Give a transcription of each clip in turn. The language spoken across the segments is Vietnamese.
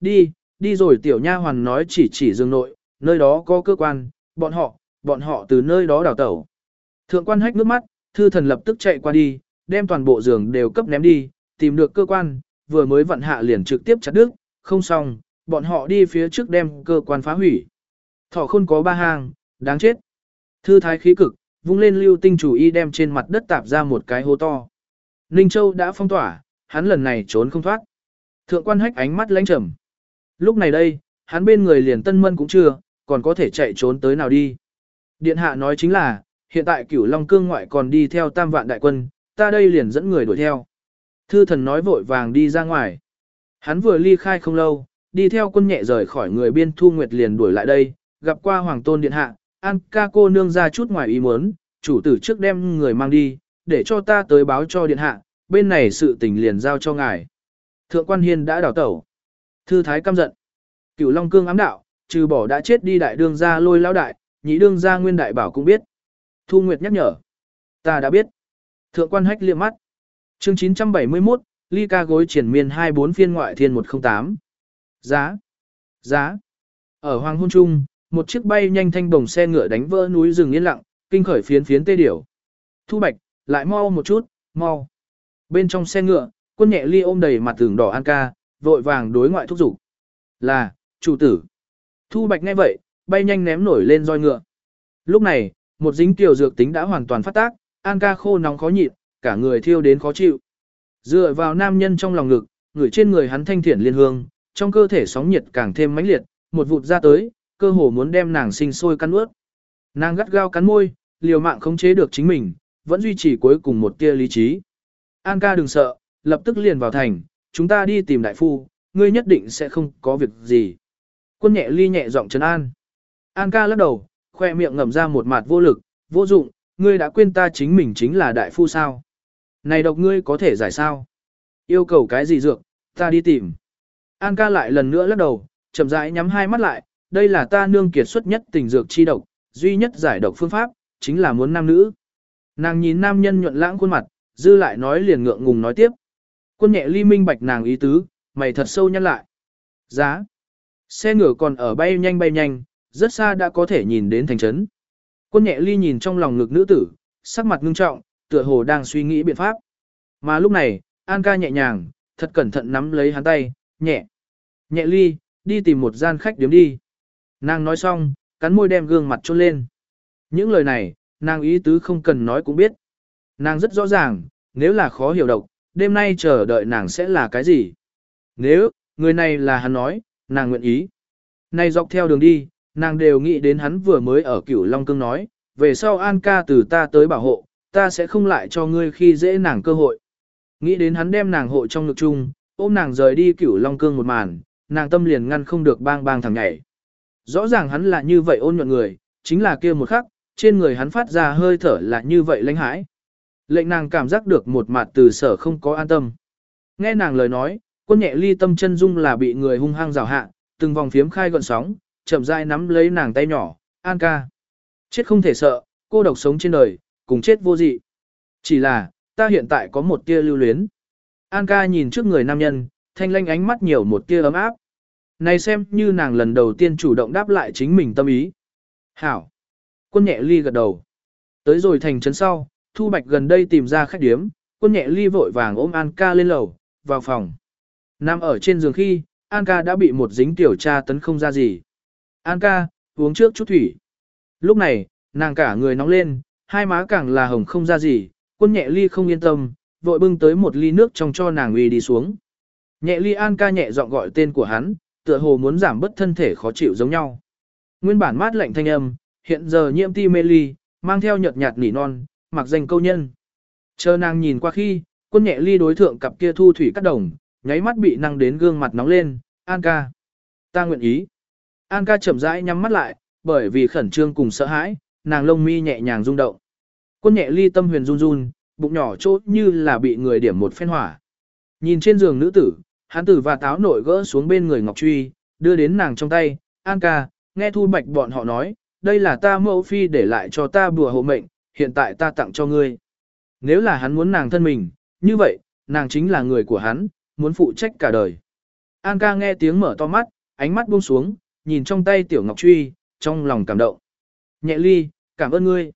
Đi, đi rồi tiểu nha hoàn nói chỉ chỉ dương nội, nơi đó có cơ quan, bọn họ, bọn họ từ nơi đó đào tẩu. Thượng quan hách nước mắt, thư thần lập tức chạy qua đi, đem toàn bộ giường đều cấp ném đi, tìm được cơ quan, vừa mới vận hạ liền trực tiếp chặt đứt, không xong, bọn họ đi phía trước đem cơ quan phá hủy. Thỏ khôn có ba hàng, đáng chết. Thư thái khí cực, vung lên lưu tinh chủ y đem trên mặt đất tạp ra một cái hố to. Ninh Châu đã phong tỏa, hắn lần này trốn không thoát. Thượng quan hách ánh mắt lãnh trầm. Lúc này đây, hắn bên người liền tân mân cũng chưa, còn có thể chạy trốn tới nào đi. Điện hạ nói chính là, hiện tại cửu Long Cương ngoại còn đi theo tam vạn đại quân, ta đây liền dẫn người đuổi theo. Thư thần nói vội vàng đi ra ngoài. Hắn vừa ly khai không lâu, đi theo quân nhẹ rời khỏi người biên thu nguyệt liền đuổi lại đây, gặp qua hoàng tôn điện hạ, an ca cô nương ra chút ngoài ý muốn, chủ tử trước đem người mang đi, để cho ta tới báo cho điện hạ, bên này sự tình liền giao cho ngài. Thượng quan hiên đã đảo tẩu. Thư thái căm giận. Cửu Long Cương ám đạo, trừ bỏ đã chết đi đại đương gia lôi lao đại, nhị đương gia nguyên đại bảo cũng biết. Thu Nguyệt nhắc nhở. Ta đã biết. Thượng quan hách liệm mắt. Chương 971, ly ca gối triển miên 24 phiên ngoại thiên 108. Giá. Giá. Ở Hoàng Hôn Trung, một chiếc bay nhanh thanh đồng xe ngựa đánh vỡ núi rừng yên lặng, kinh khởi phiến phiến tê điểu. Thu Bạch, lại mau một chút, mau. Bên trong xe ngựa, quân nhẹ ly ôm đầy mặt tường đỏ An ca, vội vàng đối ngoại thúc giục. Là, chủ tử. Thu Bạch nghe vậy, bay nhanh ném nổi lên roi ngựa. Lúc này, một dính tiểu dược tính đã hoàn toàn phát tác, An ca khô nóng khó nhịn, cả người thiêu đến khó chịu. Dựa vào nam nhân trong lòng ngực, người trên người hắn thanh thiển liên hương, trong cơ thể sóng nhiệt càng thêm mãnh liệt, một vụt ra tới, cơ hồ muốn đem nàng sinh sôi cắn ướt. Nàng gắt gao cắn môi, liều mạng khống chế được chính mình, vẫn duy trì cuối cùng một tia lý trí. An ca đừng sợ, lập tức liền vào thành, chúng ta đi tìm đại phu, ngươi nhất định sẽ không có việc gì. Quân nhẹ ly nhẹ giọng trấn an. An ca lắc đầu, khoe miệng ngầm ra một mặt vô lực, vô dụng, ngươi đã quên ta chính mình chính là đại phu sao. Này độc ngươi có thể giải sao? Yêu cầu cái gì dược, ta đi tìm. An ca lại lần nữa lắc đầu, chậm rãi nhắm hai mắt lại, đây là ta nương kiệt xuất nhất tình dược chi độc, duy nhất giải độc phương pháp, chính là muốn nam nữ. Nàng nhìn nam nhân nhuận lãng khuôn mặt, dư lại nói liền ngượng ngùng nói tiếp. Quân nhẹ ly minh bạch nàng ý tứ, mày thật sâu nhăn lại. Giá. Xe ngựa còn ở bay nhanh bay nhanh, rất xa đã có thể nhìn đến thành trấn. Quân nhẹ ly nhìn trong lòng ngực nữ tử, sắc mặt ngưng trọng, tựa hồ đang suy nghĩ biện pháp. Mà lúc này, An ca nhẹ nhàng, thật cẩn thận nắm lấy hắn tay, nhẹ. Nhẹ ly, đi tìm một gian khách điếm đi. Nàng nói xong, cắn môi đem gương mặt trôn lên. Những lời này, nàng ý tứ không cần nói cũng biết. Nàng rất rõ ràng, nếu là khó hiểu độc, đêm nay chờ đợi nàng sẽ là cái gì. Nếu, người này là hắn nói, nàng nguyện ý. Này dọc theo đường đi, nàng đều nghĩ đến hắn vừa mới ở cửu Long Cương nói, về sau An ca từ ta tới bảo hộ, ta sẽ không lại cho ngươi khi dễ nàng cơ hội. Nghĩ đến hắn đem nàng hộ trong ngực chung, ôm nàng rời đi cửu Long Cương một màn, nàng tâm liền ngăn không được bang bang thằng nhảy. Rõ ràng hắn là như vậy ôn nhuận người, chính là kia một khắc, trên người hắn phát ra hơi thở là như vậy lãnh hãi. Lệnh nàng cảm giác được một mặt từ sở không có an tâm. Nghe nàng lời nói, quân nhẹ ly tâm chân dung là bị người hung hăng rào hạ, từng vòng phiếm khai gọn sóng, chậm rãi nắm lấy nàng tay nhỏ, an ca. Chết không thể sợ, cô độc sống trên đời, cùng chết vô dị. Chỉ là, ta hiện tại có một tia lưu luyến. An ca nhìn trước người nam nhân, thanh lanh ánh mắt nhiều một tia ấm áp. Này xem như nàng lần đầu tiên chủ động đáp lại chính mình tâm ý. Hảo. Quân nhẹ ly gật đầu. Tới rồi thành trấn sau, Thu Bạch gần đây tìm ra khách điếm, quân nhẹ ly vội vàng ôm An ca lên lầu, vào phòng. Nằm ở trên giường khi, An ca đã bị một dính tiểu tra tấn không ra gì. An ca, uống trước chút thủy. Lúc này, nàng cả người nóng lên, hai má càng là hồng không ra gì, quân nhẹ ly không yên tâm, vội bưng tới một ly nước trong cho nàng uy đi xuống. Nhẹ ly An ca nhẹ giọng gọi tên của hắn, tựa hồ muốn giảm bớt thân thể khó chịu giống nhau. Nguyên bản mát lạnh thanh âm, hiện giờ nhiễm ti mê ly, mang theo nhợt nhạt nỉ non, mặc danh câu nhân. Chờ nàng nhìn qua khi, quân nhẹ ly đối thượng cặp kia thu thủy cắt đồng, nháy mắt bị năng đến gương mặt nóng lên, An ca. Ta nguyện ý. An ca chậm rãi nhắm mắt lại, bởi vì khẩn trương cùng sợ hãi, nàng lông mi nhẹ nhàng rung động. Quân nhẹ ly tâm huyền run run, bụng nhỏ chốt như là bị người điểm một phen hỏa. Nhìn trên giường nữ tử, hắn tử và táo nội gỡ xuống bên người Ngọc Truy, đưa đến nàng trong tay, An ca, nghe thu bạch bọn họ nói, đây là ta mẫu phi để lại cho ta bùa hộ mệnh, hiện tại ta tặng cho ngươi. Nếu là hắn muốn nàng thân mình, như vậy, nàng chính là người của hắn, muốn phụ trách cả đời. An ca nghe tiếng mở to mắt, ánh mắt buông xuống, nhìn trong tay tiểu ngọc truy, trong lòng cảm động. Nhẹ ly, cảm ơn ngươi.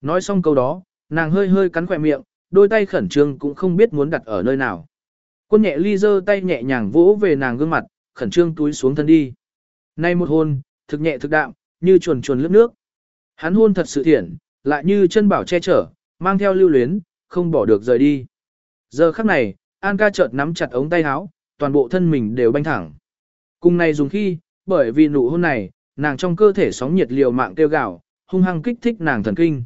Nói xong câu đó, nàng hơi hơi cắn khỏe miệng, đôi tay khẩn trương cũng không biết muốn đặt ở nơi nào. Quân nhẹ ly giơ tay nhẹ nhàng vỗ về nàng gương mặt, khẩn trương túi xuống thân đi. Nay một hôn, thực nhẹ thực đạm, như chuồn chuồn lướt nước. Hắn hôn thật sự thiện, lại như chân bảo che chở, mang theo lưu luyến, không bỏ được rời đi. Giờ khắc này, An ca chợt nắm chặt ống tay áo, toàn bộ thân mình đều banh thẳng. Cùng này dùng khi, bởi vì nụ hôn này, nàng trong cơ thể sóng nhiệt liều mạng kêu gào, hung hăng kích thích nàng thần kinh.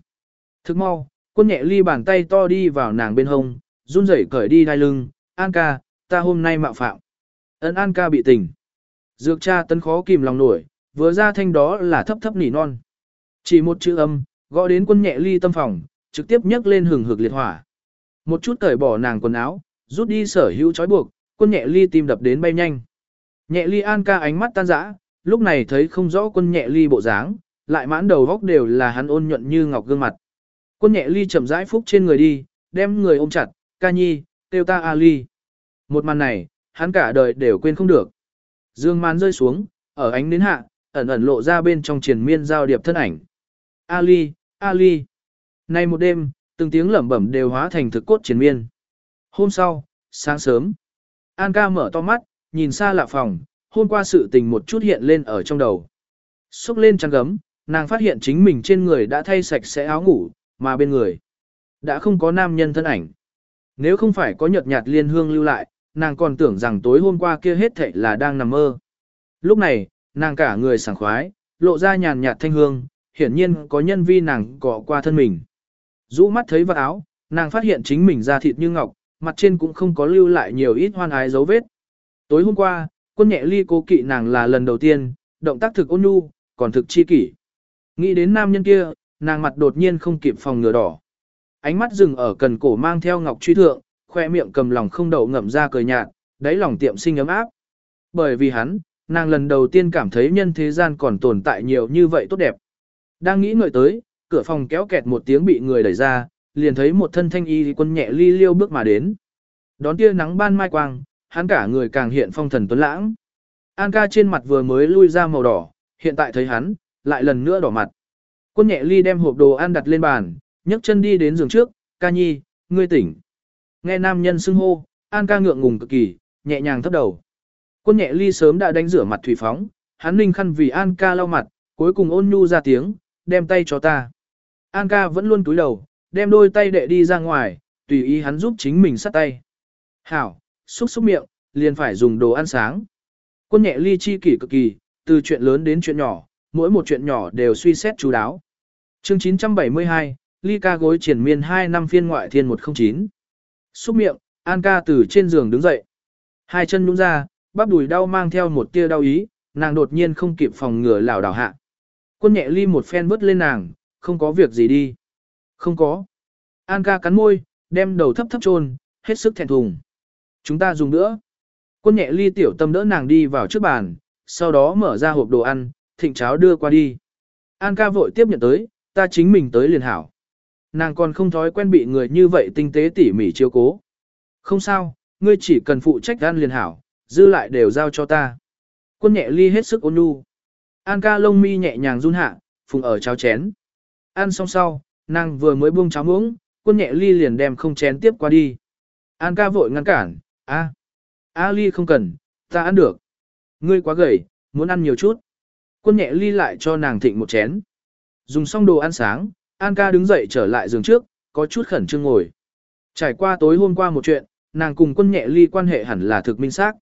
Thức mau, quân nhẹ ly bàn tay to đi vào nàng bên hông, run rẩy cởi đi đai lưng, An ca, ta hôm nay mạo phạm. Ấn An ca bị tình. Dược cha tấn khó kìm lòng nổi, vừa ra thanh đó là thấp thấp nỉ non. Chỉ một chữ âm, gõ đến quân nhẹ ly tâm phòng, trực tiếp nhấc lên hừng hực liệt hỏa. Một chút cởi bỏ nàng quần áo, rút đi sở hữu trói buộc, quân nhẹ ly tim đập đến bay nhanh. Nhẹ ly an ca ánh mắt tan rã, lúc này thấy không rõ quân nhẹ ly bộ dáng, lại mãn đầu góc đều là hắn ôn nhuận như ngọc gương mặt. Quân nhẹ ly chậm rãi phúc trên người đi, đem người ôm chặt, ca nhi, tiêu ta a ly. Một màn này, hắn cả đời đều quên không được. Dương màn rơi xuống, ở ánh đến hạ, ẩn ẩn lộ ra bên trong triền miên giao điệp thân ảnh. Ali, Ali. Nay một đêm, từng tiếng lẩm bẩm đều hóa thành thực cốt chiến miên. Hôm sau, sáng sớm, An ca mở to mắt, nhìn xa lạ phòng, hôm qua sự tình một chút hiện lên ở trong đầu. Xúc lên chăn gấm, nàng phát hiện chính mình trên người đã thay sạch sẽ áo ngủ, mà bên người đã không có nam nhân thân ảnh. Nếu không phải có nhợt nhạt liên hương lưu lại, nàng còn tưởng rằng tối hôm qua kia hết thảy là đang nằm mơ. Lúc này, nàng cả người sảng khoái, lộ ra nhàn nhạt thanh hương, hiển nhiên có nhân vi nàng cọ qua thân mình. Rũ mắt thấy vật áo, nàng phát hiện chính mình da thịt như ngọc, mặt trên cũng không có lưu lại nhiều ít hoan ái dấu vết. Tối hôm qua, quân nhẹ ly cố kỵ nàng là lần đầu tiên, động tác thực ôn nhu, còn thực chi kỷ. Nghĩ đến nam nhân kia, nàng mặt đột nhiên không kịp phòng ngừa đỏ. Ánh mắt dừng ở cần cổ mang theo ngọc truy thượng, khoe miệng cầm lòng không đậu ngậm ra cười nhạt, đáy lòng tiệm sinh ấm áp. Bởi vì hắn, nàng lần đầu tiên cảm thấy nhân thế gian còn tồn tại nhiều như vậy tốt đẹp. Đang nghĩ ngợi tới, cửa phòng kéo kẹt một tiếng bị người đẩy ra, liền thấy một thân thanh y quân nhẹ ly liêu bước mà đến. Đón tia nắng ban mai quang, hắn cả người càng hiện phong thần tuấn lãng. An ca trên mặt vừa mới lui ra màu đỏ, hiện tại thấy hắn, lại lần nữa đỏ mặt. Quân nhẹ ly đem hộp đồ ăn đặt lên bàn, nhấc chân đi đến giường trước, ca nhi, ngươi tỉnh. Nghe nam nhân xưng hô, An ca ngượng ngùng cực kỳ, nhẹ nhàng thấp đầu. Quân nhẹ ly sớm đã đánh rửa mặt thủy phóng, hắn ninh khăn vì An ca lau mặt, cuối cùng ôn nhu ra tiếng, đem tay cho ta. An ca vẫn luôn túi đầu, đem đôi tay đệ đi ra ngoài, tùy ý hắn giúp chính mình sát tay. Hảo, xúc xúc miệng, liền phải dùng đồ ăn sáng. Quân nhẹ ly chi kỷ cực kỳ, từ chuyện lớn đến chuyện nhỏ, mỗi một chuyện nhỏ đều suy xét chú đáo. Chương 972, ly ca gối triển miên 2 năm phiên ngoại thiên 109. Xúc miệng, An ca từ trên giường đứng dậy. Hai chân nhũng ra, bắp đùi đau mang theo một tia đau ý, nàng đột nhiên không kịp phòng ngừa lảo đảo hạ. Quân nhẹ ly một phen vớt lên nàng, không có việc gì đi. Không có. An ca cắn môi, đem đầu thấp thấp chôn, hết sức thẹn thùng. Chúng ta dùng nữa. Quân nhẹ ly tiểu tâm đỡ nàng đi vào trước bàn, sau đó mở ra hộp đồ ăn, thịnh cháo đưa qua đi. An ca vội tiếp nhận tới, ta chính mình tới liền hảo. Nàng còn không thói quen bị người như vậy tinh tế tỉ mỉ chiếu cố. Không sao, ngươi chỉ cần phụ trách ăn liền hảo, dư lại đều giao cho ta. Quân nhẹ ly hết sức ôn nhu. An ca lông mi nhẹ nhàng run hạ, phùng ở cháo chén. Ăn xong sau, nàng vừa mới buông cháo muỗng, quân nhẹ ly liền đem không chén tiếp qua đi. An ca vội ngăn cản, a, a ly không cần, ta ăn được. Ngươi quá gầy, muốn ăn nhiều chút. Quân nhẹ ly lại cho nàng thịnh một chén. Dùng xong đồ ăn sáng, An ca đứng dậy trở lại giường trước, có chút khẩn trương ngồi. Trải qua tối hôm qua một chuyện, nàng cùng quân nhẹ ly quan hệ hẳn là thực minh xác.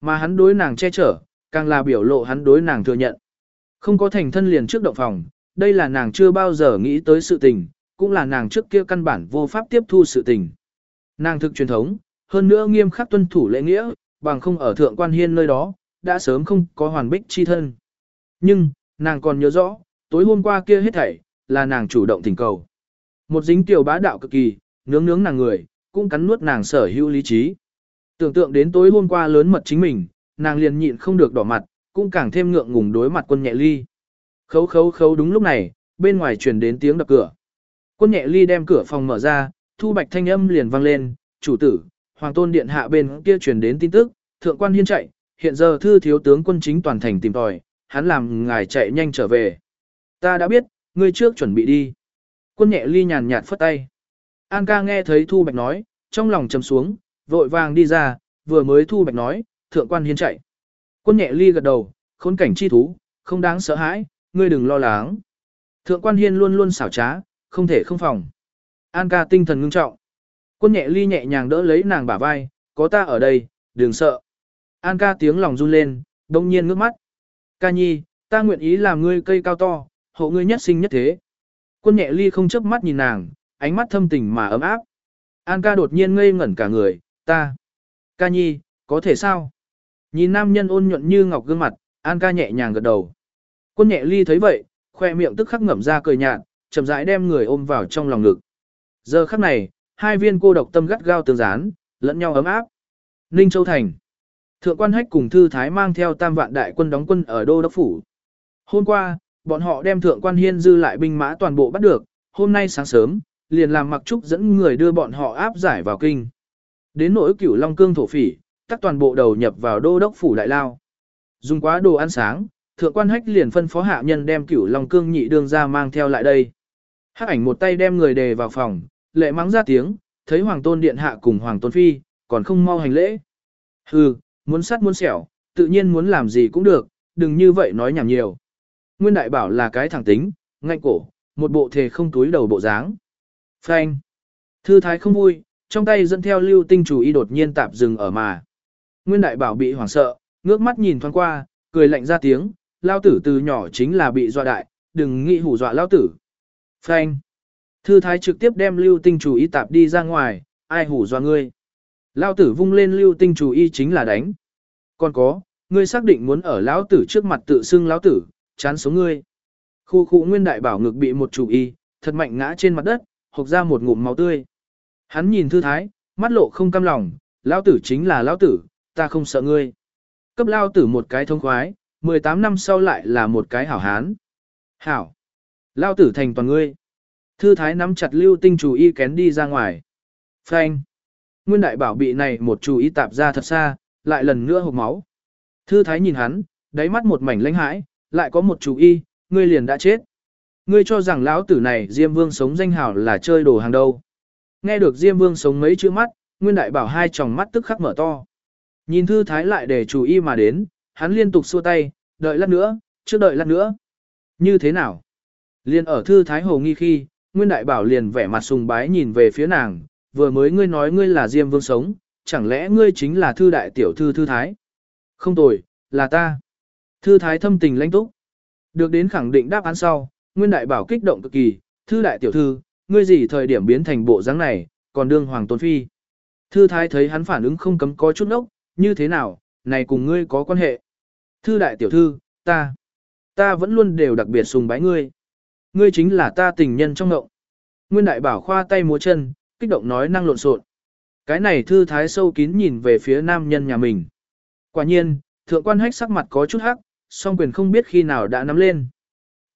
Mà hắn đối nàng che chở, càng là biểu lộ hắn đối nàng thừa nhận. Không có thành thân liền trước động phòng, đây là nàng chưa bao giờ nghĩ tới sự tình, cũng là nàng trước kia căn bản vô pháp tiếp thu sự tình. Nàng thực truyền thống, hơn nữa nghiêm khắc tuân thủ lễ nghĩa, bằng không ở thượng quan hiên nơi đó, đã sớm không có hoàn bích chi thân. Nhưng, nàng còn nhớ rõ, tối hôm qua kia hết thảy, là nàng chủ động thỉnh cầu. Một dính tiểu bá đạo cực kỳ, nướng nướng nàng người, cũng cắn nuốt nàng sở hữu lý trí. Tưởng tượng đến tối hôm qua lớn mật chính mình, nàng liền nhịn không được đỏ mặt, cũng càng thêm ngượng ngùng đối mặt quân nhẹ ly. Khấu khấu khấu đúng lúc này, bên ngoài truyền đến tiếng đập cửa. Quân nhẹ ly đem cửa phòng mở ra, thu bạch thanh âm liền vang lên, chủ tử, hoàng tôn điện hạ bên kia truyền đến tin tức, thượng quan hiên chạy, hiện giờ thư thiếu tướng quân chính toàn thành tìm tòi, hắn làm ngài chạy nhanh trở về. Ta đã biết, ngươi trước chuẩn bị đi. Quân nhẹ ly nhàn nhạt phất tay. An ca nghe thấy Thu Bạch nói, trong lòng trầm xuống, vội vàng đi ra, vừa mới Thu Bạch nói, thượng quan hiên chạy. Quân nhẹ ly gật đầu, khốn cảnh chi thú, không đáng sợ hãi, ngươi đừng lo lắng. Thượng quan hiên luôn luôn xảo trá, không thể không phòng. An ca tinh thần ngưng trọng. Quân nhẹ ly nhẹ nhàng đỡ lấy nàng bả vai, có ta ở đây, đừng sợ. An ca tiếng lòng run lên, đông nhiên ngước mắt. Ca nhi, ta nguyện ý làm ngươi cây cao to, hộ ngươi nhất sinh nhất thế. Quân nhẹ ly không chớp mắt nhìn nàng, ánh mắt thâm tình mà ấm áp. An ca đột nhiên ngây ngẩn cả người, ta. Ca nhi, có thể sao? Nhìn nam nhân ôn nhuận như ngọc gương mặt, An ca nhẹ nhàng gật đầu. Quân nhẹ ly thấy vậy, khoe miệng tức khắc ngậm ra cười nhạt, chậm rãi đem người ôm vào trong lòng ngực. Giờ khắc này, hai viên cô độc tâm gắt gao tương dán, lẫn nhau ấm áp. Ninh Châu Thành. Thượng quan hách cùng Thư Thái mang theo tam vạn đại quân đóng quân ở Đô Đốc Phủ. Hôm qua, bọn họ đem thượng quan hiên dư lại binh mã toàn bộ bắt được, hôm nay sáng sớm, liền làm mặc trúc dẫn người đưa bọn họ áp giải vào kinh. Đến nỗi cửu Long Cương thổ phỉ, tắc toàn bộ đầu nhập vào Đô Đốc Phủ Đại Lao. Dùng quá đồ ăn sáng, thượng quan hách liền phân phó hạ nhân đem cửu Long Cương nhị đương ra mang theo lại đây. Hắc ảnh một tay đem người đề vào phòng, lệ mắng ra tiếng, thấy Hoàng Tôn Điện Hạ cùng Hoàng Tôn Phi, còn không mau hành lễ. Hừ, muốn sắt muốn sẹo tự nhiên muốn làm gì cũng được, đừng như vậy nói nhảm nhiều. Nguyên Đại bảo là cái thẳng tính, ngạnh cổ, một bộ thề không túi đầu bộ dáng. Phanh. Thư thái không vui, trong tay dẫn theo lưu tinh chủ y đột nhiên tạp dừng ở mà. Nguyên Đại bảo bị hoảng sợ, ngước mắt nhìn thoáng qua, cười lạnh ra tiếng, lao tử từ nhỏ chính là bị dọa đại, đừng nghĩ hủ dọa lao tử. Phanh. Thư thái trực tiếp đem lưu tinh chủ y tạp đi ra ngoài, ai hủ dọa ngươi. Lao tử vung lên lưu tinh chủ y chính là đánh. Còn có, ngươi xác định muốn ở lão tử trước mặt tự xưng lão tử, chán số ngươi. Khu khu nguyên đại bảo ngực bị một chủ y, thật mạnh ngã trên mặt đất, hộc ra một ngụm máu tươi. Hắn nhìn thư thái, mắt lộ không cam lòng, lão tử chính là lão tử, ta không sợ ngươi. Cấp lao tử một cái thông khoái, 18 năm sau lại là một cái hảo hán. Hảo. Lao tử thành toàn ngươi. Thư thái nắm chặt lưu tinh chủ y kén đi ra ngoài. Phanh. Nguyên đại bảo bị này một chủ y tạp ra thật xa, lại lần nữa hộc máu. Thư thái nhìn hắn, đáy mắt một mảnh lãnh hãi, lại có một chủ y, ngươi liền đã chết. Ngươi cho rằng lão tử này Diêm Vương sống danh hảo là chơi đồ hàng đâu. Nghe được Diêm Vương sống mấy chữ mắt, Nguyên đại bảo hai tròng mắt tức khắc mở to. Nhìn thư thái lại để chủ y mà đến, hắn liên tục xua tay, đợi lát nữa, trước đợi lát nữa. Như thế nào? Liên ở thư thái hồ nghi khi, Nguyên đại bảo liền vẻ mặt sùng bái nhìn về phía nàng, vừa mới ngươi nói ngươi là Diêm Vương sống, chẳng lẽ ngươi chính là thư đại tiểu thư thư thái? Không tồi, là ta. Thư thái thâm tình lãnh túc. Được đến khẳng định đáp án sau, Nguyên đại bảo kích động cực kỳ, thư đại tiểu thư, ngươi gì thời điểm biến thành bộ dáng này, còn đương hoàng tôn phi. Thư thái thấy hắn phản ứng không cấm có chút nốc, như thế nào, này cùng ngươi có quan hệ. Thư đại tiểu thư, ta, ta vẫn luôn đều đặc biệt sùng bái ngươi. Ngươi chính là ta tình nhân trong ngộng. Nguyên đại bảo khoa tay múa chân, kích động nói năng lộn xộn. Cái này thư thái sâu kín nhìn về phía nam nhân nhà mình. Quả nhiên, thượng quan hách sắc mặt có chút hắc, song quyền không biết khi nào đã nắm lên.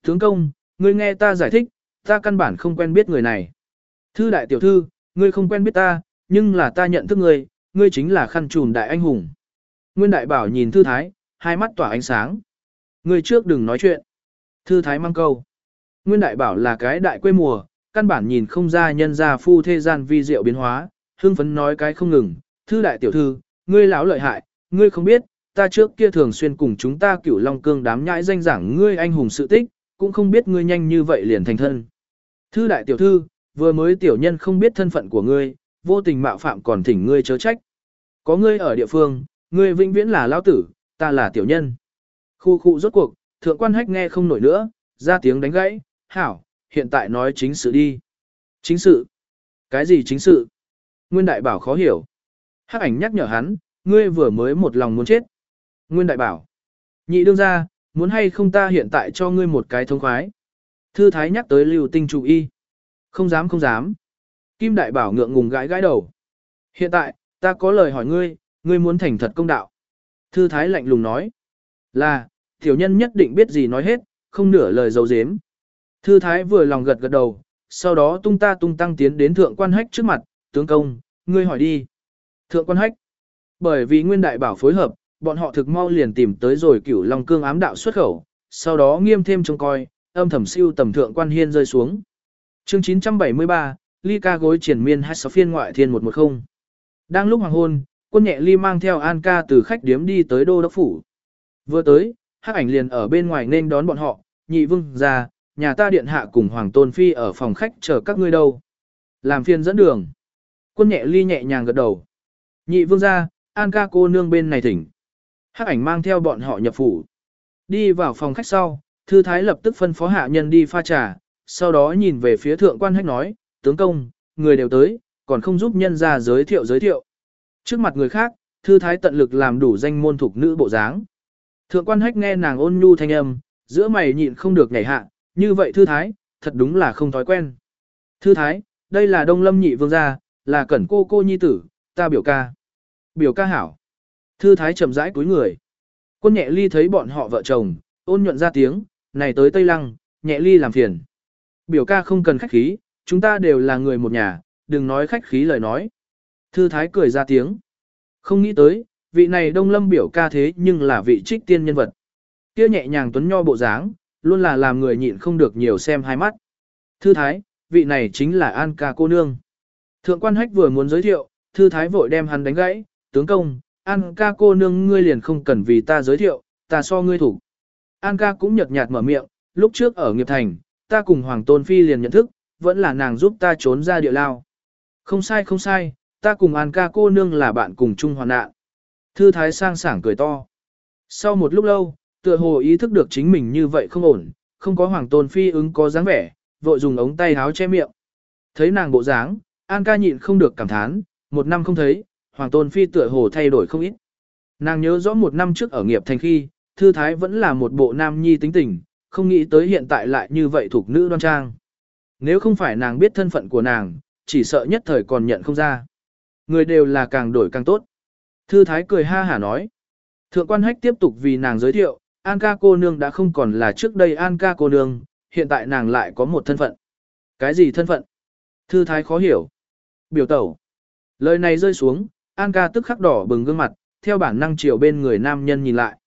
Tướng công, ngươi nghe ta giải thích, ta căn bản không quen biết người này. Thư đại tiểu thư, ngươi không quen biết ta, nhưng là ta nhận thức ngươi, ngươi chính là khăn trùm đại anh hùng. Nguyên đại bảo nhìn thư thái, hai mắt tỏa ánh sáng. Ngươi trước đừng nói chuyện. Thư thái mang câu. Nguyên đại bảo là cái đại quê mùa, căn bản nhìn không ra nhân gia phu thế gian vi diệu biến hóa, hương phấn nói cái không ngừng, thư đại tiểu thư, ngươi lão lợi hại, ngươi không biết, ta trước kia thường xuyên cùng chúng ta cửu long cương đám nhãi danh giảng ngươi anh hùng sự tích, cũng không biết ngươi nhanh như vậy liền thành thân. Thư đại tiểu thư, vừa mới tiểu nhân không biết thân phận của ngươi, vô tình mạo phạm còn thỉnh ngươi chớ trách. Có ngươi ở địa phương, ngươi vĩnh viễn là lao tử, ta là tiểu nhân. Khu khu rốt cuộc, thượng quan hách nghe không nổi nữa, ra tiếng đánh gãy, hảo, hiện tại nói chính sự đi. Chính sự? Cái gì chính sự? Nguyên đại bảo khó hiểu. Hắc ảnh nhắc nhở hắn, ngươi vừa mới một lòng muốn chết. Nguyên đại bảo. Nhị đương ra, muốn hay không ta hiện tại cho ngươi một cái thông khoái. Thư thái nhắc tới lưu tinh chủ y. Không dám không dám. Kim đại bảo ngượng ngùng gãi gãi đầu. Hiện tại, ta có lời hỏi ngươi, ngươi muốn thành thật công đạo. Thư thái lạnh lùng nói. Là, tiểu nhân nhất định biết gì nói hết, không nửa lời dấu dếm. Thư thái vừa lòng gật gật đầu, sau đó tung ta tung tăng tiến đến thượng quan hách trước mặt, tướng công, ngươi hỏi đi. Thượng quan hách, bởi vì nguyên đại bảo phối hợp, bọn họ thực mau liền tìm tới rồi cửu Long Cương ám đạo xuất khẩu, sau đó nghiêm thêm trông coi, âm thầm siêu tầm thượng quan hiên rơi xuống. Chương 973, Ly ca gối triển miên 26 phiên ngoại thiên 110. Đang lúc hoàng hôn, quân nhẹ Ly mang theo An ca từ khách điếm đi tới đô đốc phủ. Vừa tới, hắc ảnh liền ở bên ngoài nên đón bọn họ, nhị vương ra, nhà ta điện hạ cùng hoàng tôn phi ở phòng khách chờ các ngươi đâu. Làm phiên dẫn đường. Quân nhẹ Ly nhẹ nhàng gật đầu. Nhị vương ra, An ca cô nương bên này thỉnh. Hắc ảnh mang theo bọn họ nhập phủ. Đi vào phòng khách sau, thư thái lập tức phân phó hạ nhân đi pha trà, sau đó nhìn về phía thượng quan hách nói, tướng công, người đều tới, còn không giúp nhân ra giới thiệu giới thiệu. Trước mặt người khác, thư thái tận lực làm đủ danh môn thuộc nữ bộ dáng. Thượng quan hách nghe nàng ôn nhu thanh âm, giữa mày nhịn không được nhảy hạ, như vậy thư thái, thật đúng là không thói quen. Thư thái, đây là đông lâm nhị vương gia, là cẩn cô cô nhi tử, ta biểu ca. Biểu ca hảo. Thư thái chậm rãi cúi người. Quân nhẹ ly thấy bọn họ vợ chồng, ôn nhuận ra tiếng, này tới Tây Lăng, nhẹ ly làm phiền. Biểu ca không cần khách khí, chúng ta đều là người một nhà, đừng nói khách khí lời nói. Thư thái cười ra tiếng. Không nghĩ tới, vị này đông lâm biểu ca thế nhưng là vị trích tiên nhân vật. Kia nhẹ nhàng tuấn nho bộ dáng, luôn là làm người nhịn không được nhiều xem hai mắt. Thư thái, vị này chính là An ca cô nương. Thượng quan hách vừa muốn giới thiệu, thư thái vội đem hắn đánh gãy, tướng công, An ca cô nương ngươi liền không cần vì ta giới thiệu, ta so ngươi thủ. An ca cũng nhợt nhạt mở miệng, lúc trước ở nghiệp thành, ta cùng Hoàng Tôn Phi liền nhận thức, vẫn là nàng giúp ta trốn ra địa lao. Không sai không sai, ta cùng An ca cô nương là bạn cùng chung hoàn nạn. Thư thái sang sảng cười to. Sau một lúc lâu, tựa hồ ý thức được chính mình như vậy không ổn, không có Hoàng Tôn Phi ứng có dáng vẻ, vội dùng ống tay háo che miệng. Thấy nàng bộ dáng, An ca nhịn không được cảm thán, một năm không thấy, Hoàng Tôn Phi tựa hồ thay đổi không ít. Nàng nhớ rõ một năm trước ở nghiệp thành khi, Thư Thái vẫn là một bộ nam nhi tính tình, không nghĩ tới hiện tại lại như vậy thuộc nữ đoan trang. Nếu không phải nàng biết thân phận của nàng, chỉ sợ nhất thời còn nhận không ra. Người đều là càng đổi càng tốt. Thư Thái cười ha hả nói. Thượng quan hách tiếp tục vì nàng giới thiệu, An ca cô nương đã không còn là trước đây An ca cô nương, hiện tại nàng lại có một thân phận. Cái gì thân phận? Thư Thái khó hiểu. Biểu tẩu. Lời này rơi xuống, An ca tức khắc đỏ bừng gương mặt, theo bản năng chiều bên người nam nhân nhìn lại.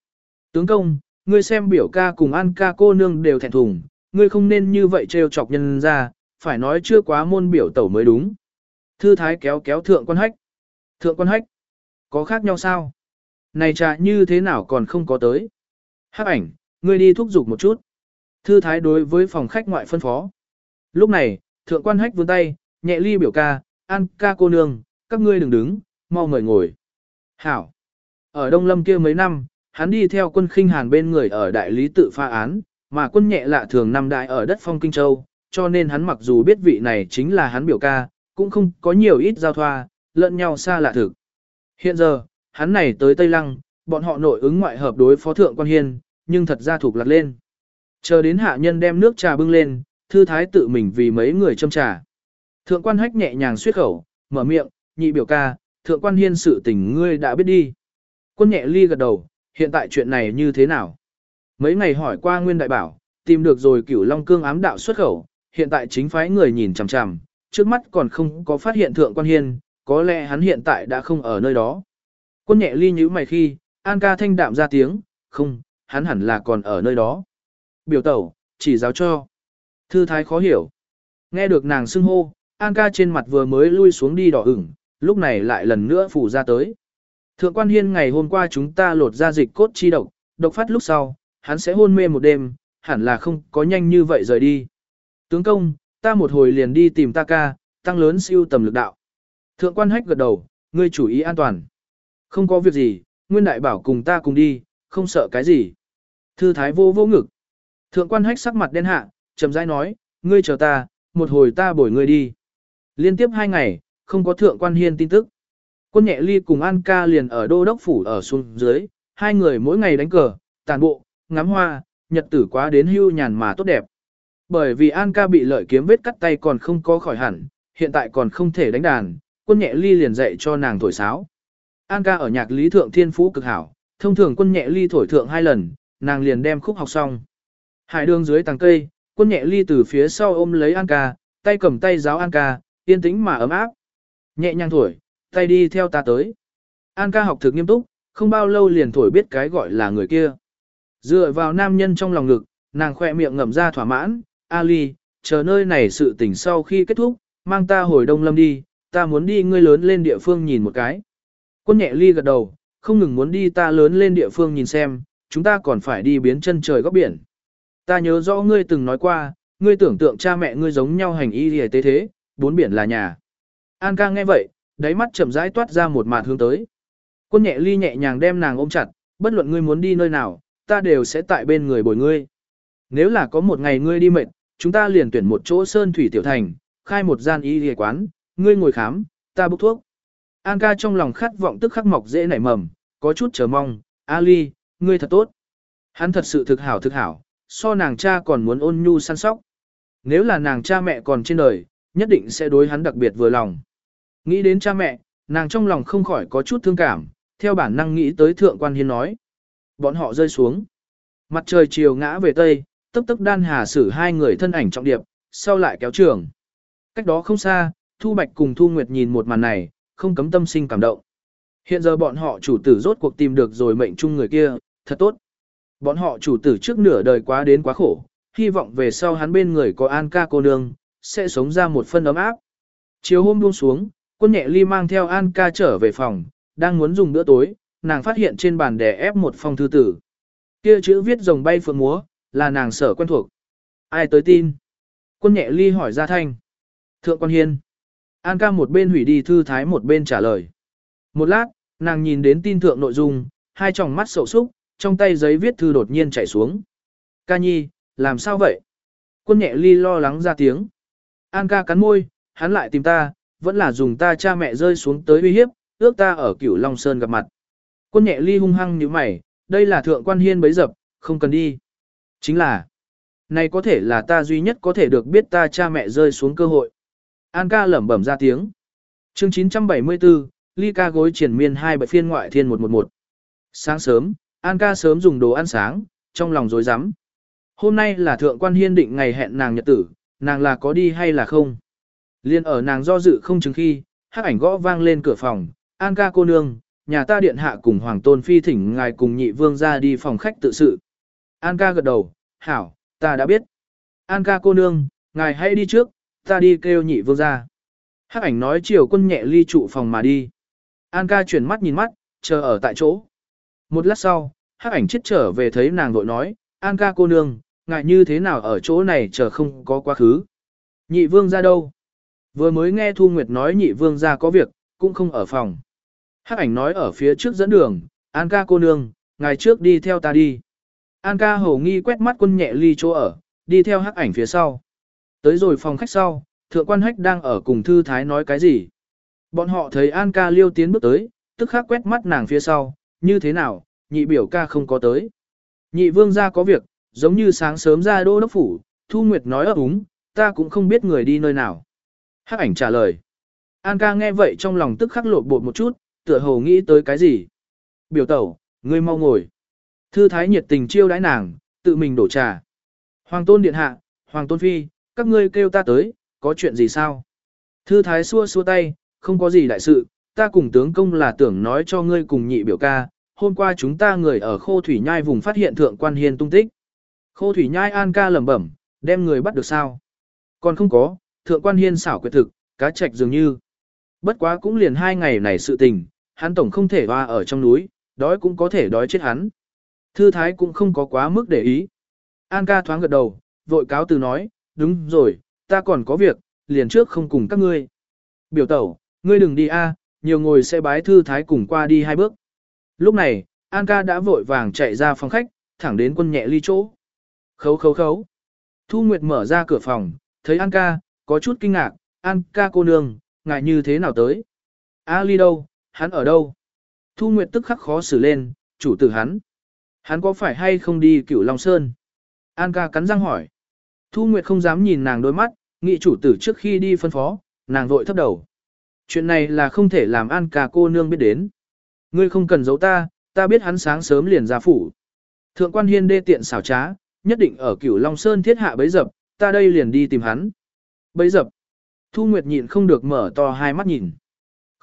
Tướng công, ngươi xem biểu ca cùng An ca cô nương đều thẹn thùng, ngươi không nên như vậy trêu chọc nhân ra, phải nói chưa quá môn biểu tẩu mới đúng. Thư thái kéo kéo thượng quan hách. Thượng quan hách, có khác nhau sao? Này trà như thế nào còn không có tới? Hắc ảnh, ngươi đi thúc giục một chút. Thư thái đối với phòng khách ngoại phân phó. Lúc này, thượng quan hách vươn tay, nhẹ ly biểu ca, An ca cô nương, các ngươi đừng đứng, mau mời ngồi. Hảo. Ở Đông Lâm kia mấy năm, hắn đi theo quân khinh hàn bên người ở đại lý tự pha án, mà quân nhẹ lạ thường năm đại ở đất phong Kinh Châu, cho nên hắn mặc dù biết vị này chính là hắn biểu ca, cũng không có nhiều ít giao thoa, lẫn nhau xa lạ thực. Hiện giờ, hắn này tới Tây Lăng, bọn họ nội ứng ngoại hợp đối phó thượng quan hiên, nhưng thật ra thuộc lạc lên. Chờ đến hạ nhân đem nước trà bưng lên, thư thái tự mình vì mấy người châm trà. Thượng quan hách nhẹ nhàng suyết khẩu, mở miệng, nhị biểu ca, thượng quan hiên sự tình ngươi đã biết đi. Quân nhẹ ly gật đầu, hiện tại chuyện này như thế nào? Mấy ngày hỏi qua Nguyên Đại Bảo, tìm được rồi cửu Long Cương ám đạo xuất khẩu, hiện tại chính phái người nhìn chằm chằm, trước mắt còn không có phát hiện thượng quan hiên, có lẽ hắn hiện tại đã không ở nơi đó. Quân nhẹ ly nhíu mày khi, An ca thanh đạm ra tiếng, không, hắn hẳn là còn ở nơi đó. Biểu tẩu, chỉ giáo cho. Thư thái khó hiểu. Nghe được nàng xưng hô, An ca trên mặt vừa mới lui xuống đi đỏ ửng, lúc này lại lần nữa phủ ra tới. Thượng quan hiên ngày hôm qua chúng ta lột ra dịch cốt chi độc, độc phát lúc sau, hắn sẽ hôn mê một đêm, hẳn là không có nhanh như vậy rời đi. Tướng công, ta một hồi liền đi tìm ta ca, tăng lớn siêu tầm lực đạo. Thượng quan hách gật đầu, ngươi chủ ý an toàn. Không có việc gì, nguyên đại bảo cùng ta cùng đi, không sợ cái gì. Thư thái vô vô ngực. Thượng quan hách sắc mặt đen hạ, chậm rãi nói, ngươi chờ ta, một hồi ta bồi ngươi đi. Liên tiếp hai ngày, không có thượng quan hiên tin tức. Quân nhẹ ly cùng An ca liền ở đô đốc phủ ở xuống dưới, hai người mỗi ngày đánh cờ, tàn bộ, ngắm hoa, nhật tử quá đến hưu nhàn mà tốt đẹp. Bởi vì An ca bị lợi kiếm vết cắt tay còn không có khỏi hẳn, hiện tại còn không thể đánh đàn, quân nhẹ ly liền dạy cho nàng thổi sáo. An ca ở nhạc lý thượng thiên phú cực hảo, thông thường quân nhẹ ly thổi thượng hai lần, nàng liền đem khúc học xong. Hải đường dưới tàng cây, quân nhẹ ly từ phía sau ôm lấy An ca, tay cầm tay giáo An ca, yên tĩnh mà ấm áp. Nhẹ nhàng thổi, tay đi theo ta tới. An ca học thực nghiêm túc, không bao lâu liền thổi biết cái gọi là người kia. Dựa vào nam nhân trong lòng ngực, nàng khoe miệng ngậm ra thỏa mãn, Ali, chờ nơi này sự tình sau khi kết thúc, mang ta hồi Đông Lâm đi, ta muốn đi ngươi lớn lên địa phương nhìn một cái. Quân nhẹ ly gật đầu, không ngừng muốn đi ta lớn lên địa phương nhìn xem, chúng ta còn phải đi biến chân trời góc biển. Ta nhớ rõ ngươi từng nói qua, ngươi tưởng tượng cha mẹ ngươi giống nhau hành y hề tế thế, bốn biển là nhà. An ca nghe vậy, đáy mắt chậm rãi toát ra một mạt hướng tới. Quân nhẹ ly nhẹ nhàng đem nàng ôm chặt, bất luận ngươi muốn đi nơi nào, ta đều sẽ tại bên người bồi ngươi. Nếu là có một ngày ngươi đi mệt, chúng ta liền tuyển một chỗ sơn thủy tiểu thành, khai một gian y y quán, ngươi ngồi khám, ta bốc thuốc. An ca trong lòng khát vọng tức khắc mọc dễ nảy mầm, có chút chờ mong, Ali, ngươi thật tốt. Hắn thật sự thực hảo thực hảo, so nàng cha còn muốn ôn nhu săn sóc. Nếu là nàng cha mẹ còn trên đời, nhất định sẽ đối hắn đặc biệt vừa lòng. Nghĩ đến cha mẹ, nàng trong lòng không khỏi có chút thương cảm, theo bản năng nghĩ tới thượng quan hiên nói. Bọn họ rơi xuống. Mặt trời chiều ngã về tây, tức tức đan hà xử hai người thân ảnh trọng điệp, sau lại kéo trường. Cách đó không xa, Thu Bạch cùng Thu Nguyệt nhìn một màn này, không cấm tâm sinh cảm động. Hiện giờ bọn họ chủ tử rốt cuộc tìm được rồi mệnh chung người kia, thật tốt. Bọn họ chủ tử trước nửa đời quá đến quá khổ, hy vọng về sau hắn bên người có An ca cô nương, sẽ sống ra một phân ấm áp. Chiều hôm buông xuống, quân nhẹ ly mang theo An ca trở về phòng, đang muốn dùng bữa tối, nàng phát hiện trên bàn đè ép một phong thư tử. Kia chữ viết rồng bay phượng múa, là nàng sở quen thuộc. Ai tới tin? Quân nhẹ ly hỏi ra thanh. Thượng quan hiên. An ca một bên hủy đi thư thái một bên trả lời. Một lát, nàng nhìn đến tin thượng nội dung, hai tròng mắt sầu súc, trong tay giấy viết thư đột nhiên chảy xuống. Ca nhi, làm sao vậy? Quân nhẹ ly lo lắng ra tiếng. An ca cắn môi, hắn lại tìm ta, vẫn là dùng ta cha mẹ rơi xuống tới uy hiếp, ước ta ở cửu Long Sơn gặp mặt. Quân nhẹ ly hung hăng như mày, đây là thượng quan hiên bấy dập, không cần đi. Chính là, này có thể là ta duy nhất có thể được biết ta cha mẹ rơi xuống cơ hội. An ca lẩm bẩm ra tiếng. Chương 974, ly ca gối triển miên hai bệ phiên ngoại thiên 111. Sáng sớm, An ca sớm dùng đồ ăn sáng, trong lòng rối rắm. Hôm nay là thượng quan hiên định ngày hẹn nàng nhật tử, nàng là có đi hay là không? Liên ở nàng do dự không chứng khi, hắc ảnh gõ vang lên cửa phòng, An ca cô nương, nhà ta điện hạ cùng Hoàng Tôn Phi thỉnh ngài cùng nhị vương ra đi phòng khách tự sự. An ca gật đầu, hảo, ta đã biết. An ca cô nương, ngài hãy đi trước, ta đi kêu nhị vương ra. Hắc ảnh nói chiều quân nhẹ ly trụ phòng mà đi. An ca chuyển mắt nhìn mắt, chờ ở tại chỗ. Một lát sau, hắc ảnh chết trở về thấy nàng đội nói, An ca cô nương, ngại như thế nào ở chỗ này chờ không có quá khứ. Nhị vương ra đâu? Vừa mới nghe Thu Nguyệt nói nhị vương ra có việc, cũng không ở phòng. Hắc ảnh nói ở phía trước dẫn đường, An ca cô nương, ngài trước đi theo ta đi. An ca hầu nghi quét mắt quân nhẹ ly chỗ ở, đi theo hắc ảnh phía sau. Tới rồi phòng khách sau, thượng quan hách đang ở cùng thư thái nói cái gì. Bọn họ thấy An ca liêu tiến bước tới, tức khắc quét mắt nàng phía sau, như thế nào, nhị biểu ca không có tới. Nhị vương ra có việc, giống như sáng sớm ra đô đốc phủ, Thu Nguyệt nói ấp úng, ta cũng không biết người đi nơi nào. Hắc ảnh trả lời. An ca nghe vậy trong lòng tức khắc lột bột một chút, tựa hồ nghĩ tới cái gì. Biểu tẩu, ngươi mau ngồi. Thư thái nhiệt tình chiêu đãi nàng, tự mình đổ trà. Hoàng tôn điện hạ, hoàng tôn phi, các ngươi kêu ta tới, có chuyện gì sao? Thư thái xua xua tay, không có gì đại sự, ta cùng tướng công là tưởng nói cho ngươi cùng nhị biểu ca, hôm qua chúng ta người ở khô thủy nhai vùng phát hiện thượng quan hiên tung tích. Khô thủy nhai an ca lẩm bẩm, đem người bắt được sao? Còn không có, thượng quan hiên xảo quyệt thực, cá trạch dường như. Bất quá cũng liền hai ngày này sự tình, hắn tổng không thể hoa ở trong núi, đói cũng có thể đói chết hắn. Thư thái cũng không có quá mức để ý. An ca thoáng gật đầu, vội cáo từ nói, đúng rồi, ta còn có việc, liền trước không cùng các ngươi. Biểu tẩu, ngươi đừng đi a, nhiều ngồi sẽ bái thư thái cùng qua đi hai bước. Lúc này, An ca đã vội vàng chạy ra phòng khách, thẳng đến quân nhẹ ly chỗ. Khấu khấu khấu. Thu Nguyệt mở ra cửa phòng, thấy An ca, có chút kinh ngạc, An ca cô nương, ngại như thế nào tới? A ly đâu, hắn ở đâu? Thu Nguyệt tức khắc khó xử lên, chủ tử hắn. Hắn có phải hay không đi cửu Long Sơn? An ca cắn răng hỏi. Thu Nguyệt không dám nhìn nàng đôi mắt, nghị chủ tử trước khi đi phân phó, nàng vội thấp đầu. Chuyện này là không thể làm An ca cô nương biết đến. Ngươi không cần giấu ta, ta biết hắn sáng sớm liền ra phủ. Thượng quan hiên đê tiện xảo trá, nhất định ở cửu Long Sơn thiết hạ bấy dập, ta đây liền đi tìm hắn. Bấy dập. Thu Nguyệt nhịn không được mở to hai mắt nhìn.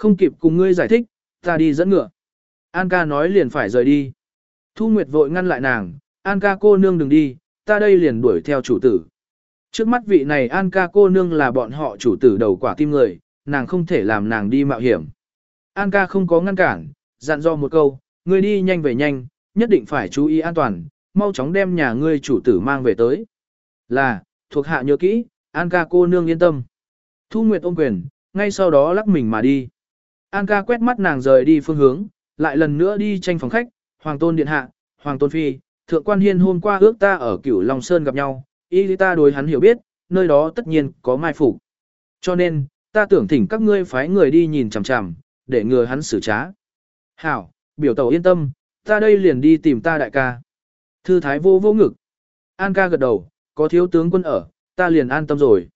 Không kịp cùng ngươi giải thích, ta đi dẫn ngựa. An ca nói liền phải rời đi. Thu Nguyệt vội ngăn lại nàng, An ca cô nương đừng đi, ta đây liền đuổi theo chủ tử. Trước mắt vị này An ca cô nương là bọn họ chủ tử đầu quả tim người, nàng không thể làm nàng đi mạo hiểm. An ca không có ngăn cản, dặn dò một câu, ngươi đi nhanh về nhanh, nhất định phải chú ý an toàn, mau chóng đem nhà ngươi chủ tử mang về tới. Là, thuộc hạ nhớ kỹ, An ca cô nương yên tâm. Thu Nguyệt ôm quyền, ngay sau đó lắc mình mà đi. An ca quét mắt nàng rời đi phương hướng, lại lần nữa đi tranh phòng khách, Hoàng Tôn Điện Hạ, Hoàng Tôn Phi, Thượng Quan Hiên hôm qua ước ta ở cửu Long Sơn gặp nhau, y ta đối hắn hiểu biết, nơi đó tất nhiên có mai phục. Cho nên, ta tưởng thỉnh các ngươi phái người đi nhìn chằm chằm, để ngừa hắn xử trá. Hảo, biểu tàu yên tâm, ta đây liền đi tìm ta đại ca. Thư thái vô vô ngực. An ca gật đầu, có thiếu tướng quân ở, ta liền an tâm rồi.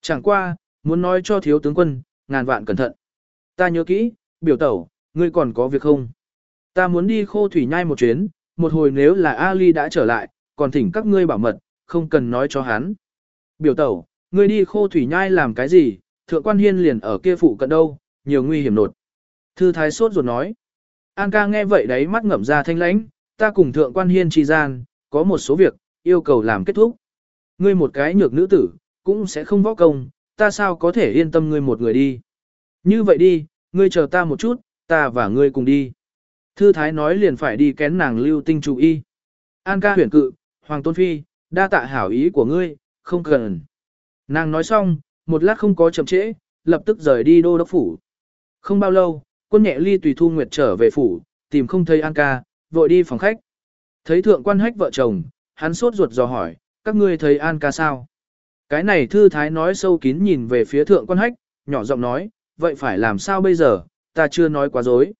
Chẳng qua, muốn nói cho thiếu tướng quân, ngàn vạn cẩn thận. Ta nhớ kỹ, biểu tẩu, ngươi còn có việc không? Ta muốn đi khô thủy nhai một chuyến, một hồi nếu là Ali đã trở lại, còn thỉnh các ngươi bảo mật, không cần nói cho hắn. Biểu tẩu, ngươi đi khô thủy nhai làm cái gì, thượng quan hiên liền ở kia phụ cận đâu, nhiều nguy hiểm nột. Thư thái sốt ruột nói. An ca nghe vậy đấy mắt ngậm ra thanh lãnh, ta cùng thượng quan hiên trì gian, có một số việc, yêu cầu làm kết thúc. Ngươi một cái nhược nữ tử, cũng sẽ không võ công, ta sao có thể yên tâm ngươi một người đi. Như vậy đi, ngươi chờ ta một chút, ta và ngươi cùng đi. Thư thái nói liền phải đi kén nàng lưu tinh chủ y. An ca huyền cự, Hoàng Tôn Phi, đa tạ hảo ý của ngươi, không cần. Nàng nói xong, một lát không có chậm trễ, lập tức rời đi đô đốc phủ. Không bao lâu, quân nhẹ ly tùy thu nguyệt trở về phủ, tìm không thấy An ca, vội đi phòng khách. Thấy thượng quan hách vợ chồng, hắn sốt ruột dò hỏi, các ngươi thấy An ca sao? Cái này thư thái nói sâu kín nhìn về phía thượng quan hách, nhỏ giọng nói, vậy phải làm sao bây giờ, ta chưa nói quá dối.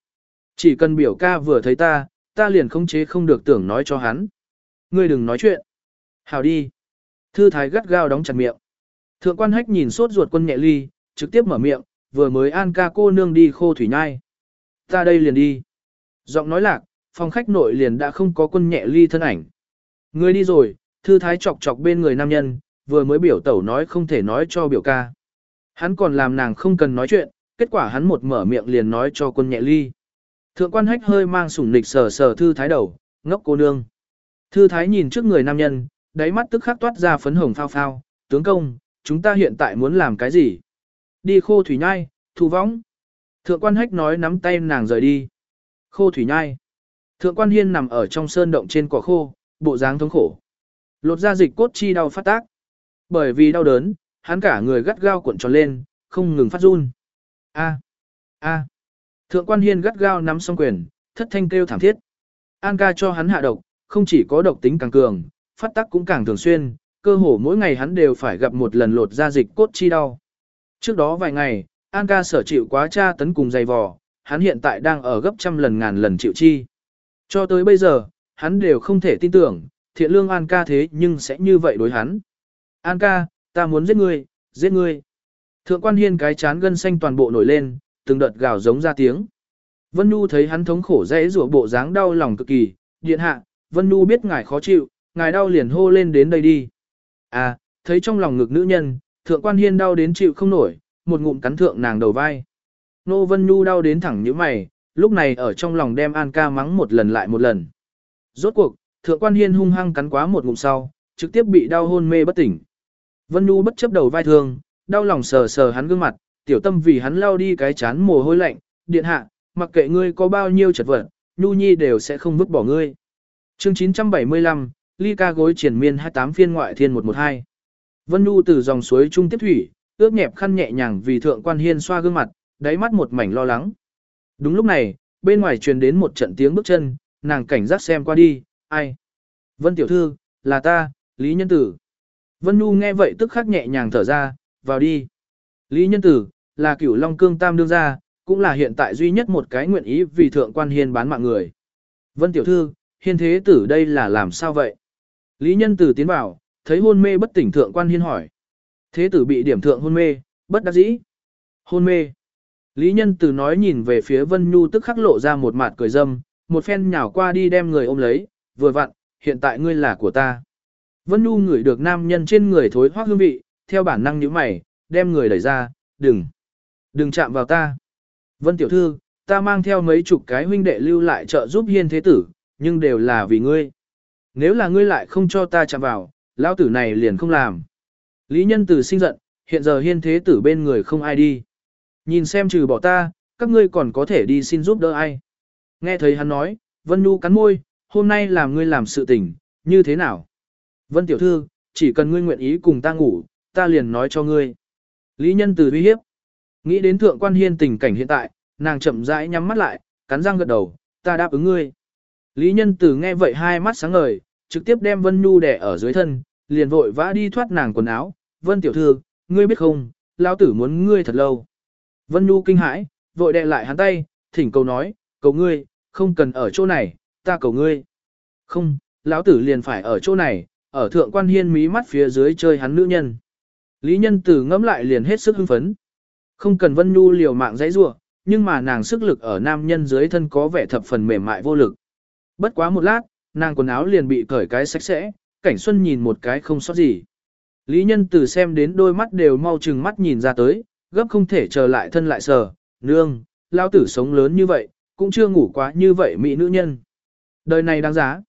Chỉ cần biểu ca vừa thấy ta, ta liền không chế không được tưởng nói cho hắn. Ngươi đừng nói chuyện. Hào đi. Thư thái gắt gao đóng chặt miệng. Thượng quan hách nhìn sốt ruột quân nhẹ ly, trực tiếp mở miệng, vừa mới an ca cô nương đi khô thủy nhai. Ta đây liền đi. Giọng nói lạc, phòng khách nội liền đã không có quân nhẹ ly thân ảnh. Ngươi đi rồi, thư thái chọc chọc bên người nam nhân, vừa mới biểu tẩu nói không thể nói cho biểu ca. Hắn còn làm nàng không cần nói chuyện, kết quả hắn một mở miệng liền nói cho quân nhẹ ly. Thượng quan hách hơi mang sủng nịch sờ sờ thư thái đầu, ngốc cô nương. Thư thái nhìn trước người nam nhân, đáy mắt tức khắc toát ra phấn hồng phao phao, tướng công, chúng ta hiện tại muốn làm cái gì? Đi khô thủy nhai, thu võng. Thượng quan hách nói nắm tay nàng rời đi. Khô thủy nhai. Thượng quan hiên nằm ở trong sơn động trên cỏ khô, bộ dáng thống khổ. Lột ra dịch cốt chi đau phát tác. Bởi vì đau đớn, hắn cả người gắt gao cuộn tròn lên, không ngừng phát run. A. A. Thượng quan hiên gắt gao nắm song quyền, thất thanh kêu thảm thiết. An ca cho hắn hạ độc, không chỉ có độc tính càng cường, phát tác cũng càng thường xuyên, cơ hồ mỗi ngày hắn đều phải gặp một lần lột da dịch cốt chi đau. Trước đó vài ngày, An ca sở chịu quá tra tấn cùng dày vò, hắn hiện tại đang ở gấp trăm lần ngàn lần chịu chi. Cho tới bây giờ, hắn đều không thể tin tưởng, thiện lương An ca thế nhưng sẽ như vậy đối hắn. An ca, ta muốn giết ngươi, giết ngươi. Thượng quan hiên cái chán gân xanh toàn bộ nổi lên, từng đợt gào giống ra tiếng. Vân Nhu thấy hắn thống khổ dễ rủa bộ dáng đau lòng cực kỳ, điện hạ, Vân Nhu biết ngài khó chịu, ngài đau liền hô lên đến đây đi. À, thấy trong lòng ngực nữ nhân, thượng quan hiên đau đến chịu không nổi, một ngụm cắn thượng nàng đầu vai. Nô Vân Nhu đau đến thẳng như mày, lúc này ở trong lòng đem An ca mắng một lần lại một lần. Rốt cuộc, thượng quan hiên hung hăng cắn quá một ngụm sau, trực tiếp bị đau hôn mê bất tỉnh. Vân Nhu bất chấp đầu vai thương, đau lòng sờ sờ hắn gương mặt, tiểu tâm vì hắn lao đi cái chán mồ hôi lạnh, điện hạ, mặc kệ ngươi có bao nhiêu chật vật, Nhu Nhi đều sẽ không vứt bỏ ngươi. Chương 975, ly ca gối triển miên 28 phiên ngoại thiên 112. Vân Nhu từ dòng suối trung tiếp thủy, ướp nhẹp khăn nhẹ nhàng vì thượng quan hiên xoa gương mặt, đáy mắt một mảnh lo lắng. Đúng lúc này, bên ngoài truyền đến một trận tiếng bước chân, nàng cảnh giác xem qua đi, ai? Vân tiểu thư, là ta, Lý Nhân Tử. Vân Nhu nghe vậy tức khắc nhẹ nhàng thở ra, vào đi. Lý Nhân Tử, là cửu Long Cương Tam đương gia, cũng là hiện tại duy nhất một cái nguyện ý vì thượng quan hiên bán mạng người. Vân Tiểu Thư, hiên thế tử đây là làm sao vậy? Lý Nhân Tử tiến vào, thấy hôn mê bất tỉnh thượng quan hiên hỏi. Thế tử bị điểm thượng hôn mê, bất đắc dĩ. Hôn mê. Lý Nhân Tử nói nhìn về phía Vân Nhu tức khắc lộ ra một mặt cười dâm, một phen nhào qua đi đem người ôm lấy, vừa vặn, hiện tại ngươi là của ta. Vân Nhu ngửi được nam nhân trên người thối hoác hương vị, theo bản năng nhíu mày, đem người đẩy ra, đừng, đừng chạm vào ta. Vân tiểu thư, ta mang theo mấy chục cái huynh đệ lưu lại trợ giúp hiên thế tử, nhưng đều là vì ngươi. Nếu là ngươi lại không cho ta chạm vào, lão tử này liền không làm. Lý nhân tử sinh giận, hiện giờ hiên thế tử bên người không ai đi. Nhìn xem trừ bỏ ta, các ngươi còn có thể đi xin giúp đỡ ai. Nghe thấy hắn nói, Vân Nhu cắn môi, hôm nay làm ngươi làm sự tình, như thế nào? Vân tiểu thư, chỉ cần ngươi nguyện ý cùng ta ngủ, ta liền nói cho ngươi. Lý nhân từ uy hiếp. Nghĩ đến thượng quan hiên tình cảnh hiện tại, nàng chậm rãi nhắm mắt lại, cắn răng gật đầu, ta đáp ứng ngươi. Lý nhân từ nghe vậy hai mắt sáng ngời, trực tiếp đem Vân Nhu đè ở dưới thân, liền vội vã đi thoát nàng quần áo. Vân tiểu thư, ngươi biết không, lão tử muốn ngươi thật lâu. Vân Nhu kinh hãi, vội đè lại hắn tay, thỉnh cầu nói, cầu ngươi, không cần ở chỗ này, ta cầu ngươi. Không, lão tử liền phải ở chỗ này, ở thượng quan hiên mí mắt phía dưới chơi hắn nữ nhân. Lý nhân tử ngẫm lại liền hết sức hưng phấn. Không cần Vân Nhu liều mạng dãy rua, nhưng mà nàng sức lực ở nam nhân dưới thân có vẻ thập phần mềm mại vô lực. Bất quá một lát, nàng quần áo liền bị cởi cái sạch sẽ, cảnh xuân nhìn một cái không sót gì. Lý nhân tử xem đến đôi mắt đều mau chừng mắt nhìn ra tới, gấp không thể chờ lại thân lại sờ, nương, lao tử sống lớn như vậy, cũng chưa ngủ quá như vậy mỹ nữ nhân. Đời này đáng giá.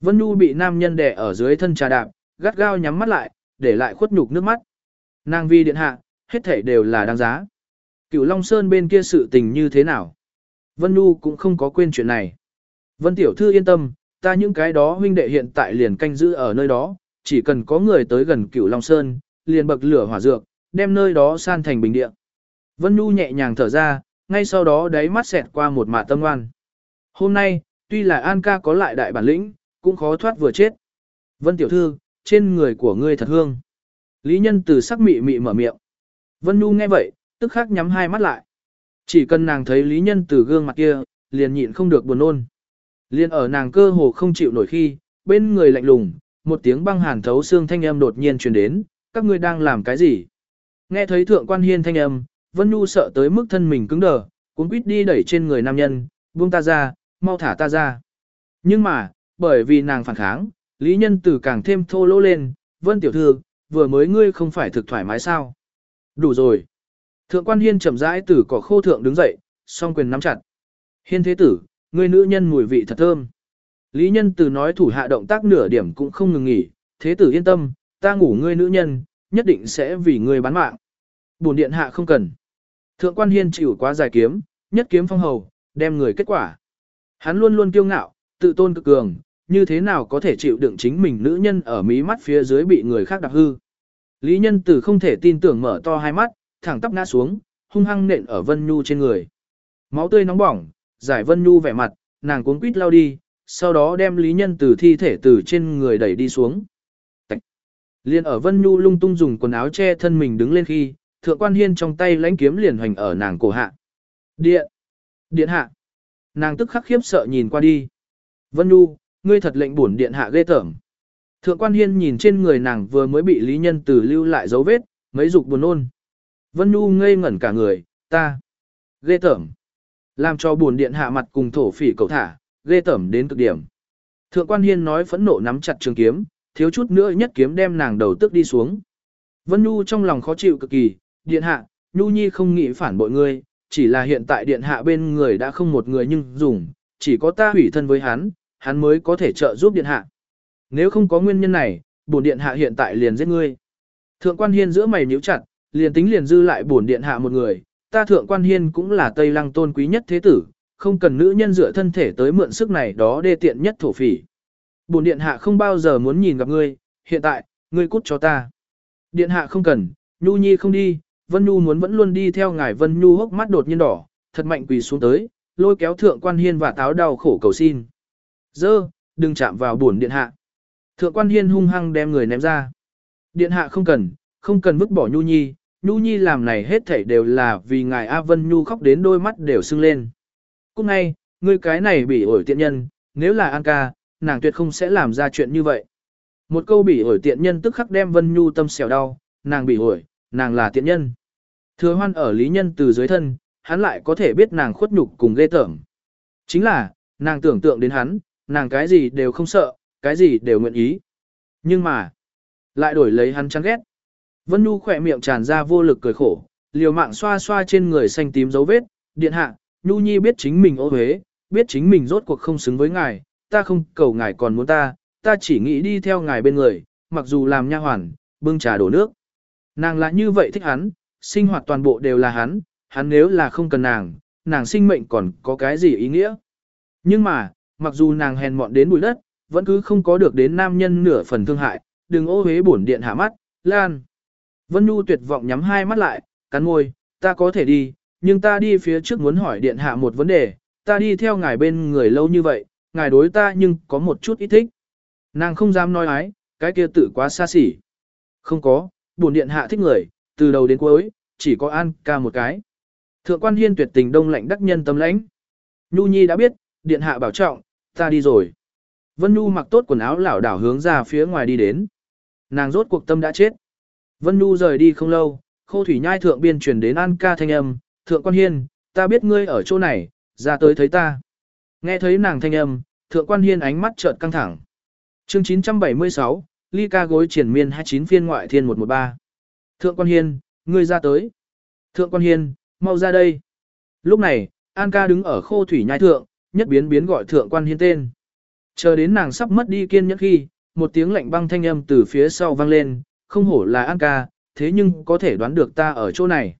Vân Nhu bị nam nhân đè ở dưới thân trà đạp, gắt gao nhắm mắt lại, để lại khuất nhục nước mắt. Nàng vi điện hạ, hết thể đều là đáng giá. Cửu Long Sơn bên kia sự tình như thế nào? Vân Nhu cũng không có quên chuyện này. Vân Tiểu Thư yên tâm, ta những cái đó huynh đệ hiện tại liền canh giữ ở nơi đó, chỉ cần có người tới gần Cửu Long Sơn, liền bậc lửa hỏa dược, đem nơi đó san thành bình địa. Vân Nhu nhẹ nhàng thở ra, ngay sau đó đáy mắt xẹt qua một mạ tâm ngoan. Hôm nay, tuy là An ca có lại đại bản lĩnh, cũng khó thoát vừa chết. Vân tiểu thư, trên người của ngươi thật hương. Lý nhân từ sắc mị mị mở miệng. Vân Nhu nghe vậy, tức khắc nhắm hai mắt lại. Chỉ cần nàng thấy Lý nhân từ gương mặt kia, liền nhịn không được buồn nôn. Liền ở nàng cơ hồ không chịu nổi khi, bên người lạnh lùng, một tiếng băng hàn thấu xương thanh âm đột nhiên truyền đến, các ngươi đang làm cái gì? Nghe thấy thượng quan hiên thanh âm, Vân Nhu sợ tới mức thân mình cứng đờ, cuốn quýt đi đẩy trên người nam nhân, buông ta ra, mau thả ta ra. Nhưng mà, bởi vì nàng phản kháng, Lý Nhân Tử càng thêm thô lỗ lên, Vân Tiểu Thư, vừa mới ngươi không phải thực thoải mái sao. Đủ rồi. Thượng quan Hiên chậm rãi từ cỏ khô thượng đứng dậy, song quyền nắm chặt. Hiên Thế Tử, ngươi nữ nhân mùi vị thật thơm. Lý Nhân Tử nói thủ hạ động tác nửa điểm cũng không ngừng nghỉ, Thế Tử yên tâm, ta ngủ ngươi nữ nhân, nhất định sẽ vì ngươi bán mạng. Bổn điện hạ không cần. Thượng quan Hiên chịu quá dài kiếm, nhất kiếm phong hầu, đem người kết quả. Hắn luôn luôn kiêu ngạo, tự tôn cực cường, như thế nào có thể chịu đựng chính mình nữ nhân ở mí mắt phía dưới bị người khác đạp hư. Lý nhân tử không thể tin tưởng mở to hai mắt, thẳng tắp ngã xuống, hung hăng nện ở Vân Nhu trên người. Máu tươi nóng bỏng, giải Vân Nhu vẻ mặt, nàng cuốn quýt lao đi, sau đó đem Lý nhân tử thi thể từ trên người đẩy đi xuống. Liên ở Vân Nhu lung tung dùng quần áo che thân mình đứng lên khi, thượng quan hiên trong tay lãnh kiếm liền hoành ở nàng cổ hạ. Điện! Điện hạ! Nàng tức khắc khiếp sợ nhìn qua đi. Vân Nhu, ngươi thật lệnh bổn điện hạ ghê tởm. Thượng quan hiên nhìn trên người nàng vừa mới bị lý nhân tử lưu lại dấu vết, mấy dục buồn nôn. Vân Nhu ngây ngẩn cả người, ta. Ghê tởm. Làm cho bổn điện hạ mặt cùng thổ phỉ cầu thả, ghê tởm đến cực điểm. Thượng quan hiên nói phẫn nộ nắm chặt trường kiếm, thiếu chút nữa nhất kiếm đem nàng đầu tức đi xuống. Vân Nhu trong lòng khó chịu cực kỳ, điện hạ, Nhu Nhi không nghĩ phản bội ngươi, chỉ là hiện tại điện hạ bên người đã không một người nhưng dùng, chỉ có ta hủy thân với hắn, hắn mới có thể trợ giúp điện hạ. Nếu không có nguyên nhân này, bổn điện hạ hiện tại liền giết ngươi. Thượng quan hiên giữa mày nhíu chặt, liền tính liền dư lại bổn điện hạ một người, ta thượng quan hiên cũng là Tây Lăng tôn quý nhất thế tử, không cần nữ nhân dựa thân thể tới mượn sức này đó đê tiện nhất thổ phỉ. Bổn điện hạ không bao giờ muốn nhìn gặp ngươi, hiện tại, ngươi cút cho ta. Điện hạ không cần, Nhu Nhi không đi, Vân Nhu muốn vẫn luôn đi theo ngài Vân Nhu hốc mắt đột nhiên đỏ, thật mạnh quỳ xuống tới, lôi kéo thượng quan hiên và táo đau khổ cầu xin. Dơ, đừng chạm vào buồn điện hạ. Thượng quan hiên hung hăng đem người ném ra. Điện hạ không cần, không cần vứt bỏ Nhu Nhi, Nhu Nhi làm này hết thảy đều là vì ngài A Vân Nhu khóc đến đôi mắt đều sưng lên. Cũng ngay, ngươi cái này bị ổi tiện nhân, nếu là An ca, nàng tuyệt không sẽ làm ra chuyện như vậy. Một câu bị ổi tiện nhân tức khắc đem Vân Nhu tâm xèo đau, nàng bị ổi, nàng là tiện nhân. Thừa hoan ở lý nhân từ dưới thân, hắn lại có thể biết nàng khuất nhục cùng ghê tởm. Chính là, nàng tưởng tượng đến hắn, nàng cái gì đều không sợ, cái gì đều nguyện ý. Nhưng mà, lại đổi lấy hắn chán ghét. Vân Nhu khỏe miệng tràn ra vô lực cười khổ, liều mạng xoa xoa trên người xanh tím dấu vết, điện hạ, Nhu Nhi biết chính mình ô huế, biết chính mình rốt cuộc không xứng với ngài, ta không cầu ngài còn muốn ta, ta chỉ nghĩ đi theo ngài bên người, mặc dù làm nha hoàn, bưng trà đổ nước. Nàng là như vậy thích hắn, sinh hoạt toàn bộ đều là hắn, hắn nếu là không cần nàng, nàng sinh mệnh còn có cái gì ý nghĩa. Nhưng mà, mặc dù nàng hèn mọn đến bụi đất, vẫn cứ không có được đến nam nhân nửa phần thương hại, đừng ô hế bổn điện hạ mắt, lan. Vân Nhu tuyệt vọng nhắm hai mắt lại, cắn môi, ta có thể đi, nhưng ta đi phía trước muốn hỏi điện hạ một vấn đề, ta đi theo ngài bên người lâu như vậy, ngài đối ta nhưng có một chút ít thích. Nàng không dám nói ái, cái kia tự quá xa xỉ. Không có, bổn điện hạ thích người, từ đầu đến cuối, chỉ có An ca một cái. Thượng quan hiên tuyệt tình đông lạnh đắc nhân tâm lãnh. Nhu Nhi đã biết, điện hạ bảo trọng, ta đi rồi. Vân Nhu mặc tốt quần áo lảo đảo hướng ra phía ngoài đi đến. Nàng rốt cuộc tâm đã chết. Vân Nhu rời đi không lâu, khô thủy nhai thượng biên truyền đến An ca thanh âm, thượng quan hiên, ta biết ngươi ở chỗ này, ra tới thấy ta. Nghe thấy nàng thanh âm, thượng quan hiên ánh mắt chợt căng thẳng. Chương 976, ly ca gối triển miên 29 phiên ngoại thiên 113. Thượng quan hiên, ngươi ra tới. Thượng quan hiên, mau ra đây. Lúc này, An ca đứng ở khô thủy nhai thượng, nhất biến biến gọi thượng quan hiên tên. Chờ đến nàng sắp mất đi kiên nhẫn khi, một tiếng lạnh băng thanh âm từ phía sau vang lên, không hổ là An ca, thế nhưng có thể đoán được ta ở chỗ này.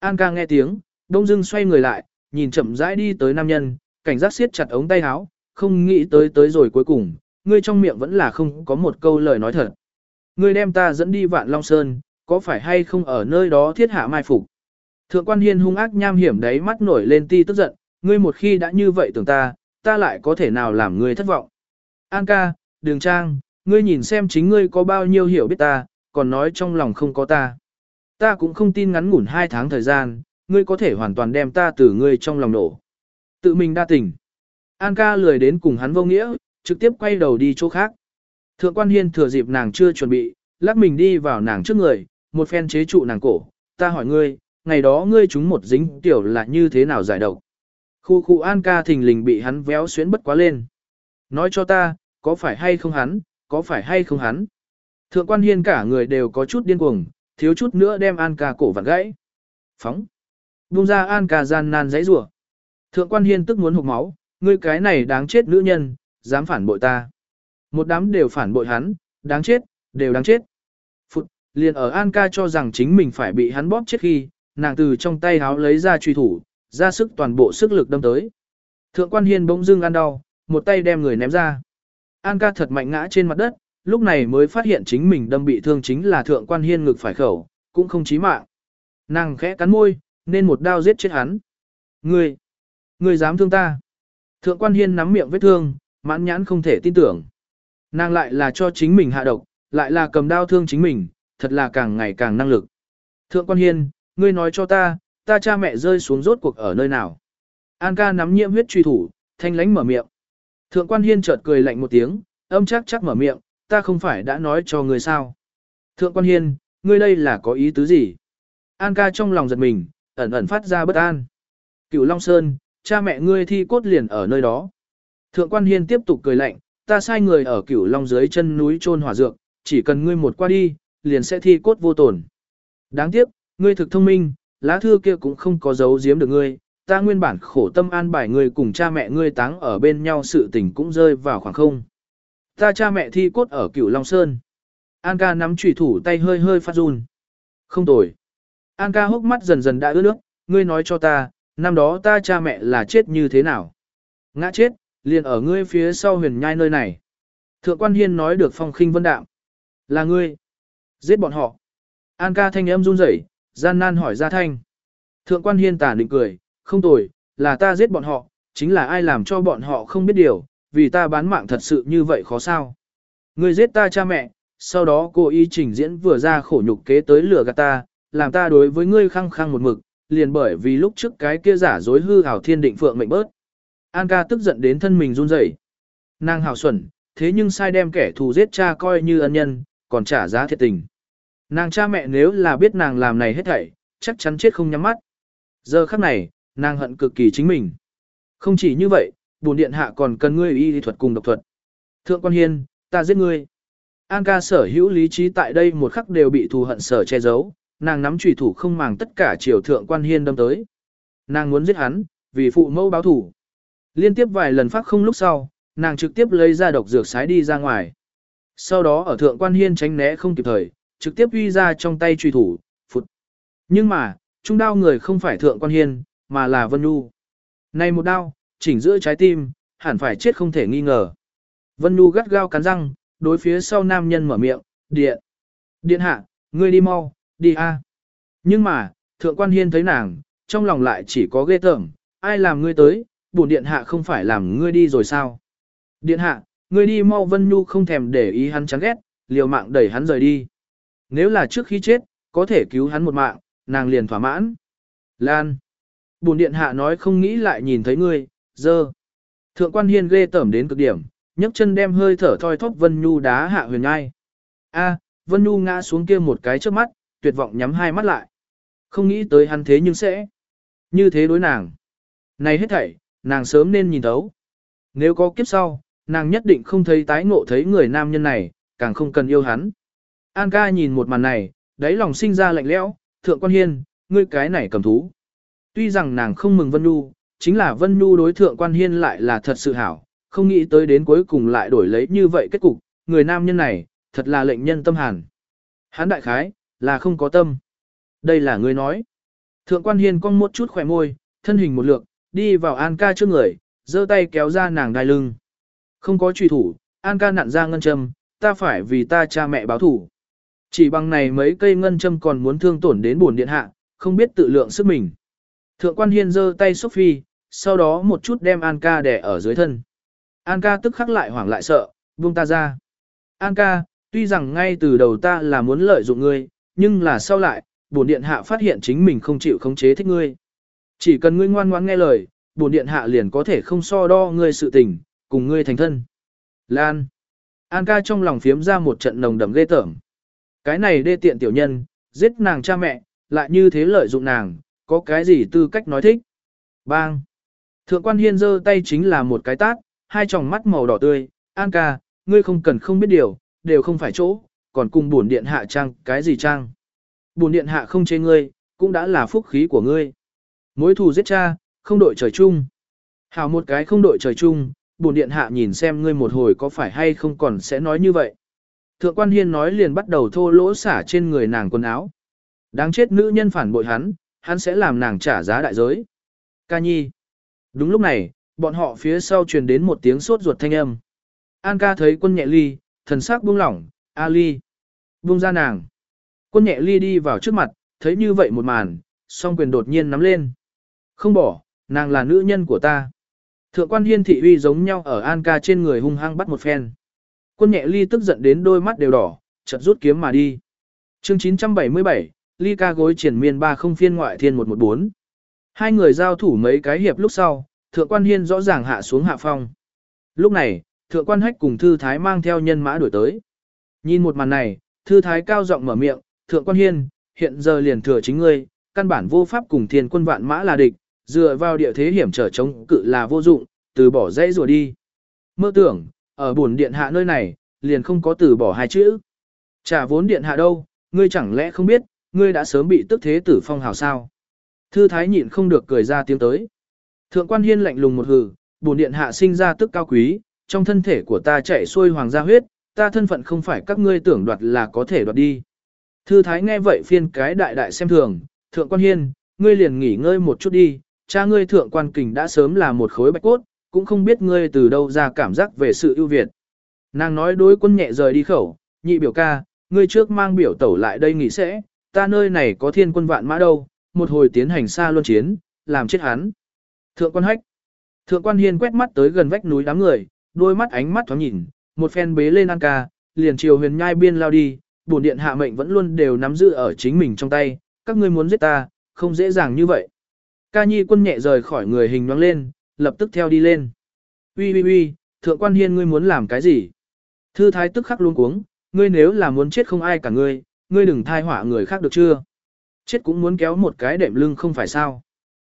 An ca nghe tiếng, đông dưng xoay người lại, nhìn chậm rãi đi tới nam nhân, cảnh giác siết chặt ống tay áo, không nghĩ tới tới rồi cuối cùng, ngươi trong miệng vẫn là không có một câu lời nói thật. Ngươi đem ta dẫn đi vạn Long Sơn, có phải hay không ở nơi đó thiết hạ mai phục? Thượng quan hiên hung ác nham hiểm đấy mắt nổi lên ti tức giận, ngươi một khi đã như vậy tưởng ta, ta lại có thể nào làm ngươi thất vọng? An ca, đường trang, ngươi nhìn xem chính ngươi có bao nhiêu hiểu biết ta, còn nói trong lòng không có ta. Ta cũng không tin ngắn ngủn hai tháng thời gian, ngươi có thể hoàn toàn đem ta từ ngươi trong lòng nổ. Tự mình đa tình. An ca lười đến cùng hắn vô nghĩa, trực tiếp quay đầu đi chỗ khác. Thượng quan hiên thừa dịp nàng chưa chuẩn bị, lắc mình đi vào nàng trước người, một phen chế trụ nàng cổ. Ta hỏi ngươi, ngày đó ngươi chúng một dính tiểu là như thế nào giải độc? Khu khu An ca thình lình bị hắn véo xuyến bất quá lên. Nói cho ta, có phải hay không hắn, có phải hay không hắn? Thượng quan hiên cả người đều có chút điên cuồng, thiếu chút nữa đem An ca cổ vặn gãy. Phóng. Bung ra An ca gian nan giấy rủa. Thượng quan hiên tức muốn hụt máu, ngươi cái này đáng chết nữ nhân, dám phản bội ta. Một đám đều phản bội hắn, đáng chết, đều đáng chết. Phụt, liền ở An ca cho rằng chính mình phải bị hắn bóp chết khi, nàng từ trong tay háo lấy ra truy thủ, ra sức toàn bộ sức lực đâm tới. Thượng quan hiên bỗng dưng ăn đau, một tay đem người ném ra. An ca thật mạnh ngã trên mặt đất, lúc này mới phát hiện chính mình đâm bị thương chính là thượng quan hiên ngực phải khẩu, cũng không chí mạng. Nàng khẽ cắn môi, nên một đao giết chết hắn. Ngươi, ngươi dám thương ta. Thượng quan hiên nắm miệng vết thương, mãn nhãn không thể tin tưởng. Nàng lại là cho chính mình hạ độc, lại là cầm đao thương chính mình, thật là càng ngày càng năng lực. Thượng quan hiên, ngươi nói cho ta, ta cha mẹ rơi xuống rốt cuộc ở nơi nào. An ca nắm nhiễm huyết truy thủ, thanh lánh mở miệng. Thượng quan hiên chợt cười lạnh một tiếng, âm chắc chắc mở miệng, ta không phải đã nói cho ngươi sao. Thượng quan hiên, ngươi đây là có ý tứ gì? An ca trong lòng giật mình, ẩn ẩn phát ra bất an. Cửu Long Sơn, cha mẹ ngươi thi cốt liền ở nơi đó. Thượng quan hiên tiếp tục cười lạnh, ta sai người ở cửu Long dưới chân núi trôn hỏa dược, chỉ cần ngươi một qua đi, liền sẽ thi cốt vô tổn. Đáng tiếc, ngươi thực thông minh, lá thư kia cũng không có giấu giếm được ngươi, ta nguyên bản khổ tâm an bài ngươi cùng cha mẹ ngươi táng ở bên nhau sự tình cũng rơi vào khoảng không. Ta cha mẹ thi cốt ở cửu Long Sơn. An ca nắm trùy thủ tay hơi hơi phát run. Không tồi. An ca hốc mắt dần dần đã ướt nước, ngươi nói cho ta, năm đó ta cha mẹ là chết như thế nào? Ngã chết, liền ở ngươi phía sau huyền nhai nơi này. Thượng quan hiên nói được phong khinh vân đạm. Là ngươi. Giết bọn họ. An ca thanh âm run rẩy, gian nan hỏi ra thanh. Thượng quan hiên tả định cười, không tồi, là ta giết bọn họ, chính là ai làm cho bọn họ không biết điều, vì ta bán mạng thật sự như vậy khó sao. Ngươi giết ta cha mẹ, sau đó cô ý trình diễn vừa ra khổ nhục kế tới lửa gạt ta, làm ta đối với ngươi khăng khăng một mực, liền bởi vì lúc trước cái kia giả dối hư hảo thiên định phượng mệnh bớt. An ca tức giận đến thân mình run rẩy. Nàng hảo xuẩn, thế nhưng sai đem kẻ thù giết cha coi như ân nhân, còn trả giá thiệt tình. Nàng cha mẹ nếu là biết nàng làm này hết thảy, chắc chắn chết không nhắm mắt. Giờ khắc này, nàng hận cực kỳ chính mình. Không chỉ như vậy, bổn điện hạ còn cần ngươi y lý thuật cùng độc thuật. Thượng quan hiên, ta giết ngươi. An ca sở hữu lý trí tại đây một khắc đều bị thù hận sở che giấu, nàng nắm chủy thủ không màng tất cả triều thượng quan hiên đâm tới. Nàng muốn giết hắn, vì phụ mẫu báo thủ. Liên tiếp vài lần phát không lúc sau, nàng trực tiếp lấy ra độc dược sái đi ra ngoài. Sau đó ở thượng quan hiên tránh né không kịp thời, trực tiếp uy ra trong tay truy thủ, phụt. Nhưng mà, trung đao người không phải thượng quan hiên, mà là Vân Nhu. Này một đao, chỉnh giữa trái tim, hẳn phải chết không thể nghi ngờ. Vân Nhu gắt gao cắn răng, đối phía sau nam nhân mở miệng, điện. Điện hạ, ngươi đi mau, đi a. Nhưng mà, thượng quan hiên thấy nàng, trong lòng lại chỉ có ghê tởm, ai làm ngươi tới, bổn điện hạ không phải làm ngươi đi rồi sao. Điện hạ, ngươi đi mau Vân Nhu không thèm để ý hắn chán ghét, liều mạng đẩy hắn rời đi. Nếu là trước khi chết, có thể cứu hắn một mạng, nàng liền thỏa mãn. Lan. bùn điện hạ nói không nghĩ lại nhìn thấy ngươi, dơ. Thượng quan hiên ghê tởm đến cực điểm, nhấc chân đem hơi thở thoi thóp Vân Nhu đá hạ huyền ngai. A, Vân Nhu ngã xuống kia một cái trước mắt, tuyệt vọng nhắm hai mắt lại. Không nghĩ tới hắn thế nhưng sẽ như thế đối nàng. Này hết thảy, nàng sớm nên nhìn thấu. Nếu có kiếp sau, nàng nhất định không thấy tái ngộ thấy người nam nhân này, càng không cần yêu hắn. An ca nhìn một màn này, đáy lòng sinh ra lạnh lẽo, thượng quan hiên, ngươi cái này cầm thú. Tuy rằng nàng không mừng Vân Nhu, chính là Vân Nhu đối thượng quan hiên lại là thật sự hảo, không nghĩ tới đến cuối cùng lại đổi lấy như vậy kết cục, người nam nhân này, thật là lệnh nhân tâm hàn. Hán đại khái, là không có tâm. Đây là ngươi nói. Thượng quan hiên cong một chút khỏe môi, thân hình một lượt, đi vào An ca trước người, giơ tay kéo ra nàng đai lưng. Không có truy thủ, An ca nặn ra ngân châm, ta phải vì ta cha mẹ báo thủ. Chỉ bằng này mấy cây ngân châm còn muốn thương tổn đến bổn điện hạ, không biết tự lượng sức mình. Thượng quan hiên giơ tay xúc phi, sau đó một chút đem An ca đè ở dưới thân. An ca tức khắc lại hoảng lại sợ, buông ta ra. An ca, tuy rằng ngay từ đầu ta là muốn lợi dụng ngươi, nhưng là sau lại, bổn điện hạ phát hiện chính mình không chịu khống chế thích ngươi. Chỉ cần ngươi ngoan ngoãn nghe lời, bổn điện hạ liền có thể không so đo ngươi sự tình, cùng ngươi thành thân. Lan. An ca trong lòng phiếm ra một trận nồng đậm ghê tởm. Cái này đê tiện tiểu nhân, giết nàng cha mẹ, lại như thế lợi dụng nàng, có cái gì tư cách nói thích. Bang. Thượng quan hiên giơ tay chính là một cái tát, hai tròng mắt màu đỏ tươi, An ca, ngươi không cần không biết điều, đều không phải chỗ, còn cùng bổn điện hạ trang, cái gì trang. Bổn điện hạ không chê ngươi, cũng đã là phúc khí của ngươi. Mối thù giết cha, không đội trời chung. Hảo một cái không đội trời chung, bổn điện hạ nhìn xem ngươi một hồi có phải hay không còn sẽ nói như vậy. Thượng quan hiên nói liền bắt đầu thô lỗ xả trên người nàng quần áo. Đáng chết nữ nhân phản bội hắn, hắn sẽ làm nàng trả giá đại giới. Ca nhi. Đúng lúc này, bọn họ phía sau truyền đến một tiếng sốt ruột thanh âm. An ca thấy quân nhẹ ly, thần sắc buông lỏng, A ly. Buông ra nàng. Quân nhẹ ly đi vào trước mặt, thấy như vậy một màn, song quyền đột nhiên nắm lên. Không bỏ, nàng là nữ nhân của ta. Thượng quan hiên thị uy giống nhau ở An ca trên người hung hăng bắt một phen. Quân nhẹ ly tức giận đến đôi mắt đều đỏ, chợt rút kiếm mà đi. chương 977, ly ca gối triển miên ba không phiên ngoại thiên 114. Hai người giao thủ mấy cái hiệp lúc sau, thượng quan hiên rõ ràng hạ xuống hạ phong. Lúc này, thượng quan hách cùng thư thái mang theo nhân mã đuổi tới. Nhìn một màn này, thư thái cao giọng mở miệng, thượng quan hiên, hiện giờ liền thừa chính ngươi, căn bản vô pháp cùng thiên quân vạn mã là địch, dựa vào địa thế hiểm trở chống cự là vô dụng, từ bỏ dãy rùa đi. Mơ tưởng, ở buồn điện hạ nơi này, liền không có từ bỏ hai chữ. Trả vốn điện hạ đâu, ngươi chẳng lẽ không biết, ngươi đã sớm bị tức thế tử phong hào sao. Thư thái nhịn không được cười ra tiếng tới. Thượng quan hiên lạnh lùng một hừ, buồn điện hạ sinh ra tức cao quý, trong thân thể của ta chạy xuôi hoàng gia huyết, ta thân phận không phải các ngươi tưởng đoạt là có thể đoạt đi. Thư thái nghe vậy phiên cái đại đại xem thường, thượng quan hiên, ngươi liền nghỉ ngơi một chút đi, cha ngươi thượng quan kình đã sớm là một khối bạch cốt, cũng không biết ngươi từ đâu ra cảm giác về sự ưu việt. Nàng nói đối quân nhẹ rời đi khẩu, nhị biểu ca, ngươi trước mang biểu tẩu lại đây nghỉ sẽ, ta nơi này có thiên quân vạn mã đâu, một hồi tiến hành xa luân chiến, làm chết hắn. Thượng quan hách. Thượng quan hiên quét mắt tới gần vách núi đám người, đôi mắt ánh mắt thoáng nhìn, một phen bế lên an ca, liền chiều huyền nhai biên lao đi, bổn điện hạ mệnh vẫn luôn đều nắm giữ ở chính mình trong tay, các ngươi muốn giết ta, không dễ dàng như vậy. Ca nhi quân nhẹ rời khỏi người hình nhoáng lên, lập tức theo đi lên. Ui ui ui, thượng quan hiên ngươi muốn làm cái gì? Thư thái tức khắc luôn cuống, ngươi nếu là muốn chết không ai cả ngươi, ngươi đừng thai họa người khác được chưa? Chết cũng muốn kéo một cái đệm lưng không phải sao?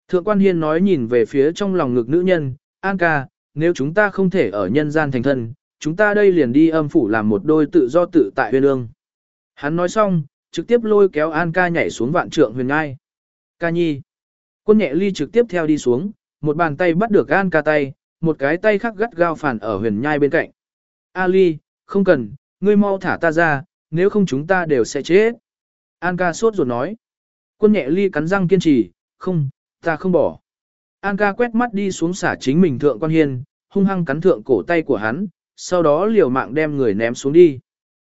Thượng quan hiên nói nhìn về phía trong lòng ngực nữ nhân, An ca, nếu chúng ta không thể ở nhân gian thành thân, chúng ta đây liền đi âm phủ làm một đôi tự do tự tại huyền ương. Hắn nói xong, trực tiếp lôi kéo An ca nhảy xuống vạn trượng huyền ngai. Ca nhi. Quân nhẹ ly trực tiếp theo đi xuống, một bàn tay bắt được An ca tay, một cái tay khác gắt gao phản ở huyền nhai bên cạnh. Ali, không cần, ngươi mau thả ta ra, nếu không chúng ta đều sẽ chết. An ca sốt ruột nói. Quân nhẹ ly cắn răng kiên trì, không, ta không bỏ. An ca quét mắt đi xuống xả chính mình thượng quan hiên, hung hăng cắn thượng cổ tay của hắn, sau đó liều mạng đem người ném xuống đi.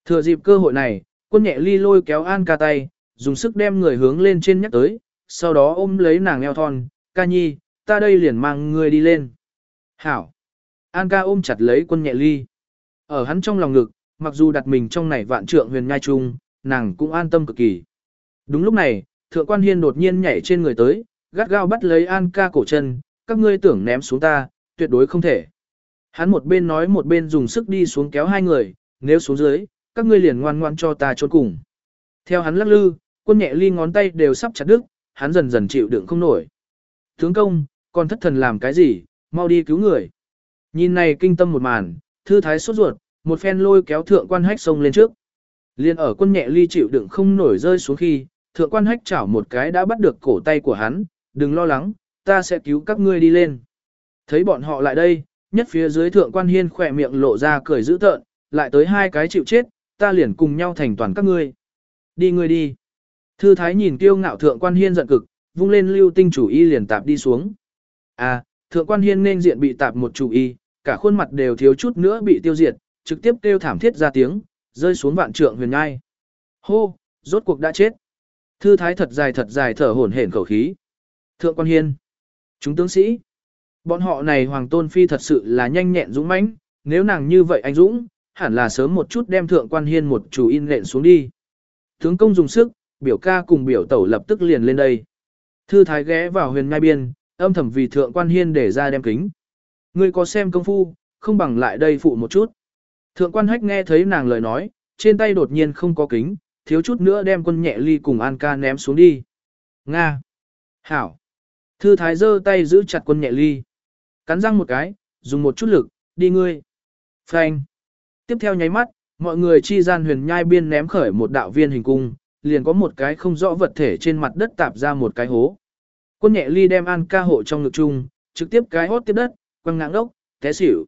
Thừa dịp cơ hội này, quân nhẹ ly lôi kéo An ca tay, dùng sức đem người hướng lên trên nhắc tới, sau đó ôm lấy nàng eo thon, ca nhi, ta đây liền mang ngươi đi lên. Hảo! An ca ôm chặt lấy quân nhẹ ly. Ở hắn trong lòng ngực, mặc dù đặt mình trong này vạn trượng huyền nhai chung, nàng cũng an tâm cực kỳ. Đúng lúc này, thượng quan hiên đột nhiên nhảy trên người tới, gắt gao bắt lấy An ca cổ chân, các ngươi tưởng ném xuống ta, tuyệt đối không thể. Hắn một bên nói một bên dùng sức đi xuống kéo hai người, nếu xuống dưới, các ngươi liền ngoan ngoan cho ta trốn cùng. Theo hắn lắc lư, quân nhẹ ly ngón tay đều sắp chặt đứt, hắn dần dần chịu đựng không nổi. Tướng công, còn thất thần làm cái gì, mau đi cứu người. Nhìn này kinh tâm một màn, thư thái sốt ruột, một phen lôi kéo thượng quan hách sông lên trước. Liên ở quân nhẹ ly chịu đựng không nổi rơi xuống khi, thượng quan hách chảo một cái đã bắt được cổ tay của hắn, đừng lo lắng, ta sẽ cứu các ngươi đi lên. Thấy bọn họ lại đây, nhất phía dưới thượng quan hiên khỏe miệng lộ ra cười dữ tợn, lại tới hai cái chịu chết, ta liền cùng nhau thành toàn các ngươi. Đi ngươi đi. Thư thái nhìn kiêu ngạo thượng quan hiên giận cực, vung lên lưu tinh chủ y liền tạp đi xuống. À, thượng quan hiên nên diện bị tạp một chủ y, cả khuôn mặt đều thiếu chút nữa bị tiêu diệt, trực tiếp kêu thảm thiết ra tiếng, rơi xuống vạn trượng huyền ngai. Hô, rốt cuộc đã chết. Thư thái thật dài thật dài thở hổn hển khẩu khí. Thượng quan hiên. Chúng tướng sĩ. Bọn họ này hoàng tôn phi thật sự là nhanh nhẹn dũng mãnh, nếu nàng như vậy anh dũng, hẳn là sớm một chút đem thượng quan hiên một chủ in lệnh xuống đi. Tướng công dùng sức, biểu ca cùng biểu tẩu lập tức liền lên đây. Thư thái ghé vào huyền ngai biên, âm thầm vì thượng quan hiên để ra đem kính. Ngươi có xem công phu, không bằng lại đây phụ một chút. Thượng quan hách nghe thấy nàng lời nói, trên tay đột nhiên không có kính, thiếu chút nữa đem quân nhẹ ly cùng An ca ném xuống đi. Nga. Hảo. Thư thái giơ tay giữ chặt quân nhẹ ly. Cắn răng một cái, dùng một chút lực, đi ngươi. Phanh. Tiếp theo nháy mắt, mọi người chi gian huyền nhai biên ném khởi một đạo viên hình cung, liền có một cái không rõ vật thể trên mặt đất tạp ra một cái hố. Quân nhẹ ly đem An ca hộ trong ngực chung, trực tiếp cái hốt tiếp đất, quăng ngạng đốc, té xỉu.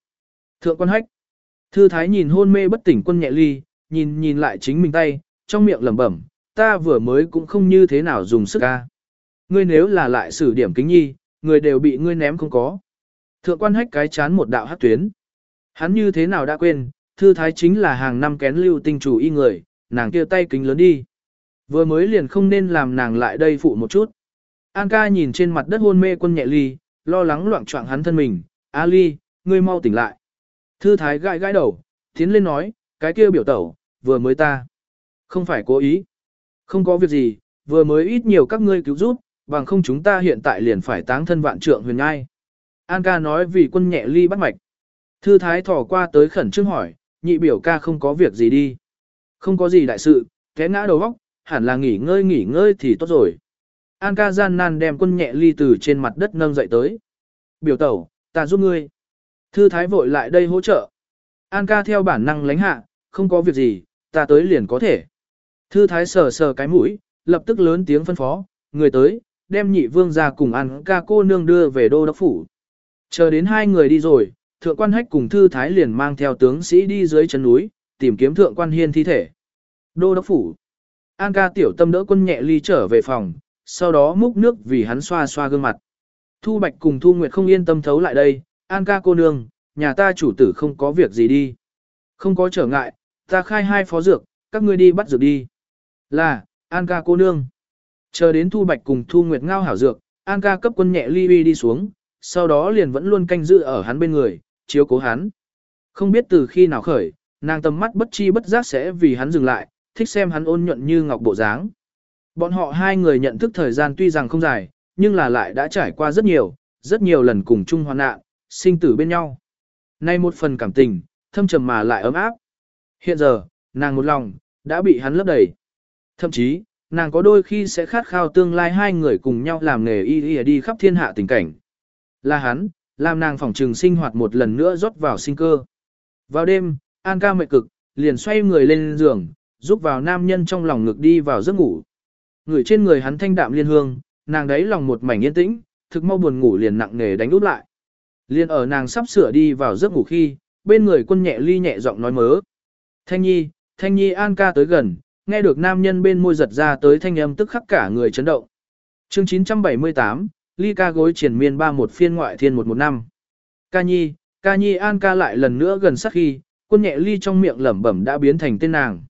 Thượng quan hách. Thư thái nhìn hôn mê bất tỉnh quân nhẹ ly, nhìn nhìn lại chính mình tay, trong miệng lẩm bẩm, ta vừa mới cũng không như thế nào dùng sức ca. Ngươi nếu là lại xử điểm kính nhi, người đều bị ngươi ném không có. Thượng quan hách cái chán một đạo hát tuyến. Hắn như thế nào đã quên, thư thái chính là hàng năm kén lưu tinh chủ y người, nàng kia tay kính lớn đi. Vừa mới liền không nên làm nàng lại đây phụ một chút. An ca nhìn trên mặt đất hôn mê quân nhẹ ly, lo lắng loạn trọng hắn thân mình, A ly, ngươi mau tỉnh lại. Thư thái gãi gãi đầu, tiến lên nói, cái kia biểu tẩu, vừa mới ta. Không phải cố ý. Không có việc gì, vừa mới ít nhiều các ngươi cứu giúp, bằng không chúng ta hiện tại liền phải táng thân vạn trượng huyền ngai. An ca nói vì quân nhẹ ly bắt mạch. Thư thái thỏ qua tới khẩn trương hỏi, nhị biểu ca không có việc gì đi. Không có gì đại sự, té ngã đầu góc, hẳn là nghỉ ngơi nghỉ ngơi thì tốt rồi. An ca gian nan đem quân nhẹ ly từ trên mặt đất nâng dậy tới. Biểu tẩu, ta giúp ngươi. Thư thái vội lại đây hỗ trợ. An ca theo bản năng lánh hạ, không có việc gì, ta tới liền có thể. Thư thái sờ sờ cái mũi, lập tức lớn tiếng phân phó, người tới, đem nhị vương ra cùng An ca cô nương đưa về đô đốc phủ. Chờ đến hai người đi rồi, thượng quan hách cùng thư thái liền mang theo tướng sĩ đi dưới chân núi, tìm kiếm thượng quan hiên thi thể. Đô đốc phủ. An ca tiểu tâm đỡ quân nhẹ ly trở về phòng, sau đó múc nước vì hắn xoa xoa gương mặt. Thu Bạch cùng Thu Nguyệt không yên tâm thấu lại đây, An ca cô nương, nhà ta chủ tử không có việc gì đi. Không có trở ngại, ta khai hai phó dược, các ngươi đi bắt dược đi. Là, An ca cô nương. Chờ đến Thu Bạch cùng Thu Nguyệt ngao hảo dược, An ca cấp quân nhẹ ly uy đi xuống, sau đó liền vẫn luôn canh giữ ở hắn bên người, chiếu cố hắn. Không biết từ khi nào khởi, nàng tầm mắt bất chi bất giác sẽ vì hắn dừng lại, thích xem hắn ôn nhuận như ngọc bộ dáng. Bọn họ hai người nhận thức thời gian tuy rằng không dài, nhưng là lại đã trải qua rất nhiều, rất nhiều lần cùng chung hoàn nạn, sinh tử bên nhau. Nay một phần cảm tình, thâm trầm mà lại ấm áp. Hiện giờ, nàng một lòng, đã bị hắn lấp đầy. Thậm chí, nàng có đôi khi sẽ khát khao tương lai hai người cùng nhau làm nghề y y đi khắp thiên hạ tình cảnh. Là hắn, làm nàng phòng trường sinh hoạt một lần nữa rót vào sinh cơ. Vào đêm, An ca mệt cực, liền xoay người lên giường, giúp vào nam nhân trong lòng ngực đi vào giấc ngủ. Người trên người hắn thanh đạm liên hương, nàng đấy lòng một mảnh yên tĩnh, thực mau buồn ngủ liền nặng nề đánh úp lại. Liên ở nàng sắp sửa đi vào giấc ngủ khi, bên người quân nhẹ ly nhẹ giọng nói mớ. Thanh nhi, thanh nhi an ca tới gần, nghe được nam nhân bên môi giật ra tới thanh âm tức khắc cả người chấn động. chương 978, ly ca gối triển miên ba một phiên ngoại thiên 115. Ca nhi, ca nhi an ca lại lần nữa gần sát khi, quân nhẹ ly trong miệng lẩm bẩm đã biến thành tên nàng.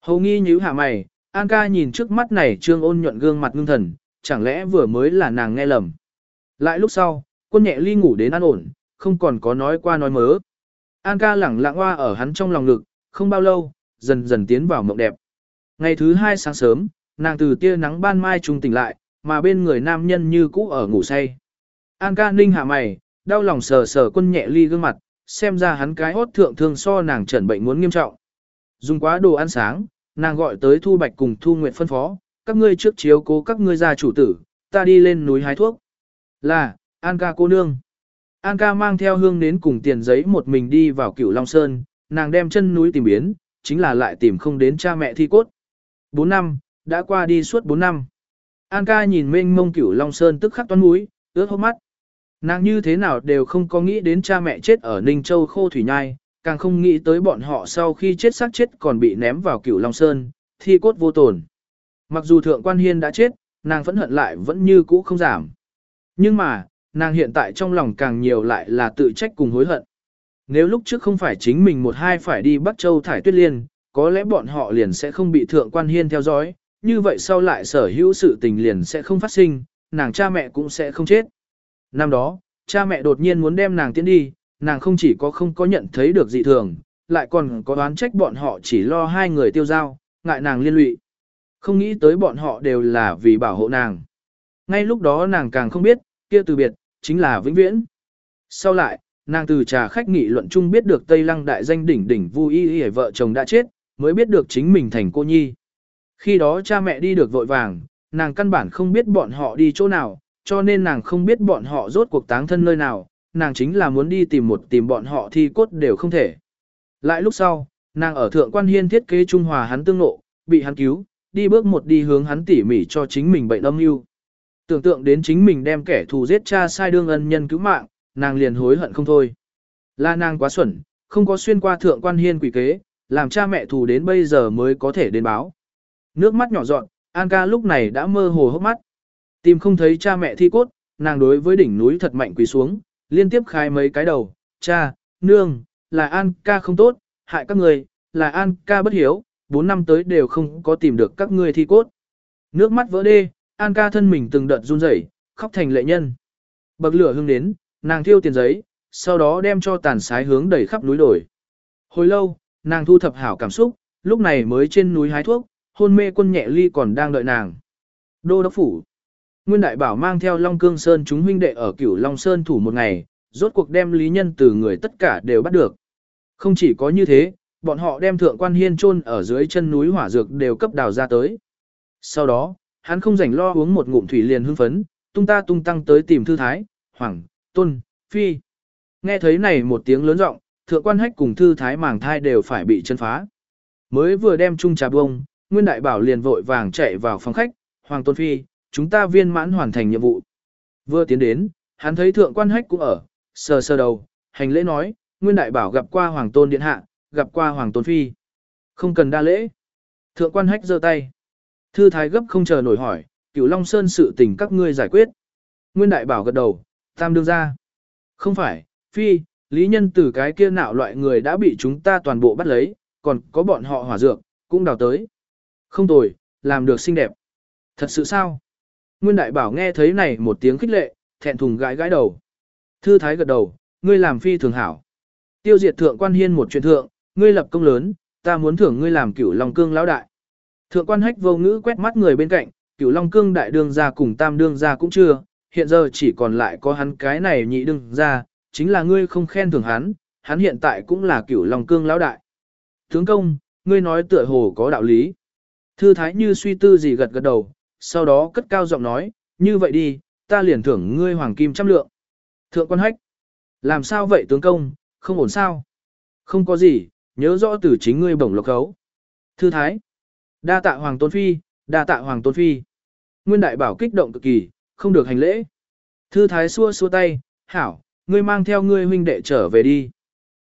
Hầu nghi nhíu hạ mày, an ca nhìn trước mắt này trương ôn nhuận gương mặt ngưng thần, chẳng lẽ vừa mới là nàng nghe lầm. Lại lúc sau, quân nhẹ ly ngủ đến an ổn, không còn có nói qua nói mớ. An ca lẳng lặng hoa ở hắn trong lòng ngực, không bao lâu, dần dần tiến vào mộng đẹp. Ngày thứ hai sáng sớm, nàng từ tia nắng ban mai trung tỉnh lại, mà bên người nam nhân như cũ ở ngủ say. An ca ninh hạ mày, đau lòng sờ sờ quân nhẹ ly gương mặt, xem ra hắn cái hốt thượng thương so nàng trần bệnh muốn nghiêm trọng. Dùng quá đồ ăn sáng, nàng gọi tới Thu Bạch cùng Thu Nguyệt phân phó, các ngươi trước chiếu cố các ngươi gia chủ tử, ta đi lên núi hái thuốc. Là, An ca cô nương. An ca mang theo hương nến cùng tiền giấy một mình đi vào cửu Long Sơn, nàng đem chân núi tìm biến, chính là lại tìm không đến cha mẹ thi cốt. 4 năm, đã qua đi suốt 4 năm. An ca nhìn mênh mông cửu Long Sơn tức khắc toán mũi, ướt hốc mắt. Nàng như thế nào đều không có nghĩ đến cha mẹ chết ở Ninh Châu khô thủy nhai, càng không nghĩ tới bọn họ sau khi chết xác chết còn bị ném vào cửu Long Sơn, thi cốt vô tổn. Mặc dù thượng quan hiên đã chết, nàng phẫn hận lại vẫn như cũ không giảm. Nhưng mà, nàng hiện tại trong lòng càng nhiều lại là tự trách cùng hối hận. Nếu lúc trước không phải chính mình một hai phải đi Bắc Châu thải tuyết liên, có lẽ bọn họ liền sẽ không bị thượng quan hiên theo dõi, như vậy sau lại sở hữu sự tình liền sẽ không phát sinh, nàng cha mẹ cũng sẽ không chết. Năm đó, cha mẹ đột nhiên muốn đem nàng tiến đi, nàng không chỉ có không có nhận thấy được dị thường, lại còn có đoán trách bọn họ chỉ lo hai người tiêu giao, ngại nàng liên lụy. Không nghĩ tới bọn họ đều là vì bảo hộ nàng. Ngay lúc đó nàng càng không biết, kia từ biệt, chính là vĩnh viễn. Sau lại, nàng từ trà khách nghị luận chung biết được Tây Lăng đại danh đỉnh đỉnh vui y y vợ chồng đã chết, mới biết được chính mình thành cô nhi. Khi đó cha mẹ đi được vội vàng, nàng căn bản không biết bọn họ đi chỗ nào, cho nên nàng không biết bọn họ rốt cuộc táng thân nơi nào, nàng chính là muốn đi tìm một tìm bọn họ thì cốt đều không thể. Lại lúc sau, nàng ở thượng quan hiên thiết kế Trung Hòa hắn tương nộ, bị hắn cứu, đi bước một đi hướng hắn tỉ mỉ cho chính mình bệnh âm mưu. Tưởng tượng đến chính mình đem kẻ thù giết cha sai đương ân nhân cứu mạng, nàng liền hối hận không thôi. Là nàng quá xuẩn, không có xuyên qua thượng quan hiên quỷ kế, làm cha mẹ thù đến bây giờ mới có thể đến báo. Nước mắt nhỏ dọn, An ca lúc này đã mơ hồ hốc mắt. Tìm không thấy cha mẹ thi cốt, nàng đối với đỉnh núi thật mạnh quỳ xuống, liên tiếp khai mấy cái đầu, cha, nương, là An ca không tốt, hại các người, là An ca bất hiếu, bốn năm tới đều không có tìm được các ngươi thi cốt. Nước mắt vỡ đê, An ca thân mình từng đợt run rẩy, khóc thành lệ nhân. Bậc lửa hương đến, nàng thiêu tiền giấy, sau đó đem cho tàn sái hướng đẩy khắp núi đổi. Hồi lâu, nàng thu thập hảo cảm xúc, lúc này mới trên núi hái thuốc, hôn mê quân nhẹ ly còn đang đợi nàng. Đô đốc phủ. Nguyên đại bảo mang theo Long Cương Sơn chúng huynh đệ ở cửu Long Sơn thủ một ngày, rốt cuộc đem lý nhân từ người tất cả đều bắt được. Không chỉ có như thế, bọn họ đem thượng quan hiên chôn ở dưới chân núi hỏa dược đều cấp đào ra tới. Sau đó, hắn không rảnh lo uống một ngụm thủy liền hưng phấn, tung ta tung tăng tới tìm thư thái, hoàng, tôn, phi. Nghe thấy này một tiếng lớn rộng, thượng quan hách cùng thư thái màng thai đều phải bị chân phá. Mới vừa đem chung trà bông, Nguyên Đại Bảo liền vội vàng chạy vào phòng khách, Hoàng Tôn Phi, chúng ta viên mãn hoàn thành nhiệm vụ. Vừa tiến đến, hắn thấy thượng quan hách cũng ở, sờ sờ đầu, hành lễ nói, Nguyên Đại Bảo gặp qua Hoàng Tôn Điện Hạ, gặp qua Hoàng Tôn Phi. Không cần đa lễ. Thượng quan hách giơ tay. Thư thái gấp không chờ nổi hỏi, cửu Long Sơn sự tình các ngươi giải quyết. Nguyên Đại Bảo gật đầu, tam đương ra. Không phải, Phi, lý nhân từ cái kia nạo loại người đã bị chúng ta toàn bộ bắt lấy, còn có bọn họ hỏa dược, cũng đào tới. Không tồi, làm được xinh đẹp. Thật sự sao? Nguyên Đại Bảo nghe thấy này một tiếng khích lệ, thẹn thùng gãi gãi đầu. Thư Thái gật đầu, ngươi làm phi thường hảo. Tiêu diệt thượng quan hiên một chuyện thượng, ngươi lập công lớn, ta muốn thưởng ngươi làm cửu Long Cương lão đại. Thượng quan hách vô ngữ quét mắt người bên cạnh, cửu Long Cương đại đương gia cùng tam đương gia cũng chưa, hiện giờ chỉ còn lại có hắn cái này nhị đương gia, chính là ngươi không khen thưởng hắn, hắn hiện tại cũng là cửu Long Cương lão đại. Tướng công, ngươi nói tựa hồ có đạo lý. Thư thái như suy tư gì gật gật đầu, sau đó cất cao giọng nói, như vậy đi, ta liền thưởng ngươi hoàng kim trăm lượng. Thượng quan hách, làm sao vậy tướng công, không ổn sao? Không có gì, nhớ rõ từ chính ngươi bổng lộc khấu. Thư thái, đa tạ hoàng tôn phi, đa tạ hoàng tôn phi. Nguyên đại bảo kích động cực kỳ, không được hành lễ. Thư thái xua xua tay, hảo, ngươi mang theo ngươi huynh đệ trở về đi.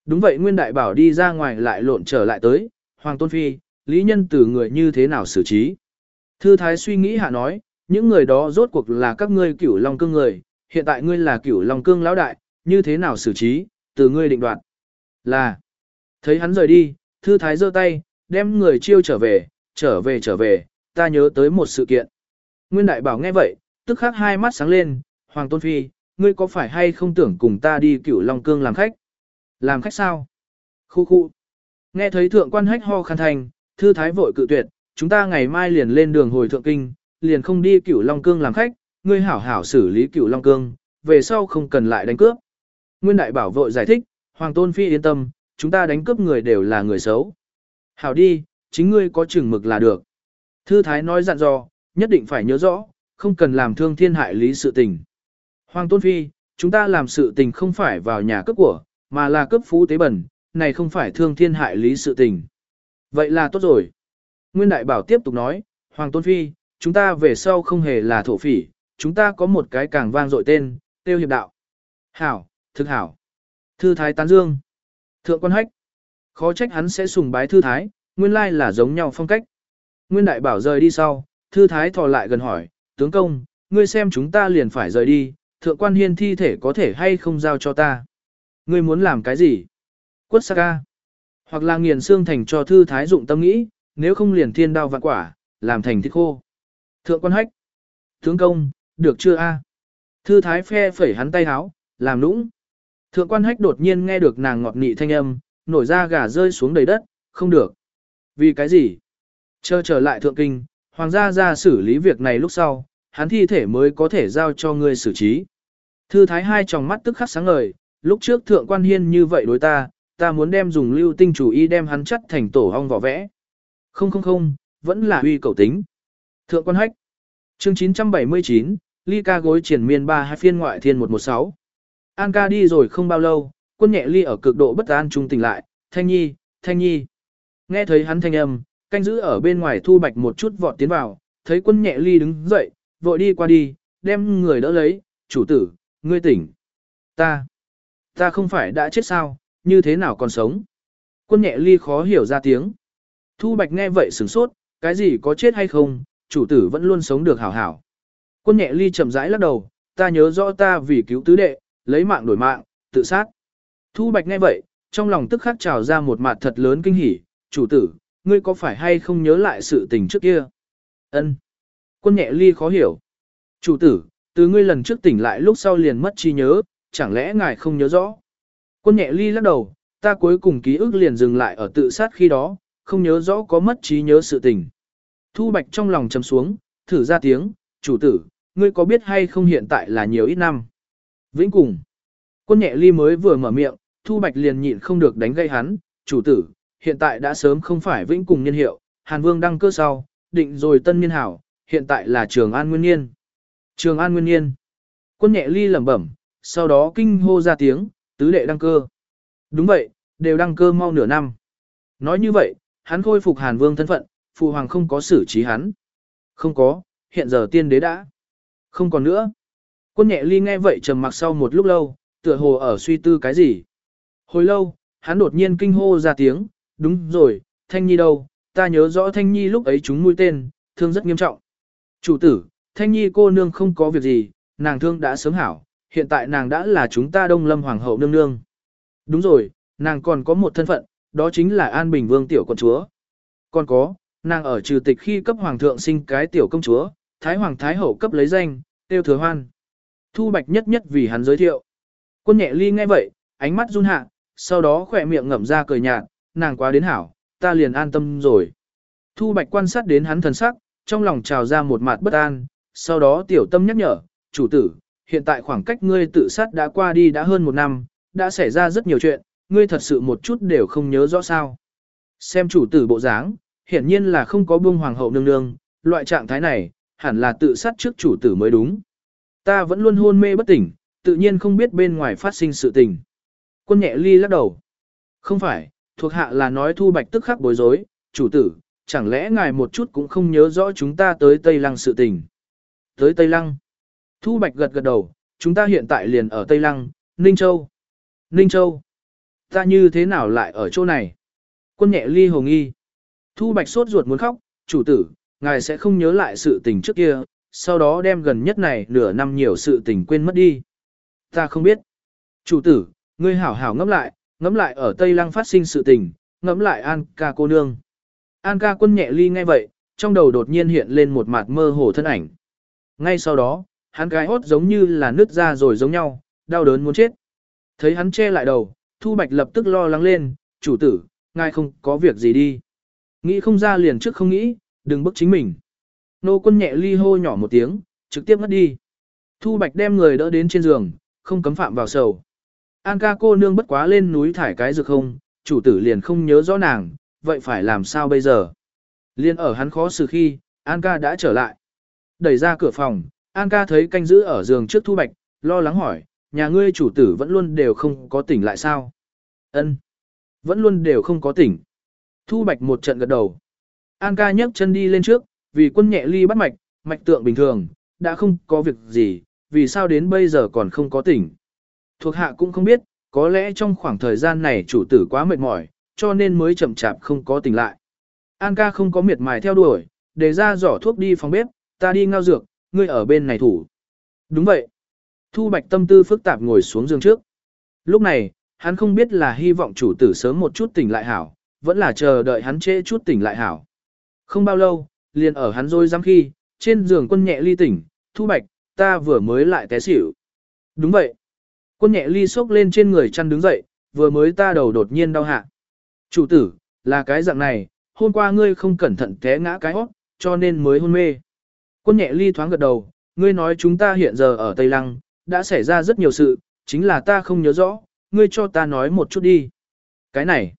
Đúng vậy Nguyên Đại Bảo đi ra ngoài lại lộn trở lại tới, Hoàng Tôn Phi, lý nhân tử người như thế nào xử trí. Thư thái suy nghĩ hạ nói, những người đó rốt cuộc là các ngươi cửu long cương người, hiện tại ngươi là cửu long cương lão đại, như thế nào xử trí, từ ngươi định đoạt. Là, thấy hắn rời đi, thư thái giơ tay, đem người chiêu trở về, trở về trở về, ta nhớ tới một sự kiện. Nguyên Đại Bảo nghe vậy, tức khắc hai mắt sáng lên, Hoàng Tôn Phi, ngươi có phải hay không tưởng cùng ta đi cửu Long Cương làm khách? Làm khách sao? Khu khu. Nghe thấy thượng quan hách ho khăn thành, thư thái vội cự tuyệt, chúng ta ngày mai liền lên đường hồi thượng kinh, liền không đi cửu Long Cương làm khách, ngươi hảo hảo xử lý cửu Long Cương, về sau không cần lại đánh cướp. Nguyên Đại Bảo vội giải thích, Hoàng Tôn Phi yên tâm, chúng ta đánh cướp người đều là người xấu. Hảo đi, chính ngươi có chừng mực là được. Thư Thái nói dặn dò, nhất định phải nhớ rõ, không cần làm thương thiên hại lý sự tình. Hoàng Tôn Phi, chúng ta làm sự tình không phải vào nhà cướp của, mà là cướp phú tế bẩn, này không phải thương thiên hại lý sự tình. Vậy là tốt rồi. Nguyên Đại Bảo tiếp tục nói, Hoàng Tôn Phi, chúng ta về sau không hề là thổ phỉ, chúng ta có một cái càng vang dội tên, tiêu hiệp đạo. Hảo, thực hảo. Thư Thái Tán Dương. Thượng quan hách. Khó trách hắn sẽ sùng bái Thư Thái, nguyên lai là giống nhau phong cách. Nguyên Đại Bảo rời đi sau, Thư Thái thò lại gần hỏi, tướng công, ngươi xem chúng ta liền phải rời đi, thượng quan hiên thi thể có thể hay không giao cho ta. Ngươi muốn làm cái gì? Quất Saka, ca. Hoặc là nghiền xương thành cho Thư Thái dụng tâm nghĩ, nếu không liền thiên đao vạn quả, làm thành thịt khô. Thượng quan hách. Tướng công, được chưa a? Thư Thái phe phẩy hắn tay háo, làm nũng. Thượng quan hách đột nhiên nghe được nàng ngọt nị thanh âm, nổi ra gà rơi xuống đầy đất, không được. Vì cái gì? Chờ trở lại thượng kinh, hoàng gia ra xử lý việc này lúc sau, hắn thi thể mới có thể giao cho ngươi xử trí. Thư thái hai tròng mắt tức khắc sáng ngời, lúc trước thượng quan hiên như vậy đối ta, ta muốn đem dùng lưu tinh chủ y đem hắn chất thành tổ hong vỏ vẽ. Không không không, vẫn là uy cầu tính. Thượng quan hách. Chương 979, ly ca gối triển miên ba hai phiên ngoại thiên 116. An ca đi rồi không bao lâu, quân nhẹ ly ở cực độ bất an trung tỉnh lại, thanh nhi, thanh nhi. Nghe thấy hắn thanh âm, canh giữ ở bên ngoài thu bạch một chút vọt tiến vào, thấy quân nhẹ ly đứng dậy, vội đi qua đi, đem người đỡ lấy, chủ tử, ngươi tỉnh. Ta, ta không phải đã chết sao, như thế nào còn sống. Quân nhẹ ly khó hiểu ra tiếng. Thu bạch nghe vậy sửng sốt, cái gì có chết hay không, chủ tử vẫn luôn sống được hảo hảo. Quân nhẹ ly chậm rãi lắc đầu, ta nhớ rõ ta vì cứu tứ đệ, lấy mạng đổi mạng, tự sát. Thu bạch nghe vậy, trong lòng tức khắc trào ra một mặt thật lớn kinh hỉ, chủ tử, ngươi có phải hay không nhớ lại sự tình trước kia? Ân. Quân nhẹ ly khó hiểu. Chủ tử, từ ngươi lần trước tỉnh lại lúc sau liền mất trí nhớ, chẳng lẽ ngài không nhớ rõ? Quân nhẹ ly lắc đầu, ta cuối cùng ký ức liền dừng lại ở tự sát khi đó, không nhớ rõ có mất trí nhớ sự tình. Thu bạch trong lòng chầm xuống, thử ra tiếng, chủ tử, ngươi có biết hay không hiện tại là nhiều ít năm? Vĩnh cùng. Quân nhẹ ly mới vừa mở miệng, thu bạch liền nhịn không được đánh gây hắn, chủ tử, hiện tại đã sớm không phải vĩnh cùng niên hiệu, Hàn Vương đăng cơ sau, định rồi tân niên hảo, hiện tại là Trường An Nguyên Niên. Trường An Nguyên Niên. Quân nhẹ ly lẩm bẩm, sau đó kinh hô ra tiếng, tứ đệ đăng cơ. Đúng vậy, đều đăng cơ mau nửa năm. Nói như vậy, hắn khôi phục Hàn Vương thân phận, phụ hoàng không có xử trí hắn. Không có, hiện giờ tiên đế đã. Không còn nữa. Quân nhẹ ly nghe vậy trầm mặc sau một lúc lâu, tựa hồ ở suy tư cái gì. Hồi lâu, hắn đột nhiên kinh hô ra tiếng, đúng rồi, Thanh Nhi đâu, ta nhớ rõ Thanh Nhi lúc ấy chúng mũi tên, thương rất nghiêm trọng. Chủ tử, Thanh Nhi cô nương không có việc gì, nàng thương đã sớm hảo, hiện tại nàng đã là chúng ta đông lâm hoàng hậu nương nương. Đúng rồi, nàng còn có một thân phận, đó chính là An Bình Vương tiểu quận chúa. Còn có, nàng ở trừ tịch khi cấp hoàng thượng sinh cái tiểu công chúa, Thái Hoàng Thái Hậu cấp lấy danh, tiêu thừa hoan. Thu Bạch nhất nhất vì hắn giới thiệu. Quân nhẹ ly nghe vậy, ánh mắt run hạ, sau đó khỏe miệng ngậm ra cười nhạt, nàng quá đến hảo, ta liền an tâm rồi. Thu Bạch quan sát đến hắn thần sắc, trong lòng trào ra một mặt bất an, sau đó tiểu tâm nhắc nhở, chủ tử, hiện tại khoảng cách ngươi tự sát đã qua đi đã hơn một năm, đã xảy ra rất nhiều chuyện, ngươi thật sự một chút đều không nhớ rõ sao. Xem chủ tử bộ dáng, hiển nhiên là không có buông hoàng hậu nương nương, loại trạng thái này, hẳn là tự sát trước chủ tử mới đúng. Ta vẫn luôn hôn mê bất tỉnh, tự nhiên không biết bên ngoài phát sinh sự tình. Quân nhẹ ly lắc đầu. Không phải, thuộc hạ là nói thu bạch tức khắc bối rối, chủ tử, chẳng lẽ ngài một chút cũng không nhớ rõ chúng ta tới Tây Lăng sự tình. Tới Tây Lăng. Thu bạch gật gật đầu, chúng ta hiện tại liền ở Tây Lăng, Ninh Châu. Ninh Châu. Ta như thế nào lại ở chỗ này? Quân nhẹ ly hồ nghi. Thu Bạch sốt ruột muốn khóc, chủ tử, ngài sẽ không nhớ lại sự tình trước kia, sau đó đem gần nhất này nửa năm nhiều sự tình quên mất đi. Ta không biết. Chủ tử, ngươi hảo hảo ngẫm lại, ngẫm lại ở Tây Lăng phát sinh sự tình, ngẫm lại An ca cô nương. An ca quân nhẹ ly nghe vậy, trong đầu đột nhiên hiện lên một mặt mơ hồ thân ảnh. Ngay sau đó, hắn gái hốt giống như là nứt ra rồi giống nhau, đau đớn muốn chết. Thấy hắn che lại đầu, Thu Bạch lập tức lo lắng lên, chủ tử, ngài không có việc gì đi. Nghĩ không ra liền trước không nghĩ, đừng bức chính mình. Nô quân nhẹ ly hô nhỏ một tiếng, trực tiếp ngất đi. Thu Bạch đem người đỡ đến trên giường, không cấm phạm vào sầu. An ca cô nương bất quá lên núi thải cái dược không, chủ tử liền không nhớ rõ nàng, vậy phải làm sao bây giờ? Liên ở hắn khó xử khi, An ca đã trở lại. Đẩy ra cửa phòng, An ca thấy canh giữ ở giường trước Thu Bạch, lo lắng hỏi, nhà ngươi chủ tử vẫn luôn đều không có tỉnh lại sao? Ân, Vẫn luôn đều không có tỉnh. Thu Bạch một trận gật đầu. An ca nhấc chân đi lên trước, vì quân nhẹ ly bắt mạch, mạch tượng bình thường, đã không có việc gì, vì sao đến bây giờ còn không có tỉnh. Thuộc hạ cũng không biết, có lẽ trong khoảng thời gian này chủ tử quá mệt mỏi, cho nên mới chậm chạp không có tỉnh lại. An ca không có miệt mài theo đuổi, để ra giỏ thuốc đi phòng bếp, ta đi ngao dược, ngươi ở bên này thủ. Đúng vậy. Thu Bạch tâm tư phức tạp ngồi xuống giường trước. Lúc này, hắn không biết là hy vọng chủ tử sớm một chút tỉnh lại hảo, vẫn là chờ đợi hắn trễ chút tỉnh lại hảo. Không bao lâu, liền ở hắn rồi dám khi, trên giường quân nhẹ ly tỉnh, Thu Bạch, ta vừa mới lại té xỉu. Đúng vậy. Quân nhẹ ly sốc lên trên người chăn đứng dậy, vừa mới ta đầu đột nhiên đau hạ. Chủ tử, là cái dạng này, hôm qua ngươi không cẩn thận té ngã cái hót, cho nên mới hôn mê. Quân nhẹ ly thoáng gật đầu, ngươi nói chúng ta hiện giờ ở Tây Lăng, đã xảy ra rất nhiều sự, chính là ta không nhớ rõ, ngươi cho ta nói một chút đi. Cái này,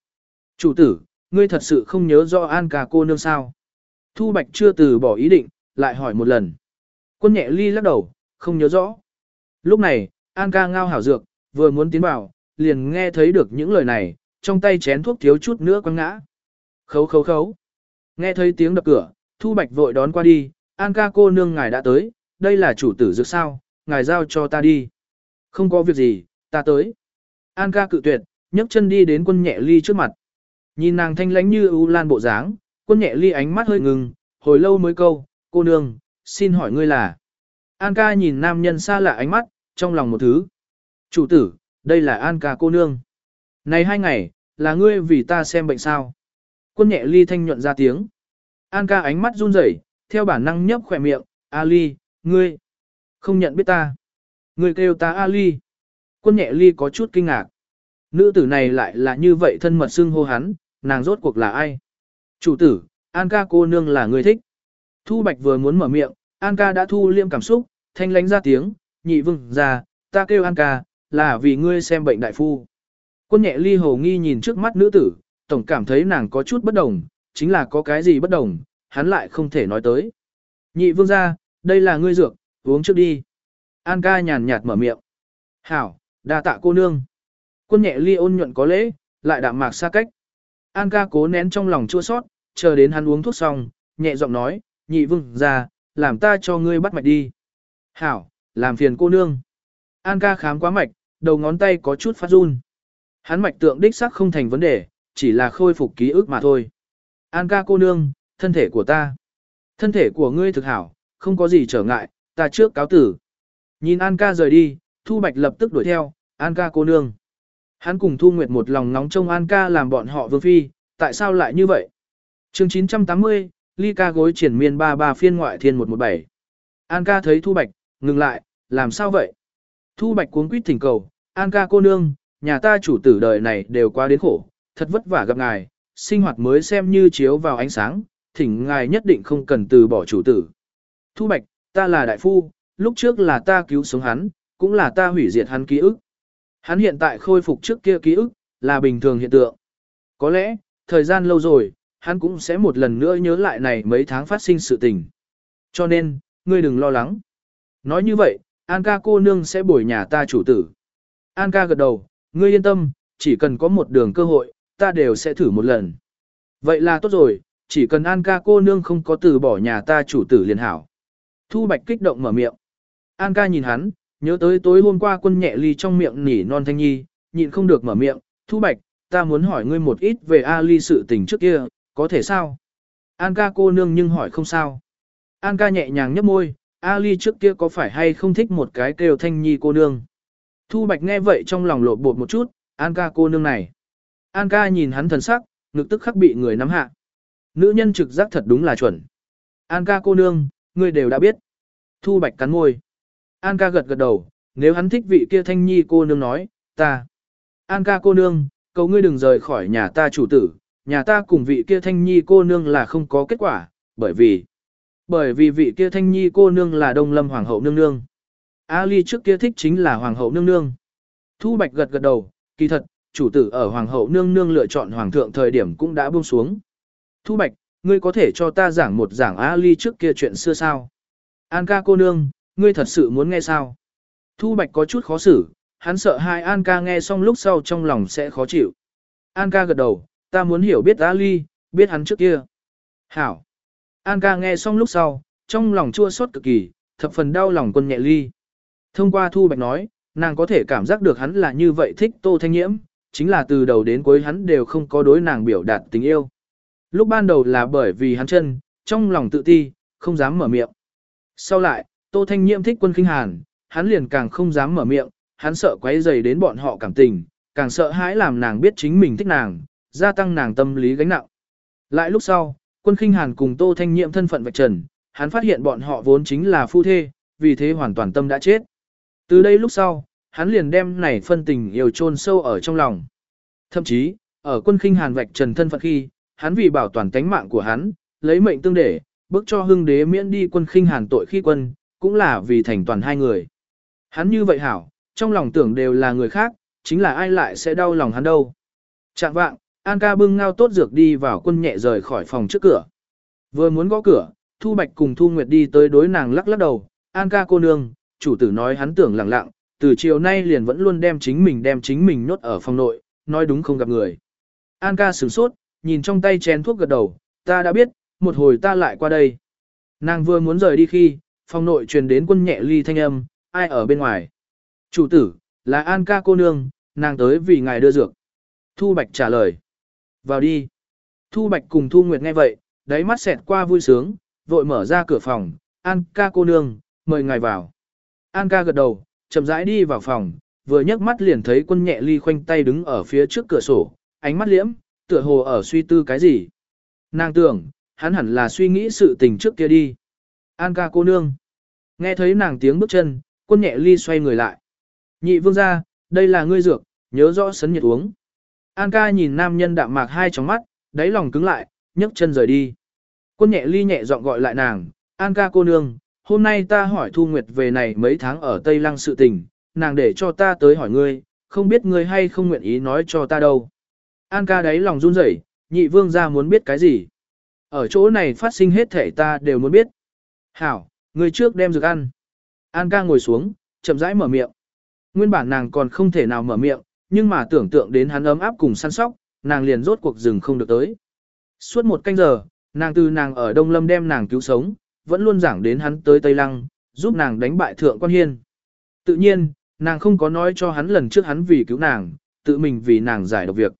chủ tử, ngươi thật sự không nhớ rõ An ca cô nương sao. Thu Bạch chưa từ bỏ ý định, lại hỏi một lần. Quân nhẹ ly lắc đầu, không nhớ rõ. Lúc này, An ca ngao hảo dược, vừa muốn tiến vào, liền nghe thấy được những lời này, trong tay chén thuốc thiếu chút nữa quăng ngã. Khấu khấu khấu. Nghe thấy tiếng đập cửa, Thu Bạch vội đón qua đi, An ca cô nương ngài đã tới, đây là chủ tử dược sao, ngài giao cho ta đi. Không có việc gì, ta tới. An ca cự tuyệt, nhấc chân đi đến quân nhẹ ly trước mặt. Nhìn nàng thanh lánh như ưu lan bộ dáng, quân nhẹ ly ánh mắt hơi ngừng, hồi lâu mới câu, cô nương, xin hỏi ngươi là. An ca nhìn nam nhân xa lạ ánh mắt, trong lòng một thứ. Chủ tử, đây là An ca cô nương. Này hai ngày, là ngươi vì ta xem bệnh sao. Quân nhẹ ly thanh nhuận ra tiếng. An ca ánh mắt run rẩy, theo bản năng nhấp khỏe miệng, A ly, ngươi, không nhận biết ta. người kêu ta Ali. Quân nhẹ ly có chút kinh ngạc. Nữ tử này lại là như vậy thân mật xưng hô hắn, nàng rốt cuộc là ai? Chủ tử, An ca cô nương là người thích. Thu Bạch vừa muốn mở miệng, An ca đã thu liêm cảm xúc, thanh lánh ra tiếng, nhị vương ra, ta kêu An ca, là vì ngươi xem bệnh đại phu. Quân nhẹ ly hồ nghi nhìn trước mắt nữ tử, tổng cảm thấy nàng có chút bất đồng, chính là có cái gì bất đồng, hắn lại không thể nói tới. Nhị vương ra, đây là ngươi dược, uống trước đi. An ca nhàn nhạt mở miệng. Hảo, đa tạ cô nương. Quân nhẹ ly ôn nhuận có lễ, lại đạm mạc xa cách. An ca cố nén trong lòng chua sót, chờ đến hắn uống thuốc xong, nhẹ giọng nói, nhị vương ra, làm ta cho ngươi bắt mạch đi. Hảo, làm phiền cô nương. An ca khám quá mạch, đầu ngón tay có chút phát run. Hắn mạch tượng đích xác không thành vấn đề, chỉ là khôi phục ký ức mà thôi. An ca cô nương, thân thể của ta. Thân thể của ngươi thực hảo, không có gì trở ngại, ta trước cáo tử. Nhìn An ca rời đi, Thu Bạch lập tức đuổi theo, An ca cô nương. Hắn cùng Thu Nguyệt một lòng nóng trông An ca làm bọn họ vương phi, tại sao lại như vậy? chương 980, ly ca gối triển miên ba ba phiên ngoại thiên 117. An ca thấy Thu Bạch, ngừng lại, làm sao vậy? Thu Bạch cuống quýt thỉnh cầu, An ca cô nương, nhà ta chủ tử đời này đều quá đến khổ, thật vất vả gặp ngài, sinh hoạt mới xem như chiếu vào ánh sáng, thỉnh ngài nhất định không cần từ bỏ chủ tử. Thu Bạch, ta là đại phu, lúc trước là ta cứu sống hắn, cũng là ta hủy diệt hắn ký ức. Hắn hiện tại khôi phục trước kia ký ức, là bình thường hiện tượng. Có lẽ, thời gian lâu rồi, hắn cũng sẽ một lần nữa nhớ lại này mấy tháng phát sinh sự tình. Cho nên, ngươi đừng lo lắng. Nói như vậy, An ca cô nương sẽ bồi nhà ta chủ tử. An ca gật đầu, ngươi yên tâm, chỉ cần có một đường cơ hội, ta đều sẽ thử một lần. Vậy là tốt rồi, chỉ cần An ca cô nương không có từ bỏ nhà ta chủ tử liền hảo. Thu Bạch kích động mở miệng. An ca nhìn hắn, Nhớ tới tối hôm qua quân nhẹ ly trong miệng nỉ non thanh nhi, nhịn không được mở miệng, Thu Bạch, ta muốn hỏi ngươi một ít về A ly sự tình trước kia, có thể sao? An ca cô nương nhưng hỏi không sao. An ca nhẹ nhàng nhấp môi, A ly trước kia có phải hay không thích một cái kêu thanh nhi cô nương? Thu Bạch nghe vậy trong lòng lộ bột một chút, An ca cô nương này. An ca nhìn hắn thần sắc, ngực tức khắc bị người nắm hạ. Nữ nhân trực giác thật đúng là chuẩn. An ca cô nương, ngươi đều đã biết. Thu Bạch cắn môi. An ca gật gật đầu, nếu hắn thích vị kia thanh nhi cô nương nói, ta. An ca cô nương, cầu ngươi đừng rời khỏi nhà ta chủ tử, nhà ta cùng vị kia thanh nhi cô nương là không có kết quả, bởi vì, bởi vì vị kia thanh nhi cô nương là đông lâm hoàng hậu nương nương. Ali trước kia thích chính là hoàng hậu nương nương. Thu Bạch gật gật đầu, kỳ thật, chủ tử ở hoàng hậu nương nương lựa chọn hoàng thượng thời điểm cũng đã buông xuống. Thu Bạch, ngươi có thể cho ta giảng một giảng A ly trước kia chuyện xưa sao? An ca cô nương, ngươi thật sự muốn nghe sao? Thu Bạch có chút khó xử, hắn sợ hai An ca nghe xong lúc sau trong lòng sẽ khó chịu. An ca gật đầu, ta muốn hiểu biết A ly, biết hắn trước kia. Hảo. An ca nghe xong lúc sau, trong lòng chua xót cực kỳ, thập phần đau lòng quân nhẹ ly. Thông qua Thu Bạch nói, nàng có thể cảm giác được hắn là như vậy thích Tô Thanh Nhiễm, chính là từ đầu đến cuối hắn đều không có đối nàng biểu đạt tình yêu. Lúc ban đầu là bởi vì hắn chân, trong lòng tự ti, không dám mở miệng. Sau lại, Tô Thanh Nhiễm thích quân kinh hàn, hắn liền càng không dám mở miệng, hắn sợ quấy rầy đến bọn họ cảm tình, càng sợ hãi làm nàng biết chính mình thích nàng, gia tăng nàng tâm lý gánh nặng. Lại lúc sau, quân kinh hàn cùng Tô Thanh Nhiệm thân phận vạch trần, hắn phát hiện bọn họ vốn chính là phu thê, vì thế hoàn toàn tâm đã chết. Từ đây lúc sau, hắn liền đem này phân tình yêu chôn sâu ở trong lòng. Thậm chí, ở quân khinh hàn vạch trần thân phận khi, hắn vì bảo toàn tánh mạng của hắn, lấy mệnh tương để, bước cho hưng đế miễn đi quân khinh hàn tội khi quân, cũng là vì thành toàn hai người. Hắn như vậy hảo, trong lòng tưởng đều là người khác, chính là ai lại sẽ đau lòng hắn đâu. Trạng vạng, An ca bưng ngao tốt dược đi vào quân nhẹ rời khỏi phòng trước cửa. Vừa muốn gõ cửa, Thu Bạch cùng Thu Nguyệt đi tới đối nàng lắc lắc đầu, An ca cô nương, chủ tử nói hắn tưởng lặng lặng, từ chiều nay liền vẫn luôn đem chính mình đem chính mình nhốt ở phòng nội, nói đúng không gặp người. An ca sửng sốt, nhìn trong tay chén thuốc gật đầu, ta đã biết, một hồi ta lại qua đây. Nàng vừa muốn rời đi khi, phòng nội truyền đến quân nhẹ ly thanh âm, ai ở bên ngoài. Chủ tử, là An ca cô nương, nàng tới vì ngài đưa dược. Thu Bạch trả lời. Vào đi. Thu Bạch cùng Thu Nguyệt nghe vậy, đáy mắt xẹt qua vui sướng, vội mở ra cửa phòng, An ca cô nương, mời ngài vào. An ca gật đầu, chậm rãi đi vào phòng, vừa nhấc mắt liền thấy quân nhẹ ly khoanh tay đứng ở phía trước cửa sổ, ánh mắt liễm, tựa hồ ở suy tư cái gì. Nàng tưởng, hắn hẳn là suy nghĩ sự tình trước kia đi. An ca cô nương. Nghe thấy nàng tiếng bước chân, quân nhẹ ly xoay người lại. Nhị vương ra, đây là ngươi dược, nhớ rõ sấn nhiệt uống. An ca nhìn nam nhân đạm mạc hai trong mắt, đáy lòng cứng lại, nhấc chân rời đi. Quân nhẹ ly nhẹ giọng gọi lại nàng, An ca cô nương, hôm nay ta hỏi Thu Nguyệt về này mấy tháng ở Tây Lăng sự tình, nàng để cho ta tới hỏi ngươi, không biết ngươi hay không nguyện ý nói cho ta đâu. An ca đáy lòng run rẩy, nhị vương ra muốn biết cái gì. Ở chỗ này phát sinh hết thể ta đều muốn biết. Hảo, người trước đem dược ăn. An ca ngồi xuống, chậm rãi mở miệng. Nguyên bản nàng còn không thể nào mở miệng, nhưng mà tưởng tượng đến hắn ấm áp cùng săn sóc, nàng liền rốt cuộc rừng không được tới. Suốt một canh giờ, nàng từ nàng ở Đông Lâm đem nàng cứu sống, vẫn luôn giảng đến hắn tới Tây Lăng, giúp nàng đánh bại Thượng Quan Hiên. Tự nhiên, nàng không có nói cho hắn lần trước hắn vì cứu nàng, tự mình vì nàng giải độc việc.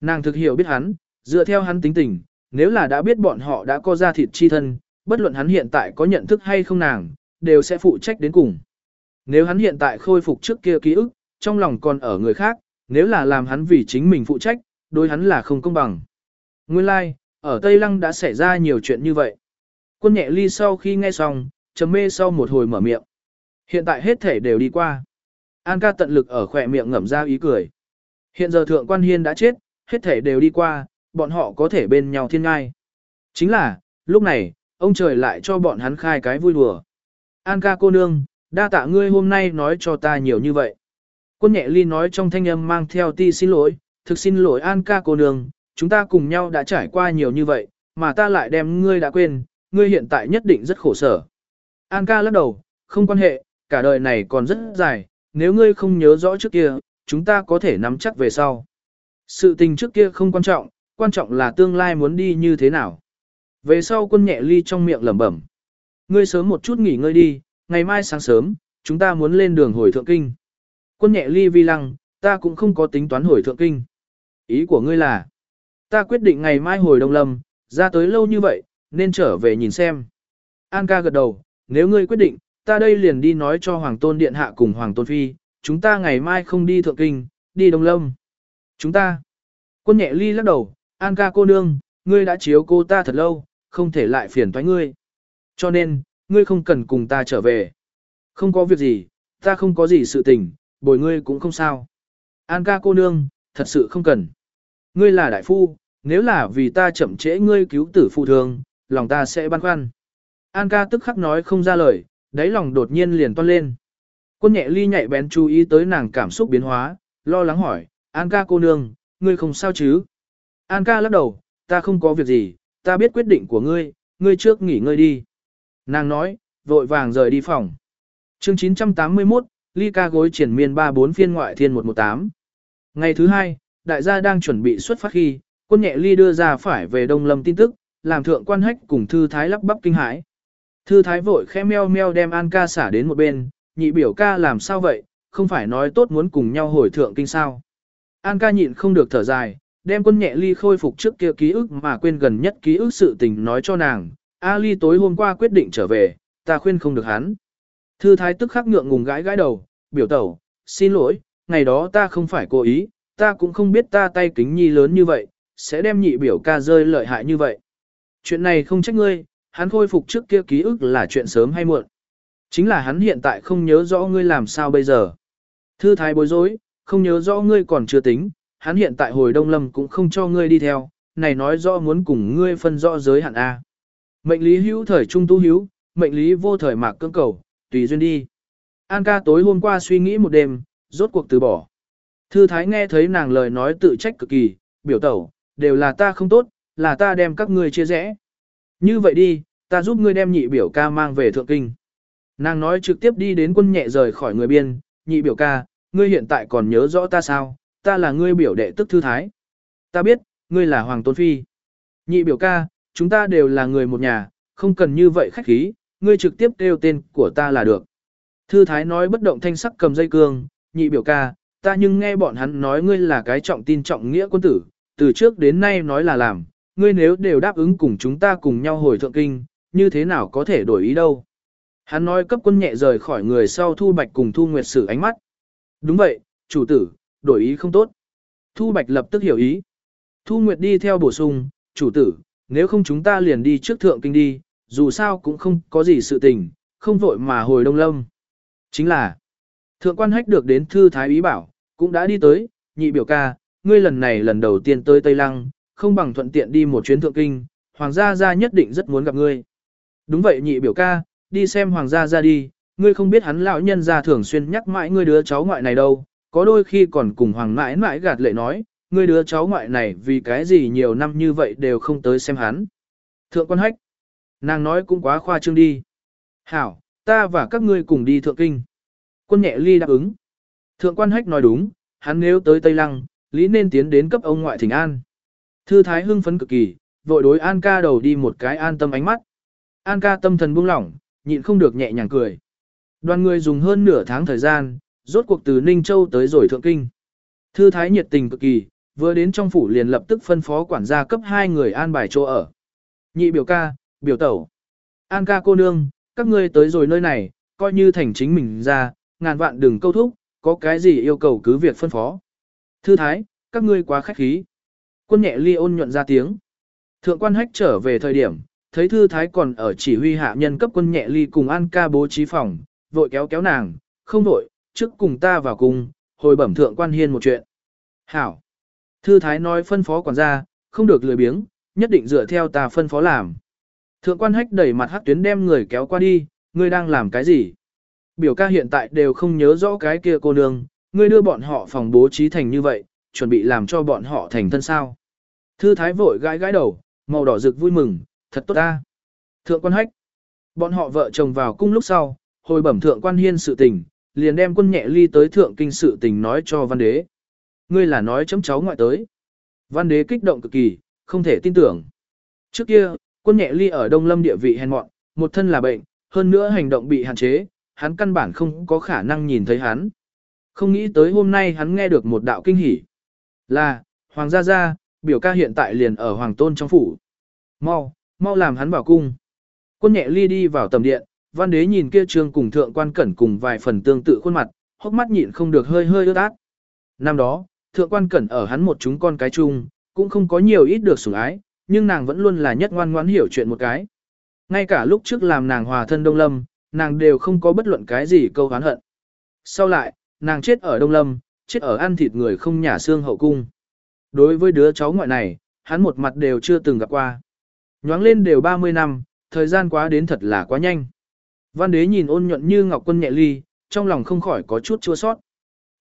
Nàng thực hiểu biết hắn, dựa theo hắn tính tình, nếu là đã biết bọn họ đã có ra thịt chi thân, bất luận hắn hiện tại có nhận thức hay không nàng, đều sẽ phụ trách đến cùng. Nếu hắn hiện tại khôi phục trước kia ký ức, trong lòng còn ở người khác, nếu là làm hắn vì chính mình phụ trách, đối hắn là không công bằng. Nguyên lai, like, ở Tây Lăng đã xảy ra nhiều chuyện như vậy. Quân nhẹ ly sau khi nghe xong, trầm mê sau một hồi mở miệng. Hiện tại hết thể đều đi qua. An ca tận lực ở khỏe miệng ngẩm ra ý cười. Hiện giờ thượng quan hiên đã chết, hết thể đều đi qua, bọn họ có thể bên nhau thiên ngai. Chính là, lúc này, ông trời lại cho bọn hắn khai cái vui đùa. An ca cô nương, đa tạ ngươi hôm nay nói cho ta nhiều như vậy. Quân nhẹ ly nói trong thanh âm mang theo ti xin lỗi, thực xin lỗi An ca cô nương, chúng ta cùng nhau đã trải qua nhiều như vậy, mà ta lại đem ngươi đã quên, ngươi hiện tại nhất định rất khổ sở. An ca lắc đầu, không quan hệ, cả đời này còn rất dài, nếu ngươi không nhớ rõ trước kia, chúng ta có thể nắm chắc về sau. Sự tình trước kia không quan trọng, quan trọng là tương lai muốn đi như thế nào. Về sau quân nhẹ ly trong miệng lẩm bẩm. Ngươi sớm một chút nghỉ ngơi đi, ngày mai sáng sớm, chúng ta muốn lên đường hồi thượng kinh. Quân nhẹ ly vi lăng, ta cũng không có tính toán hồi thượng kinh. Ý của ngươi là, ta quyết định ngày mai hồi Đông Lâm, ra tới lâu như vậy, nên trở về nhìn xem. An ca gật đầu, nếu ngươi quyết định, ta đây liền đi nói cho Hoàng Tôn Điện Hạ cùng Hoàng Tôn Phi, chúng ta ngày mai không đi Thượng Kinh, đi Đông Lâm. Chúng ta. Quân nhẹ ly lắc đầu, An ca cô nương, ngươi đã chiếu cô ta thật lâu, không thể lại phiền toái ngươi. Cho nên, ngươi không cần cùng ta trở về. Không có việc gì, ta không có gì sự tình, bồi ngươi cũng không sao. An ca cô nương, thật sự không cần. Ngươi là đại phu, nếu là vì ta chậm trễ ngươi cứu tử phụ thường, lòng ta sẽ băn khoăn. An ca tức khắc nói không ra lời, đáy lòng đột nhiên liền toan lên. Quân nhẹ ly nhạy bén chú ý tới nàng cảm xúc biến hóa, lo lắng hỏi, An ca cô nương, ngươi không sao chứ? An ca lắc đầu, ta không có việc gì, ta biết quyết định của ngươi, ngươi trước nghỉ ngơi đi. Nàng nói, vội vàng rời đi phòng. chương 981, ly ca gối triển miên 34 phiên ngoại thiên 118. Ngày thứ hai, đại gia đang chuẩn bị xuất phát khi, quân nhẹ ly đưa ra phải về Đông Lâm tin tức, làm thượng quan hách cùng thư thái lắp bắp kinh hãi. Thư thái vội khẽ meo meo đem An ca xả đến một bên, nhị biểu ca làm sao vậy, không phải nói tốt muốn cùng nhau hồi thượng kinh sao. An ca nhịn không được thở dài, đem quân nhẹ ly khôi phục trước kia ký ức mà quên gần nhất ký ức sự tình nói cho nàng. A ly tối hôm qua quyết định trở về, ta khuyên không được hắn. Thư thái tức khắc ngượng ngùng gãi gãi đầu, biểu tẩu, xin lỗi, ngày đó ta không phải cố ý, ta cũng không biết ta tay kính nhi lớn như vậy, sẽ đem nhị biểu ca rơi lợi hại như vậy. Chuyện này không trách ngươi, hắn khôi phục trước kia ký ức là chuyện sớm hay muộn. Chính là hắn hiện tại không nhớ rõ ngươi làm sao bây giờ. Thư thái bối rối, không nhớ rõ ngươi còn chưa tính, hắn hiện tại hồi Đông Lâm cũng không cho ngươi đi theo, này nói rõ muốn cùng ngươi phân rõ giới hạn A. Mệnh lý hữu thời trung tu hữu, mệnh lý vô thời mạc cương cầu, tùy duyên đi. An ca tối hôm qua suy nghĩ một đêm, rốt cuộc từ bỏ. Thư thái nghe thấy nàng lời nói tự trách cực kỳ, biểu tẩu, đều là ta không tốt, là ta đem các ngươi chia rẽ. Như vậy đi, ta giúp ngươi đem nhị biểu ca mang về thượng kinh. Nàng nói trực tiếp đi đến quân nhẹ rời khỏi người biên, nhị biểu ca, ngươi hiện tại còn nhớ rõ ta sao, ta là ngươi biểu đệ tức thư thái. Ta biết, ngươi là Hoàng Tôn Phi. Nhị biểu ca, chúng ta đều là người một nhà, không cần như vậy khách khí, ngươi trực tiếp kêu tên của ta là được. Thư thái nói bất động thanh sắc cầm dây cương, nhị biểu ca, ta nhưng nghe bọn hắn nói ngươi là cái trọng tin trọng nghĩa quân tử, từ trước đến nay nói là làm, ngươi nếu đều đáp ứng cùng chúng ta cùng nhau hồi thượng kinh, như thế nào có thể đổi ý đâu. Hắn nói cấp quân nhẹ rời khỏi người sau Thu Bạch cùng Thu Nguyệt sử ánh mắt. Đúng vậy, chủ tử, đổi ý không tốt. Thu Bạch lập tức hiểu ý. Thu Nguyệt đi theo bổ sung, chủ tử, nếu không chúng ta liền đi trước thượng kinh đi, dù sao cũng không có gì sự tình, không vội mà hồi đông lâm. Chính là, thượng quan hách được đến thư thái ý bảo, cũng đã đi tới, nhị biểu ca, ngươi lần này lần đầu tiên tới Tây Lăng, không bằng thuận tiện đi một chuyến thượng kinh, hoàng gia gia nhất định rất muốn gặp ngươi. Đúng vậy nhị biểu ca, đi xem hoàng gia gia đi, ngươi không biết hắn lão nhân ra thường xuyên nhắc mãi ngươi đứa cháu ngoại này đâu, có đôi khi còn cùng hoàng mãi mãi gạt lệ nói, ngươi đứa cháu ngoại này vì cái gì nhiều năm như vậy đều không tới xem hắn. Thượng quan hách, nàng nói cũng quá khoa trương đi. Hảo, ta và các ngươi cùng đi thượng kinh. Quân nhẹ ly đáp ứng. Thượng quan hách nói đúng, hắn nếu tới Tây Lăng, lý nên tiến đến cấp ông ngoại thỉnh an. Thư thái hưng phấn cực kỳ, vội đối An ca đầu đi một cái an tâm ánh mắt. An ca tâm thần buông lỏng, nhịn không được nhẹ nhàng cười. Đoàn người dùng hơn nửa tháng thời gian, rốt cuộc từ Ninh Châu tới rồi Thượng Kinh. Thư thái nhiệt tình cực kỳ, vừa đến trong phủ liền lập tức phân phó quản gia cấp hai người an bài chỗ ở. Nhị biểu ca, biểu tẩu. An ca cô nương, các ngươi tới rồi nơi này, coi như thành chính mình ra, ngàn vạn đừng câu thúc, có cái gì yêu cầu cứ việc phân phó. Thư thái, các ngươi quá khách khí. Quân nhẹ ly ôn nhuận ra tiếng. Thượng quan hách trở về thời điểm, thấy thư thái còn ở chỉ huy hạ nhân cấp quân nhẹ ly cùng an ca bố trí phòng, vội kéo kéo nàng, không vội, trước cùng ta vào cùng, hồi bẩm thượng quan hiên một chuyện. Hảo. Thư thái nói phân phó quản gia, không được lười biếng, nhất định dựa theo ta phân phó làm. Thượng quan hách đẩy mặt hắc tuyến đem người kéo qua đi, ngươi đang làm cái gì? Biểu ca hiện tại đều không nhớ rõ cái kia cô nương, ngươi đưa bọn họ phòng bố trí thành như vậy, chuẩn bị làm cho bọn họ thành thân sao. Thư thái vội gãi gãi đầu, màu đỏ rực vui mừng, thật tốt ta. Thượng quan hách. Bọn họ vợ chồng vào cung lúc sau, hồi bẩm thượng quan hiên sự tình, liền đem quân nhẹ ly tới thượng kinh sự tình nói cho văn đế. Ngươi là nói chấm cháu ngoại tới. Văn đế kích động cực kỳ, không thể tin tưởng. Trước kia, quân nhẹ ly ở Đông Lâm địa vị hèn mọn, một thân là bệnh, hơn nữa hành động bị hạn chế, hắn căn bản không có khả năng nhìn thấy hắn. Không nghĩ tới hôm nay hắn nghe được một đạo kinh hỉ. Là, Hoàng gia gia, biểu ca hiện tại liền ở Hoàng tôn trong phủ. Mau, mau làm hắn vào cung. Quân nhẹ ly đi vào tầm điện, văn đế nhìn kia trương cùng thượng quan cẩn cùng vài phần tương tự khuôn mặt, hốc mắt nhịn không được hơi hơi ướt át. Năm đó, thượng quan cẩn ở hắn một chúng con cái chung, cũng không có nhiều ít được sủng ái, nhưng nàng vẫn luôn là nhất ngoan ngoãn hiểu chuyện một cái. Ngay cả lúc trước làm nàng hòa thân Đông Lâm, nàng đều không có bất luận cái gì câu hán hận. Sau lại, nàng chết ở Đông Lâm, chết ở ăn thịt người không nhả xương hậu cung. Đối với đứa cháu ngoại này, hắn một mặt đều chưa từng gặp qua. Nhoáng lên đều 30 năm, thời gian quá đến thật là quá nhanh. Văn đế nhìn ôn nhuận như ngọc quân nhẹ ly, trong lòng không khỏi có chút chua sót.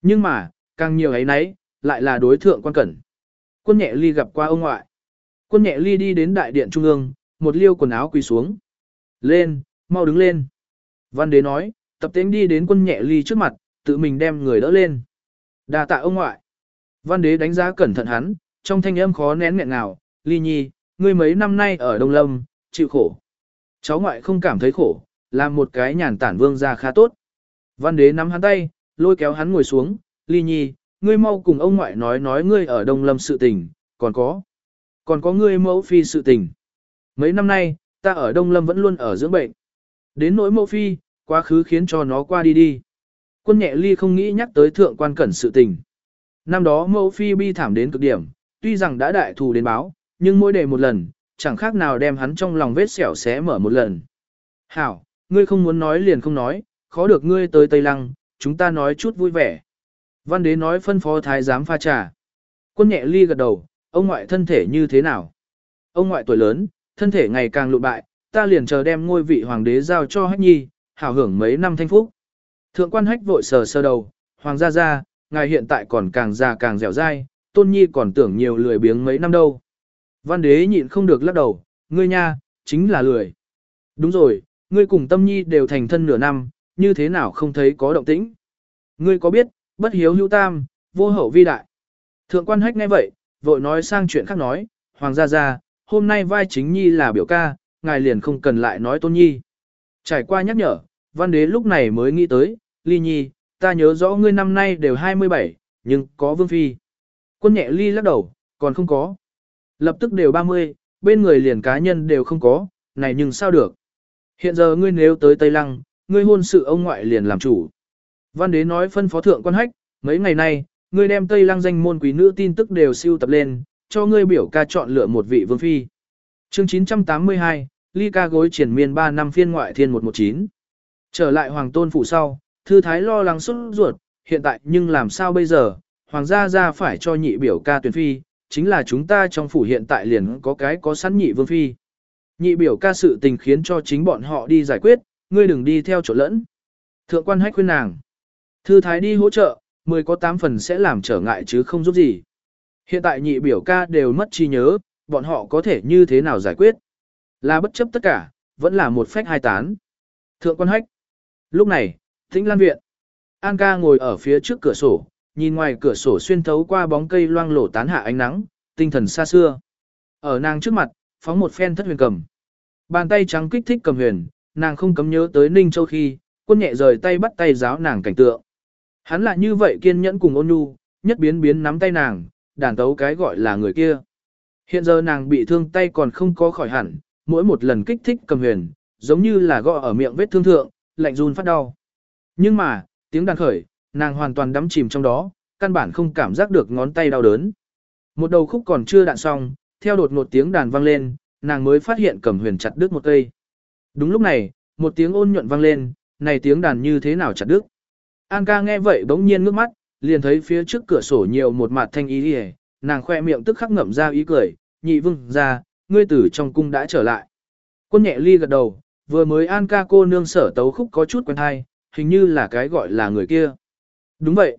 Nhưng mà, càng nhiều ấy nấy, lại là đối thượng quan cẩn. Quân nhẹ ly gặp qua ông ngoại. Quân nhẹ ly đi đến đại điện trung ương, một liêu quần áo quỳ xuống. Lên, mau đứng lên. Văn đế nói, tập tính đi đến quân nhẹ ly trước mặt, tự mình đem người đỡ lên. đa tạ ông ngoại. Văn đế đánh giá cẩn thận hắn, trong thanh âm khó nén nghẹn nào, ly nhi, ngươi mấy năm nay ở Đông Lâm, chịu khổ. Cháu ngoại không cảm thấy khổ, làm một cái nhàn tản vương ra khá tốt. Văn đế nắm hắn tay, lôi kéo hắn ngồi xuống, ly nhi, ngươi mau cùng ông ngoại nói nói ngươi ở Đông Lâm sự tình, còn có. Còn có ngươi mẫu phi sự tình. Mấy năm nay, ta ở Đông Lâm vẫn luôn ở dưỡng bệnh. Đến nỗi mẫu phi, quá khứ khiến cho nó qua đi đi. Quân nhẹ ly không nghĩ nhắc tới thượng quan cẩn sự tình. Năm đó mẫu phi bi thảm đến cực điểm, tuy rằng đã đại thù đến báo, nhưng mỗi đề một lần, chẳng khác nào đem hắn trong lòng vết sẹo xé mở một lần. Hảo, ngươi không muốn nói liền không nói, khó được ngươi tới Tây Lăng, chúng ta nói chút vui vẻ. Văn đế nói phân phó thái giám pha trà. Quân nhẹ ly gật đầu, ông ngoại thân thể như thế nào? Ông ngoại tuổi lớn, thân thể ngày càng lụ bại, ta liền chờ đem ngôi vị hoàng đế giao cho hách nhi, hảo hưởng mấy năm thanh phúc. Thượng quan hách vội sờ sơ đầu, hoàng gia gia, ngài hiện tại còn càng già càng dẻo dai, tôn nhi còn tưởng nhiều lười biếng mấy năm đâu. Văn đế nhịn không được lắc đầu, ngươi nha, chính là lười. Đúng rồi, ngươi cùng tâm nhi đều thành thân nửa năm, như thế nào không thấy có động tĩnh. Ngươi có biết, bất hiếu hữu tam, vô hậu vi đại. Thượng quan hách nghe vậy, vội nói sang chuyện khác nói, hoàng gia gia, hôm nay vai chính nhi là biểu ca, ngài liền không cần lại nói tôn nhi. Trải qua nhắc nhở, văn đế lúc này mới nghĩ tới, ly nhi, ta nhớ rõ ngươi năm nay đều 27, nhưng có vương phi. Quân nhẹ ly lắc đầu, còn không có. Lập tức đều 30, bên người liền cá nhân đều không có, này nhưng sao được. Hiện giờ ngươi nếu tới Tây Lăng, ngươi hôn sự ông ngoại liền làm chủ. Văn đế nói phân phó thượng quan hách, mấy ngày nay, ngươi đem Tây Lăng danh môn quý nữ tin tức đều siêu tập lên, cho ngươi biểu ca chọn lựa một vị vương phi. Chương 982, ly ca gối triển miên 3 năm phiên ngoại thiên 119. Trở lại hoàng tôn phủ sau, thư thái lo lắng xuất ruột, hiện tại nhưng làm sao bây giờ, hoàng gia ra phải cho nhị biểu ca tuyển phi, chính là chúng ta trong phủ hiện tại liền có cái có sẵn nhị vương phi. Nhị biểu ca sự tình khiến cho chính bọn họ đi giải quyết, ngươi đừng đi theo chỗ lẫn. Thượng quan hách khuyên nàng. Thư thái đi hỗ trợ, mười có tám phần sẽ làm trở ngại chứ không giúp gì. Hiện tại nhị biểu ca đều mất trí nhớ, bọn họ có thể như thế nào giải quyết. Là bất chấp tất cả, vẫn là một phách hai tán. Thượng quan hách. Lúc này, Tĩnh Lan Viện. An ca ngồi ở phía trước cửa sổ, nhìn ngoài cửa sổ xuyên thấu qua bóng cây loang lổ tán hạ ánh nắng, tinh thần xa xưa. Ở nàng trước mặt, phóng một phen thất huyền cầm. Bàn tay trắng kích thích cầm huyền, nàng không cấm nhớ tới Ninh Châu khi, quân nhẹ rời tay bắt tay giáo nàng cảnh tượng. Hắn lại như vậy kiên nhẫn cùng ôn nhu, nhất biến biến nắm tay nàng, đàn tấu cái gọi là người kia. Hiện giờ nàng bị thương tay còn không có khỏi hẳn, mỗi một lần kích thích cầm huyền, giống như là gõ ở miệng vết thương thượng, lạnh run phát đau. Nhưng mà, tiếng đàn khởi, nàng hoàn toàn đắm chìm trong đó, căn bản không cảm giác được ngón tay đau đớn. Một đầu khúc còn chưa đạn xong, theo đột ngột tiếng đàn vang lên, nàng mới phát hiện cầm huyền chặt đứt một cây. Đúng lúc này, một tiếng ôn nhuận vang lên, này tiếng đàn như thế nào chặt đứt. An ca nghe vậy bỗng nhiên ngước mắt, liền thấy phía trước cửa sổ nhiều một mặt thanh ý đi nàng khoe miệng tức khắc ngậm ra ý cười, nhị vương ra, ngươi tử trong cung đã trở lại. Quân nhẹ ly gật đầu, vừa mới An ca cô nương sở tấu khúc có chút quen thai, hình như là cái gọi là người kia. Đúng vậy.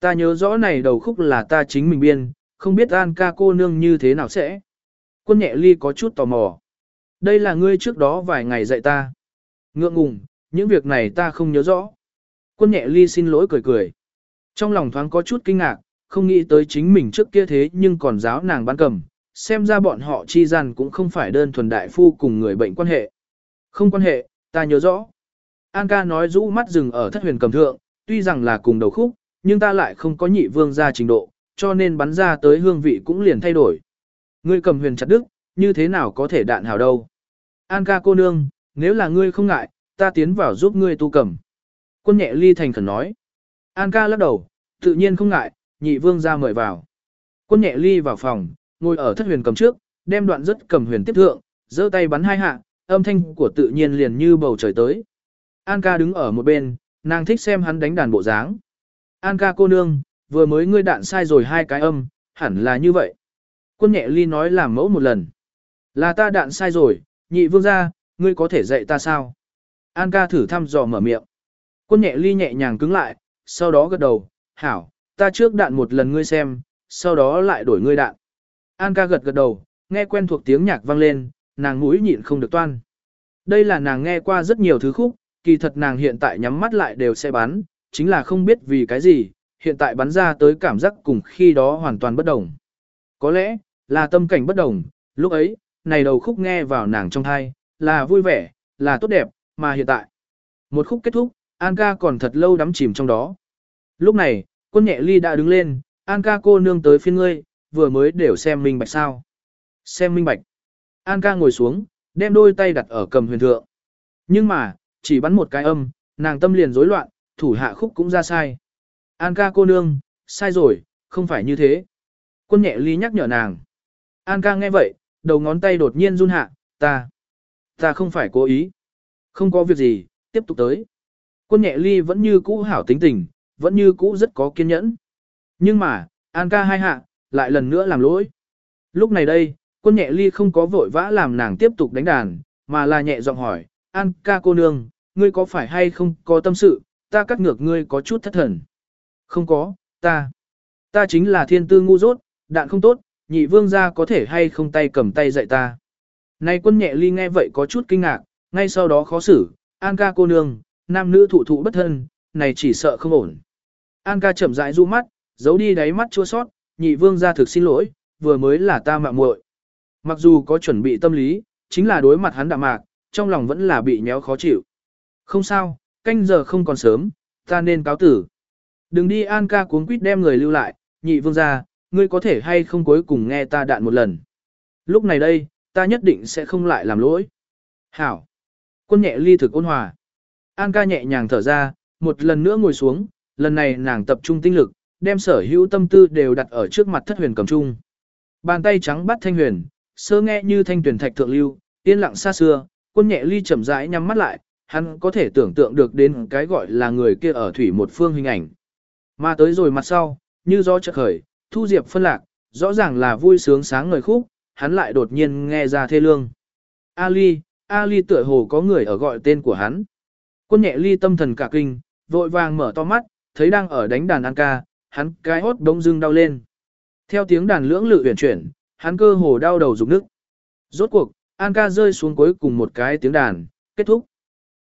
Ta nhớ rõ này đầu khúc là ta chính mình biên, không biết An ca cô nương như thế nào sẽ. Quân nhẹ ly có chút tò mò. Đây là ngươi trước đó vài ngày dạy ta. Ngượng ngùng, những việc này ta không nhớ rõ. Quân nhẹ ly xin lỗi cười cười. Trong lòng thoáng có chút kinh ngạc, không nghĩ tới chính mình trước kia thế nhưng còn giáo nàng bán cầm, xem ra bọn họ chi gian cũng không phải đơn thuần đại phu cùng người bệnh quan hệ. Không quan hệ, ta nhớ rõ. An ca nói rũ mắt dừng ở thất huyền cầm thượng, tuy rằng là cùng đầu khúc, nhưng ta lại không có nhị vương ra trình độ, cho nên bắn ra tới hương vị cũng liền thay đổi. Ngươi cầm huyền chặt đức, như thế nào có thể đạn hào đâu. An ca cô nương, nếu là ngươi không ngại, ta tiến vào giúp ngươi tu cầm. Quân nhẹ ly thành khẩn nói. An ca lắc đầu, tự nhiên không ngại, nhị vương ra mời vào. Quân nhẹ ly vào phòng, ngồi ở thất huyền cầm trước, đem đoạn rất cầm huyền tiếp thượng, giơ tay bắn hai hạ, âm thanh của tự nhiên liền như bầu trời tới. An ca đứng ở một bên, nàng thích xem hắn đánh đàn bộ dáng. An ca cô nương, vừa mới ngươi đạn sai rồi hai cái âm, hẳn là như vậy. Quân nhẹ ly nói làm mẫu một lần. Là ta đạn sai rồi, nhị vương ra, ngươi có thể dạy ta sao? An ca thử thăm dò mở miệng. Quân nhẹ ly nhẹ nhàng cứng lại, sau đó gật đầu, hảo, ta trước đạn một lần ngươi xem, sau đó lại đổi ngươi đạn. An ca gật gật đầu, nghe quen thuộc tiếng nhạc vang lên, nàng mũi nhịn không được toan. Đây là nàng nghe qua rất nhiều thứ khúc, kỳ thật nàng hiện tại nhắm mắt lại đều sẽ bắn, chính là không biết vì cái gì, hiện tại bắn ra tới cảm giác cùng khi đó hoàn toàn bất đồng. Có lẽ, là tâm cảnh bất đồng, lúc ấy, này đầu khúc nghe vào nàng trong thai, là vui vẻ, là tốt đẹp, mà hiện tại. Một khúc kết thúc, An ca còn thật lâu đắm chìm trong đó. Lúc này, quân nhẹ ly đã đứng lên, An ca cô nương tới phiên ngươi, vừa mới đều xem minh bạch sao. Xem minh bạch. An ca ngồi xuống, đem đôi tay đặt ở cầm huyền thượng. Nhưng mà, chỉ bắn một cái âm, nàng tâm liền rối loạn, thủ hạ khúc cũng ra sai. An ca cô nương, sai rồi, không phải như thế. Quân nhẹ ly nhắc nhở nàng. An ca nghe vậy, đầu ngón tay đột nhiên run hạ, ta, ta không phải cố ý. Không có việc gì, tiếp tục tới. Quân nhẹ ly vẫn như cũ hảo tính tình, vẫn như cũ rất có kiên nhẫn. Nhưng mà, An ca hai hạ, lại lần nữa làm lỗi. Lúc này đây, quân nhẹ ly không có vội vã làm nàng tiếp tục đánh đàn, mà là nhẹ giọng hỏi, An ca cô nương, ngươi có phải hay không có tâm sự, ta cắt ngược ngươi có chút thất thần. Không có, ta, ta chính là thiên tư ngu dốt, đạn không tốt, nhị vương gia có thể hay không tay cầm tay dạy ta. Này quân nhẹ ly nghe vậy có chút kinh ngạc, ngay sau đó khó xử, An ca cô nương, nam nữ thụ thụ bất thân, này chỉ sợ không ổn. An ca chậm rãi du mắt, giấu đi đáy mắt chua sót, nhị vương gia thực xin lỗi, vừa mới là ta mạo muội. Mặc dù có chuẩn bị tâm lý, chính là đối mặt hắn đạm mạc, trong lòng vẫn là bị nhéo khó chịu. Không sao, canh giờ không còn sớm, ta nên cáo tử. Đừng đi An ca cuốn quýt đem người lưu lại, nhị vương gia, ngươi có thể hay không cuối cùng nghe ta đạn một lần. Lúc này đây, ta nhất định sẽ không lại làm lỗi. Hảo. Quân nhẹ ly thực ôn hòa. An ca nhẹ nhàng thở ra, một lần nữa ngồi xuống, lần này nàng tập trung tinh lực, đem sở hữu tâm tư đều đặt ở trước mặt thất huyền cầm trung. Bàn tay trắng bắt thanh huyền, sơ nghe như thanh tuyển thạch thượng lưu, yên lặng xa xưa, quân nhẹ ly chậm rãi nhắm mắt lại, hắn có thể tưởng tượng được đến cái gọi là người kia ở thủy một phương hình ảnh. Mà tới rồi mặt sau, như gió chợt khởi, thu diệp phân lạc, rõ ràng là vui sướng sáng ngời khúc, hắn lại đột nhiên nghe ra thê lương. Ali, Ali tựa hồ có người ở gọi tên của hắn. Quân nhẹ ly tâm thần cả kinh, vội vàng mở to mắt, thấy đang ở đánh đàn ăn ca, hắn cái hốt đống dưng đau lên. Theo tiếng đàn lưỡng lự huyền chuyển, hắn cơ hồ đau đầu rụng nước. Rốt cuộc, an ca rơi xuống cuối cùng một cái tiếng đàn, kết thúc.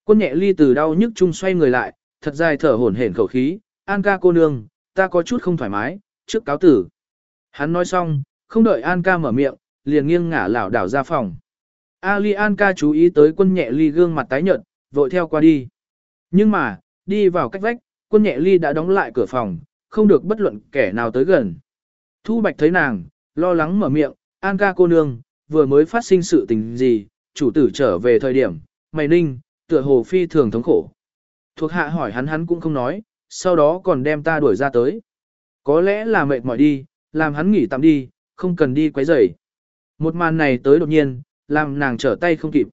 Quân nhẹ ly từ đau nhức chung xoay người lại, thật dài thở hổn hển khẩu khí, an ca cô nương, ta có chút không thoải mái, trước cáo tử. Hắn nói xong, không đợi an ca mở miệng, liền nghiêng ngả lảo đảo ra phòng. Ali An ca chú ý tới quân nhẹ ly gương mặt tái nhợt, vội theo qua đi. Nhưng mà, đi vào cách vách, quân nhẹ ly đã đóng lại cửa phòng, không được bất luận kẻ nào tới gần. Thu Bạch thấy nàng, lo lắng mở miệng, An ca cô nương, vừa mới phát sinh sự tình gì, chủ tử trở về thời điểm, mày ninh, tựa hồ phi thường thống khổ. Thuộc hạ hỏi hắn hắn cũng không nói, sau đó còn đem ta đuổi ra tới. Có lẽ là mệt mỏi đi, làm hắn nghỉ tạm đi, không cần đi quấy rầy. Một màn này tới đột nhiên, làm nàng trở tay không kịp.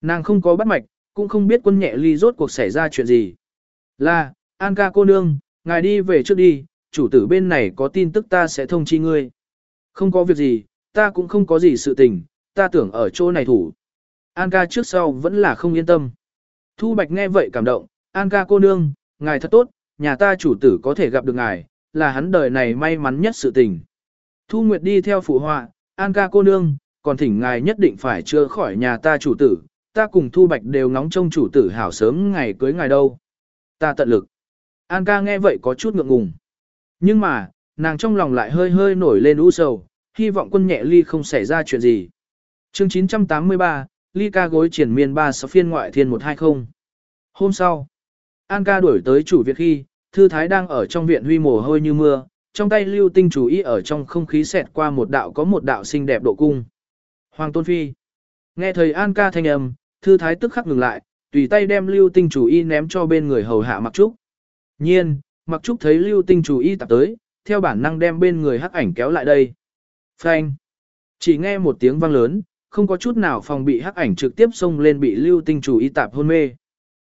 Nàng không có bắt mạch, cũng không biết quân nhẹ ly rốt cuộc xảy ra chuyện gì. Là, An ca cô nương, ngài đi về trước đi, chủ tử bên này có tin tức ta sẽ thông chi ngươi. Không có việc gì, ta cũng không có gì sự tình, ta tưởng ở chỗ này thủ. An ca trước sau vẫn là không yên tâm. Thu Bạch nghe vậy cảm động, An ca cô nương, ngài thật tốt, nhà ta chủ tử có thể gặp được ngài, là hắn đời này may mắn nhất sự tình. Thu Nguyệt đi theo phụ họa, An ca cô nương, còn thỉnh ngài nhất định phải chữa khỏi nhà ta chủ tử, ta cùng Thu Bạch đều ngóng trông chủ tử hảo sớm ngày cưới ngài đâu. Ta tận lực. An ca nghe vậy có chút ngượng ngùng. Nhưng mà, nàng trong lòng lại hơi hơi nổi lên u sầu, hy vọng quân nhẹ ly không xảy ra chuyện gì. chương 983, ly ca gối triển miên ba sáu phiên ngoại thiên 120. Hôm sau, An ca đuổi tới chủ viện khi, thư thái đang ở trong viện huy mồ hôi như mưa, trong tay lưu tinh chú ý ở trong không khí xẹt qua một đạo có một đạo xinh đẹp độ cung. Hoàng Tôn Phi. Nghe thời An ca thanh âm, thư thái tức khắc ngừng lại, tùy tay đem lưu tinh chủ y ném cho bên người hầu hạ mặc trúc. Nhiên, mặc trúc thấy lưu tinh chủ y tạp tới, theo bản năng đem bên người hắc ảnh kéo lại đây. Phanh. Chỉ nghe một tiếng vang lớn, không có chút nào phòng bị hắc ảnh trực tiếp xông lên bị lưu tinh chủ y tạp hôn mê.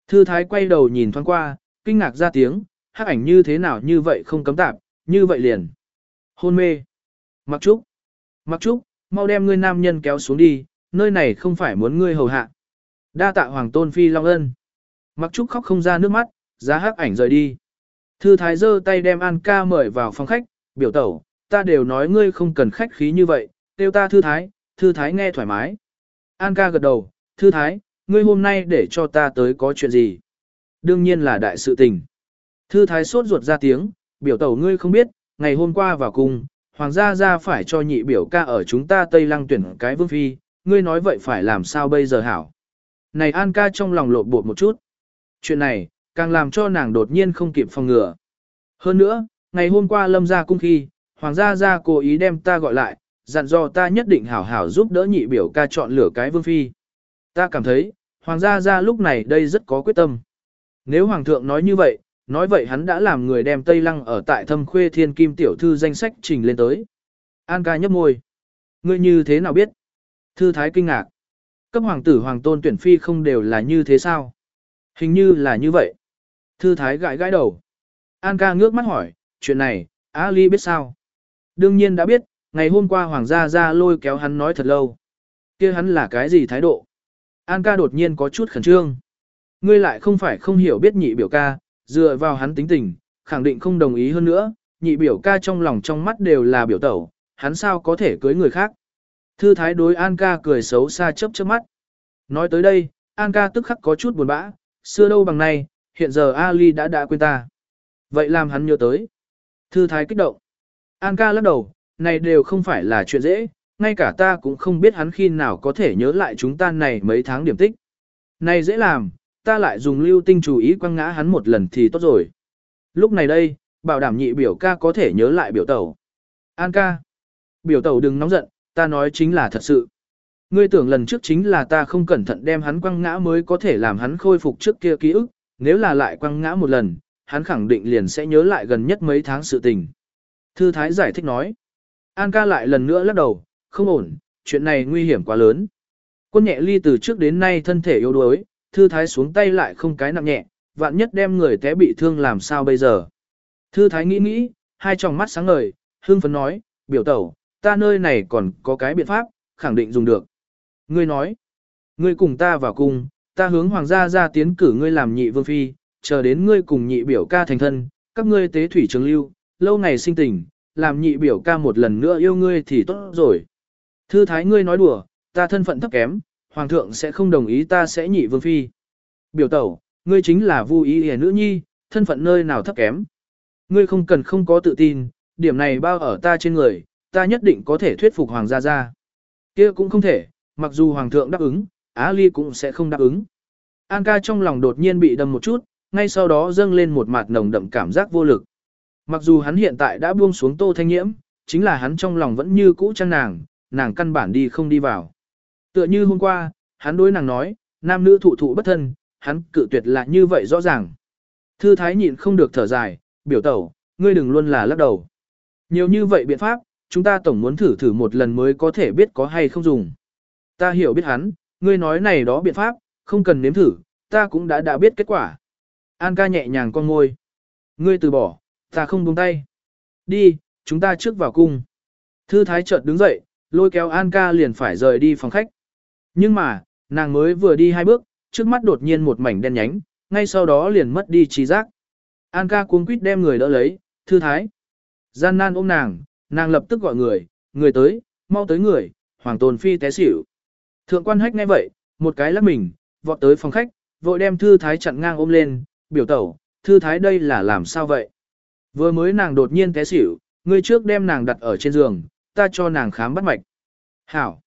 Thư thái quay đầu nhìn thoáng qua, kinh ngạc ra tiếng, hắc ảnh như thế nào như vậy không cấm tạp, như vậy liền. Hôn mê. Mặc trúc. Mặc trúc, mau đem ngươi nam nhân kéo xuống đi, nơi này không phải muốn ngươi hầu hạ. Đa tạ hoàng tôn phi long ân. Mặc trúc khóc không ra nước mắt, giá hắc ảnh rời đi. Thư thái giơ tay đem An ca mời vào phòng khách, biểu tẩu, ta đều nói ngươi không cần khách khí như vậy, tiêu ta thư thái, thư thái nghe thoải mái. An ca gật đầu, thư thái, ngươi hôm nay để cho ta tới có chuyện gì? Đương nhiên là đại sự tình. Thư thái sốt ruột ra tiếng, biểu tẩu ngươi không biết, ngày hôm qua vào cung, hoàng gia ra phải cho nhị biểu ca ở chúng ta Tây Lăng tuyển cái vương phi, ngươi nói vậy phải làm sao bây giờ hảo? Này An ca trong lòng lộn bột một chút. Chuyện này, càng làm cho nàng đột nhiên không kịp phòng ngừa. Hơn nữa, ngày hôm qua lâm ra cung khi, hoàng gia gia cố ý đem ta gọi lại, dặn dò ta nhất định hảo hảo giúp đỡ nhị biểu ca chọn lựa cái vương phi. Ta cảm thấy, hoàng gia gia lúc này đây rất có quyết tâm. Nếu hoàng thượng nói như vậy, nói vậy hắn đã làm người đem Tây Lăng ở tại thâm khuê thiên kim tiểu thư danh sách trình lên tới. An ca nhấp môi. Ngươi như thế nào biết? Thư thái kinh ngạc. Cấp hoàng tử hoàng tôn tuyển phi không đều là như thế sao? Hình như là như vậy. Thư thái gãi gãi đầu. An ca ngước mắt hỏi, chuyện này, Ali biết sao? Đương nhiên đã biết, ngày hôm qua hoàng gia ra lôi kéo hắn nói thật lâu. kia hắn là cái gì thái độ? An ca đột nhiên có chút khẩn trương. Ngươi lại không phải không hiểu biết nhị biểu ca, dựa vào hắn tính tình, khẳng định không đồng ý hơn nữa, nhị biểu ca trong lòng trong mắt đều là biểu tẩu, hắn sao có thể cưới người khác. Thư thái đối An ca cười xấu xa chớp chớp mắt. Nói tới đây, An ca tức khắc có chút buồn bã, xưa đâu bằng này hiện giờ Ali đã đã quên ta. Vậy làm hắn nhớ tới. Thư thái kích động. An ca lắc đầu, này đều không phải là chuyện dễ, ngay cả ta cũng không biết hắn khi nào có thể nhớ lại chúng ta này mấy tháng điểm tích. Này dễ làm, ta lại dùng lưu tinh chú ý quăng ngã hắn một lần thì tốt rồi. Lúc này đây, bảo đảm nhị biểu ca có thể nhớ lại biểu tẩu. An ca. Biểu tẩu đừng nóng giận, ta nói chính là thật sự. Ngươi tưởng lần trước chính là ta không cẩn thận đem hắn quăng ngã mới có thể làm hắn khôi phục trước kia ký ức, nếu là lại quăng ngã một lần, hắn khẳng định liền sẽ nhớ lại gần nhất mấy tháng sự tình. Thư Thái giải thích nói. An ca lại lần nữa lắc đầu, không ổn, chuyện này nguy hiểm quá lớn. Quân nhẹ ly từ trước đến nay thân thể yếu đuối, Thư Thái xuống tay lại không cái nặng nhẹ, vạn nhất đem người té bị thương làm sao bây giờ. Thư Thái nghĩ nghĩ, hai tròng mắt sáng ngời, hương phấn nói, biểu tẩu, ta nơi này còn có cái biện pháp, khẳng định dùng được. Ngươi nói, ngươi cùng ta vào cung, ta hướng hoàng gia ra tiến cử ngươi làm nhị vương phi, chờ đến ngươi cùng nhị biểu ca thành thân, các ngươi tế thủy trường lưu, lâu ngày sinh tình, làm nhị biểu ca một lần nữa yêu ngươi thì tốt rồi. Thư thái ngươi nói đùa, ta thân phận thấp kém, hoàng thượng sẽ không đồng ý ta sẽ nhị vương phi. Biểu tẩu, ngươi chính là vu ý hề nữ nhi, thân phận nơi nào thấp kém. Ngươi không cần không có tự tin, điểm này bao ở ta trên người, ta nhất định có thể thuyết phục hoàng gia gia. Kia cũng không thể, mặc dù hoàng thượng đáp ứng, Á Ly cũng sẽ không đáp ứng. An ca trong lòng đột nhiên bị đâm một chút, ngay sau đó dâng lên một mặt nồng đậm cảm giác vô lực. Mặc dù hắn hiện tại đã buông xuống tô thanh nhiễm, chính là hắn trong lòng vẫn như cũ chăng nàng, nàng căn bản đi không đi vào. Tựa như hôm qua, hắn đối nàng nói, nam nữ thụ thụ bất thân, hắn cự tuyệt là như vậy rõ ràng. Thư thái nhịn không được thở dài, biểu tẩu, ngươi đừng luôn là lắc đầu. Nhiều như vậy biện pháp, chúng ta tổng muốn thử thử một lần mới có thể biết có hay không dùng. Ta hiểu biết hắn, ngươi nói này đó biện pháp, không cần nếm thử, ta cũng đã đã biết kết quả. An ca nhẹ nhàng con ngôi. Ngươi từ bỏ, ta không buông tay. Đi, chúng ta trước vào cung. Thư thái chợt đứng dậy, lôi kéo An ca liền phải rời đi phòng khách. Nhưng mà, nàng mới vừa đi hai bước, trước mắt đột nhiên một mảnh đen nhánh, ngay sau đó liền mất đi trí giác. An ca cuống quýt đem người đỡ lấy, thư thái. Gian nan ôm nàng, nàng lập tức gọi người, người tới, mau tới người, hoàng tôn phi té xỉu. Thượng quan hách nghe vậy, một cái lắc mình, vọt tới phòng khách, vội đem thư thái chặn ngang ôm lên, biểu tẩu, thư thái đây là làm sao vậy? Vừa mới nàng đột nhiên té xỉu, người trước đem nàng đặt ở trên giường, ta cho nàng khám bắt mạch. Hảo.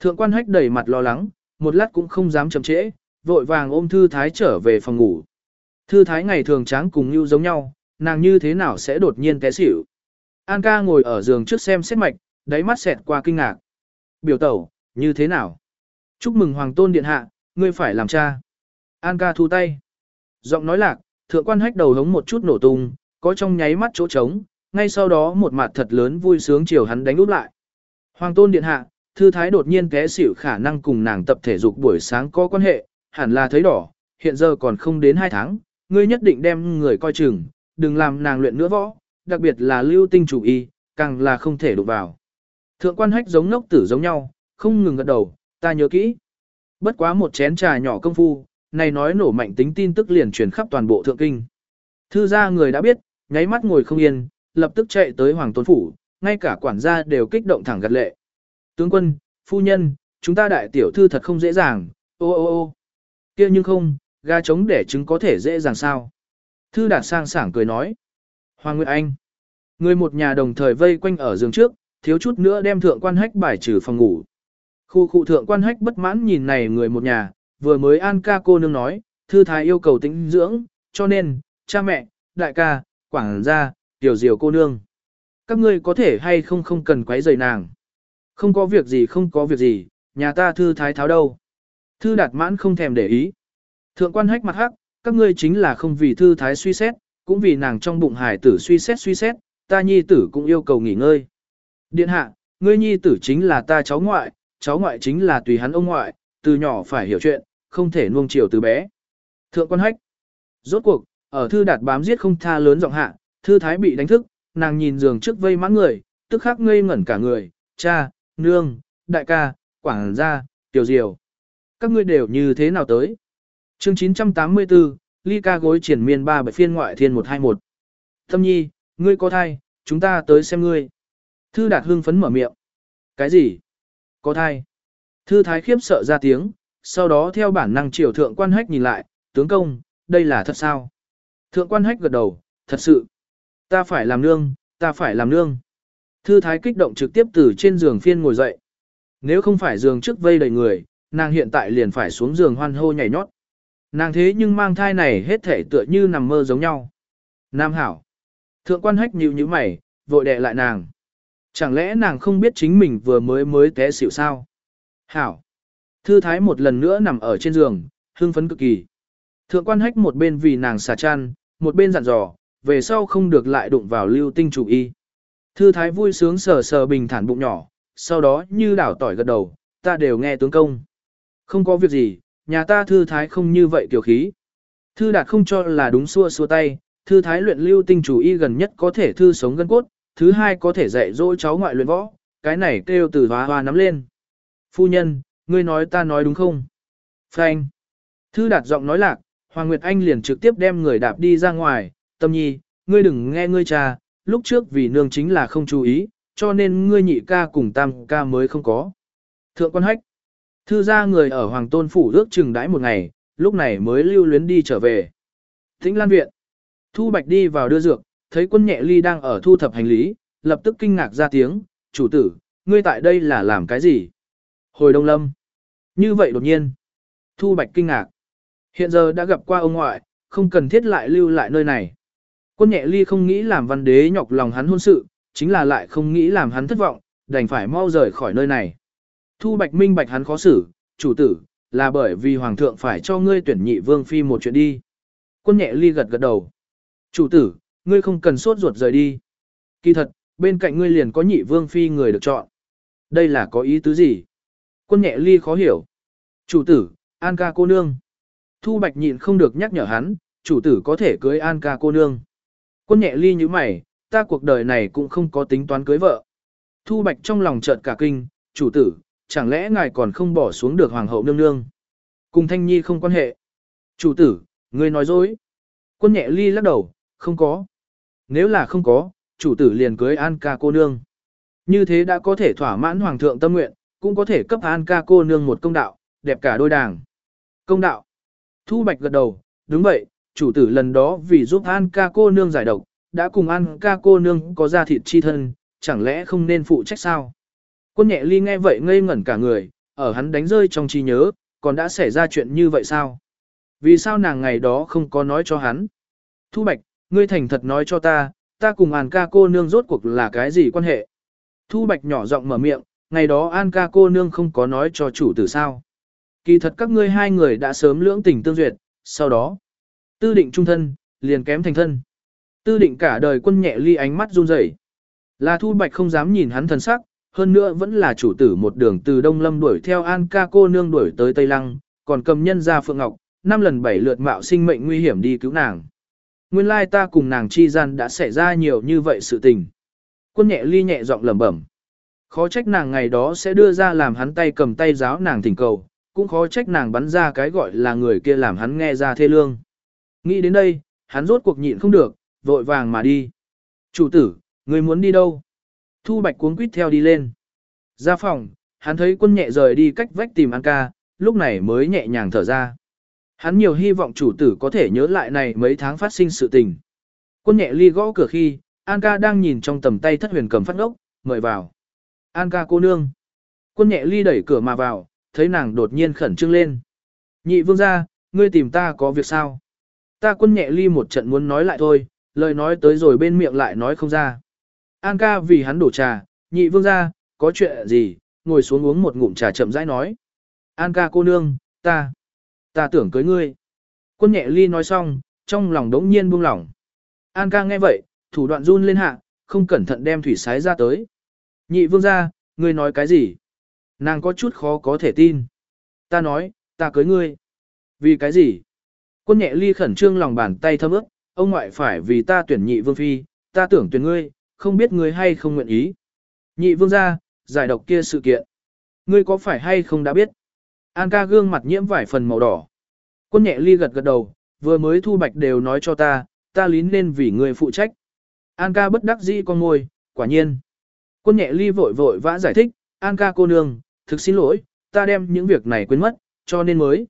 Thượng quan hách đầy mặt lo lắng, một lát cũng không dám chậm trễ, vội vàng ôm thư thái trở về phòng ngủ. Thư thái ngày thường tráng cùng như giống nhau, nàng như thế nào sẽ đột nhiên té xỉu. An ca ngồi ở giường trước xem xét mạch, đáy mắt xẹt qua kinh ngạc. Biểu tẩu, như thế nào? Chúc mừng Hoàng Tôn Điện Hạ, ngươi phải làm cha. An ca thu tay. Giọng nói lạc, thượng quan hách đầu hống một chút nổ tung, có trong nháy mắt chỗ trống, ngay sau đó một mặt thật lớn vui sướng chiều hắn đánh úp lại. Hoàng Tôn Điện Hạ, thư thái đột nhiên té xỉu khả năng cùng nàng tập thể dục buổi sáng có quan hệ, hẳn là thấy đỏ, hiện giờ còn không đến 2 tháng, ngươi nhất định đem người coi chừng, đừng làm nàng luyện nữa võ, đặc biệt là lưu tinh chủ y, càng là không thể đụng vào. Thượng quan hách giống nốc tử giống nhau, không ngừng gật đầu, ta nhớ kỹ. Bất quá một chén trà nhỏ công phu, này nói nổ mạnh tính tin tức liền truyền khắp toàn bộ thượng kinh. Thư gia người đã biết, nháy mắt ngồi không yên, lập tức chạy tới Hoàng Tôn Phủ, ngay cả quản gia đều kích động thẳng gật lệ. Tướng quân, phu nhân, chúng ta đại tiểu thư thật không dễ dàng, ô ô ô kia nhưng không, gà trống để trứng có thể dễ dàng sao. Thư đạt sang sảng cười nói. Hoàng Nguyệt Anh. Người một nhà đồng thời vây quanh ở giường trước, thiếu chút nữa đem thượng quan hách bài trừ phòng ngủ. Khu khu thượng quan hách bất mãn nhìn này người một nhà, vừa mới an ca cô nương nói, thư thái yêu cầu tĩnh dưỡng, cho nên, cha mẹ, đại ca, quảng gia, tiểu diều cô nương. Các ngươi có thể hay không không cần quấy rầy nàng. Không có việc gì không có việc gì, nhà ta thư thái tháo đâu. Thư đạt mãn không thèm để ý. Thượng quan hách mặt hắc, các ngươi chính là không vì thư thái suy xét, cũng vì nàng trong bụng hải tử suy xét suy xét, ta nhi tử cũng yêu cầu nghỉ ngơi. Điện hạ, ngươi nhi tử chính là ta cháu ngoại, cháu ngoại chính là tùy hắn ông ngoại, từ nhỏ phải hiểu chuyện, không thể nuông chiều từ bé. Thượng quan hách. Rốt cuộc, ở thư đạt bám giết không tha lớn giọng hạ, thư thái bị đánh thức, nàng nhìn giường trước vây mãn người, tức khắc ngây ngẩn cả người, cha, nương, đại ca, quảng gia, tiểu diều. Các ngươi đều như thế nào tới? Chương 984, ly ca gối triển miên ba bảy phiên ngoại thiên 121. Thâm nhi, ngươi có thai, chúng ta tới xem ngươi. Thư đạt hương phấn mở miệng. Cái gì? Có thai. Thư thái khiếp sợ ra tiếng, sau đó theo bản năng triều thượng quan hách nhìn lại, tướng công, đây là thật sao? Thượng quan hách gật đầu, thật sự. Ta phải làm nương, ta phải làm nương. Thư thái kích động trực tiếp từ trên giường phiên ngồi dậy. Nếu không phải giường trước vây đầy người, nàng hiện tại liền phải xuống giường hoan hô nhảy nhót. Nàng thế nhưng mang thai này hết thể tựa như nằm mơ giống nhau. Nam hảo. Thượng quan hách nhíu như mày, vội đè lại nàng. Chẳng lẽ nàng không biết chính mình vừa mới mới té xỉu sao? Hảo. Thư thái một lần nữa nằm ở trên giường, hưng phấn cực kỳ. Thượng quan hách một bên vì nàng xà chăn, một bên dặn dò, về sau không được lại đụng vào lưu tinh chủ y. Thư thái vui sướng sờ sờ bình thản bụng nhỏ, sau đó như đảo tỏi gật đầu, ta đều nghe tướng công. Không có việc gì, nhà ta thư thái không như vậy kiểu khí. Thư đạt không cho là đúng xua xua tay, thư thái luyện lưu tinh chủ y gần nhất có thể thư sống gân cốt, thứ hai có thể dạy dỗ cháu ngoại luyện võ, cái này kêu từ hóa hoa nắm lên. Phu nhân, ngươi nói ta nói đúng không? Frank. Thư đạt giọng nói lạc, Hoàng Nguyệt Anh liền trực tiếp đem người đạp đi ra ngoài, tâm nhi, ngươi đừng nghe ngươi cha, lúc trước vì nương chính là không chú ý, cho nên ngươi nhị ca cùng tam ca mới không có. Thượng quan hách. Thư ra người ở Hoàng Tôn Phủ ước chừng đãi một ngày, lúc này mới lưu luyến đi trở về. Tĩnh Lan Viện. Thu Bạch đi vào đưa dược, thấy quân nhẹ ly đang ở thu thập hành lý, lập tức kinh ngạc ra tiếng, chủ tử, ngươi tại đây là làm cái gì? Hồi Đông Lâm. Như vậy đột nhiên. Thu Bạch kinh ngạc. Hiện giờ đã gặp qua ông ngoại, không cần thiết lại lưu lại nơi này. Quân nhẹ ly không nghĩ làm văn đế nhọc lòng hắn hôn sự, chính là lại không nghĩ làm hắn thất vọng, đành phải mau rời khỏi nơi này. Thu Bạch minh bạch hắn khó xử, chủ tử, là bởi vì hoàng thượng phải cho ngươi tuyển nhị vương phi một chuyện đi. Quân nhẹ ly gật gật đầu. Chủ tử, ngươi không cần sốt ruột rời đi. Kỳ thật, bên cạnh ngươi liền có nhị vương phi người được chọn. Đây là có ý tứ gì? Quân nhẹ ly khó hiểu. Chủ tử, An ca cô nương. Thu Bạch nhịn không được nhắc nhở hắn, chủ tử có thể cưới An ca cô nương. Quân nhẹ ly như mày, ta cuộc đời này cũng không có tính toán cưới vợ. Thu Bạch trong lòng chợt cả kinh, chủ tử, chẳng lẽ ngài còn không bỏ xuống được hoàng hậu nương nương? Cùng Thanh Nhi không quan hệ. Chủ tử, ngươi nói dối. Quân nhẹ ly lắc đầu, không có. Nếu là không có, chủ tử liền cưới An ca cô nương. Như thế đã có thể thỏa mãn hoàng thượng tâm nguyện, cũng có thể cấp An ca cô nương một công đạo, đẹp cả đôi đảng. Công đạo. Thu Bạch gật đầu, đúng vậy, chủ tử lần đó vì giúp An ca cô nương giải độc, đã cùng An ca cô nương có ra thịt chi thân, chẳng lẽ không nên phụ trách sao? Quân nhẹ ly nghe vậy ngây ngẩn cả người, ở hắn đánh rơi trong trí nhớ, còn đã xảy ra chuyện như vậy sao? Vì sao nàng ngày đó không có nói cho hắn? Thu Bạch, ngươi thành thật nói cho ta, ta cùng An ca cô nương rốt cuộc là cái gì quan hệ? Thu Bạch nhỏ giọng mở miệng, ngày đó An ca cô nương không có nói cho chủ tử sao. Kỳ thật các ngươi hai người đã sớm lưỡng tình tương duyệt, sau đó, tư định trung thân, liền kém thành thân. Tư định cả đời quân nhẹ ly ánh mắt run rẩy. Là Thu Bạch không dám nhìn hắn thần sắc, hơn nữa vẫn là chủ tử một đường từ Đông Lâm đuổi theo An ca cô nương đuổi tới Tây Lăng, còn cầm nhân ra Phượng Ngọc, năm lần bảy lượt mạo sinh mệnh nguy hiểm đi cứu nàng. Nguyên lai ta cùng nàng chi gian đã xảy ra nhiều như vậy sự tình. Quân nhẹ ly nhẹ giọng lẩm bẩm. Khó trách nàng ngày đó sẽ đưa ra làm hắn tay cầm tay giáo nàng thỉnh cầu, cũng khó trách nàng bắn ra cái gọi là người kia làm hắn nghe ra thê lương. Nghĩ đến đây, hắn rốt cuộc nhịn không được, vội vàng mà đi. Chủ tử, người muốn đi đâu? Thu Bạch cuống quýt theo đi lên. Ra phòng, hắn thấy quân nhẹ rời đi cách vách tìm An ca, lúc này mới nhẹ nhàng thở ra. Hắn nhiều hy vọng chủ tử có thể nhớ lại này mấy tháng phát sinh sự tình. Quân nhẹ ly gõ cửa khi, An ca đang nhìn trong tầm tay thất huyền cầm phát ngốc, mời vào. An ca cô nương. Quân nhẹ ly đẩy cửa mà vào, thấy nàng đột nhiên khẩn trương lên. Nhị vương ra, ngươi tìm ta có việc sao? Ta quân nhẹ ly một trận muốn nói lại thôi, lời nói tới rồi bên miệng lại nói không ra. An ca vì hắn đổ trà, nhị vương ra, có chuyện gì, ngồi xuống uống một ngụm trà chậm rãi nói. An ca cô nương, ta, ta tưởng cưới ngươi. Quân nhẹ ly nói xong, trong lòng đống nhiên buông lỏng. An ca nghe vậy, thủ đoạn run lên hạ, không cẩn thận đem thủy sái ra tới. Nhị vương ra, ngươi nói cái gì? Nàng có chút khó có thể tin. Ta nói, ta cưới ngươi. Vì cái gì? Quân nhẹ ly khẩn trương lòng bàn tay thấm ướt, ông ngoại phải vì ta tuyển nhị vương phi, ta tưởng tuyển ngươi, không biết ngươi hay không nguyện ý. Nhị vương ra, giải độc kia sự kiện. Ngươi có phải hay không đã biết? An ca gương mặt nhiễm vải phần màu đỏ. Quân nhẹ ly gật gật đầu, vừa mới thu bạch đều nói cho ta, ta lín nên vì ngươi phụ trách. An ca bất đắc dĩ con ngôi, quả nhiên. Quân nhẹ ly vội vội vã giải thích, An ca cô nương, thực xin lỗi, ta đem những việc này quên mất, cho nên mới.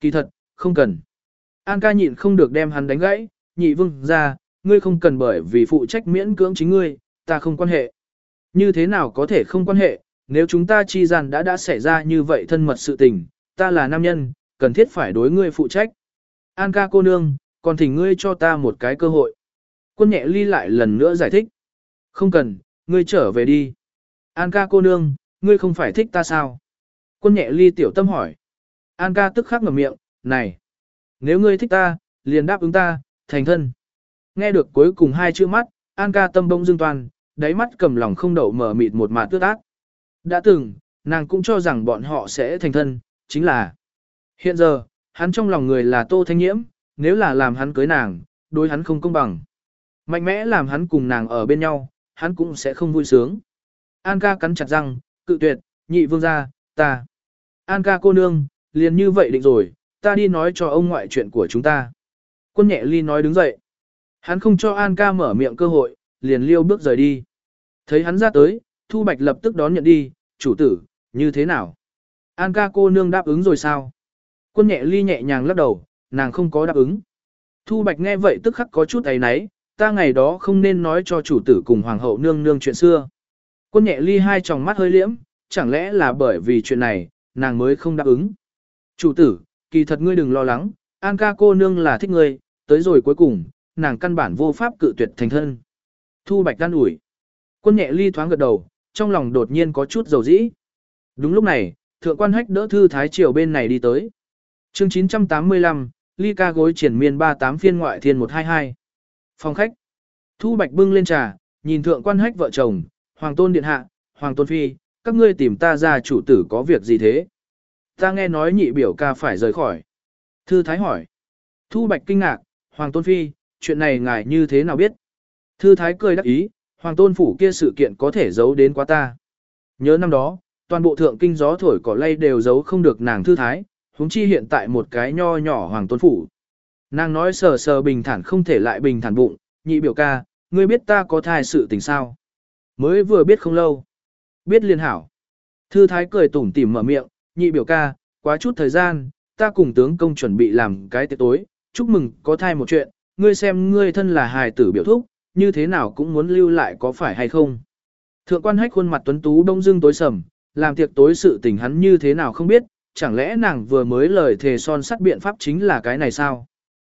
Kỳ thật, không cần. An ca nhịn không được đem hắn đánh gãy, nhị vương ra, ngươi không cần bởi vì phụ trách miễn cưỡng chính ngươi, ta không quan hệ. Như thế nào có thể không quan hệ, nếu chúng ta chi gian đã đã xảy ra như vậy thân mật sự tình, ta là nam nhân, cần thiết phải đối ngươi phụ trách. An ca cô nương, còn thỉnh ngươi cho ta một cái cơ hội. Quân nhẹ ly lại lần nữa giải thích. Không cần, ngươi trở về đi. An ca cô nương, ngươi không phải thích ta sao? Quân nhẹ ly tiểu tâm hỏi. An ca tức khắc ngậm miệng, này. Nếu ngươi thích ta, liền đáp ứng ta, thành thân. Nghe được cuối cùng hai chữ mắt, An ca tâm bông dương toàn, đáy mắt cầm lòng không đậu mở mịt một mạt tước ác. Đã từng, nàng cũng cho rằng bọn họ sẽ thành thân, chính là. Hiện giờ, hắn trong lòng người là Tô Thanh Nhiễm, nếu là làm hắn cưới nàng, đối hắn không công bằng. Mạnh mẽ làm hắn cùng nàng ở bên nhau, hắn cũng sẽ không vui sướng. An ca cắn chặt răng, cự tuyệt, nhị vương gia, ta. An ca cô nương, liền như vậy định rồi, ta đi nói cho ông ngoại chuyện của chúng ta. Quân nhẹ ly nói đứng dậy. Hắn không cho An ca mở miệng cơ hội, liền liêu bước rời đi. Thấy hắn ra tới, Thu Bạch lập tức đón nhận đi, chủ tử, như thế nào? An ca cô nương đáp ứng rồi sao? Quân nhẹ ly nhẹ nhàng lắc đầu, nàng không có đáp ứng. Thu Bạch nghe vậy tức khắc có chút ấy náy, ta ngày đó không nên nói cho chủ tử cùng hoàng hậu nương nương chuyện xưa. Quân nhẹ ly hai tròng mắt hơi liễm, chẳng lẽ là bởi vì chuyện này, nàng mới không đáp ứng. Chủ tử, kỳ thật ngươi đừng lo lắng, An ca cô nương là thích ngươi, tới rồi cuối cùng, nàng căn bản vô pháp cự tuyệt thành thân. Thu Bạch đan ủi. Quân nhẹ ly thoáng gật đầu, trong lòng đột nhiên có chút dầu dĩ. Đúng lúc này, thượng quan hách đỡ thư thái triều bên này đi tới. chương 985, ly ca gối triển miên 38 phiên ngoại thiên 122. Phòng khách. Thu Bạch bưng lên trà, nhìn thượng quan hách vợ chồng, Hoàng Tôn Điện Hạ, Hoàng Tôn Phi, các ngươi tìm ta ra chủ tử có việc gì thế? Ta nghe nói nhị biểu ca phải rời khỏi. Thư Thái hỏi. Thu Bạch kinh ngạc, Hoàng Tôn Phi, chuyện này ngài như thế nào biết? Thư Thái cười đắc ý, Hoàng Tôn Phủ kia sự kiện có thể giấu đến quá ta. Nhớ năm đó, toàn bộ thượng kinh gió thổi cỏ lay đều giấu không được nàng Thư Thái, huống chi hiện tại một cái nho nhỏ Hoàng Tôn Phủ. Nàng nói sờ sờ bình thản không thể lại bình thản bụng, nhị biểu ca, ngươi biết ta có thai sự tình sao? Mới vừa biết không lâu. Biết liên hảo. Thư thái cười tủm tỉm mở miệng, nhị biểu ca, quá chút thời gian, ta cùng tướng công chuẩn bị làm cái tiệc tối, chúc mừng có thai một chuyện, ngươi xem ngươi thân là hài tử biểu thúc, như thế nào cũng muốn lưu lại có phải hay không. Thượng quan hách khuôn mặt tuấn tú đông dưng tối sầm, làm tiệc tối sự tình hắn như thế nào không biết, chẳng lẽ nàng vừa mới lời thề son sắt biện pháp chính là cái này sao?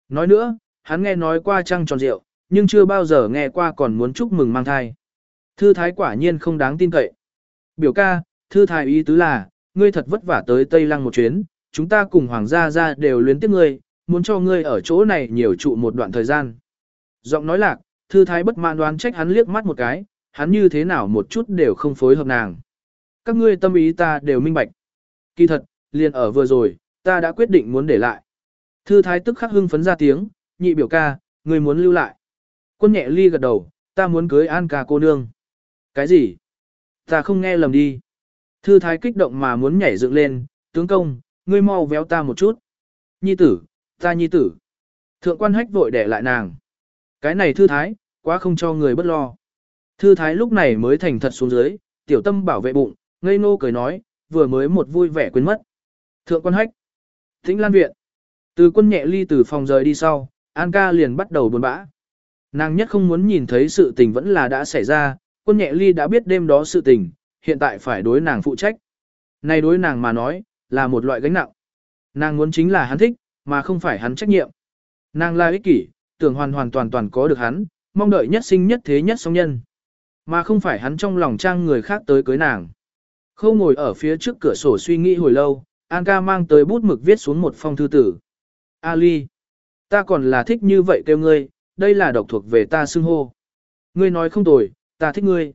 Nói nữa, hắn nghe nói qua trăng tròn rượu, nhưng chưa bao giờ nghe qua còn muốn chúc mừng mang thai. Thư thái quả nhiên không đáng tin cậy. Biểu ca, thư thái ý tứ là, ngươi thật vất vả tới Tây Lăng một chuyến, chúng ta cùng hoàng gia gia đều luyến tiếc ngươi, muốn cho ngươi ở chỗ này nhiều trụ một đoạn thời gian. Giọng nói lạc, thư thái bất mãn đoán trách hắn liếc mắt một cái, hắn như thế nào một chút đều không phối hợp nàng. Các ngươi tâm ý ta đều minh bạch. Kỳ thật, liền ở vừa rồi, ta đã quyết định muốn để lại. Thư thái tức khắc hưng phấn ra tiếng, nhị biểu ca, ngươi muốn lưu lại. Quân nhẹ ly gật đầu, ta muốn cưới an ca cô nương. Cái gì? Ta không nghe lầm đi. Thư thái kích động mà muốn nhảy dựng lên, tướng công, ngươi mau véo ta một chút. Nhi tử, ta nhi tử. Thượng quan hách vội để lại nàng. Cái này thư thái, quá không cho người bất lo. Thư thái lúc này mới thành thật xuống dưới, tiểu tâm bảo vệ bụng, ngây Nô cười nói, vừa mới một vui vẻ quên mất. Thượng quan hách. Tĩnh lan viện. Từ quân nhẹ ly từ phòng rời đi sau, An ca liền bắt đầu buồn bã. Nàng nhất không muốn nhìn thấy sự tình vẫn là đã xảy ra, quân nhẹ ly đã biết đêm đó sự tình, hiện tại phải đối nàng phụ trách. nay đối nàng mà nói, là một loại gánh nặng. Nàng muốn chính là hắn thích, mà không phải hắn trách nhiệm. Nàng là ích kỷ, tưởng hoàn hoàn toàn toàn có được hắn, mong đợi nhất sinh nhất thế nhất song nhân. Mà không phải hắn trong lòng trang người khác tới cưới nàng. Khâu ngồi ở phía trước cửa sổ suy nghĩ hồi lâu, An ca mang tới bút mực viết xuống một phong thư tử. Ali, ta còn là thích như vậy kêu ngươi, đây là độc thuộc về ta xưng hô. Ngươi nói không tồi, ta thích ngươi.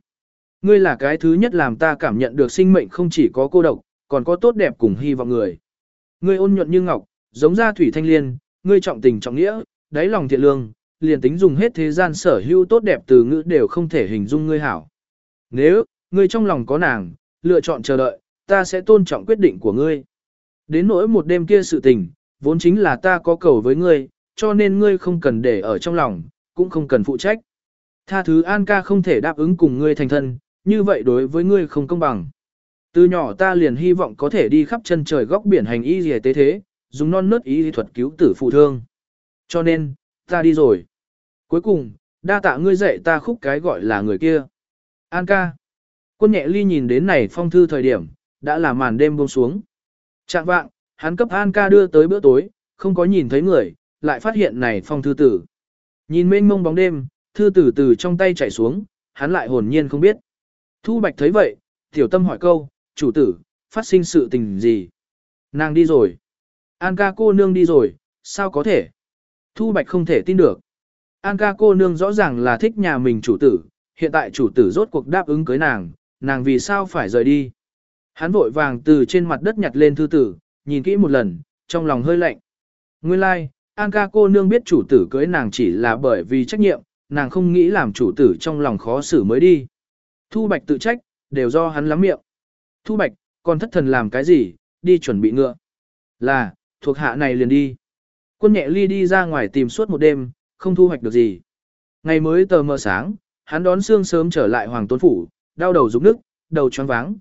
Ngươi là cái thứ nhất làm ta cảm nhận được sinh mệnh không chỉ có cô độc, còn có tốt đẹp cùng hy vọng người. Ngươi ôn nhuận như ngọc, giống ra thủy thanh liên, ngươi trọng tình trọng nghĩa, đáy lòng thiện lương, liền tính dùng hết thế gian sở hữu tốt đẹp từ ngữ đều không thể hình dung ngươi hảo. Nếu, ngươi trong lòng có nàng, lựa chọn chờ đợi, ta sẽ tôn trọng quyết định của ngươi. Đến nỗi một đêm kia sự tình, vốn chính là ta có cầu với ngươi, cho nên ngươi không cần để ở trong lòng, cũng không cần phụ trách. Tha thứ An ca không thể đáp ứng cùng ngươi thành thân, như vậy đối với ngươi không công bằng. Từ nhỏ ta liền hy vọng có thể đi khắp chân trời góc biển hành y gì tế thế, dùng non nớt y thuật cứu tử phụ thương. Cho nên, ta đi rồi. Cuối cùng, đa tạ ngươi dạy ta khúc cái gọi là người kia. An ca. Quân nhẹ ly nhìn đến này phong thư thời điểm, đã là màn đêm buông xuống. Trạng vạng, hắn cấp An ca đưa tới bữa tối, không có nhìn thấy người, lại phát hiện này phong thư tử. Nhìn mênh mông bóng đêm, thư tử từ trong tay chảy xuống, hắn lại hồn nhiên không biết. Thu Bạch thấy vậy, tiểu tâm hỏi câu, chủ tử, phát sinh sự tình gì? Nàng đi rồi. An ca cô nương đi rồi, sao có thể? Thu Bạch không thể tin được. An ca cô nương rõ ràng là thích nhà mình chủ tử, hiện tại chủ tử rốt cuộc đáp ứng cưới nàng, nàng vì sao phải rời đi? Hắn vội vàng từ trên mặt đất nhặt lên thư tử, nhìn kỹ một lần, trong lòng hơi lạnh. Nguyên lai, like, An ca cô nương biết chủ tử cưới nàng chỉ là bởi vì trách nhiệm, nàng không nghĩ làm chủ tử trong lòng khó xử mới đi. Thu Bạch tự trách, đều do hắn lắm miệng. Thu Bạch, còn thất thần làm cái gì, đi chuẩn bị ngựa. Là, thuộc hạ này liền đi. Quân nhẹ ly đi ra ngoài tìm suốt một đêm, không thu hoạch được gì. Ngày mới tờ mờ sáng, hắn đón xương sớm trở lại hoàng tôn phủ, đau đầu rụng nước, đầu choáng váng.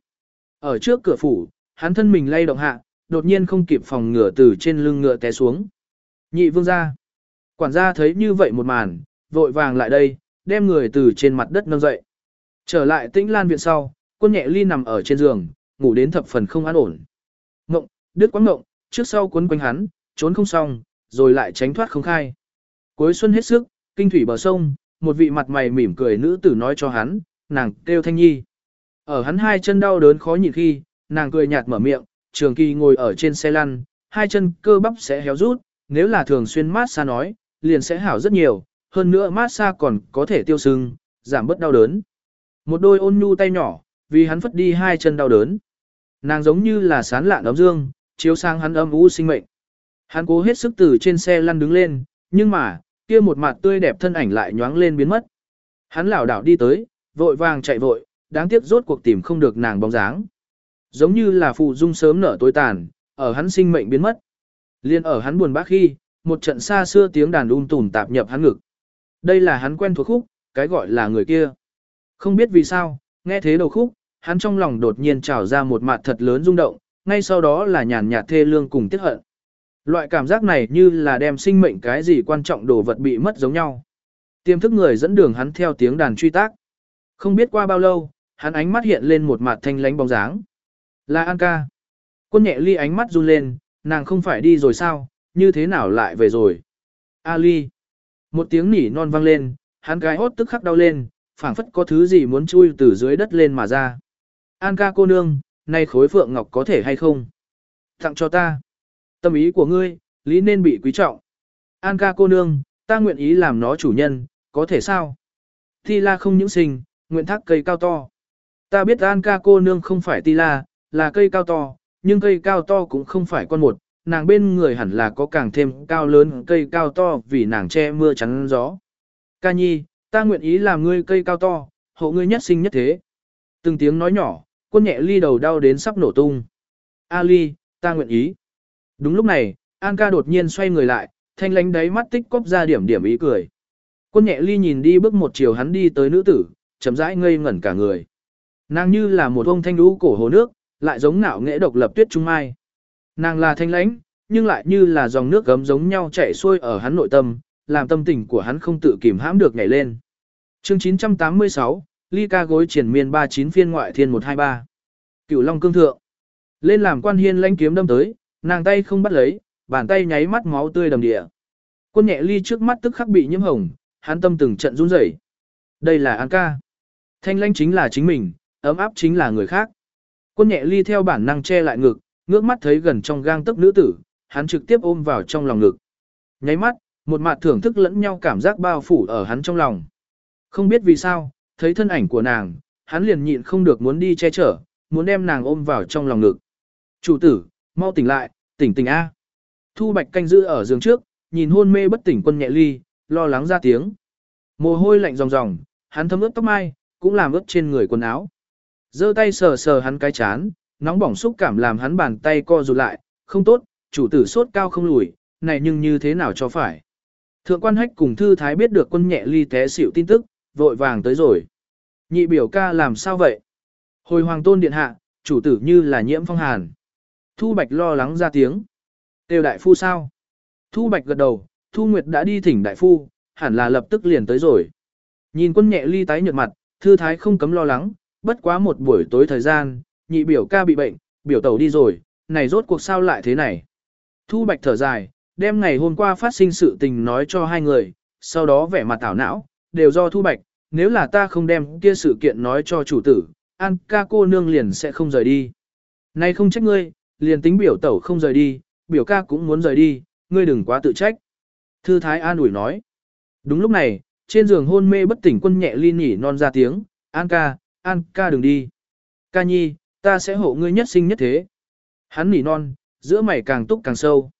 Ở trước cửa phủ, hắn thân mình lay động hạ, đột nhiên không kịp phòng ngựa từ trên lưng ngựa té xuống. Nhị vương gia. Quản gia thấy như vậy một màn, vội vàng lại đây, đem người từ trên mặt đất nâng dậy. Trở lại tĩnh lan viện sau, quân nhẹ ly nằm ở trên giường, ngủ đến thập phần không an ổn. Ngộng, đứt quãng ngộng, trước sau quấn quanh hắn, trốn không xong, rồi lại tránh thoát không khai. Cuối xuân hết sức, kinh thủy bờ sông, một vị mặt mày mỉm cười nữ tử nói cho hắn, nàng kêu thanh nhi. Ở hắn hai chân đau đớn khó nhịn khi, nàng cười nhạt mở miệng, trường kỳ ngồi ở trên xe lăn, hai chân cơ bắp sẽ héo rút, nếu là thường xuyên mát xa nói, liền sẽ hảo rất nhiều, hơn nữa mát xa còn có thể tiêu sưng, giảm bớt đau đớn. Một đôi ôn nhu tay nhỏ, vì hắn phất đi hai chân đau đớn. Nàng giống như là sán lạn ấm dương, chiếu sang hắn âm u sinh mệnh. Hắn cố hết sức từ trên xe lăn đứng lên, nhưng mà, kia một mặt tươi đẹp thân ảnh lại nhoáng lên biến mất. Hắn lảo đảo đi tới, vội vàng chạy vội, đáng tiếc rốt cuộc tìm không được nàng bóng dáng. Giống như là phụ dung sớm nở tối tàn, ở hắn sinh mệnh biến mất. Liên ở hắn buồn bã khi, một trận xa xưa tiếng đàn um tùm tạp nhập hắn ngực. Đây là hắn quen thuộc khúc, cái gọi là người kia. Không biết vì sao, nghe thế đầu khúc, hắn trong lòng đột nhiên trào ra một mặt thật lớn rung động, ngay sau đó là nhàn nhạt thê lương cùng tiếc hận. Loại cảm giác này như là đem sinh mệnh cái gì quan trọng đồ vật bị mất giống nhau. Tiềm thức người dẫn đường hắn theo tiếng đàn truy tác. Không biết qua bao lâu, hắn ánh mắt hiện lên một mặt thanh lánh bóng dáng. Là An ca. Quân nhẹ ly ánh mắt run lên, nàng không phải đi rồi sao, như thế nào lại về rồi. A ly. Một tiếng nỉ non vang lên, hắn gái hốt tức khắc đau lên, phảng phất có thứ gì muốn chui từ dưới đất lên mà ra. An ca cô nương, nay khối phượng ngọc có thể hay không? Tặng cho ta. Tâm ý của ngươi, lý nên bị quý trọng. An ca cô nương, ta nguyện ý làm nó chủ nhân, có thể sao? Thi la không những sinh, nguyện thác cây cao to. Ta biết An ca cô nương không phải ti la, là cây cao to, nhưng cây cao to cũng không phải con một, nàng bên người hẳn là có càng thêm cao lớn cây cao to vì nàng che mưa chắn gió. Ca nhi, ta nguyện ý làm ngươi cây cao to, hộ ngươi nhất sinh nhất thế. Từng tiếng nói nhỏ, quân nhẹ ly đầu đau đến sắp nổ tung. A ly, ta nguyện ý. Đúng lúc này, An ca đột nhiên xoay người lại, thanh lánh đáy mắt tích cóp ra điểm điểm ý cười. Quân nhẹ ly nhìn đi bước một chiều hắn đi tới nữ tử, chậm rãi ngây ngẩn cả người. Nàng như là một ông thanh đũ cổ hồ nước, lại giống ngạo nghệ độc lập tuyết trung mai. Nàng là thanh lãnh, nhưng lại như là dòng nước gấm giống nhau chảy xuôi ở hắn nội tâm, làm tâm tình của hắn không tự kìm hãm được nhảy lên. Chương 986, ly ca gối triển miên 39 phiên ngoại thiên 123. Cửu Long cương thượng. Lên làm quan hiên lãnh kiếm đâm tới, nàng tay không bắt lấy, bàn tay nháy mắt máu tươi đầm địa. Quân nhẹ ly trước mắt tức khắc bị nhiễm hồng, hắn tâm từng trận run rẩy. Đây là An ca. Thanh lãnh chính là chính mình, ấm áp chính là người khác. Quân nhẹ ly theo bản năng che lại ngực, ngước mắt thấy gần trong gang tấc nữ tử, hắn trực tiếp ôm vào trong lòng ngực. Nháy mắt, một mặt thưởng thức lẫn nhau cảm giác bao phủ ở hắn trong lòng. Không biết vì sao, thấy thân ảnh của nàng, hắn liền nhịn không được muốn đi che chở, muốn đem nàng ôm vào trong lòng ngực. Chủ tử, mau tỉnh lại, tỉnh tỉnh A. Thu Bạch canh giữ ở giường trước, nhìn hôn mê bất tỉnh quân nhẹ ly, lo lắng ra tiếng. Mồ hôi lạnh ròng ròng, hắn thấm ướt tóc mai, cũng làm ướt trên người quần áo. giơ tay sờ sờ hắn cái chán, nóng bỏng xúc cảm làm hắn bàn tay co rụt lại, không tốt, chủ tử sốt cao không lùi, này nhưng như thế nào cho phải. Thượng quan hách cùng thư thái biết được quân nhẹ ly té xỉu tin tức, vội vàng tới rồi. Nhị biểu ca làm sao vậy? Hồi hoàng tôn điện hạ, chủ tử như là nhiễm phong hàn. Thu Bạch lo lắng ra tiếng. Tiêu đại phu sao? Thu Bạch gật đầu, Thu Nguyệt đã đi thỉnh đại phu, hẳn là lập tức liền tới rồi. Nhìn quân nhẹ ly tái nhợt mặt, thư thái không cấm lo lắng, bất quá một buổi tối thời gian, nhị biểu ca bị bệnh, biểu tẩu đi rồi, này rốt cuộc sao lại thế này. Thu Bạch thở dài, đem ngày hôm qua phát sinh sự tình nói cho hai người, sau đó vẻ mặt tảo não, đều do Thu Bạch, nếu là ta không đem kia sự kiện nói cho chủ tử, An ca cô nương liền sẽ không rời đi. Nay không trách ngươi, liền tính biểu tẩu không rời đi, biểu ca cũng muốn rời đi, ngươi đừng quá tự trách. Thư Thái an ủi nói. Đúng lúc này, trên giường hôn mê bất tỉnh quân nhẹ ly nhỉ non ra tiếng, An ca, An ca đừng đi. Ca nhi, ta sẽ hộ ngươi nhất sinh nhất thế. Hắn nỉ non, giữa mày càng túc càng sâu.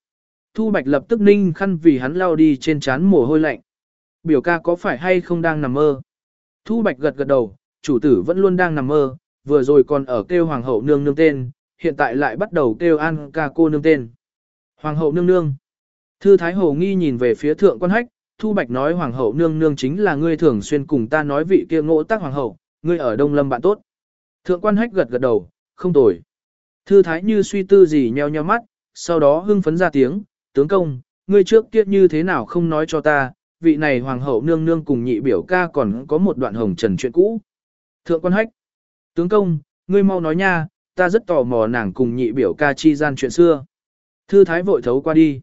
Thu Bạch lập tức ninh khăn vì hắn lao đi trên trán mồ hôi lạnh. Biểu ca có phải hay không đang nằm mơ? Thu Bạch gật gật đầu, chủ tử vẫn luôn đang nằm mơ, vừa rồi còn ở kêu hoàng hậu nương nương tên, hiện tại lại bắt đầu kêu an ca cô nương tên. Hoàng hậu nương nương. Thư Thái Hồ nghi nhìn về phía thượng quan hách, Thu Bạch nói hoàng hậu nương nương chính là ngươi thường xuyên cùng ta nói vị kia ngỗ tác hoàng hậu, ngươi ở Đông Lâm bạn tốt. Thượng quan hách gật gật đầu, không tồi. Thư Thái như suy tư gì nheo nheo mắt, sau đó hưng phấn ra tiếng, tướng công, ngươi trước kia như thế nào không nói cho ta, vị này hoàng hậu nương nương cùng nhị biểu ca còn có một đoạn hồng trần chuyện cũ. Thượng quan hách, tướng công, ngươi mau nói nha, ta rất tò mò nàng cùng nhị biểu ca chi gian chuyện xưa. Thư thái vội thấu qua đi.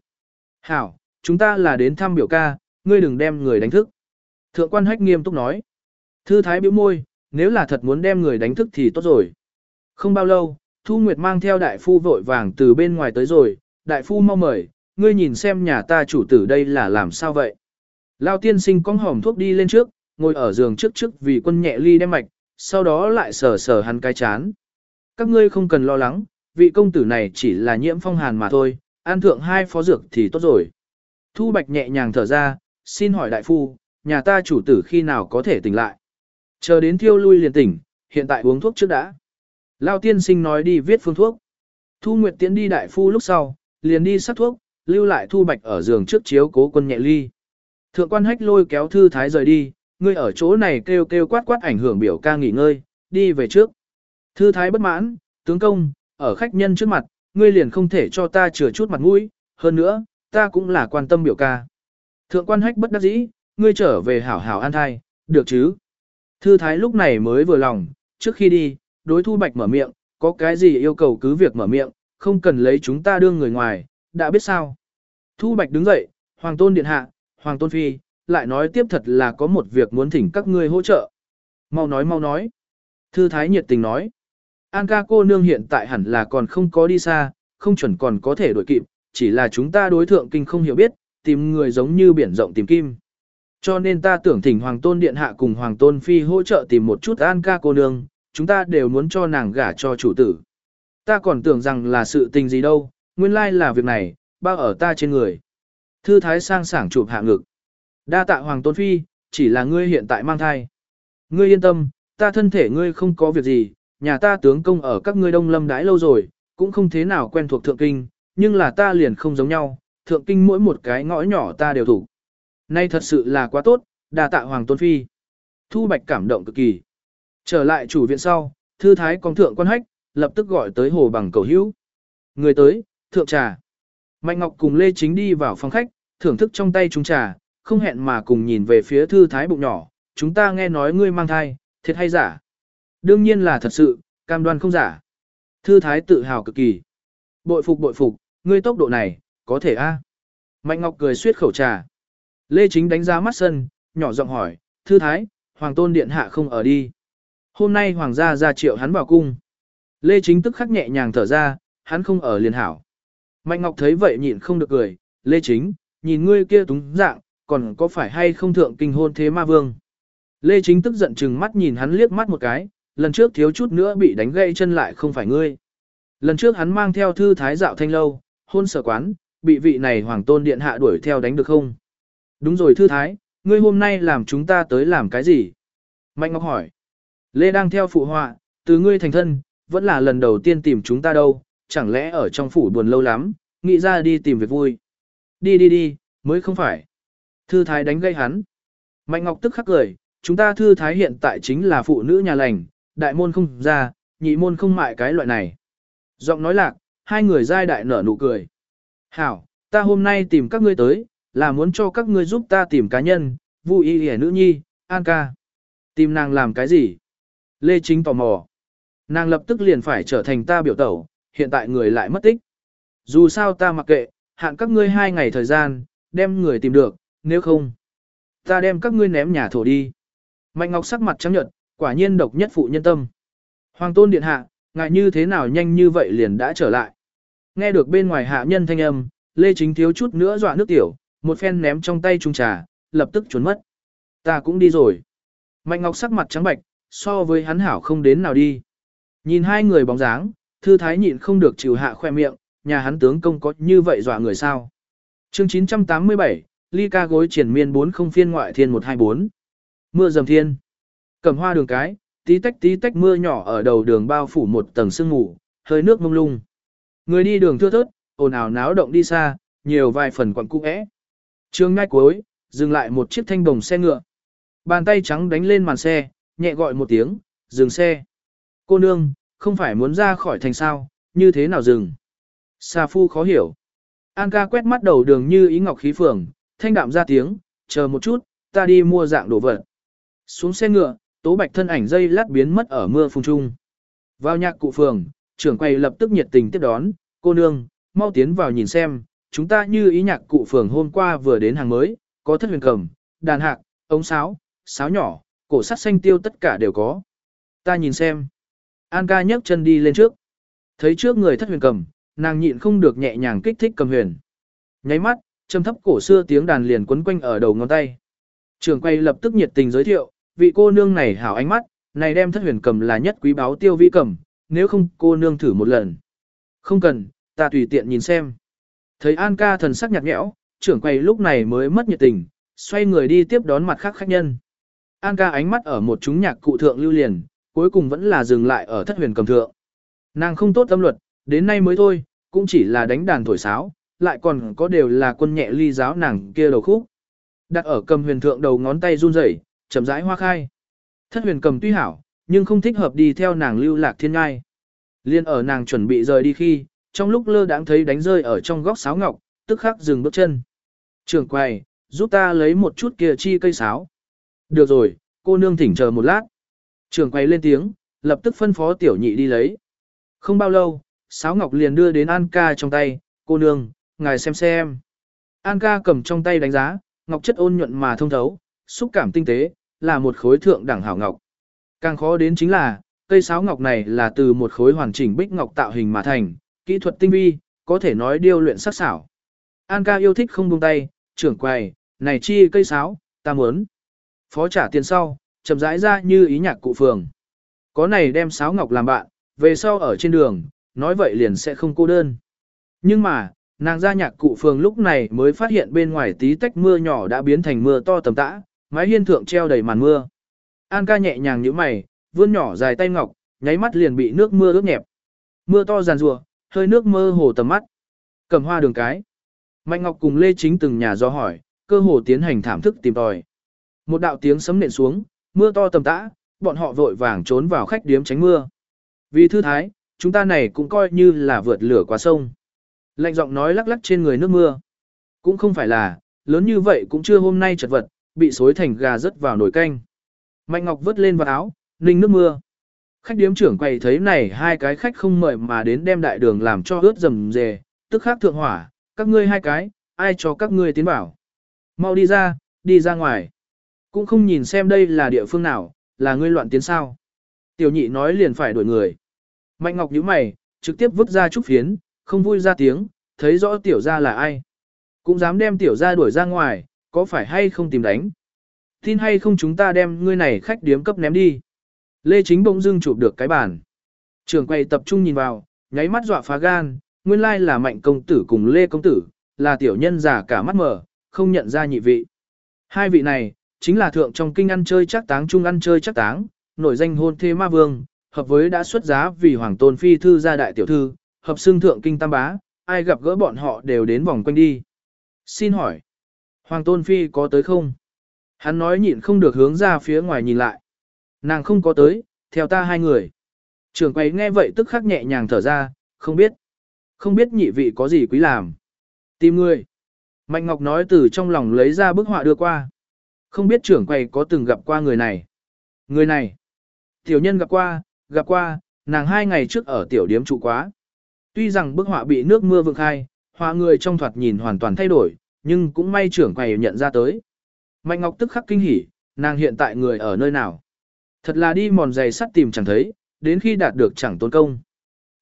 Hảo, chúng ta là đến thăm biểu ca, ngươi đừng đem người đánh thức. Thượng quan hách nghiêm túc nói. Thư thái biểu môi, nếu là thật muốn đem người đánh thức thì tốt rồi. Không bao lâu, Thu Nguyệt mang theo đại phu vội vàng từ bên ngoài tới rồi, đại phu mau mời, ngươi nhìn xem nhà ta chủ tử đây là làm sao vậy. Lao tiên sinh con hỏng thuốc đi lên trước, ngồi ở giường trước trước vì quân nhẹ ly đem mạch, sau đó lại sờ sờ hắn cái chán. Các ngươi không cần lo lắng, vị công tử này chỉ là nhiễm phong hàn mà thôi, an thượng hai phó dược thì tốt rồi. Thu Bạch nhẹ nhàng thở ra, xin hỏi đại phu, nhà ta chủ tử khi nào có thể tỉnh lại. Chờ đến thiêu lui liền tỉnh, hiện tại uống thuốc trước đã. Lao tiên sinh nói đi viết phương thuốc. Thu Nguyệt tiến đi đại phu lúc sau, liền đi sát thuốc, lưu lại Thu Bạch ở giường trước chiếu cố quân nhẹ ly. Thượng quan hách lôi kéo thư thái rời đi, ngươi ở chỗ này kêu kêu quát quát ảnh hưởng biểu ca nghỉ ngơi, đi về trước. Thư thái bất mãn, tướng công, ở khách nhân trước mặt, ngươi liền không thể cho ta chừa chút mặt mũi, hơn nữa, ta cũng là quan tâm biểu ca. Thượng quan hách bất đắc dĩ, ngươi trở về hảo hảo an thai, được chứ? Thư thái lúc này mới vừa lòng, trước khi đi, đối thu bạch mở miệng, có cái gì yêu cầu cứ việc mở miệng, không cần lấy chúng ta đương người ngoài, đã biết sao. Thu Bạch đứng dậy, Hoàng Tôn Điện Hạ, Hoàng Tôn Phi, lại nói tiếp thật là có một việc muốn thỉnh các ngươi hỗ trợ. Mau nói mau nói. Thư Thái nhiệt tình nói. An ca cô nương hiện tại hẳn là còn không có đi xa, không chuẩn còn có thể đổi kịp, chỉ là chúng ta đối thượng kinh không hiểu biết, tìm người giống như biển rộng tìm kim. Cho nên ta tưởng thỉnh Hoàng Tôn Điện Hạ cùng Hoàng Tôn Phi hỗ trợ tìm một chút An ca cô nương, chúng ta đều muốn cho nàng gả cho chủ tử. Ta còn tưởng rằng là sự tình gì đâu, nguyên lai là việc này, bao ở ta trên người. Thư Thái sang sảng chụp hạ ngực. Đa tạ Hoàng Tôn Phi, chỉ là ngươi hiện tại mang thai. Ngươi yên tâm, ta thân thể ngươi không có việc gì, nhà ta tướng công ở các ngươi đông lâm đãi lâu rồi, cũng không thế nào quen thuộc thượng kinh, nhưng là ta liền không giống nhau, thượng kinh mỗi một cái ngõ nhỏ ta đều thủ. Nay thật sự là quá tốt, đa tạ Hoàng Tôn Phi. Thu Bạch cảm động cực kỳ. Trở lại chủ viện sau, thư thái con thượng quan hách, lập tức gọi tới hồ bằng cầu hữu. Người tới, thượng trà. Mạnh Ngọc cùng Lê Chính đi vào phòng khách, thưởng thức trong tay chúng trà, không hẹn mà cùng nhìn về phía thư thái bụng nhỏ, chúng ta nghe nói ngươi mang thai, thiệt hay giả? Đương nhiên là thật sự, cam đoan không giả. Thư thái tự hào cực kỳ. Bội phục bội phục, ngươi tốc độ này, có thể a? Mạnh Ngọc cười suyết khẩu trà. Lê Chính đánh giá mắt sân, nhỏ giọng hỏi, thư thái, hoàng tôn điện hạ không ở đi. Hôm nay hoàng gia ra triệu hắn vào cung. Lê Chính tức khắc nhẹ nhàng thở ra, hắn không ở liền hảo. Mạnh Ngọc thấy vậy nhịn không được cười, Lê Chính, nhìn ngươi kia túng dạng, còn có phải hay không thượng kinh hôn thế ma vương. Lê Chính tức giận chừng mắt nhìn hắn liếc mắt một cái, lần trước thiếu chút nữa bị đánh gãy chân lại không phải ngươi. Lần trước hắn mang theo thư thái dạo thanh lâu, hôn sở quán, bị vị này hoàng tôn điện hạ đuổi theo đánh được không? Đúng rồi thư thái, ngươi hôm nay làm chúng ta tới làm cái gì? Mạnh Ngọc hỏi. Lê đang theo phụ họa, từ ngươi thành thân, vẫn là lần đầu tiên tìm chúng ta đâu, chẳng lẽ ở trong phủ buồn lâu lắm, nghĩ ra đi tìm việc vui. Đi đi đi, mới không phải. Thư thái đánh gây hắn. Mạnh Ngọc tức khắc cười, chúng ta thư thái hiện tại chính là phụ nữ nhà lành, đại môn không ra, nhị môn không mại cái loại này. Giọng nói lạc, hai người giai đại nở nụ cười. Hảo, ta hôm nay tìm các ngươi tới, là muốn cho các ngươi giúp ta tìm cá nhân, vui y hẻ nữ nhi, an ca. Tìm nàng làm cái gì? Lê Chính tò mò. Nàng lập tức liền phải trở thành ta biểu tẩu, hiện tại người lại mất tích. Dù sao ta mặc kệ, hạn các ngươi hai ngày thời gian, đem người tìm được, nếu không, ta đem các ngươi ném nhà thổ đi. Mạnh Ngọc sắc mặt trắng nhợt, quả nhiên độc nhất phụ nhân tâm. Hoàng tôn điện hạ, ngài như thế nào nhanh như vậy liền đã trở lại. Nghe được bên ngoài hạ nhân thanh âm, Lê Chính thiếu chút nữa dọa nước tiểu, một phen ném trong tay trung trà, lập tức trốn mất. Ta cũng đi rồi. Mạnh Ngọc sắc mặt trắng bạch, so với hắn hảo không đến nào đi. Nhìn hai người bóng dáng, thư thái nhịn không được chịu hạ khoe miệng, nhà hắn tướng công có như vậy dọa người sao. Chương 987, ly ca gối triển miên 4 không phiên ngoại thiên 124. Mưa dầm thiên. Cầm hoa đường cái, tí tách tí tách mưa nhỏ ở đầu đường bao phủ một tầng sương mù, hơi nước mông lung. Người đi đường thưa thớt, ồn ào náo động đi xa, nhiều vài phần quặng cũ ẽ. Trương ngay cuối, dừng lại một chiếc thanh đồng xe ngựa. Bàn tay trắng đánh lên màn xe, nhẹ gọi một tiếng, dừng xe. Cô nương, không phải muốn ra khỏi thành sao, như thế nào dừng? Sa phu khó hiểu. An ca quét mắt đầu đường như ý ngọc khí phường, thanh đạm ra tiếng, chờ một chút, ta đi mua dạng đồ vật. Xuống xe ngựa, tố bạch thân ảnh dây lát biến mất ở mưa phùng trung. Vào nhạc cụ phường, trưởng quầy lập tức nhiệt tình tiếp đón, cô nương, mau tiến vào nhìn xem, chúng ta như ý nhạc cụ phường hôm qua vừa đến hàng mới, có thất huyền cầm, đàn hạc, ống sáo, sáo nhỏ, cổ sắt xanh tiêu tất cả đều có. Ta nhìn xem. An ca nhấc chân đi lên trước. Thấy trước người thất huyền cầm, nàng nhịn không được nhẹ nhàng kích thích cầm huyền. Nháy mắt, châm thấp cổ xưa tiếng đàn liền quấn quanh ở đầu ngón tay. Trường quay lập tức nhiệt tình giới thiệu, vị cô nương này hảo ánh mắt, này đem thất huyền cầm là nhất quý báo tiêu vi cầm, nếu không cô nương thử một lần. Không cần, ta tùy tiện nhìn xem. Thấy An ca thần sắc nhạt nhẽo, trưởng quay lúc này mới mất nhiệt tình, xoay người đi tiếp đón mặt khác khách nhân. An ca ánh mắt ở một chúng nhạc cụ thượng lưu liền, cuối cùng vẫn là dừng lại ở thất huyền cầm thượng. Nàng không tốt tâm luật, đến nay mới thôi, cũng chỉ là đánh đàn thổi sáo, lại còn có đều là quân nhẹ ly giáo nàng kia đầu khúc. Đặt ở cầm huyền thượng đầu ngón tay run rẩy, chậm rãi hoa khai. Thất huyền cầm tuy hảo, nhưng không thích hợp đi theo nàng lưu lạc thiên ngai. Liên ở nàng chuẩn bị rời đi khi, trong lúc lơ đãng thấy đánh rơi ở trong góc sáo ngọc, tức khắc dừng bước chân. Trường quầy, giúp ta lấy một chút kia chi cây sáo. Được rồi, cô nương thỉnh chờ một lát. Trường quầy lên tiếng, lập tức phân phó tiểu nhị đi lấy. Không bao lâu, sáo ngọc liền đưa đến An ca trong tay, cô nương, ngài xem xem. An ca cầm trong tay đánh giá, ngọc chất ôn nhuận mà thông thấu, xúc cảm tinh tế, là một khối thượng đẳng hảo ngọc. Càng khó đến chính là, cây sáo ngọc này là từ một khối hoàn chỉnh bích ngọc tạo hình mà thành, kỹ thuật tinh vi, có thể nói điêu luyện sắc xảo. An ca yêu thích không buông tay, trưởng quầy, này chi cây sáo, ta muốn. Phó trả tiền sau, chậm rãi ra như ý nhạc cụ phường. Có này đem sáo ngọc làm bạn, về sau ở trên đường, nói vậy liền sẽ không cô đơn. Nhưng mà, nàng ra nhạc cụ phường lúc này mới phát hiện bên ngoài tí tách mưa nhỏ đã biến thành mưa to tầm tã, mái hiên thượng treo đầy màn mưa. An ca nhẹ nhàng như mày, vươn nhỏ dài tay ngọc, nháy mắt liền bị nước mưa ướt nhẹp. Mưa to giàn rùa, hơi nước mơ hồ tầm mắt. Cầm hoa đường cái. Mạnh Ngọc cùng Lê Chính từng nhà do hỏi, cơ hồ tiến hành thảm thức tìm tòi. Một đạo tiếng sấm nện xuống, mưa to tầm tã, bọn họ vội vàng trốn vào khách điếm tránh mưa. Vì thư thái, chúng ta này cũng coi như là vượt lửa qua sông. Lạnh giọng nói lắc lắc trên người nước mưa. Cũng không phải là, lớn như vậy cũng chưa hôm nay chật vật, bị xối thành gà rớt vào nồi canh. Mạnh Ngọc vớt lên vào áo, ninh nước mưa. Khách điếm trưởng quầy thấy này hai cái khách không mời mà đến đem đại đường làm cho ướt rầm rề, tức khắc thượng hỏa, các ngươi hai cái, ai cho các ngươi tiến bảo. Mau đi ra, đi ra ngoài. Cũng không nhìn xem đây là địa phương nào, là ngươi loạn tiến sao. Tiểu nhị nói liền phải đuổi người. Mạnh Ngọc nhíu mày, trực tiếp vứt ra trúc phiến, không vui ra tiếng, thấy rõ tiểu gia là ai. Cũng dám đem tiểu gia đuổi ra ngoài, có phải hay không tìm đánh. Tin hay không chúng ta đem ngươi này khách điếm cấp ném đi. Lê Chính bỗng dưng chụp được cái bàn. Trường quay tập trung nhìn vào, nháy mắt dọa phá gan, nguyên lai là mạnh công tử cùng Lê công tử, là tiểu nhân giả cả mắt mở, không nhận ra nhị vị. Hai vị này, chính là thượng trong kinh ăn chơi chắc táng chung ăn chơi chắc táng, nổi danh hôn thế ma vương, hợp với đã xuất giá vì hoàng tôn phi thư gia đại tiểu thư, hợp xương thượng kinh tam bá, ai gặp gỡ bọn họ đều đến vòng quanh đi. Xin hỏi, hoàng tôn phi có tới không? Hắn nói nhịn không được hướng ra phía ngoài nhìn lại. Nàng không có tới, theo ta hai người. Trường quay nghe vậy tức khắc nhẹ nhàng thở ra, không biết. Không biết nhị vị có gì quý làm. Tìm người. Mạnh Ngọc nói từ trong lòng lấy ra bức họa đưa qua. Không biết trưởng quầy có từng gặp qua người này. Người này. Tiểu nhân gặp qua, gặp qua, nàng hai ngày trước ở tiểu điếm trụ quá. Tuy rằng bức họa bị nước mưa vượng khai, họa người trong thoạt nhìn hoàn toàn thay đổi, nhưng cũng may trưởng quầy nhận ra tới. Mạnh Ngọc tức khắc kinh hỉ, nàng hiện tại người ở nơi nào. Thật là đi mòn giày sắt tìm chẳng thấy, đến khi đạt được chẳng tốn công.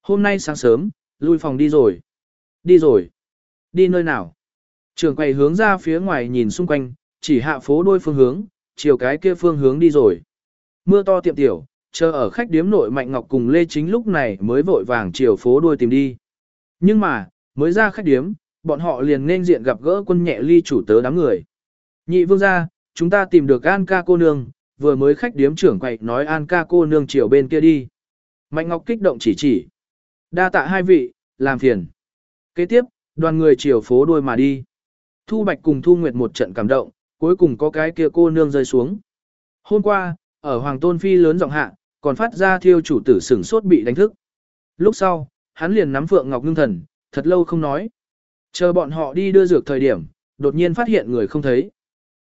Hôm nay sáng sớm, lui phòng đi rồi. Đi rồi. Đi nơi nào? Trường quầy hướng ra phía ngoài nhìn xung quanh, chỉ hạ phố đôi phương hướng, chiều cái kia phương hướng đi rồi. Mưa to tiệm tiểu, chờ ở khách điếm nội Mạnh Ngọc cùng Lê Chính lúc này mới vội vàng chiều phố đuôi tìm đi. Nhưng mà, mới ra khách điếm, bọn họ liền nên diện gặp gỡ quân nhẹ ly chủ tớ đám người. Nhị vương gia, chúng ta tìm được An ca cô nương, vừa mới khách điếm trưởng quậy nói An ca cô nương chiều bên kia đi. Mạnh Ngọc kích động chỉ chỉ. Đa tạ hai vị, làm phiền. Kế tiếp, đoàn người chiều phố đuôi mà đi. Thu Bạch cùng Thu Nguyệt một trận cảm động, cuối cùng có cái kia cô nương rơi xuống. Hôm qua, ở Hoàng Tôn Phi lớn giọng hạ, còn phát ra thiêu chủ tử sửng sốt bị đánh thức. Lúc sau, hắn liền nắm Phượng Ngọc Ngưng Thần, thật lâu không nói. Chờ bọn họ đi đưa dược thời điểm, đột nhiên phát hiện người không thấy.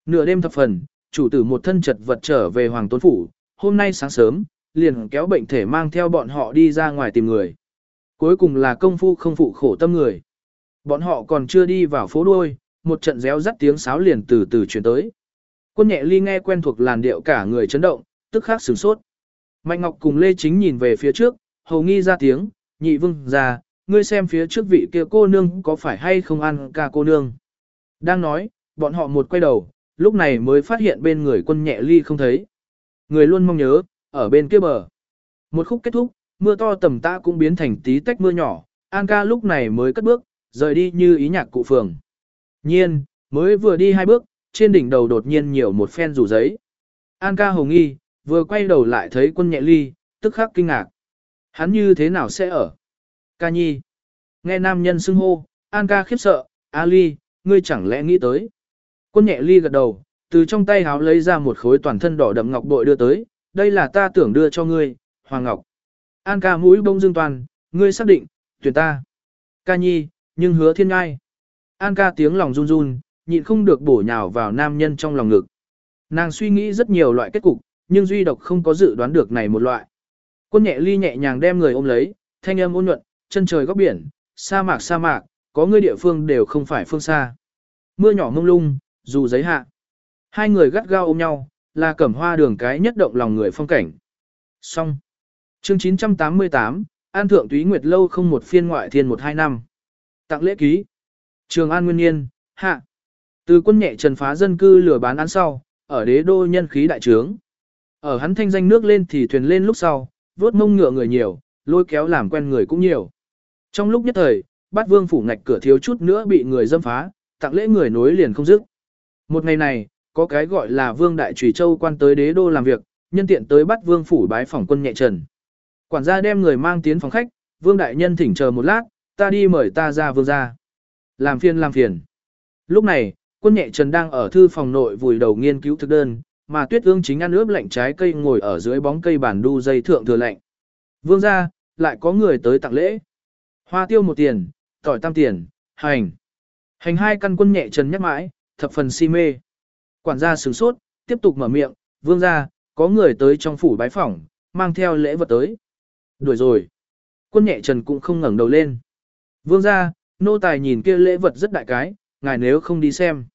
Nửa đêm thập phần, chủ tử một thân chật vật trở về Hoàng Tôn Phủ, hôm nay sáng sớm, liền kéo bệnh thể mang theo bọn họ đi ra ngoài tìm người. Cuối cùng là công phu không phụ khổ tâm người. Bọn họ còn chưa đi vào phố đuôi, một trận réo rắt tiếng sáo liền từ từ chuyển tới. Quân nhẹ ly nghe quen thuộc làn điệu cả người chấn động, tức khắc sửng sốt. Mạnh Ngọc cùng Lê Chính nhìn về phía trước, hầu nghi ra tiếng, nhị vương ra, ngươi xem phía trước vị kia cô nương có phải hay không ăn ca cô nương. Đang nói, bọn họ một quay đầu, lúc này mới phát hiện bên người quân nhẹ ly không thấy. Người luôn mong nhớ, ở bên kia bờ. Một khúc kết thúc, mưa to tầm tã cũng biến thành tí tách mưa nhỏ, An ca lúc này mới cất bước, rời đi như ý nhạc cụ phường. Nhiên, mới vừa đi hai bước, trên đỉnh đầu đột nhiên nhiều một phen rủ giấy. An ca hồng nghi, vừa quay đầu lại thấy quân nhẹ ly, tức khắc kinh ngạc. Hắn như thế nào sẽ ở? Ca nhi. Nghe nam nhân xưng hô, An ca khiếp sợ, A ly, ngươi chẳng lẽ nghĩ tới. Quân nhẹ ly gật đầu, từ trong tay háo lấy ra một khối toàn thân đỏ đậm ngọc bội đưa tới, đây là ta tưởng đưa cho ngươi, Hoàng Ngọc. An ca mũi bông dương toàn, ngươi xác định, tuyển ta. Ca nhi, nhưng hứa thiên ngai. An ca tiếng lòng run run, nhịn không được bổ nhào vào nam nhân trong lòng ngực. Nàng suy nghĩ rất nhiều loại kết cục, nhưng duy độc không có dự đoán được này một loại. Quân nhẹ ly nhẹ nhàng đem người ôm lấy, thanh âm ôn nhuận, chân trời góc biển, sa mạc sa mạc, có người địa phương đều không phải phương xa. Mưa nhỏ mông lung, dù giấy hạ. Hai người gắt gao ôm nhau, là cẩm hoa đường cái nhất động lòng người phong cảnh. Xong. Chương 988, An Thượng Túy Nguyệt Lâu không một phiên ngoại thiên 12 năm. Tặng lễ ký. Trường An Nguyên Nhiên, hạ. Từ quân nhẹ trần phá dân cư lừa bán án sau, ở đế đô nhân khí đại trướng. Ở hắn thanh danh nước lên thì thuyền lên lúc sau, vốt mông ngựa người nhiều, lôi kéo làm quen người cũng nhiều. Trong lúc nhất thời, bát vương phủ ngạch cửa thiếu chút nữa bị người dâm phá, tặng lễ người nối liền không dứt. Một ngày này, có cái gọi là vương đại trùy châu quan tới đế đô làm việc, nhân tiện tới bắt vương phủ bái phòng quân nhẹ trần. Quản gia đem người mang tiến phòng khách, vương đại nhân thỉnh chờ một lát, ta đi mời ta ra vương ra. Làm phiền làm phiền. Lúc này, quân nhẹ trần đang ở thư phòng nội vùi đầu nghiên cứu thực đơn, mà tuyết ương chính ăn ướp lạnh trái cây ngồi ở dưới bóng cây bản đu dây thượng thừa lạnh. Vương ra, lại có người tới tặng lễ. Hoa tiêu một tiền, tỏi tam tiền, hành. Hành hai căn quân nhẹ trần nhắc mãi, thập phần si mê. Quản gia sửng sốt, tiếp tục mở miệng, vương ra, có người tới trong phủ bái phỏng, mang theo lễ vật tới. Đuổi rồi. Quân nhẹ trần cũng không ngẩng đầu lên. Vương ra, nô tài nhìn kia lễ vật rất đại cái, ngài nếu không đi xem.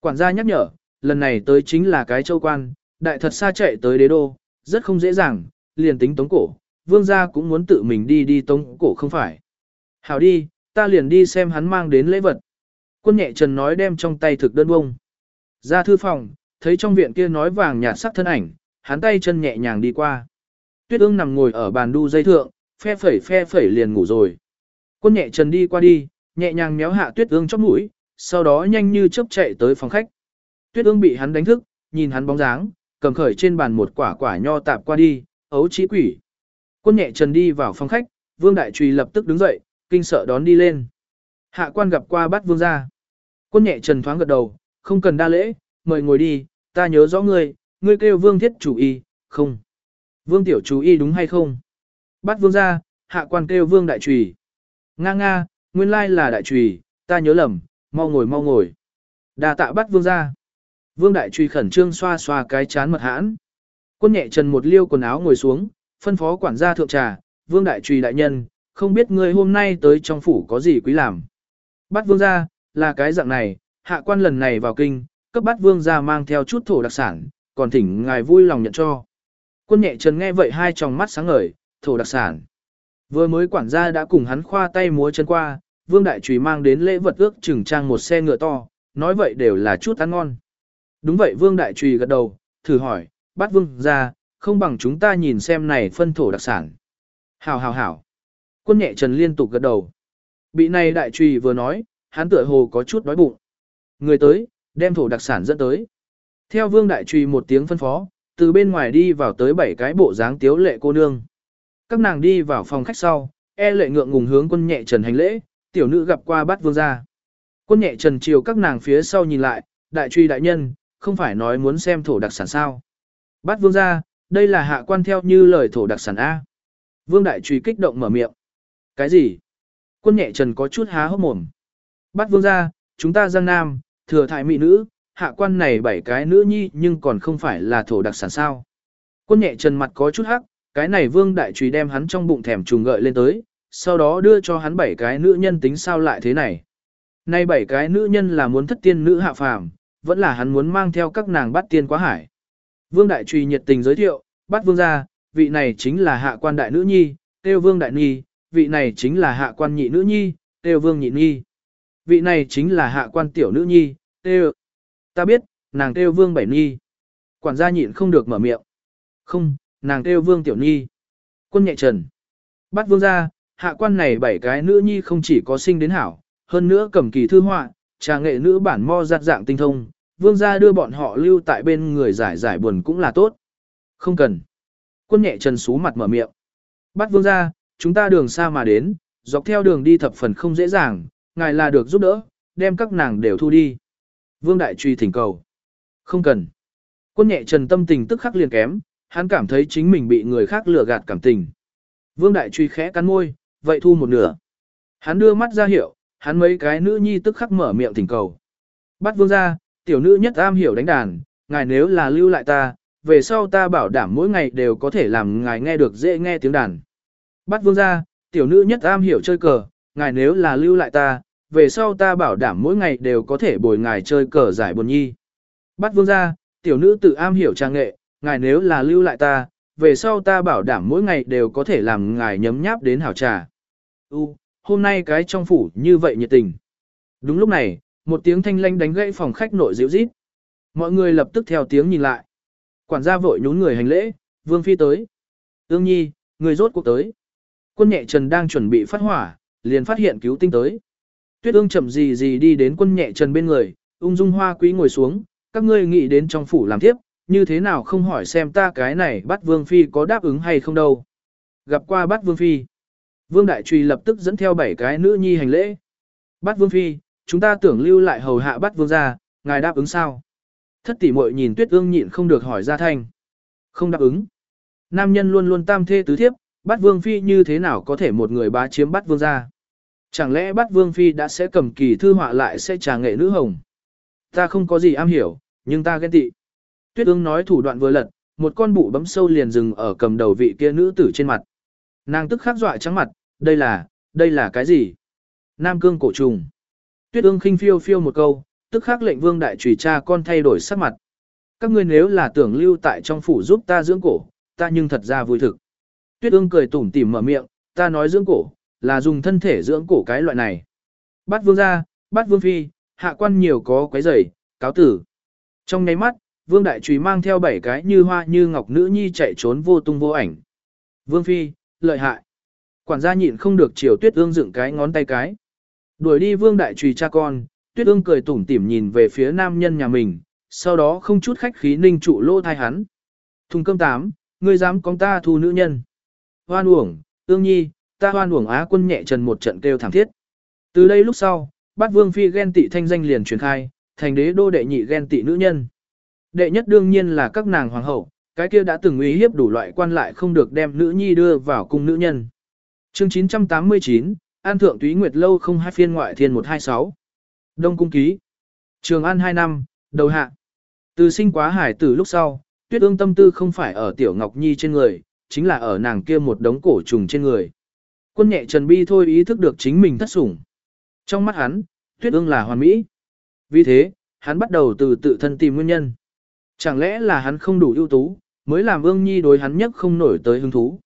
Quản gia nhắc nhở, lần này tới chính là cái châu quan, đại thật xa chạy tới đế đô, rất không dễ dàng, liền tính tống cổ, vương gia cũng muốn tự mình đi đi tống cổ không phải. Hảo đi, ta liền đi xem hắn mang đến lễ vật. Quân nhẹ trần nói đem trong tay thực đơn bông. Ra thư phòng, thấy trong viện kia nói vàng nhạt sắc thân ảnh, hắn tay chân nhẹ nhàng đi qua. Tuyết ương nằm ngồi ở bàn đu dây thượng, phe phẩy phe phẩy liền ngủ rồi. Quân nhẹ trần đi qua đi, nhẹ nhàng méo hạ tuyết ương chóp mũi, sau đó nhanh như chớp chạy tới phòng khách. Tuyết ương bị hắn đánh thức, nhìn hắn bóng dáng, cầm khởi trên bàn một quả quả nho tạp qua đi, ấu trí quỷ. Quân nhẹ trần đi vào phòng khách, vương đại trùy lập tức đứng dậy, kinh sợ đón đi lên. Hạ quan gặp qua bắt vương gia. Quân nhẹ trần thoáng gật đầu, không cần đa lễ, mời ngồi đi, ta nhớ rõ ngươi, ngươi kêu vương thiết chủ y, không. Vương tiểu chủ y đúng hay không? Bắt vương gia, hạ quan kêu vương đại trùy. Nga nga, nguyên lai là đại trùy, ta nhớ lầm, mau ngồi mau ngồi. Đà tạ bắt vương gia. Vương đại trùy khẩn trương xoa xoa cái chán mật hãn. Quân nhẹ trần một liêu quần áo ngồi xuống, phân phó quản gia thượng trà, vương đại trùy đại nhân, không biết ngươi hôm nay tới trong phủ có gì quý làm. Bắt vương gia, là cái dạng này, hạ quan lần này vào kinh, cấp bắt vương gia mang theo chút thổ đặc sản, còn thỉnh ngài vui lòng nhận cho. Quân nhẹ trần nghe vậy hai tròng mắt sáng ngời, thổ đặc sản. Vừa mới quản gia đã cùng hắn khoa tay múa chân qua, vương đại trùy mang đến lễ vật ước chừng trang một xe ngựa to, nói vậy đều là chút ăn ngon. Đúng vậy vương đại trùy gật đầu, thử hỏi, bắt vương ra, không bằng chúng ta nhìn xem này phân thổ đặc sản. Hảo hảo hảo. Quân nhẹ trần liên tục gật đầu. Bị này đại trùy vừa nói, hắn tựa hồ có chút đói bụng. Người tới, đem thổ đặc sản dẫn tới. Theo vương đại trùy một tiếng phân phó, từ bên ngoài đi vào tới bảy cái bộ dáng tiếu lệ cô nương. Các nàng đi vào phòng khách sau, e lệ ngượng ngùng hướng quân nhẹ trần hành lễ, tiểu nữ gặp qua bát vương gia. Quân nhẹ trần chiều các nàng phía sau nhìn lại, đại truy đại nhân, không phải nói muốn xem thổ đặc sản sao. Bát vương gia, đây là hạ quan theo như lời thổ đặc sản A. Vương đại truy kích động mở miệng. Cái gì? Quân nhẹ trần có chút há hốc mồm. Bát vương gia, chúng ta giang nam, thừa thải mỹ nữ, hạ quan này bảy cái nữ nhi nhưng còn không phải là thổ đặc sản sao. Quân nhẹ trần mặt có chút hắc, cái này vương đại trùy đem hắn trong bụng thèm trùng gợi lên tới, sau đó đưa cho hắn bảy cái nữ nhân tính sao lại thế này. Nay bảy cái nữ nhân là muốn thất tiên nữ hạ phàm, vẫn là hắn muốn mang theo các nàng bắt tiên quá hải. Vương đại trùy nhiệt tình giới thiệu, bắt vương ra, vị này chính là hạ quan đại nữ nhi, tiêu vương đại nhi, vị này chính là hạ quan nhị nữ nhi, tiêu vương nhị nhi. Vị này chính là hạ quan tiểu nữ nhi, tiêu. Ta biết, nàng tiêu vương bảy nhi. Quản gia nhịn không được mở miệng. Không, nàng kêu vương tiểu nhi. Quân nhẹ trần. Bắt vương ra, hạ quan này bảy cái nữ nhi không chỉ có sinh đến hảo, hơn nữa cầm kỳ thư họa, trà nghệ nữ bản mo giặt dạng tinh thông, vương gia đưa bọn họ lưu tại bên người giải giải buồn cũng là tốt. Không cần. Quân nhẹ trần xú mặt mở miệng. Bắt vương gia, chúng ta đường xa mà đến, dọc theo đường đi thập phần không dễ dàng, ngài là được giúp đỡ, đem các nàng đều thu đi. Vương đại truy thỉnh cầu. Không cần. Quân nhẹ trần tâm tình tức khắc liền kém, hắn cảm thấy chính mình bị người khác lừa gạt cảm tình. Vương Đại Truy khẽ cắn môi, vậy thu một nửa. Hắn đưa mắt ra hiệu, hắn mấy cái nữ nhi tức khắc mở miệng thỉnh cầu. Bắt vương ra, tiểu nữ nhất am hiểu đánh đàn, ngài nếu là lưu lại ta, về sau ta bảo đảm mỗi ngày đều có thể làm ngài nghe được dễ nghe tiếng đàn. Bắt vương ra, tiểu nữ nhất am hiểu chơi cờ, ngài nếu là lưu lại ta, về sau ta bảo đảm mỗi ngày đều có thể bồi ngài chơi cờ giải buồn nhi. Bắt vương ra, tiểu nữ tự am hiểu trang nghệ, ngài nếu là lưu lại ta, về sau ta bảo đảm mỗi ngày đều có thể làm ngài nhấm nháp đến hảo trà. U, hôm nay cái trong phủ như vậy nhiệt tình. Đúng lúc này, một tiếng thanh lanh đánh gãy phòng khách nội dịu rít. Mọi người lập tức theo tiếng nhìn lại. Quản gia vội nhún người hành lễ, vương phi tới. Ương nhi, người rốt cuộc tới. Quân nhẹ trần đang chuẩn bị phát hỏa, liền phát hiện cứu tinh tới. Tuyết ương chậm gì gì đi đến quân nhẹ trần bên người, ung dung hoa quý ngồi xuống, các ngươi nghĩ đến trong phủ làm tiếp, như thế nào không hỏi xem ta cái này bắt vương phi có đáp ứng hay không đâu. Gặp qua bắt vương phi. Vương đại trùy lập tức dẫn theo bảy cái nữ nhi hành lễ. Bắt vương phi, chúng ta tưởng lưu lại hầu hạ bắt vương ra, ngài đáp ứng sao? Thất tỷ muội nhìn tuyết ương nhịn không được hỏi ra thanh. Không đáp ứng. Nam nhân luôn luôn tam thê tứ thiếp, bắt vương phi như thế nào có thể một người bá chiếm bắt vương ra? Chẳng lẽ bắt vương phi đã sẽ cầm kỳ thư họa lại sẽ trà nghệ nữ hồng? Ta không có gì am hiểu, nhưng ta ghen tị. Tuyết ương nói thủ đoạn vừa lật, một con bụ bấm sâu liền dừng ở cầm đầu vị kia nữ tử trên mặt. Nàng tức khắc dọa trắng mặt, đây là, đây là cái gì? Nam cương cổ trùng. Tuyết ương khinh phiêu phiêu một câu, tức khắc lệnh vương đại trùy cha con thay đổi sắc mặt. Các ngươi nếu là tưởng lưu tại trong phủ giúp ta dưỡng cổ, ta nhưng thật ra vui thực. Tuyết ương cười tủm tỉm mở miệng, ta nói dưỡng cổ, là dùng thân thể dưỡng cổ cái loại này. Bắt vương ra, bắt vương phi, hạ quan nhiều có quấy rầy, cáo tử. Trong nháy mắt, vương đại trùy mang theo bảy cái như hoa như ngọc nữ nhi chạy trốn vô tung vô ảnh. Vương phi, lợi hại. Quản gia nhịn không được chiều tuyết ương dựng cái ngón tay cái. Đuổi đi vương đại trùy cha con, tuyết ương cười tủm tỉm nhìn về phía nam nhân nhà mình, sau đó không chút khách khí ninh trụ lô thai hắn. Thùng cơm tám, ngươi dám con ta thu nữ nhân. Hoan uổng, ương nhi, ta hoan uổng á quân nhẹ trần một trận kêu thảm thiết. Từ đây lúc sau, bát vương phi ghen tị thanh danh liền truyền khai, thành đế đô đệ nhị ghen tị nữ nhân. Đệ nhất đương nhiên là các nàng hoàng hậu, cái kia đã từng uy hiếp đủ loại quan lại không được đem nữ nhi đưa vào cung nữ nhân. Chương 989, An Thượng Túy Nguyệt Lâu không hai phiên ngoại thiên 126. Đông Cung Ký. Trường An 2 năm, đầu hạ. Từ sinh quá hải tử lúc sau, tuyết ương tâm tư không phải ở Tiểu Ngọc Nhi trên người, chính là ở nàng kia một đống cổ trùng trên người. Quân nhẹ Trần Bi thôi ý thức được chính mình thất sủng. Trong mắt hắn, tuyết ương là hoàn mỹ. Vì thế, hắn bắt đầu từ tự thân tìm nguyên nhân. Chẳng lẽ là hắn không đủ ưu tú, mới làm ương nhi đối hắn nhất không nổi tới hứng thú.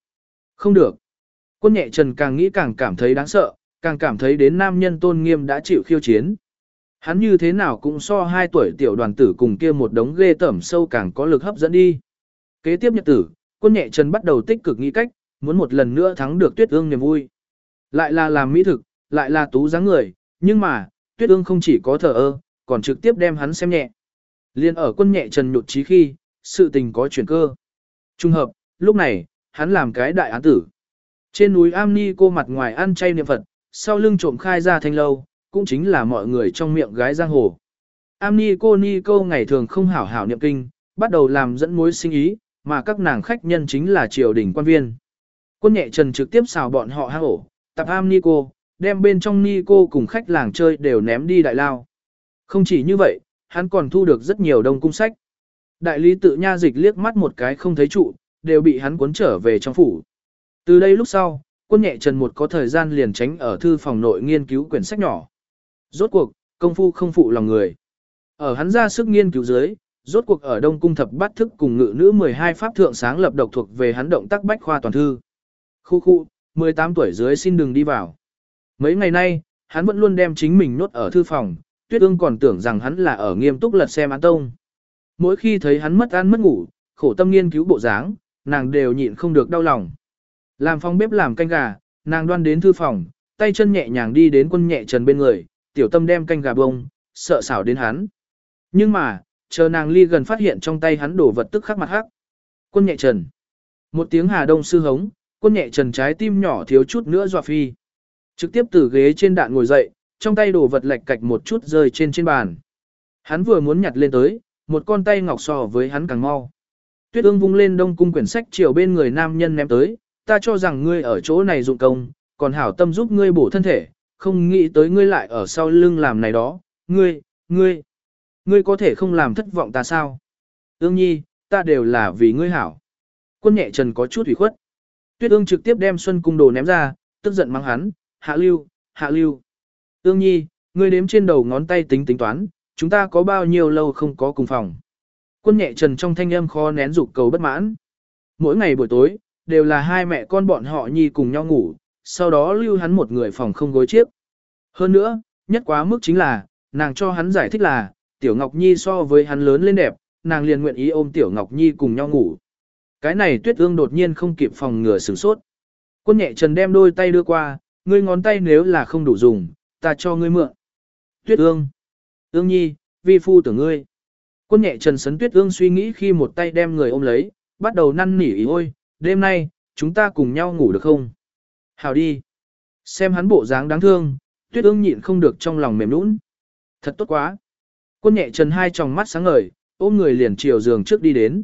Không được. Quân nhẹ trần càng nghĩ càng cảm thấy đáng sợ, càng cảm thấy đến nam nhân tôn nghiêm đã chịu khiêu chiến. Hắn như thế nào cũng so hai tuổi tiểu đoàn tử cùng kia một đống ghê tẩm sâu càng có lực hấp dẫn đi. Kế tiếp nhật tử, quân nhẹ trần bắt đầu tích cực nghĩ cách, muốn một lần nữa thắng được tuyết ương niềm vui. Lại là làm mỹ thực, lại là tú dáng người, nhưng mà, tuyết ương không chỉ có thờ ơ, còn trực tiếp đem hắn xem nhẹ. Liên ở quân nhẹ trần nhụt chí khi, sự tình có chuyển cơ. Trung hợp, lúc này, hắn làm cái đại án tử. Trên núi Am Ni cô mặt ngoài ăn chay niệm Phật, sau lưng trộm khai ra thanh lâu, cũng chính là mọi người trong miệng gái giang hồ. Am Ni cô Ni cô ngày thường không hảo hảo niệm kinh, bắt đầu làm dẫn mối sinh ý, mà các nàng khách nhân chính là triều đình quan viên. Quân nhẹ trần trực tiếp xào bọn họ hang ổ, tập Am Ni cô, đem bên trong Ni cô cùng khách làng chơi đều ném đi đại lao. Không chỉ như vậy, hắn còn thu được rất nhiều đông cung sách. Đại lý tự nha dịch liếc mắt một cái không thấy trụ, đều bị hắn cuốn trở về trong phủ. Từ đây lúc sau, quân nhẹ trần một có thời gian liền tránh ở thư phòng nội nghiên cứu quyển sách nhỏ. Rốt cuộc, công phu không phụ lòng người. Ở hắn ra sức nghiên cứu dưới, rốt cuộc ở Đông Cung thập bát thức cùng ngự nữ 12 pháp thượng sáng lập độc thuộc về hắn động tác bách khoa toàn thư. Khu khu, 18 tuổi dưới xin đừng đi vào. Mấy ngày nay, hắn vẫn luôn đem chính mình nốt ở thư phòng, tuyết ương còn tưởng rằng hắn là ở nghiêm túc lật xem án tông. Mỗi khi thấy hắn mất ăn mất ngủ, khổ tâm nghiên cứu bộ dáng, nàng đều nhịn không được đau lòng. Làm phòng bếp làm canh gà, nàng đoan đến thư phòng, tay chân nhẹ nhàng đi đến quân nhẹ trần bên người, tiểu tâm đem canh gà bông, sợ xảo đến hắn. Nhưng mà, chờ nàng ly gần phát hiện trong tay hắn đổ vật tức khắc mặt hắc. Quân nhẹ trần. Một tiếng hà đông sư hống, quân nhẹ trần trái tim nhỏ thiếu chút nữa dọa phi. Trực tiếp từ ghế trên đạn ngồi dậy, trong tay đổ vật lệch cạch một chút rơi trên trên bàn. Hắn vừa muốn nhặt lên tới, một con tay ngọc sò với hắn càng mau. Tuyết ương vung lên đông cung quyển sách chiều bên người nam nhân ném tới, ta cho rằng ngươi ở chỗ này dụng công, còn hảo tâm giúp ngươi bổ thân thể, không nghĩ tới ngươi lại ở sau lưng làm này đó, ngươi, ngươi, ngươi có thể không làm thất vọng ta sao? Ương nhi, ta đều là vì ngươi hảo. Quân nhẹ trần có chút ủy khuất. Tuyết ương trực tiếp đem xuân cung đồ ném ra, tức giận mắng hắn, hạ lưu, hạ lưu. Ương nhi, ngươi đếm trên đầu ngón tay tính tính toán, chúng ta có bao nhiêu lâu không có cùng phòng. Quân nhẹ trần trong thanh âm khó nén dục cầu bất mãn. Mỗi ngày buổi tối, đều là hai mẹ con bọn họ nhi cùng nhau ngủ, sau đó lưu hắn một người phòng không gối chiếc. Hơn nữa, nhất quá mức chính là, nàng cho hắn giải thích là, Tiểu Ngọc Nhi so với hắn lớn lên đẹp, nàng liền nguyện ý ôm Tiểu Ngọc Nhi cùng nhau ngủ. Cái này tuyết ương đột nhiên không kịp phòng ngừa sửng sốt. Quân nhẹ trần đem đôi tay đưa qua, ngươi ngón tay nếu là không đủ dùng, ta cho ngươi mượn. Tuyết ương. Ương nhi, vi phu tưởng ngươi. Quân nhẹ trần sấn tuyết ương suy nghĩ khi một tay đem người ôm lấy, bắt đầu năn nỉ ý ôi, đêm nay, chúng ta cùng nhau ngủ được không? Hào đi. Xem hắn bộ dáng đáng thương, tuyết ương nhịn không được trong lòng mềm nũng. Thật tốt quá. Quân nhẹ trần hai tròng mắt sáng ngời, ôm người liền chiều giường trước đi đến.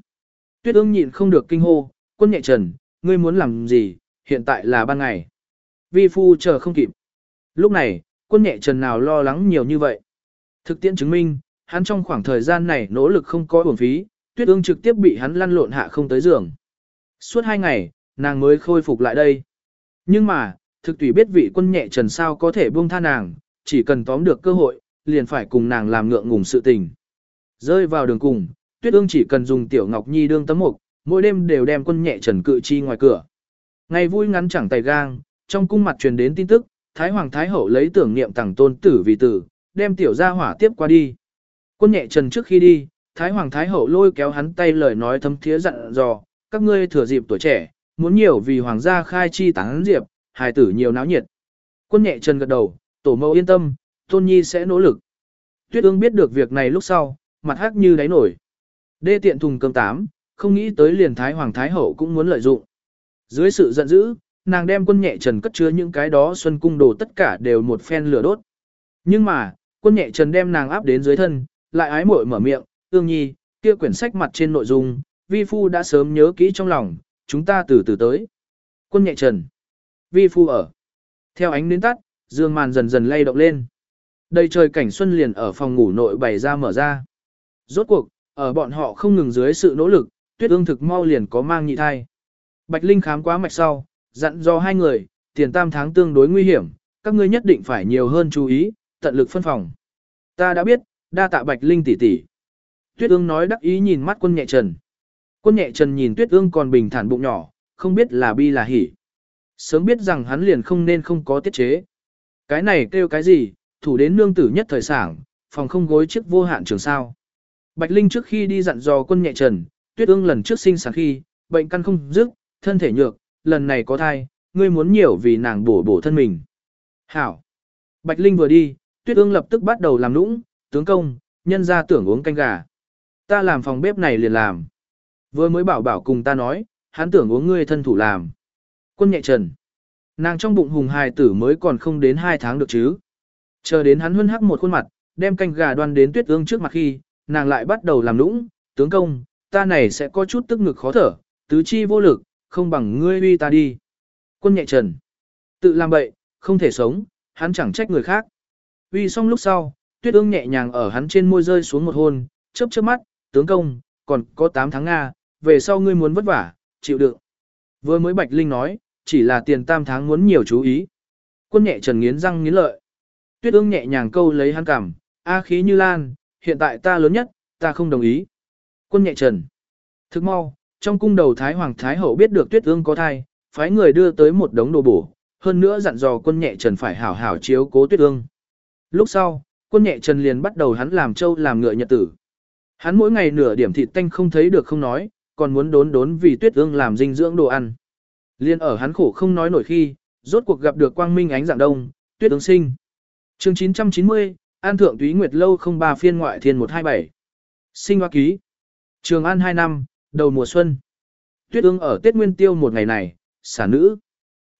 Tuyết ương nhịn không được kinh hô, quân nhẹ trần, ngươi muốn làm gì, hiện tại là ban ngày. Vi phu chờ không kịp. Lúc này, quân nhẹ trần nào lo lắng nhiều như vậy. Thực tiễn chứng minh, hắn trong khoảng thời gian này nỗ lực không có uổng phí, tuyết ương trực tiếp bị hắn lăn lộn hạ không tới giường. Suốt hai ngày, nàng mới khôi phục lại đây. Nhưng mà, thực tùy biết vị quân nhẹ trần sao có thể buông tha nàng, chỉ cần tóm được cơ hội, liền phải cùng nàng làm ngượng ngùng sự tình. Rơi vào đường cùng, tuyết ương chỉ cần dùng tiểu ngọc nhi đương tấm mục, mỗi đêm đều đem quân nhẹ trần cự chi ngoài cửa. Ngày vui ngắn chẳng tay gang, trong cung mặt truyền đến tin tức, Thái Hoàng Thái Hậu lấy tưởng niệm tàng tôn tử vì tử, đem tiểu gia hỏa tiếp qua đi. Quân nhẹ trần trước khi đi, Thái Hoàng Thái Hậu lôi kéo hắn tay lời nói thấm thiế dặn dò, các ngươi thừa dịp tuổi trẻ, muốn nhiều vì Hoàng gia khai chi tán diệp, hài tử nhiều náo nhiệt. Quân nhẹ trần gật đầu, tổ mẫu yên tâm, tôn nhi sẽ nỗ lực. Tuyết ương biết được việc này lúc sau, mặt hắc như đáy nổi. Đê tiện thùng cơm tám, không nghĩ tới liền Thái Hoàng Thái Hậu cũng muốn lợi dụng. Dưới sự giận dữ, nàng đem quân nhẹ trần cất chứa những cái đó xuân cung đồ tất cả đều một phen lửa đốt. Nhưng mà, quân nhẹ trần đem nàng áp đến dưới thân, lại ái muội mở miệng, ương nhi, kia quyển sách mặt trên nội dung, vi phu đã sớm nhớ kỹ trong lòng, chúng ta từ từ tới. Quân nhẹ trần. Vi phu ở. Theo ánh nến tắt, dương màn dần dần lay động lên. Đầy trời cảnh xuân liền ở phòng ngủ nội bày ra mở ra. Rốt cuộc, ở bọn họ không ngừng dưới sự nỗ lực, tuyết ương thực mau liền có mang nhị thai. Bạch Linh khám quá mạch sau, dặn do hai người, tiền tam tháng tương đối nguy hiểm, các ngươi nhất định phải nhiều hơn chú ý, tận lực phân phòng. Ta đã biết, đa tạ Bạch Linh tỷ tỷ. Tuyết ương nói đắc ý nhìn mắt quân nhẹ trần. Quân nhẹ trần nhìn tuyết ương còn bình thản bụng nhỏ, không biết là bi là hỉ. Sớm biết rằng hắn liền không nên không có tiết chế. Cái này kêu cái gì, thủ đến nương tử nhất thời sảng, phòng không gối trước vô hạn trường sao. Bạch Linh trước khi đi dặn dò quân nhẹ trần, tuyết ương lần trước sinh sản khi, bệnh căn không dứt, thân thể nhược, lần này có thai, ngươi muốn nhiều vì nàng bổ bổ thân mình. Hảo. Bạch Linh vừa đi, tuyết ương lập tức bắt đầu làm nũng, tướng công, nhân ra tưởng uống canh gà. Ta làm phòng bếp này liền làm. Vừa mới bảo bảo cùng ta nói, hắn tưởng uống ngươi thân thủ làm. Quân nhẹ trần. Nàng trong bụng hùng hài tử mới còn không đến hai tháng được chứ. Chờ đến hắn huân hắc một khuôn mặt, đem canh gà đoan đến tuyết ương trước mặt khi, nàng lại bắt đầu làm nũng, tướng công, ta này sẽ có chút tức ngực khó thở, tứ chi vô lực, không bằng ngươi uy ta đi. Quân nhẹ trần. Tự làm bậy, không thể sống, hắn chẳng trách người khác. Uy xong lúc sau, tuyết ương nhẹ nhàng ở hắn trên môi rơi xuống một hôn, chớp chớp mắt, tướng công, còn có 8 tháng Nga, về sau ngươi muốn vất vả, chịu đựng. Vừa mới Bạch Linh nói, chỉ là tiền tam tháng muốn nhiều chú ý. Quân nhẹ trần nghiến răng nghiến lợi. Tuyết ương nhẹ nhàng câu lấy hắn cảm, A khí như lan, hiện tại ta lớn nhất, ta không đồng ý. Quân nhẹ trần. Thức mau, trong cung đầu Thái Hoàng Thái Hậu biết được tuyết ương có thai, phái người đưa tới một đống đồ bổ, hơn nữa dặn dò quân nhẹ trần phải hảo hảo chiếu cố tuyết ương. Lúc sau, quân nhẹ trần liền bắt đầu hắn làm trâu làm ngựa nhật tử. Hắn mỗi ngày nửa điểm thịt tanh không thấy được không nói, còn muốn đốn đốn vì tuyết ương làm dinh dưỡng đồ ăn. Liên ở hắn khổ không nói nổi khi, rốt cuộc gặp được quang minh ánh dạng đông, tuyết ương sinh. chương 990, An Thượng Túy Nguyệt Lâu 03 phiên ngoại thiên 127. Sinh hoa ký. Trường An 2 năm, đầu mùa xuân. Tuyết ương ở Tết Nguyên Tiêu một ngày này, xả nữ.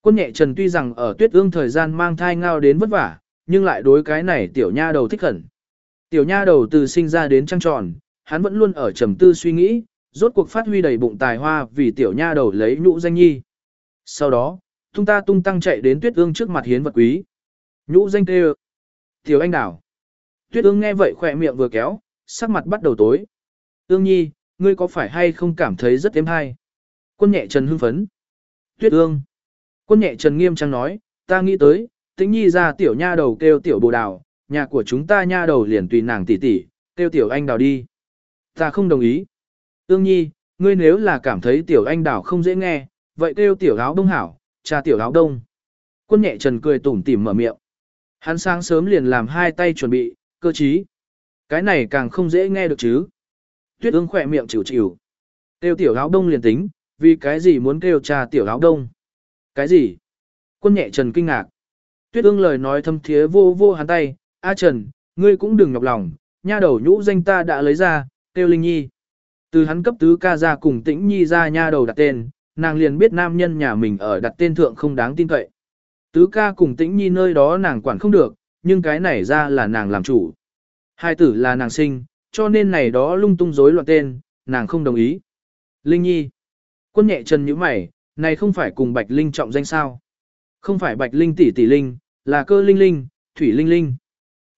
Quân nhẹ trần tuy rằng ở tuyết ương thời gian mang thai ngao đến vất vả, nhưng lại đối cái này tiểu nha đầu thích khẩn. Tiểu nha đầu từ sinh ra đến trăng tròn, hắn vẫn luôn ở trầm tư suy nghĩ, rốt cuộc phát huy đầy bụng tài hoa vì tiểu nha đầu lấy nhũ danh nhi. Sau đó, tung ta tung tăng chạy đến tuyết ương trước mặt hiến vật quý. Nhũ danh tê Tiểu anh đảo. Tuyết ương nghe vậy khỏe miệng vừa kéo, sắc mặt bắt đầu tối. Ương nhi, ngươi có phải hay không cảm thấy rất êm hay? Quân nhẹ trần hưng phấn. Tuyết ương. Quân nhẹ trần nghiêm trang nói, ta nghĩ tới, tĩnh nhi ra tiểu nha đầu kêu tiểu bồ đào, nhà của chúng ta nha đầu liền tùy nàng tỷ tỷ, kêu tiểu anh đào đi. Ta không đồng ý. Ương nhi, ngươi nếu là cảm thấy tiểu anh đào không dễ nghe, vậy kêu tiểu áo đông hảo, cha tiểu áo đông. Quân nhẹ trần cười tủm tỉm mở miệng. Hắn sáng sớm liền làm hai tay chuẩn bị, cơ trí. Cái này càng không dễ nghe được chứ. Tuyết ương khỏe miệng chịu chịu. Kêu tiểu áo đông liền tính, vì cái gì muốn kêu cha tiểu áo đông. Cái gì? Quân nhẹ trần kinh ngạc. Tuyết ương lời nói thâm thiế vô vô hắn tay, A Trần, ngươi cũng đừng nhọc lòng, nha đầu nhũ danh ta đã lấy ra, kêu Linh Nhi. Từ hắn cấp tứ ca ra cùng tĩnh Nhi ra nha đầu đặt tên, nàng liền biết nam nhân nhà mình ở đặt tên thượng không đáng tin cậy. Tứ ca cùng tĩnh Nhi nơi đó nàng quản không được, nhưng cái này ra là nàng làm chủ. Hai tử là nàng sinh, cho nên này đó lung tung rối loạn tên, nàng không đồng ý. Linh Nhi. Quân nhẹ chân như mày, này không phải cùng Bạch Linh trọng danh sao. Không phải Bạch Linh tỷ tỷ Linh, là cơ Linh Linh, Thủy Linh Linh.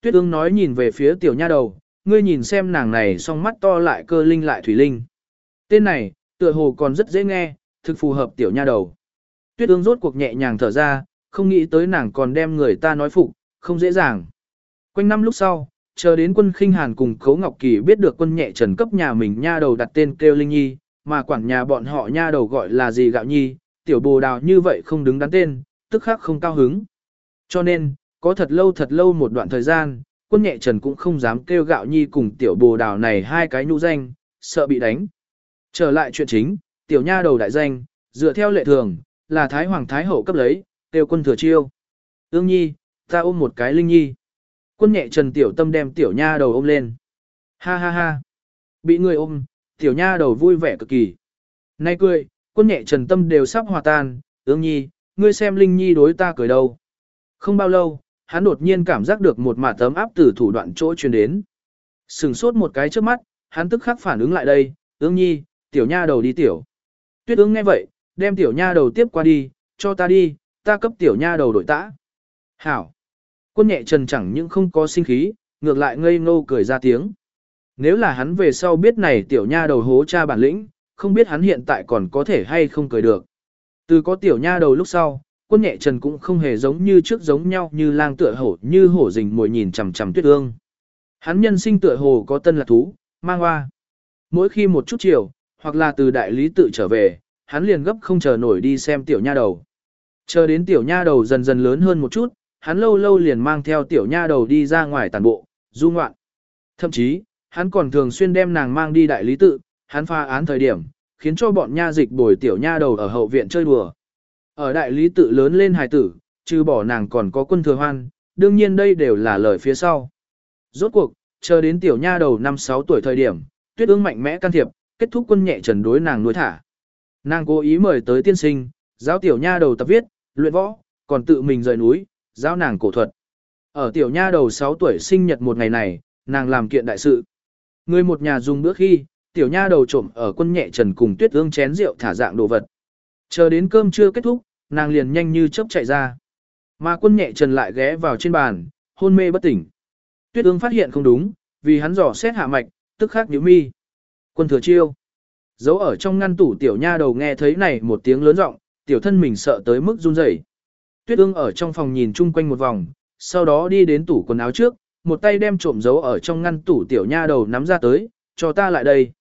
Tuyết ương nói nhìn về phía tiểu nha đầu, ngươi nhìn xem nàng này song mắt to lại cơ Linh lại Thủy Linh. Tên này, tựa hồ còn rất dễ nghe, thực phù hợp tiểu nha đầu. Tuyết ương rốt cuộc nhẹ nhàng thở ra, không nghĩ tới nàng còn đem người ta nói phục, không dễ dàng. Quanh năm lúc sau, chờ đến quân khinh hàn cùng Khấu Ngọc Kỳ biết được quân nhẹ trần cấp nhà mình nha đầu đặt tên kêu Linh Nhi, mà quản nhà bọn họ nha đầu gọi là gì gạo nhi, tiểu bồ đào như vậy không đứng đắn tên, tức khắc không cao hứng. Cho nên, có thật lâu thật lâu một đoạn thời gian, quân nhẹ trần cũng không dám kêu gạo nhi cùng tiểu bồ đào này hai cái nhũ danh, sợ bị đánh. Trở lại chuyện chính, tiểu nha đầu đại danh, dựa theo lệ thường, là Thái Hoàng Thái Hậu cấp lấy, kêu quân thừa chiêu. Ương nhi, ta ôm một cái linh nhi. Quân nhẹ trần tiểu tâm đem tiểu nha đầu ôm lên. Ha ha ha. Bị người ôm, tiểu nha đầu vui vẻ cực kỳ. Nay cười, quân nhẹ trần tâm đều sắp hòa tan, ương nhi, ngươi xem linh nhi đối ta cười đâu. Không bao lâu, hắn đột nhiên cảm giác được một mả tấm áp từ thủ đoạn chỗ truyền đến. Sừng sốt một cái trước mắt, hắn tức khắc phản ứng lại đây, ương nhi, tiểu nha đầu đi tiểu. Tuyết ương nghe vậy, đem tiểu nha đầu tiếp qua đi, cho ta đi, ta cấp tiểu nha đầu đổi tã. Hảo. Quân nhẹ trần chẳng những không có sinh khí, ngược lại ngây ngô cười ra tiếng. Nếu là hắn về sau biết này tiểu nha đầu hố cha bản lĩnh, không biết hắn hiện tại còn có thể hay không cười được. Từ có tiểu nha đầu lúc sau, quân nhẹ trần cũng không hề giống như trước giống nhau như lang tựa hổ như hổ rình mồi nhìn chằm chằm tuyết ương. Hắn nhân sinh tựa hồ có tân là thú, mang hoa. Mỗi khi một chút chiều, hoặc là từ đại lý tự trở về, hắn liền gấp không chờ nổi đi xem tiểu nha đầu. Chờ đến tiểu nha đầu dần dần lớn hơn một chút, hắn lâu lâu liền mang theo tiểu nha đầu đi ra ngoài tàn bộ, du ngoạn. Thậm chí, hắn còn thường xuyên đem nàng mang đi đại lý tự, hắn pha án thời điểm, khiến cho bọn nha dịch bồi tiểu nha đầu ở hậu viện chơi đùa. Ở đại lý tự lớn lên hài tử, trừ bỏ nàng còn có quân thừa hoan, đương nhiên đây đều là lời phía sau. Rốt cuộc, chờ đến tiểu nha đầu 5-6 tuổi thời điểm, tuyết ương mạnh mẽ can thiệp, kết thúc quân nhẹ trần đối nàng nuôi thả. Nàng cố ý mời tới tiên sinh, giáo tiểu nha đầu tập viết, luyện võ, còn tự mình rời núi, giáo nàng cổ thuật. Ở tiểu nha đầu 6 tuổi sinh nhật một ngày này, nàng làm kiện đại sự. Người một nhà dùng bữa khi, tiểu nha đầu trộm ở quân nhẹ trần cùng tuyết ương chén rượu thả dạng đồ vật. Chờ đến cơm trưa kết thúc, nàng liền nhanh như chớp chạy ra. Mà quân nhẹ trần lại ghé vào trên bàn, hôn mê bất tỉnh. Tuyết ương phát hiện không đúng, vì hắn dò xét hạ mạch, tức khắc nhíu mi. Quân thừa chiêu. Giấu ở trong ngăn tủ tiểu nha đầu nghe thấy này một tiếng lớn giọng, tiểu thân mình sợ tới mức run rẩy. Tuyết ương ở trong phòng nhìn chung quanh một vòng, sau đó đi đến tủ quần áo trước, một tay đem trộm giấu ở trong ngăn tủ tiểu nha đầu nắm ra tới, cho ta lại đây.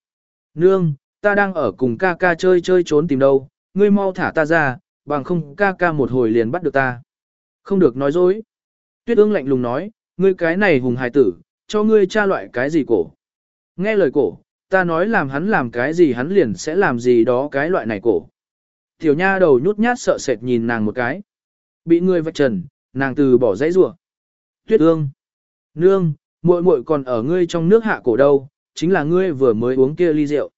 Nương, ta đang ở cùng ca ca chơi chơi trốn tìm đâu, ngươi mau thả ta ra, bằng không ca ca một hồi liền bắt được ta. Không được nói dối. Tuyết ương lạnh lùng nói, ngươi cái này hùng hài tử, cho ngươi tra loại cái gì cổ. Nghe lời cổ, ta nói làm hắn làm cái gì hắn liền sẽ làm gì đó cái loại này cổ. Tiểu nha đầu nhút nhát sợ sệt nhìn nàng một cái. Bị người vạch trần, nàng từ bỏ dãy rủa. Tuyết ương. Nương, muội muội còn ở ngươi trong nước hạ cổ đâu, chính là ngươi vừa mới uống kia ly rượu.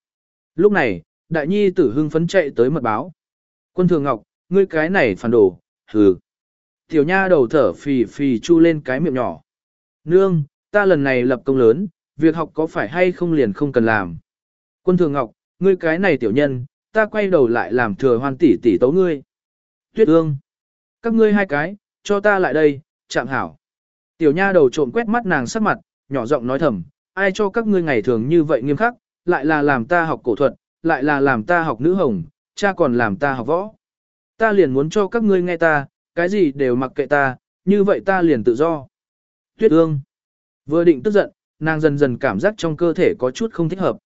Lúc này, đại nhi tử hưng phấn chạy tới mật báo. Quân thường ngọc, ngươi cái này phản đồ, hừ. Tiểu nha đầu thở phì phì chu lên cái miệng nhỏ. Nương, ta lần này lập công lớn, việc học có phải hay không liền không cần làm. Quân thường ngọc, ngươi cái này tiểu nhân, ta quay đầu lại làm thừa hoan tỷ tỷ tấu ngươi. Tuyết ương, các ngươi hai cái, cho ta lại đây, chạm hảo. Tiểu nha đầu trộm quét mắt nàng sắc mặt, nhỏ giọng nói thầm, ai cho các ngươi ngày thường như vậy nghiêm khắc, lại là làm ta học cổ thuật, lại là làm ta học nữ hồng, cha còn làm ta học võ. Ta liền muốn cho các ngươi nghe ta, cái gì đều mặc kệ ta, như vậy ta liền tự do. Tuyết ương. Vừa định tức giận, nàng dần dần cảm giác trong cơ thể có chút không thích hợp.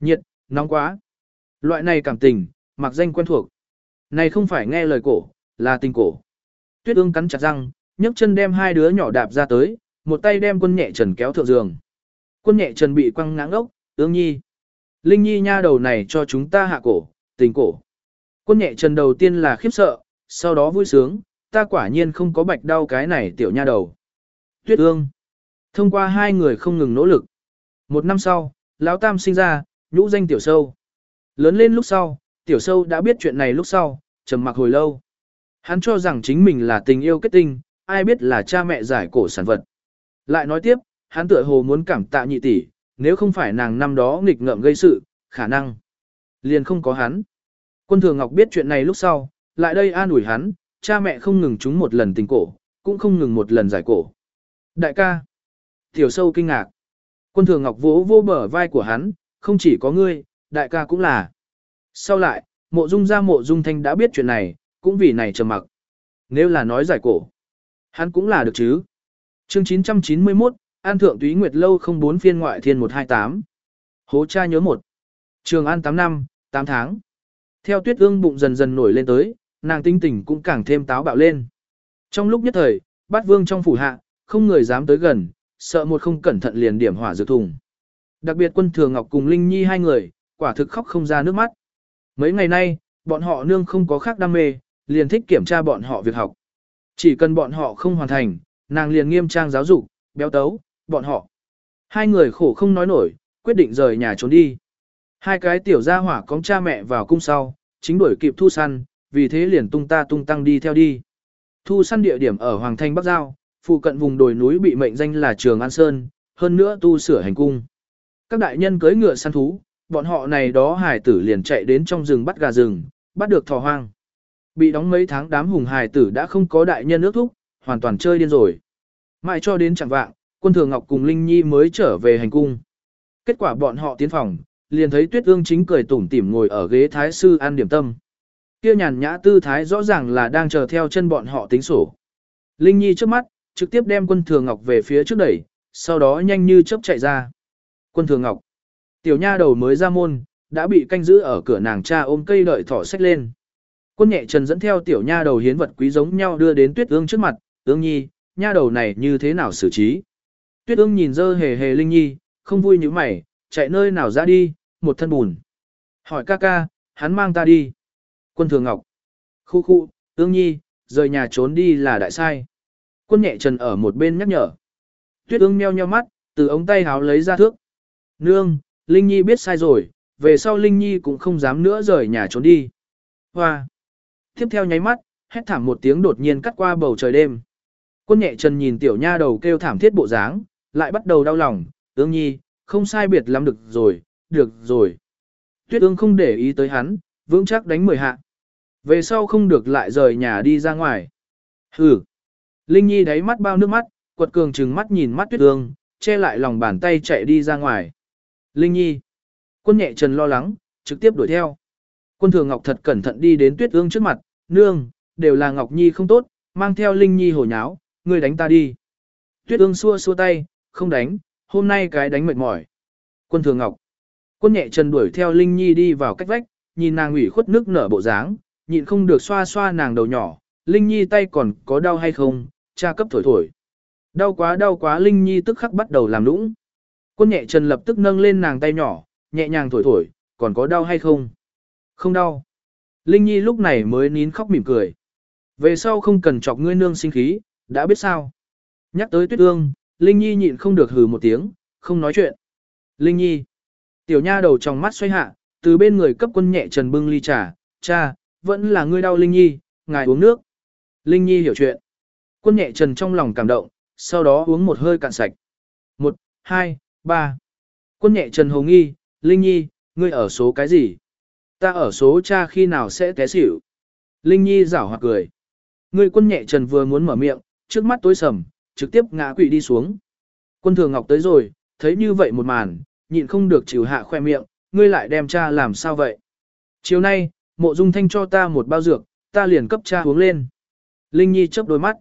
Nhiệt, nóng quá. Loại này cảm tình, mặc danh quen thuộc. Này không phải nghe lời cổ, là tình cổ. Tuyết ương cắn chặt răng, nhấc chân đem hai đứa nhỏ đạp ra tới, một tay đem quân nhẹ trần kéo thượng giường. Quân nhẹ trần bị quăng ngã ngốc, ương nhi. Linh nhi nha đầu này cho chúng ta hạ cổ, tình cổ. Quân nhẹ trần đầu tiên là khiếp sợ, sau đó vui sướng, ta quả nhiên không có bạch đau cái này tiểu nha đầu. Tuyết ương. Thông qua hai người không ngừng nỗ lực. Một năm sau, lão tam sinh ra, nhũ danh tiểu sâu. Lớn lên lúc sau, tiểu sâu đã biết chuyện này lúc sau, trầm mặc hồi lâu. Hắn cho rằng chính mình là tình yêu kết tinh, ai biết là cha mẹ giải cổ sản vật. Lại nói tiếp, hắn tựa hồ muốn cảm tạ nhị tỷ, nếu không phải nàng năm đó nghịch ngợm gây sự, khả năng liền không có hắn. Quân thường ngọc biết chuyện này lúc sau, lại đây an ủi hắn, cha mẹ không ngừng chúng một lần tình cổ, cũng không ngừng một lần giải cổ. Đại ca, tiểu sâu kinh ngạc. Quân thường ngọc vỗ vô bờ vai của hắn, không chỉ có ngươi, đại ca cũng là. Sau lại, mộ dung ra mộ dung thanh đã biết chuyện này, cũng vì này trầm mặc. Nếu là nói giải cổ, hắn cũng là được chứ. Chương 991, An Thượng Túy Nguyệt Lâu không bốn phiên ngoại thiên 128. Hố cha nhớ một. Trường An 8 năm, 8 tháng. Theo tuyết ương bụng dần dần nổi lên tới, nàng tinh tỉnh cũng càng thêm táo bạo lên. Trong lúc nhất thời, bát vương trong phủ hạ, không người dám tới gần, sợ một không cẩn thận liền điểm hỏa dược thùng. Đặc biệt quân thừa ngọc cùng Linh Nhi hai người, quả thực khóc không ra nước mắt. Mấy ngày nay, bọn họ nương không có khác đam mê, liền thích kiểm tra bọn họ việc học. Chỉ cần bọn họ không hoàn thành, nàng liền nghiêm trang giáo dục, béo tấu, bọn họ. Hai người khổ không nói nổi, quyết định rời nhà trốn đi. Hai cái tiểu gia hỏa cóng cha mẹ vào cung sau, chính đuổi kịp thu săn, vì thế liền tung ta tung tăng đi theo đi. Thu săn địa điểm ở Hoàng Thanh Bắc Giao, phụ cận vùng đồi núi bị mệnh danh là Trường An Sơn, hơn nữa tu sửa hành cung. Các đại nhân cưỡi ngựa săn thú, bọn họ này đó hải tử liền chạy đến trong rừng bắt gà rừng, bắt được thỏ hoang. Bị đóng mấy tháng đám hùng hài tử đã không có đại nhân ước thúc, hoàn toàn chơi điên rồi. Mãi cho đến chẳng vạng, quân thường ngọc cùng Linh Nhi mới trở về hành cung. Kết quả bọn họ tiến phòng, liền thấy tuyết ương chính cười tủm tỉm ngồi ở ghế thái sư ăn điểm tâm. Kia nhàn nhã tư thái rõ ràng là đang chờ theo chân bọn họ tính sổ. Linh Nhi trước mắt, trực tiếp đem quân thường ngọc về phía trước đẩy, sau đó nhanh như chớp chạy ra. Quân thường ngọc, tiểu nha đầu mới ra môn, đã bị canh giữ ở cửa nàng cha ôm cây đợi thỏ sách lên. Quân nhẹ trần dẫn theo tiểu nha đầu hiến vật quý giống nhau đưa đến tuyết ương trước mặt, ương nhi, nha đầu này như thế nào xử trí. Tuyết ương nhìn dơ hề hề linh nhi, không vui như mày, chạy nơi nào ra đi, một thân bùn. Hỏi ca ca, hắn mang ta đi. Quân thường ngọc. Khu khu, ương nhi, rời nhà trốn đi là đại sai. Quân nhẹ trần ở một bên nhắc nhở. Tuyết ương meo nheo mắt, từ ống tay háo lấy ra thước. Nương, Linh Nhi biết sai rồi, về sau Linh Nhi cũng không dám nữa rời nhà trốn đi. Hoa. Tiếp theo nháy mắt, hét thảm một tiếng đột nhiên cắt qua bầu trời đêm. Quân nhẹ chân nhìn tiểu nha đầu kêu thảm thiết bộ dáng, lại bắt đầu đau lòng, ương nhi, không sai biệt lắm được rồi, được rồi. Tuyết ương không để ý tới hắn, vững chắc đánh mười hạ. Về sau không được lại rời nhà đi ra ngoài. Hừ. Linh Nhi đáy mắt bao nước mắt, quật cường trừng mắt nhìn mắt tuyết ương, che lại lòng bàn tay chạy đi ra ngoài. Linh Nhi. Quân nhẹ trần lo lắng, trực tiếp đuổi theo. Quân thường Ngọc thật cẩn thận đi đến tuyết ương trước mặt, nương, đều là Ngọc Nhi không tốt, mang theo Linh Nhi hồ nháo, ngươi đánh ta đi. Tuyết ương xua xua tay, không đánh, hôm nay cái đánh mệt mỏi. Quân thường Ngọc. Quân nhẹ chân đuổi theo Linh Nhi đi vào cách vách, nhìn nàng ủy khuất nước nở bộ dáng, nhịn không được xoa xoa nàng đầu nhỏ, Linh Nhi tay còn có đau hay không, cha cấp thổi thổi. Đau quá đau quá Linh Nhi tức khắc bắt đầu làm nũng. Quân nhẹ chân lập tức nâng lên nàng tay nhỏ, nhẹ nhàng thổi thổi, còn có đau hay không? Không đau. Linh Nhi lúc này mới nín khóc mỉm cười. Về sau không cần chọc ngươi nương sinh khí, đã biết sao. Nhắc tới tuyết ương, Linh Nhi nhịn không được hừ một tiếng, không nói chuyện. Linh Nhi. Tiểu nha đầu trong mắt xoay hạ, từ bên người cấp quân nhẹ trần bưng ly trà, cha, vẫn là ngươi đau Linh Nhi, ngài uống nước. Linh Nhi hiểu chuyện. Quân nhẹ trần trong lòng cảm động, sau đó uống một hơi cạn sạch. Một, hai, ba. Quân nhẹ trần hồ nghi, Linh Nhi, ngươi ở số cái gì? Ta ở số cha khi nào sẽ té xỉu? Linh Nhi rảo hoặc cười. Ngươi quân nhẹ trần vừa muốn mở miệng, trước mắt tối sầm, trực tiếp ngã quỵ đi xuống. Quân thường ngọc tới rồi, thấy như vậy một màn, nhịn không được chịu hạ khoe miệng, ngươi lại đem cha làm sao vậy? Chiều nay, mộ dung thanh cho ta một bao dược, ta liền cấp cha uống lên. Linh Nhi chớp đôi mắt.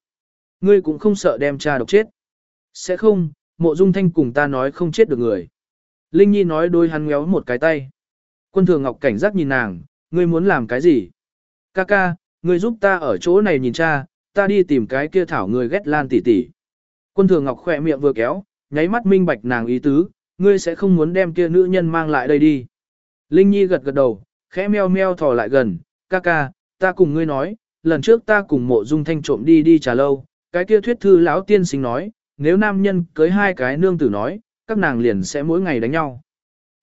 Ngươi cũng không sợ đem cha độc chết. Sẽ không, mộ dung thanh cùng ta nói không chết được người. Linh Nhi nói đôi hắn ngéo một cái tay. Quân thường ngọc cảnh giác nhìn nàng, ngươi muốn làm cái gì? Ca ca, ngươi giúp ta ở chỗ này nhìn cha, ta đi tìm cái kia thảo người ghét lan tỷ tỷ. Quân thường ngọc khỏe miệng vừa kéo, nháy mắt minh bạch nàng ý tứ, ngươi sẽ không muốn đem kia nữ nhân mang lại đây đi. Linh Nhi gật gật đầu, khẽ meo meo thò lại gần, ca ca, ta cùng ngươi nói, lần trước ta cùng mộ dung thanh trộm đi đi trà lâu, cái kia thuyết thư lão tiên sinh nói, nếu nam nhân cưới hai cái nương tử nói, các nàng liền sẽ mỗi ngày đánh nhau.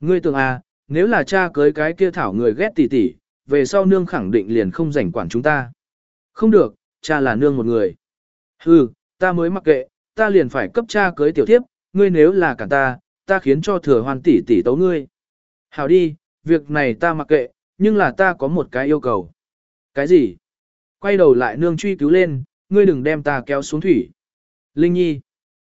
Ngươi tưởng à, nếu là cha cưới cái kia thảo người ghét tỷ tỷ, về sau nương khẳng định liền không rảnh quản chúng ta. Không được, cha là nương một người. Hừ, ta mới mặc kệ, ta liền phải cấp cha cưới tiểu thiếp, ngươi nếu là cả ta, ta khiến cho thừa hoàn tỷ tỷ tấu ngươi. Hảo đi, việc này ta mặc kệ, nhưng là ta có một cái yêu cầu. Cái gì? Quay đầu lại nương truy cứu lên, ngươi đừng đem ta kéo xuống thủy. Linh Nhi.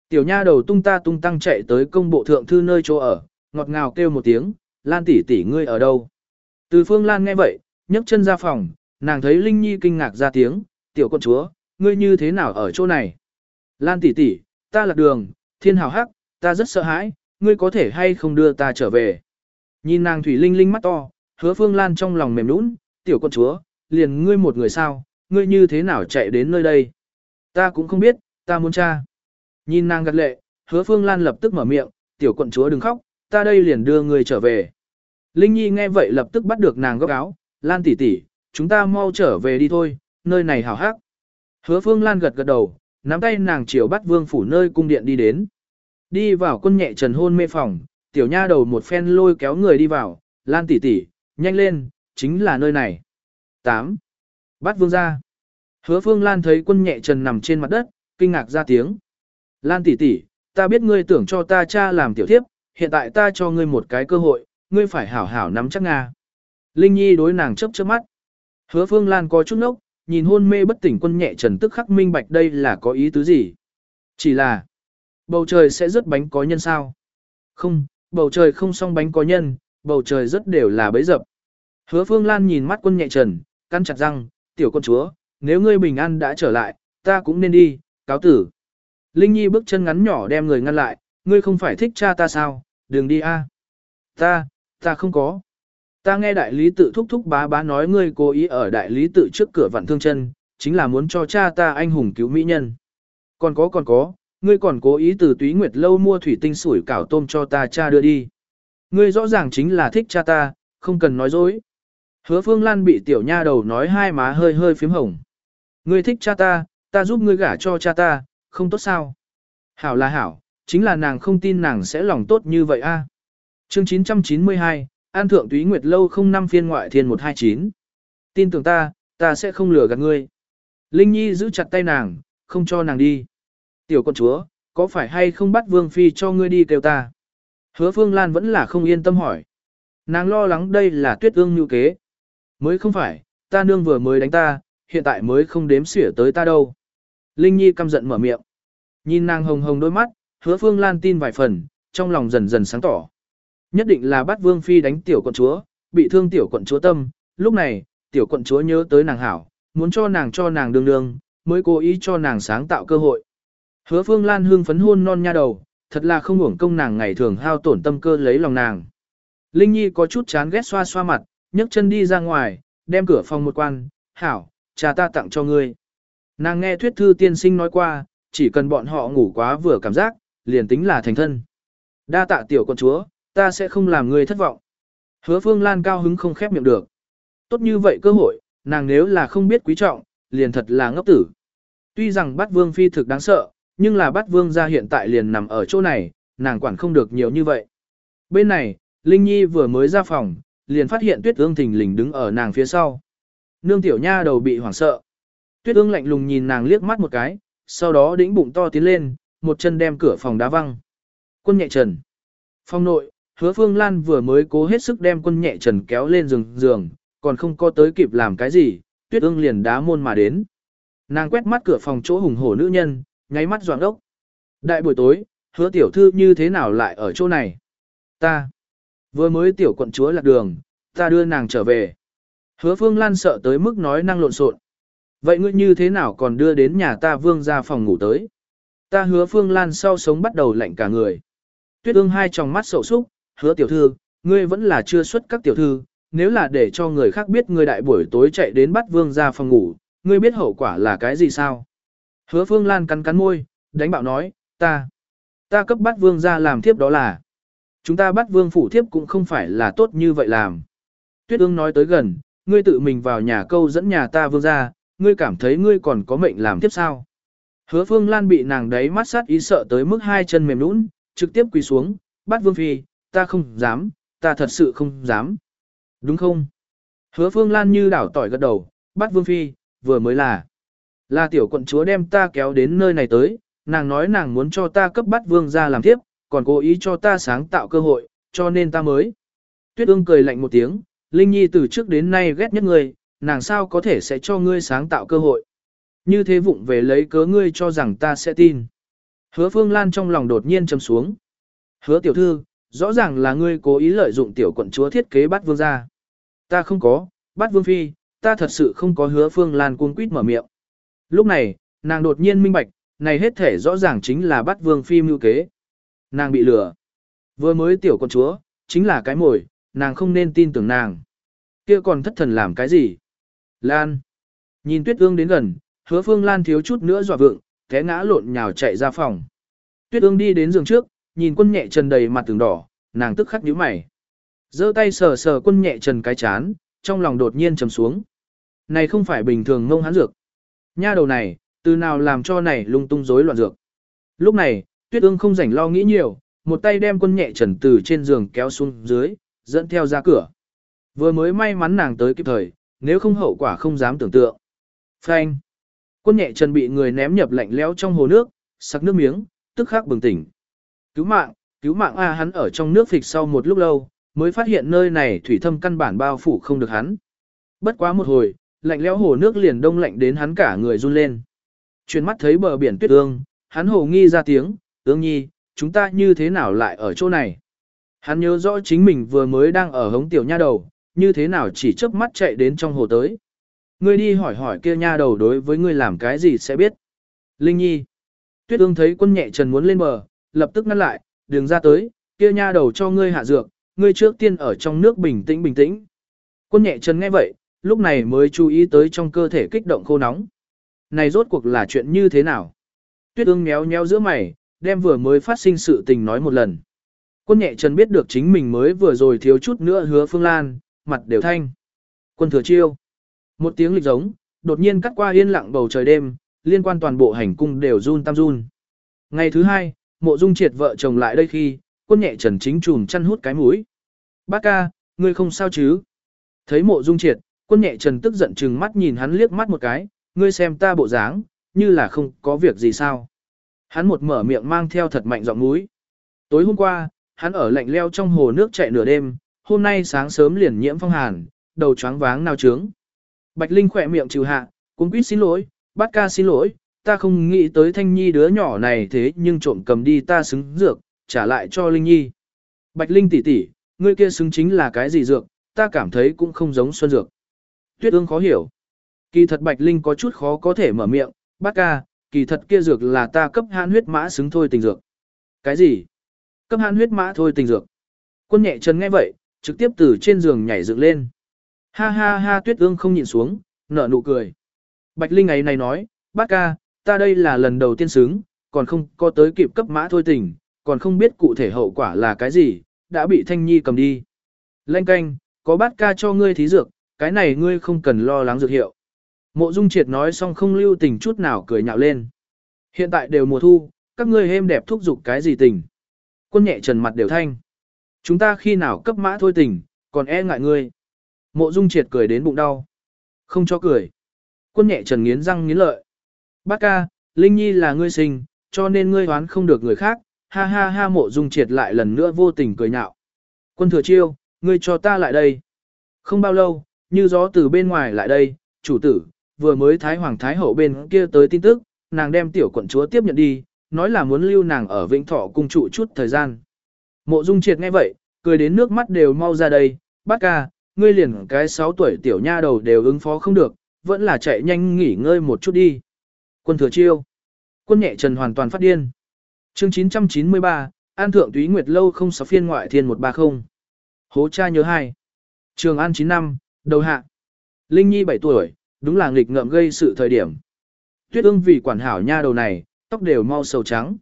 Tiểu nha đầu tung ta tung tăng chạy tới công bộ thượng thư nơi chỗ ở, ngọt ngào kêu một tiếng, Lan tỷ tỷ ngươi ở đâu? Từ phương Lan nghe vậy, nhấc chân ra phòng, nàng thấy Linh Nhi kinh ngạc ra tiếng, tiểu con chúa, ngươi như thế nào ở chỗ này? Lan tỷ tỷ, ta lạc đường, thiên hào hắc, ta rất sợ hãi, ngươi có thể hay không đưa ta trở về? Nhìn nàng thủy linh linh mắt to, hứa phương Lan trong lòng mềm nũng, tiểu con chúa, liền ngươi một người sao, ngươi như thế nào chạy đến nơi đây? Ta cũng không biết, ta muốn cha. Nhìn nàng gật lệ, hứa phương Lan lập tức mở miệng, tiểu quận chúa đừng khóc, ta đây liền đưa ngươi trở về. Linh Nhi nghe vậy lập tức bắt được nàng góc áo, Lan tỷ tỷ, chúng ta mau trở về đi thôi, nơi này hào hắc. Hứa phương Lan gật gật đầu, nắm tay nàng chiều bắt vương phủ nơi cung điện đi đến. Đi vào quân nhẹ trần hôn mê phòng, tiểu nha đầu một phen lôi kéo người đi vào, Lan tỷ tỷ, nhanh lên, chính là nơi này. 8. Bắt vương ra. Hứa phương Lan thấy quân nhẹ trần nằm trên mặt đất, kinh ngạc ra tiếng. Lan tỷ tỷ, ta biết ngươi tưởng cho ta cha làm tiểu thiếp, hiện tại ta cho ngươi một cái cơ hội, ngươi phải hảo hảo nắm chắc Nga. Linh Nhi đối nàng chớp chớp mắt. Hứa Phương Lan có chút nốc, nhìn hôn mê bất tỉnh quân nhẹ trần tức khắc minh bạch đây là có ý tứ gì. Chỉ là, bầu trời sẽ rớt bánh có nhân sao? Không, bầu trời không xong bánh có nhân, bầu trời rất đều là bấy dập. Hứa Phương Lan nhìn mắt quân nhẹ trần, căn chặt răng, tiểu con chúa, nếu ngươi bình an đã trở lại, ta cũng nên đi, cáo tử. Linh Nhi bước chân ngắn nhỏ đem người ngăn lại, ngươi không phải thích cha ta sao, đừng đi a. Ta, ta không có. Ta nghe đại lý tự thúc thúc bá bá nói ngươi cố ý ở đại lý tự trước cửa vặn thương chân, chính là muốn cho cha ta anh hùng cứu mỹ nhân. Còn có còn có, ngươi còn cố ý từ túy nguyệt lâu mua thủy tinh sủi cảo tôm cho ta cha đưa đi. Ngươi rõ ràng chính là thích cha ta, không cần nói dối. Hứa phương lan bị tiểu nha đầu nói hai má hơi hơi phím hồng. Ngươi thích cha ta, ta giúp ngươi gả cho cha ta, không tốt sao? Hảo là hảo, chính là nàng không tin nàng sẽ lòng tốt như vậy a. À? Chương 992, An Thượng Túy Nguyệt Lâu không năm phiên ngoại thiên 129. Tin tưởng ta, ta sẽ không lừa gạt ngươi. Linh Nhi giữ chặt tay nàng, không cho nàng đi. Tiểu con chúa, có phải hay không bắt Vương Phi cho ngươi đi kêu ta? Hứa Phương Lan vẫn là không yên tâm hỏi. Nàng lo lắng đây là tuyết ương như kế. Mới không phải, ta nương vừa mới đánh ta, hiện tại mới không đếm xỉa tới ta đâu. Linh Nhi căm giận mở miệng. Nhìn nàng hồng hồng đôi mắt, hứa phương lan tin vài phần, trong lòng dần dần sáng tỏ. Nhất định là bắt vương phi đánh tiểu quận chúa, bị thương tiểu quận chúa tâm, lúc này, tiểu quận chúa nhớ tới nàng hảo, muốn cho nàng cho nàng đương đương, mới cố ý cho nàng sáng tạo cơ hội. Hứa phương lan hương phấn hôn non nha đầu, thật là không uổng công nàng ngày thường hao tổn tâm cơ lấy lòng nàng. Linh Nhi có chút chán ghét xoa xoa mặt, nhấc chân đi ra ngoài, đem cửa phòng một quan, hảo, cha ta tặng cho ngươi. Nàng nghe thuyết thư tiên sinh nói qua, chỉ cần bọn họ ngủ quá vừa cảm giác, liền tính là thành thân. Đa tạ tiểu con chúa, ta sẽ không làm ngươi thất vọng. Hứa phương lan cao hứng không khép miệng được. Tốt như vậy cơ hội, nàng nếu là không biết quý trọng, liền thật là ngốc tử. Tuy rằng bắt vương phi thực đáng sợ, nhưng là bắt vương gia hiện tại liền nằm ở chỗ này, nàng quản không được nhiều như vậy. Bên này, Linh Nhi vừa mới ra phòng, liền phát hiện tuyết ương thình lình đứng ở nàng phía sau. Nương tiểu nha đầu bị hoảng sợ. Tuyết ương lạnh lùng nhìn nàng liếc mắt một cái, sau đó đĩnh bụng to tiến lên, một chân đem cửa phòng đá văng. Quân nhẹ trần. Phòng nội, hứa phương Lan vừa mới cố hết sức đem quân nhẹ trần kéo lên giường giường, còn không có tới kịp làm cái gì, tuyết ương liền đá môn mà đến. Nàng quét mắt cửa phòng chỗ hùng hổ nữ nhân, nháy mắt doạng đốc. Đại buổi tối, hứa tiểu thư như thế nào lại ở chỗ này? Ta. Vừa mới tiểu quận chúa lạc đường, ta đưa nàng trở về. Hứa phương Lan sợ tới mức nói năng lộn xộn. Vậy ngươi như thế nào còn đưa đến nhà ta vương ra phòng ngủ tới? Ta hứa Phương Lan sau sống bắt đầu lạnh cả người. Tuyết ương hai tròng mắt sầu súc, hứa tiểu thư, ngươi vẫn là chưa xuất các tiểu thư, nếu là để cho người khác biết ngươi đại buổi tối chạy đến bắt vương ra phòng ngủ, ngươi biết hậu quả là cái gì sao? Hứa Phương Lan cắn cắn môi, đánh bạo nói, ta, ta cấp bắt vương ra làm thiếp đó là, chúng ta bắt vương phủ thiếp cũng không phải là tốt như vậy làm. Tuyết ương nói tới gần, ngươi tự mình vào nhà câu dẫn nhà ta vương ra, ngươi cảm thấy ngươi còn có mệnh làm tiếp sao? Hứa Phương Lan bị nàng đấy mắt sát ý sợ tới mức hai chân mềm nũng, trực tiếp quỳ xuống, bắt vương phi, ta không dám, ta thật sự không dám. Đúng không? Hứa Phương Lan như đảo tỏi gật đầu, bắt vương phi, vừa mới là. Là tiểu quận chúa đem ta kéo đến nơi này tới, nàng nói nàng muốn cho ta cấp bắt vương ra làm tiếp, còn cố ý cho ta sáng tạo cơ hội, cho nên ta mới. Tuyết ương cười lạnh một tiếng, Linh Nhi từ trước đến nay ghét nhất ngươi, nàng sao có thể sẽ cho ngươi sáng tạo cơ hội. Như thế vụng về lấy cớ ngươi cho rằng ta sẽ tin. Hứa Phương Lan trong lòng đột nhiên châm xuống. Hứa tiểu thư, rõ ràng là ngươi cố ý lợi dụng tiểu quận chúa thiết kế bắt vương ra. Ta không có, bắt vương phi, ta thật sự không có hứa Phương Lan cuống quýt mở miệng. Lúc này, nàng đột nhiên minh bạch, này hết thể rõ ràng chính là bắt vương phi mưu kế. Nàng bị lừa. Vừa mới tiểu quận chúa, chính là cái mồi, nàng không nên tin tưởng nàng. kia còn thất thần làm cái gì? Lan. Nhìn tuyết ương đến gần, hứa phương Lan thiếu chút nữa dọa vượng, té ngã lộn nhào chạy ra phòng. Tuyết ương đi đến giường trước, nhìn quân nhẹ trần đầy mặt tường đỏ, nàng tức khắc nhíu mày. giơ tay sờ sờ quân nhẹ trần cái chán, trong lòng đột nhiên trầm xuống. Này không phải bình thường ngông hán dược. Nha đầu này, từ nào làm cho này lung tung rối loạn dược. Lúc này, tuyết ương không rảnh lo nghĩ nhiều, một tay đem quân nhẹ trần từ trên giường kéo xuống dưới, dẫn theo ra cửa. Vừa mới may mắn nàng tới kịp thời, nếu không hậu quả không dám tưởng tượng. Phanh. Quân nhẹ chân bị người ném nhập lạnh lẽo trong hồ nước, sặc nước miếng, tức khắc bừng tỉnh. Cứu mạng, cứu mạng a hắn ở trong nước phịch sau một lúc lâu, mới phát hiện nơi này thủy thâm căn bản bao phủ không được hắn. Bất quá một hồi, lạnh lẽo hồ nước liền đông lạnh đến hắn cả người run lên. Chuyển mắt thấy bờ biển tuyết ương, hắn hồ nghi ra tiếng, ương nhi, chúng ta như thế nào lại ở chỗ này? Hắn nhớ rõ chính mình vừa mới đang ở hống tiểu nha đầu, như thế nào chỉ chớp mắt chạy đến trong hồ tới. Ngươi đi hỏi hỏi kia nha đầu đối với ngươi làm cái gì sẽ biết. Linh Nhi. Tuyết ương thấy quân nhẹ trần muốn lên bờ, lập tức ngăn lại, đường ra tới, kia nha đầu cho ngươi hạ dược, ngươi trước tiên ở trong nước bình tĩnh bình tĩnh. Quân nhẹ trần nghe vậy, lúc này mới chú ý tới trong cơ thể kích động khô nóng. Này rốt cuộc là chuyện như thế nào? Tuyết ương méo méo giữa mày, đem vừa mới phát sinh sự tình nói một lần. Quân nhẹ trần biết được chính mình mới vừa rồi thiếu chút nữa hứa Phương Lan, mặt đều thanh. Quân thừa chiêu. Một tiếng lịch giống, đột nhiên cắt qua yên lặng bầu trời đêm, liên quan toàn bộ hành cung đều run tam run. Ngày thứ hai, mộ dung triệt vợ chồng lại đây khi, quân nhẹ trần chính trùm chăn hút cái mũi. Bác ca, ngươi không sao chứ? Thấy mộ dung triệt, quân nhẹ trần tức giận chừng mắt nhìn hắn liếc mắt một cái, ngươi xem ta bộ dáng, như là không có việc gì sao. Hắn một mở miệng mang theo thật mạnh giọng mũi. Tối hôm qua, hắn ở lạnh leo trong hồ nước chạy nửa đêm, hôm nay sáng sớm liền nhiễm phong hàn, đầu choáng váng nao trướng. Bạch Linh khỏe miệng trừ hạ, cũng quýt xin lỗi, bát ca xin lỗi, ta không nghĩ tới Thanh Nhi đứa nhỏ này thế nhưng trộm cầm đi ta xứng dược, trả lại cho Linh Nhi. Bạch Linh tỷ tỷ, ngươi kia xứng chính là cái gì dược, ta cảm thấy cũng không giống xuân dược. Tuyết ương khó hiểu. Kỳ thật Bạch Linh có chút khó có thể mở miệng, bát ca, kỳ thật kia dược là ta cấp hãn huyết mã xứng thôi tình dược. Cái gì? Cấp hãn huyết mã thôi tình dược. Quân nhẹ chân nghe vậy, trực tiếp từ trên giường nhảy dựng lên. Ha ha ha tuyết ương không nhịn xuống, nở nụ cười. Bạch Linh ấy này nói, bác ca, ta đây là lần đầu tiên xứng, còn không có tới kịp cấp mã thôi tình, còn không biết cụ thể hậu quả là cái gì, đã bị Thanh Nhi cầm đi. Lanh canh, có bát ca cho ngươi thí dược, cái này ngươi không cần lo lắng dược hiệu. Mộ Dung Triệt nói xong không lưu tình chút nào cười nhạo lên. Hiện tại đều mùa thu, các ngươi êm đẹp thúc giục cái gì tình. Quân nhẹ trần mặt đều thanh. Chúng ta khi nào cấp mã thôi tình, còn e ngại ngươi. Mộ Dung Triệt cười đến bụng đau. Không cho cười. Quân nhẹ trần nghiến răng nghiến lợi. Bác ca, Linh Nhi là ngươi sinh, cho nên ngươi hoán không được người khác. Ha ha ha mộ Dung Triệt lại lần nữa vô tình cười nhạo. Quân thừa chiêu, ngươi cho ta lại đây. Không bao lâu, như gió từ bên ngoài lại đây, chủ tử, vừa mới Thái Hoàng Thái Hậu bên kia tới tin tức, nàng đem tiểu quận chúa tiếp nhận đi, nói là muốn lưu nàng ở Vĩnh Thọ cung trụ chút thời gian. Mộ Dung Triệt nghe vậy, cười đến nước mắt đều mau ra đây, bác ca, ngươi liền cái 6 tuổi tiểu nha đầu đều ứng phó không được, vẫn là chạy nhanh nghỉ ngơi một chút đi. Quân thừa chiêu. Quân nhẹ trần hoàn toàn phát điên. Chương 993, An Thượng Túy Nguyệt Lâu không sáu phiên ngoại thiên 130. Hố cha nhớ hai. Trường An 9 năm, đầu hạ. Linh Nhi 7 tuổi, đúng là nghịch ngợm gây sự thời điểm. Tuyết ương vì quản hảo nha đầu này, tóc đều mau sầu trắng.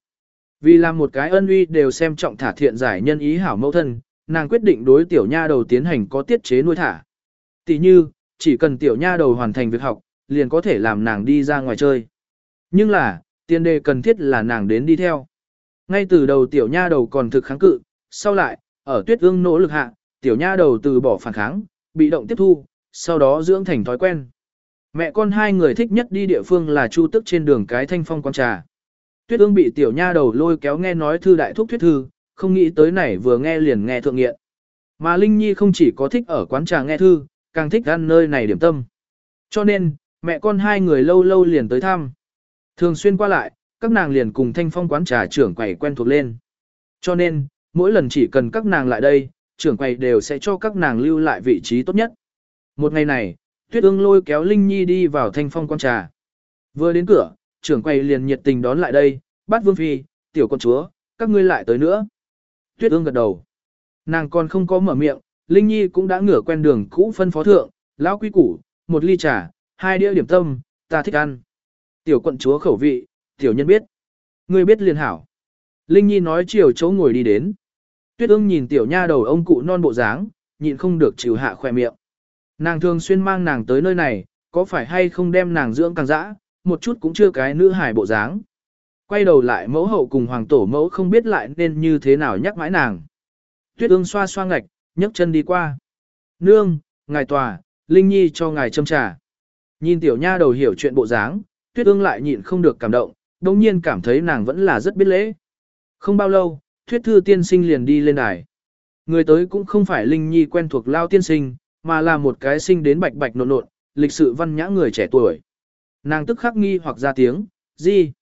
Vì làm một cái ân uy đều xem trọng thả thiện giải nhân ý hảo mẫu thân, nàng quyết định đối tiểu nha đầu tiến hành có tiết chế nuôi thả. Tỷ như, chỉ cần tiểu nha đầu hoàn thành việc học, liền có thể làm nàng đi ra ngoài chơi. Nhưng là, tiền đề cần thiết là nàng đến đi theo. Ngay từ đầu tiểu nha đầu còn thực kháng cự, sau lại, ở tuyết ương nỗ lực hạ, tiểu nha đầu từ bỏ phản kháng, bị động tiếp thu, sau đó dưỡng thành thói quen. Mẹ con hai người thích nhất đi địa phương là chu tức trên đường cái thanh phong quán trà. Tuyết ương bị tiểu nha đầu lôi kéo nghe nói thư đại thúc thuyết thư, không nghĩ tới này vừa nghe liền nghe thượng nghiện. Mà Linh Nhi không chỉ có thích ở quán trà nghe thư, càng thích ăn nơi này điểm tâm. Cho nên, mẹ con hai người lâu lâu liền tới thăm. Thường xuyên qua lại, các nàng liền cùng thanh phong quán trà trưởng quầy quen thuộc lên. Cho nên, mỗi lần chỉ cần các nàng lại đây, trưởng quầy đều sẽ cho các nàng lưu lại vị trí tốt nhất. Một ngày này, Tuyết ương lôi kéo Linh Nhi đi vào thanh phong quán trà. Vừa đến cửa, trưởng quầy liền nhiệt tình đón lại đây, bắt vương phi, tiểu con chúa, các ngươi lại tới nữa. Tuyết ương gật đầu. Nàng còn không có mở miệng, Linh Nhi cũng đã ngửa quen đường cũ phân phó thượng, lão quý củ, một ly trà, hai đĩa điểm tâm, ta thích ăn. Tiểu quận chúa khẩu vị, tiểu nhân biết. Ngươi biết liền hảo. Linh Nhi nói chiều chỗ ngồi đi đến. Tuyết ương nhìn tiểu nha đầu ông cụ non bộ dáng, nhịn không được chịu hạ khỏe miệng. Nàng thường xuyên mang nàng tới nơi này, có phải hay không đem nàng dưỡng càng dã, một chút cũng chưa cái nữ hài bộ dáng. Quay đầu lại mẫu hậu cùng hoàng tổ mẫu không biết lại nên như thế nào nhắc mãi nàng. Tuyết ương xoa xoa ngạch, nhấc chân đi qua. Nương, ngài tòa, Linh Nhi cho ngài châm trà. Nhìn tiểu nha đầu hiểu chuyện bộ dáng, tuyết ương lại nhịn không được cảm động, đồng nhiên cảm thấy nàng vẫn là rất biết lễ. Không bao lâu, thuyết thư tiên sinh liền đi lên đài. Người tới cũng không phải Linh Nhi quen thuộc lao tiên sinh, mà là một cái sinh đến bạch bạch nộn nộn, lịch sự văn nhã người trẻ tuổi. Nàng tức khắc nghi hoặc ra tiếng, gì?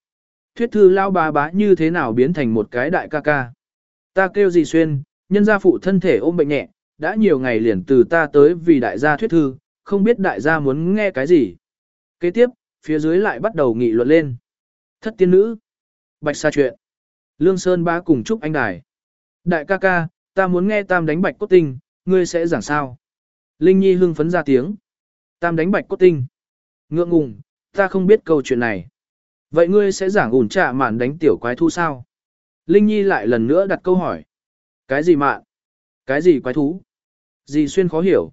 Thuyết thư lao bà bá như thế nào biến thành một cái đại ca ca? Ta kêu gì xuyên, nhân gia phụ thân thể ôm bệnh nhẹ, đã nhiều ngày liền từ ta tới vì đại gia thuyết thư, không biết đại gia muốn nghe cái gì. Kế tiếp, phía dưới lại bắt đầu nghị luận lên. Thất tiên nữ. Bạch xa chuyện. Lương Sơn ba cùng chúc anh đài. Đại ca ca, ta muốn nghe tam đánh bạch cốt tinh, ngươi sẽ giảng sao? Linh Nhi hưng phấn ra tiếng. Tam đánh bạch cốt tinh. Ngượng ngùng, ta không biết câu chuyện này. Vậy ngươi sẽ giảng ủn trạ mạn đánh tiểu quái thú sao? Linh Nhi lại lần nữa đặt câu hỏi. Cái gì mạn? Cái gì quái thú? Gì xuyên khó hiểu?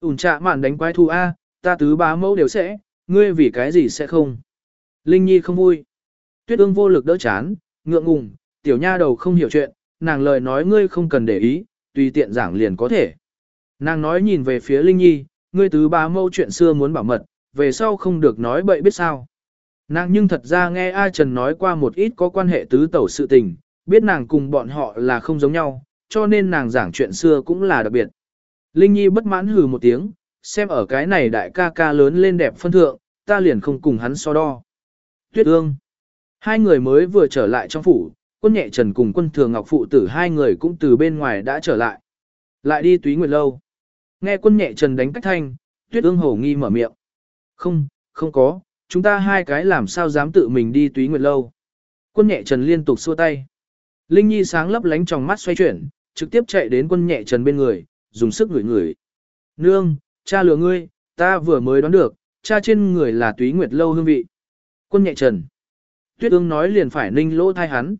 ủn trạ mạn đánh quái thú A, ta tứ bá mẫu đều sẽ, ngươi vì cái gì sẽ không? Linh Nhi không vui. Tuyết ương vô lực đỡ chán, ngượng ngùng, tiểu nha đầu không hiểu chuyện, nàng lời nói ngươi không cần để ý, tùy tiện giảng liền có thể. Nàng nói nhìn về phía Linh Nhi, ngươi tứ bá mẫu chuyện xưa muốn bảo mật, về sau không được nói bậy biết sao. Nàng nhưng thật ra nghe A Trần nói qua một ít có quan hệ tứ tẩu sự tình, biết nàng cùng bọn họ là không giống nhau, cho nên nàng giảng chuyện xưa cũng là đặc biệt. Linh Nhi bất mãn hừ một tiếng, xem ở cái này đại ca ca lớn lên đẹp phân thượng, ta liền không cùng hắn so đo. Tuyết ương. Hai người mới vừa trở lại trong phủ, quân nhẹ trần cùng quân thường ngọc phụ tử hai người cũng từ bên ngoài đã trở lại. Lại đi túy nguyệt lâu. Nghe quân nhẹ trần đánh cách thanh, tuyết ương hổ nghi mở miệng. Không, không có, chúng ta hai cái làm sao dám tự mình đi túy nguyệt lâu. Quân nhẹ trần liên tục xua tay. Linh Nhi sáng lấp lánh trong mắt xoay chuyển, trực tiếp chạy đến quân nhẹ trần bên người, dùng sức ngửi ngửi. Nương, cha lừa ngươi, ta vừa mới đoán được, cha trên người là túy nguyệt lâu hương vị. Quân nhẹ trần. Tuyết ương nói liền phải ninh lỗ thai hắn.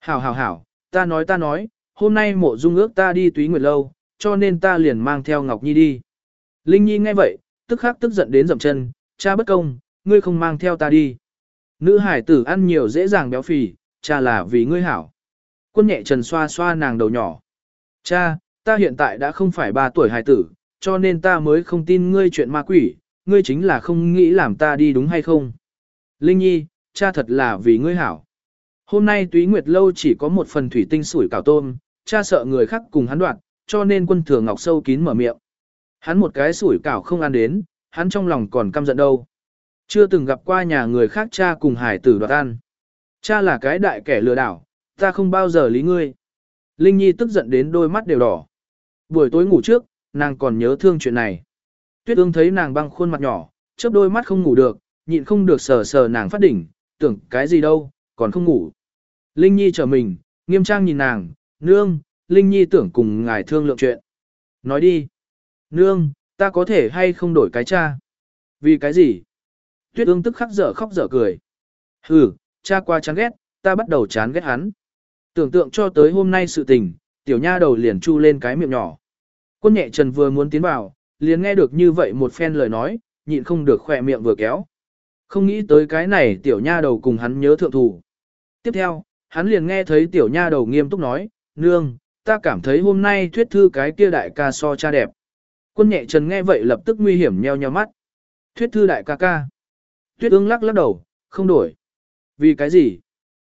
Hảo hảo hảo, ta nói ta nói, hôm nay mộ dung ước ta đi túy nguyệt lâu, cho nên ta liền mang theo Ngọc Nhi đi. Linh Nhi nghe vậy, tức khắc tức giận đến dậm chân, cha bất công, ngươi không mang theo ta đi. Nữ hải tử ăn nhiều dễ dàng béo phì, cha là vì ngươi hảo. Quân nhẹ trần xoa xoa nàng đầu nhỏ. Cha, ta hiện tại đã không phải ba tuổi hải tử, cho nên ta mới không tin ngươi chuyện ma quỷ, ngươi chính là không nghĩ làm ta đi đúng hay không. Linh Nhi, cha thật là vì ngươi hảo. Hôm nay túy nguyệt lâu chỉ có một phần thủy tinh sủi cảo tôm, cha sợ người khác cùng hắn đoạt, cho nên quân thừa ngọc sâu kín mở miệng. Hắn một cái sủi cảo không ăn đến, hắn trong lòng còn căm giận đâu. Chưa từng gặp qua nhà người khác cha cùng hải tử đoạt ăn. Cha là cái đại kẻ lừa đảo, ta không bao giờ lý ngươi. Linh Nhi tức giận đến đôi mắt đều đỏ. Buổi tối ngủ trước, nàng còn nhớ thương chuyện này. Tuyết ương thấy nàng băng khuôn mặt nhỏ, chớp đôi mắt không ngủ được, nhịn không được sờ sờ nàng phát đỉnh, tưởng cái gì đâu, còn không ngủ. Linh Nhi trở mình, nghiêm trang nhìn nàng, nương, Linh Nhi tưởng cùng ngài thương lượng chuyện. Nói đi. Nương, ta có thể hay không đổi cái cha? Vì cái gì? Tuyết ương tức khắc dở khóc dở cười. Hừ, cha qua chán ghét, ta bắt đầu chán ghét hắn. Tưởng tượng cho tới hôm nay sự tình, tiểu nha đầu liền chu lên cái miệng nhỏ. Quân nhẹ trần vừa muốn tiến vào, liền nghe được như vậy một phen lời nói, nhịn không được khỏe miệng vừa kéo. Không nghĩ tới cái này tiểu nha đầu cùng hắn nhớ thượng thủ. Tiếp theo, hắn liền nghe thấy tiểu nha đầu nghiêm túc nói, nương, ta cảm thấy hôm nay thuyết thư cái kia đại ca so cha đẹp. Quân nhẹ trần nghe vậy lập tức nguy hiểm nheo nheo mắt. Thuyết thư đại ca ca. Tuyết ương lắc lắc đầu, không đổi. Vì cái gì?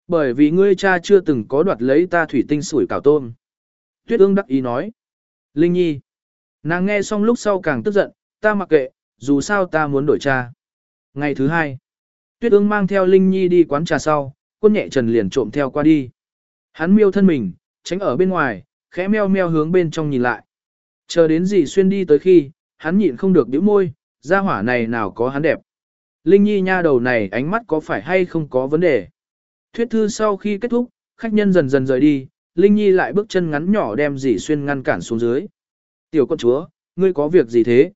Bởi vì ngươi cha chưa từng có đoạt lấy ta thủy tinh sủi cảo tôm. Tuyết ương đắc ý nói. Linh nhi. Nàng nghe xong lúc sau càng tức giận, ta mặc kệ, dù sao ta muốn đổi cha. Ngày thứ hai, Tuyết ương mang theo Linh nhi đi quán trà sau, quân nhẹ trần liền trộm theo qua đi. Hắn miêu thân mình, tránh ở bên ngoài, khẽ meo meo hướng bên trong nhìn lại. Chờ đến gì xuyên đi tới khi, hắn nhịn không được bĩu môi, gia hỏa này nào có hắn đẹp. Linh Nhi nha đầu này ánh mắt có phải hay không có vấn đề. Thuyết thư sau khi kết thúc, khách nhân dần dần rời đi, Linh Nhi lại bước chân ngắn nhỏ đem dì xuyên ngăn cản xuống dưới. Tiểu con chúa, ngươi có việc gì thế?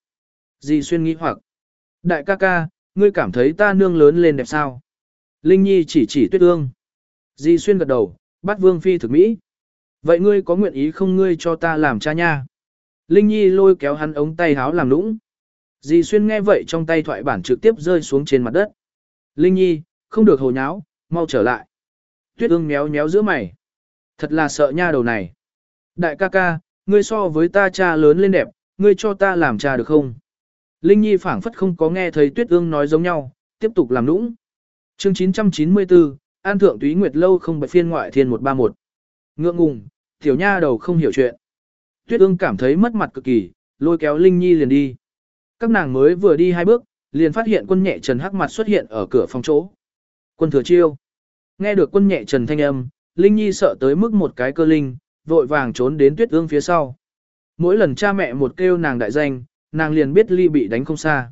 Dì xuyên nghĩ hoặc. Đại ca ca, ngươi cảm thấy ta nương lớn lên đẹp sao? Linh Nhi chỉ chỉ tuyết ương. Dì xuyên gật đầu, bắt vương phi thực mỹ. Vậy ngươi có nguyện ý không ngươi cho ta làm cha nha? Linh Nhi lôi kéo hắn ống tay háo làm lũng. Dì xuyên nghe vậy trong tay thoại bản trực tiếp rơi xuống trên mặt đất. Linh Nhi, không được hồ nháo, mau trở lại. Tuyết ương méo méo giữa mày. Thật là sợ nha đầu này. Đại ca ca, ngươi so với ta cha lớn lên đẹp, ngươi cho ta làm cha được không? Linh Nhi phảng phất không có nghe thấy Tuyết ương nói giống nhau, tiếp tục làm nũng. Chương 994, An Thượng Túy Nguyệt Lâu không bạch phiên ngoại thiên 131. Ngượng ngùng, tiểu nha đầu không hiểu chuyện. Tuyết ương cảm thấy mất mặt cực kỳ, lôi kéo Linh Nhi liền đi. Các nàng mới vừa đi hai bước, liền phát hiện quân nhẹ trần hắc mặt xuất hiện ở cửa phòng chỗ. Quân thừa chiêu. Nghe được quân nhẹ trần thanh âm, Linh Nhi sợ tới mức một cái cơ linh, vội vàng trốn đến tuyết ương phía sau. Mỗi lần cha mẹ một kêu nàng đại danh, nàng liền biết ly bị đánh không xa.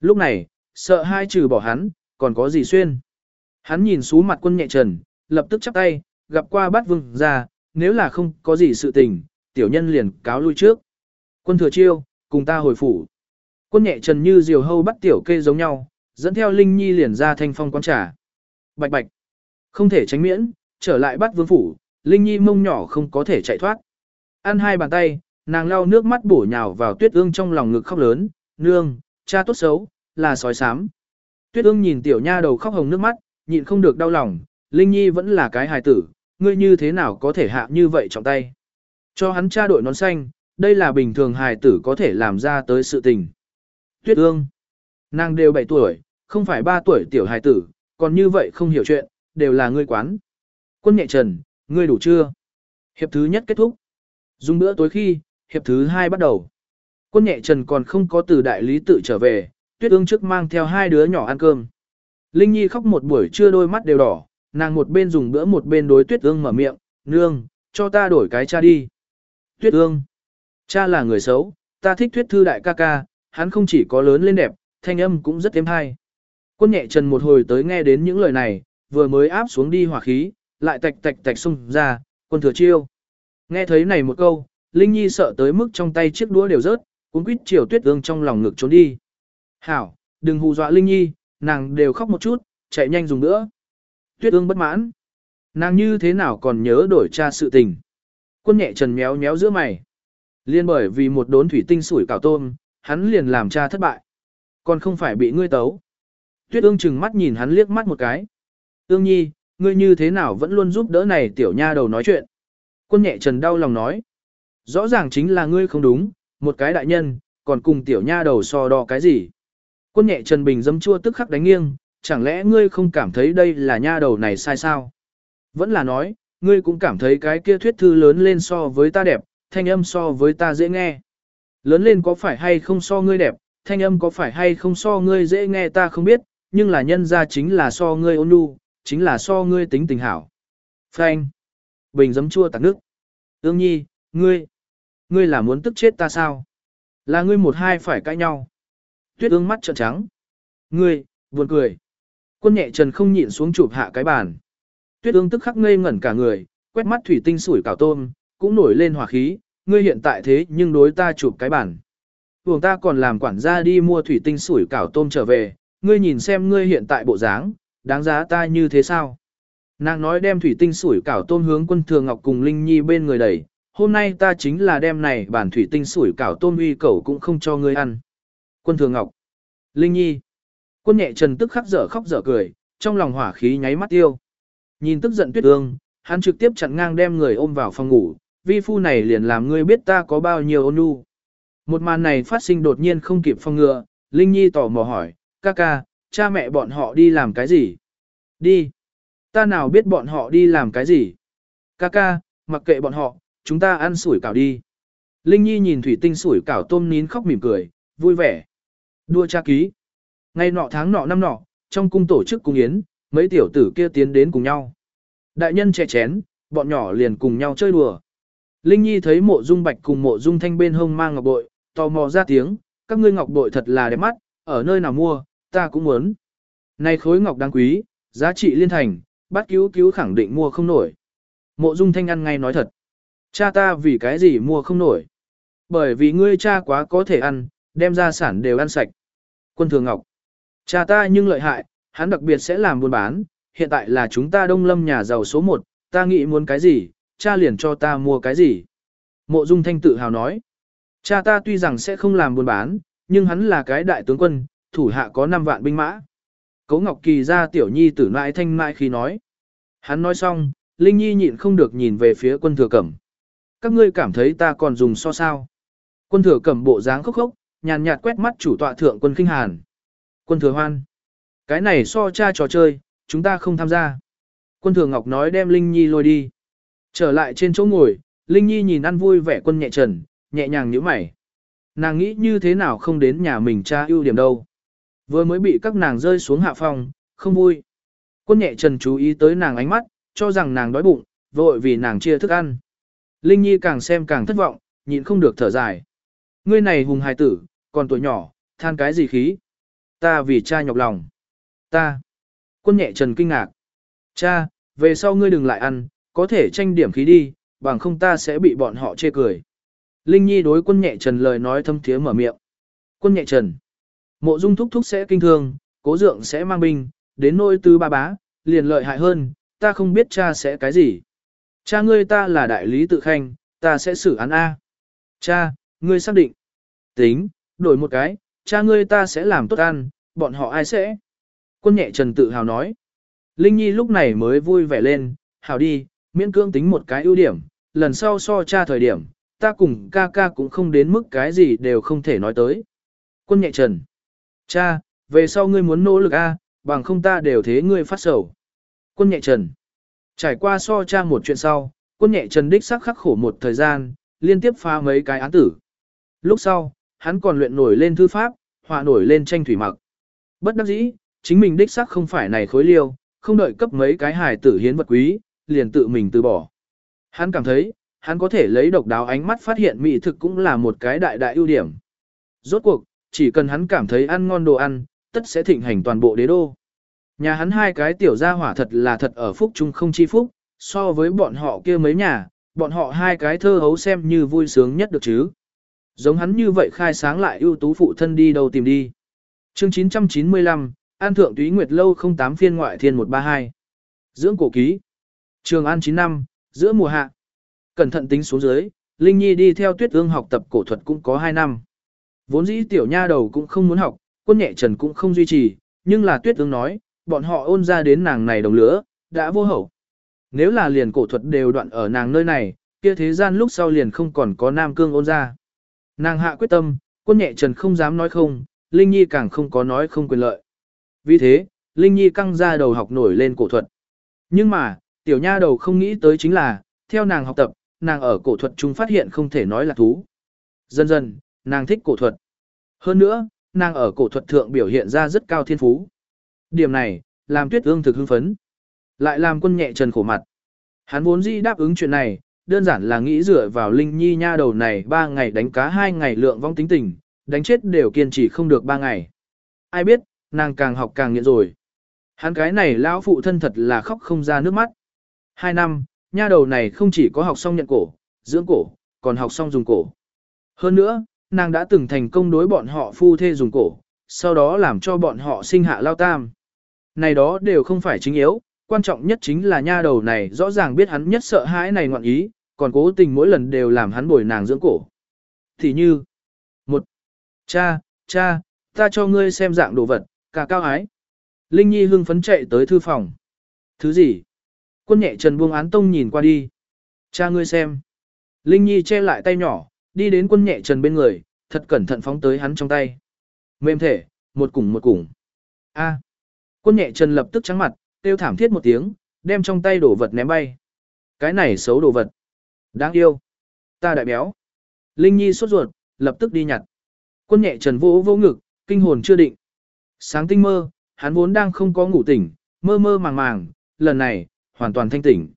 Lúc này, sợ hai trừ bỏ hắn, còn có gì xuyên. Hắn nhìn xuống mặt quân nhẹ trần, lập tức chắp tay, gặp qua bát vương ra, nếu là không có gì sự tình, tiểu nhân liền cáo lui trước. Quân thừa chiêu, cùng ta hồi phủ. Quân nhẹ trần như diều hâu bắt tiểu kê giống nhau, dẫn theo Linh Nhi liền ra thanh phong quán trà. Bạch bạch. Không thể tránh miễn, trở lại bắt vương phủ, Linh Nhi mông nhỏ không có thể chạy thoát. Ăn hai bàn tay, nàng lau nước mắt bổ nhào vào tuyết ương trong lòng ngực khóc lớn, nương, cha tốt xấu, là sói sám. Tuyết ương nhìn tiểu nha đầu khóc hồng nước mắt, nhịn không được đau lòng, Linh Nhi vẫn là cái hài tử, ngươi như thế nào có thể hạ như vậy trong tay. Cho hắn cha đội nón xanh, đây là bình thường hài tử có thể làm ra tới sự tình. Tuyết ương, nàng đều 7 tuổi, không phải 3 tuổi tiểu hài tử, còn như vậy không hiểu chuyện, đều là ngươi quán. Quân nhẹ trần, ngươi đủ chưa? Hiệp thứ nhất kết thúc. Dùng bữa tối khi, hiệp thứ hai bắt đầu. Quân nhẹ trần còn không có từ đại lý tự trở về, tuyết ương trước mang theo hai đứa nhỏ ăn cơm. Linh Nhi khóc một buổi trưa đôi mắt đều đỏ, nàng một bên dùng bữa một bên đối tuyết ương mở miệng, nương, cho ta đổi cái cha đi. Tuyết ương, cha là người xấu, ta thích thuyết thư đại ca ca, hắn không chỉ có lớn lên đẹp, thanh âm cũng rất êm hay. Quân nhẹ trần một hồi tới nghe đến những lời này, vừa mới áp xuống đi hỏa khí, lại tạch tạch tạch xung ra, quân thừa chiêu. Nghe thấy này một câu, Linh Nhi sợ tới mức trong tay chiếc đũa đều rớt, cuốn quýt chiều tuyết ương trong lòng ngực trốn đi. Hảo, đừng hù dọa Linh Nhi, nàng đều khóc một chút, chạy nhanh dùng nữa. Tuyết ương bất mãn. Nàng như thế nào còn nhớ đổi cha sự tình. Quân nhẹ trần méo méo giữa mày. Liên bởi vì một đốn thủy tinh sủi cảo tôm, hắn liền làm cha thất bại. Còn không phải bị ngươi tấu. Tuyết ương chừng mắt nhìn hắn liếc mắt một cái. Ương nhi, ngươi như thế nào vẫn luôn giúp đỡ này tiểu nha đầu nói chuyện. Quân nhẹ trần đau lòng nói. Rõ ràng chính là ngươi không đúng, một cái đại nhân, còn cùng tiểu nha đầu so đo cái gì. Quân nhẹ trần bình dấm chua tức khắc đánh nghiêng, chẳng lẽ ngươi không cảm thấy đây là nha đầu này sai sao? Vẫn là nói, ngươi cũng cảm thấy cái kia thuyết thư lớn lên so với ta đẹp, thanh âm so với ta dễ nghe. Lớn lên có phải hay không so ngươi đẹp, thanh âm có phải hay không so ngươi dễ nghe ta không biết, nhưng là nhân ra chính là so ngươi ôn nhu, chính là so ngươi tính tình hảo. Phanh. Bình giấm chua tạc nước. Ương nhi, ngươi. Ngươi là muốn tức chết ta sao? Là ngươi một hai phải cãi nhau. Tuyết ương mắt trợn trắng, Ngươi, buồn cười. Quân nhẹ trần không nhịn xuống chụp hạ cái bàn. Tuyết ương tức khắc ngây ngẩn cả người, quét mắt thủy tinh sủi cảo tôm, cũng nổi lên hỏa khí, ngươi hiện tại thế nhưng đối ta chụp cái bản. Vùng ta còn làm quản gia đi mua thủy tinh sủi cảo tôm trở về, ngươi nhìn xem ngươi hiện tại bộ dáng, đáng giá ta như thế sao? Nàng nói đem thủy tinh sủi cảo tôm hướng quân thường ngọc cùng Linh Nhi bên người đẩy, hôm nay ta chính là đem này bản thủy tinh sủi cảo tôm uy cầu cũng không cho ngươi ăn. Quân thường ngọc, Linh Nhi, quân nhẹ trần tức khắc dở khóc dở cười, trong lòng hỏa khí nháy mắt tiêu. Nhìn tức giận tuyết ương, hắn trực tiếp chặn ngang đem người ôm vào phòng ngủ, vi phu này liền làm ngươi biết ta có bao nhiêu ôn nhu. Một màn này phát sinh đột nhiên không kịp phong ngừa, Linh Nhi tò mò hỏi, ca ca, cha mẹ bọn họ đi làm cái gì? Đi. Ta nào biết bọn họ đi làm cái gì? Ca ca, mặc kệ bọn họ, chúng ta ăn sủi cảo đi. Linh Nhi nhìn thủy tinh sủi cảo tôm nín khóc mỉm cười, vui vẻ. Đua cha ký. Ngày nọ tháng nọ năm nọ, trong cung tổ chức cung yến, mấy tiểu tử kia tiến đến cùng nhau. Đại nhân trẻ chén, bọn nhỏ liền cùng nhau chơi đùa. Linh Nhi thấy mộ dung bạch cùng mộ dung thanh bên hông mang ngọc bội, tò mò ra tiếng, các ngươi ngọc bội thật là đẹp mắt, ở nơi nào mua, ta cũng muốn. Này khối ngọc đáng quý, giá trị liên thành, bát cứu cứu khẳng định mua không nổi. Mộ dung thanh ăn ngay nói thật. Cha ta vì cái gì mua không nổi? Bởi vì ngươi cha quá có thể ăn, đem ra sản đều ăn sạch. Quân thường ngọc. Cha ta nhưng lợi hại, hắn đặc biệt sẽ làm buôn bán, hiện tại là chúng ta đông lâm nhà giàu số 1, ta nghĩ muốn cái gì, cha liền cho ta mua cái gì. Mộ Dung Thanh tự hào nói, cha ta tuy rằng sẽ không làm buôn bán, nhưng hắn là cái đại tướng quân, thủ hạ có 5 vạn binh mã. Cấu Ngọc Kỳ ra tiểu nhi tử nại thanh mãi khi nói. Hắn nói xong, Linh Nhi nhịn không được nhìn về phía quân thừa cẩm. Các ngươi cảm thấy ta còn dùng so sao. Quân thừa cẩm bộ dáng khốc khốc, nhàn nhạt quét mắt chủ tọa thượng quân kinh hàn. Quân thừa hoan. Cái này so cha trò chơi, chúng ta không tham gia. Quân thừa ngọc nói đem Linh Nhi lôi đi. Trở lại trên chỗ ngồi, Linh Nhi nhìn ăn vui vẻ quân nhẹ trần, nhẹ nhàng nhíu mày. Nàng nghĩ như thế nào không đến nhà mình cha ưu điểm đâu. Vừa mới bị các nàng rơi xuống hạ phòng, không vui. Quân nhẹ trần chú ý tới nàng ánh mắt, cho rằng nàng đói bụng, vội vì nàng chia thức ăn. Linh Nhi càng xem càng thất vọng, nhịn không được thở dài. Ngươi này hùng hài tử, còn tuổi nhỏ, than cái gì khí? Ta vì cha nhọc lòng. Ta. Quân nhẹ trần kinh ngạc. Cha, về sau ngươi đừng lại ăn, có thể tranh điểm khí đi, bằng không ta sẽ bị bọn họ chê cười. Linh Nhi đối quân nhẹ trần lời nói thâm thiế mở miệng. Quân nhẹ trần. Mộ dung thúc thúc sẽ kinh thương, cố dượng sẽ mang binh, đến nôi tư ba bá, liền lợi hại hơn, ta không biết cha sẽ cái gì. Cha ngươi ta là đại lý tự khanh, ta sẽ xử án A. Cha, ngươi xác định. Tính, đổi một cái, cha ngươi ta sẽ làm tốt ăn, bọn họ ai sẽ. Quân nhẹ trần tự hào nói. Linh Nhi lúc này mới vui vẻ lên, hào đi, miễn cương tính một cái ưu điểm, lần sau so tra thời điểm, ta cùng ca ca cũng không đến mức cái gì đều không thể nói tới. Quân nhẹ trần. Cha, về sau ngươi muốn nỗ lực A, bằng không ta đều thế ngươi phát sầu. Quân nhẹ trần. Trải qua so cha một chuyện sau, quân nhẹ trần đích sắc khắc khổ một thời gian, liên tiếp phá mấy cái án tử. Lúc sau, hắn còn luyện nổi lên thư pháp, họa nổi lên tranh thủy mặc. Bất đắc dĩ, chính mình đích sắc không phải này khối liêu, không đợi cấp mấy cái hài tử hiến vật quý, liền tự mình từ bỏ. Hắn cảm thấy, hắn có thể lấy độc đáo ánh mắt phát hiện mỹ thực cũng là một cái đại đại ưu điểm. Rốt cuộc, chỉ cần hắn cảm thấy ăn ngon đồ ăn, tất sẽ thịnh hành toàn bộ đế đô. Nhà hắn hai cái tiểu gia hỏa thật là thật ở phúc chung không chi phúc, so với bọn họ kia mấy nhà, bọn họ hai cái thơ hấu xem như vui sướng nhất được chứ. Giống hắn như vậy khai sáng lại ưu tú phụ thân đi đâu tìm đi. Chương 995, An Thượng Túy Nguyệt Lâu 08 phiên ngoại thiên 132. Dưỡng cổ ký. Trường An 9 năm, giữa mùa hạ. Cẩn thận tính xuống dưới, Linh Nhi đi theo tuyết ương học tập cổ thuật cũng có 2 năm. Vốn dĩ tiểu nha đầu cũng không muốn học, quân nhẹ trần cũng không duy trì, nhưng là tuyết ương nói, bọn họ ôn ra đến nàng này đồng lửa, đã vô hậu. Nếu là liền cổ thuật đều đoạn ở nàng nơi này, kia thế gian lúc sau liền không còn có nam cương ôn ra. Nàng hạ quyết tâm, quân nhẹ trần không dám nói không, Linh Nhi càng không có nói không quyền lợi. Vì thế, Linh Nhi căng ra đầu học nổi lên cổ thuật. Nhưng mà, tiểu nha đầu không nghĩ tới chính là, theo nàng học tập, nàng ở cổ thuật chúng phát hiện không thể nói là thú. Dần dần, nàng thích cổ thuật. Hơn nữa, nàng ở cổ thuật thượng biểu hiện ra rất cao thiên phú. Điểm này, làm tuyết ương thực hưng phấn. Lại làm quân nhẹ trần khổ mặt. Hắn vốn dĩ đáp ứng chuyện này, đơn giản là nghĩ dựa vào Linh Nhi nha đầu này 3 ngày đánh cá 2 ngày lượng vong tính tình, đánh chết đều kiên trì không được 3 ngày. Ai biết, nàng càng học càng nghiện rồi. Hắn cái này lão phụ thân thật là khóc không ra nước mắt. Hai năm, nha đầu này không chỉ có học xong nhận cổ, dưỡng cổ, còn học xong dùng cổ. Hơn nữa, nàng đã từng thành công đối bọn họ phu thê dùng cổ, sau đó làm cho bọn họ sinh hạ lao tam. Này đó đều không phải chính yếu, quan trọng nhất chính là nha đầu này rõ ràng biết hắn nhất sợ hãi này ngoạn ý, còn cố tình mỗi lần đều làm hắn bồi nàng dưỡng cổ. Thì như, một, cha, cha, ta cho ngươi xem dạng đồ vật, cả cao ái. Linh Nhi hưng phấn chạy tới thư phòng. Thứ gì? Quân nhẹ trần buông án tông nhìn qua đi. Cha ngươi xem. Linh Nhi che lại tay nhỏ, đi đến quân nhẹ trần bên người, thật cẩn thận phóng tới hắn trong tay. Mềm thể, một củng một củng. A. Quân nhẹ trần lập tức trắng mặt, kêu thảm thiết một tiếng, đem trong tay đổ vật ném bay. Cái này xấu đồ vật. Đáng yêu. Ta đại béo. Linh Nhi sốt ruột, lập tức đi nhặt. Quân nhẹ trần vỗ vỗ ngực, kinh hồn chưa định. Sáng tinh mơ, hắn vốn đang không có ngủ tỉnh, mơ mơ màng màng, lần này, hoàn toàn thanh tỉnh.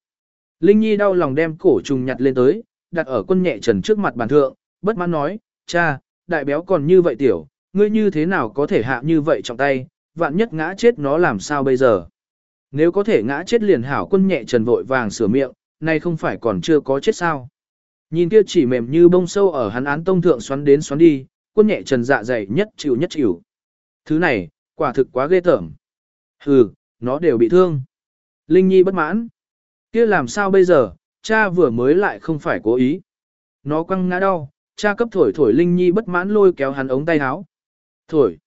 Linh Nhi đau lòng đem cổ trùng nhặt lên tới, đặt ở quân nhẹ trần trước mặt bàn thượng, bất mãn nói, cha, đại béo còn như vậy tiểu, ngươi như thế nào có thể hạ như vậy trong tay, vạn nhất ngã chết nó làm sao bây giờ. Nếu có thể ngã chết liền hảo quân nhẹ trần vội vàng sửa miệng, nay không phải còn chưa có chết sao. Nhìn kia chỉ mềm như bông sâu ở hắn án tông thượng xoắn đến xoắn đi, quân nhẹ trần dạ dày nhất chịu nhất chịu. Thứ này, quả thực quá ghê tởm. Hừ, nó đều bị thương. Linh Nhi bất mãn. kia làm sao bây giờ, cha vừa mới lại không phải cố ý. Nó quăng ngã đau, cha cấp thổi thổi Linh Nhi bất mãn lôi kéo hắn ống tay áo. Thổi.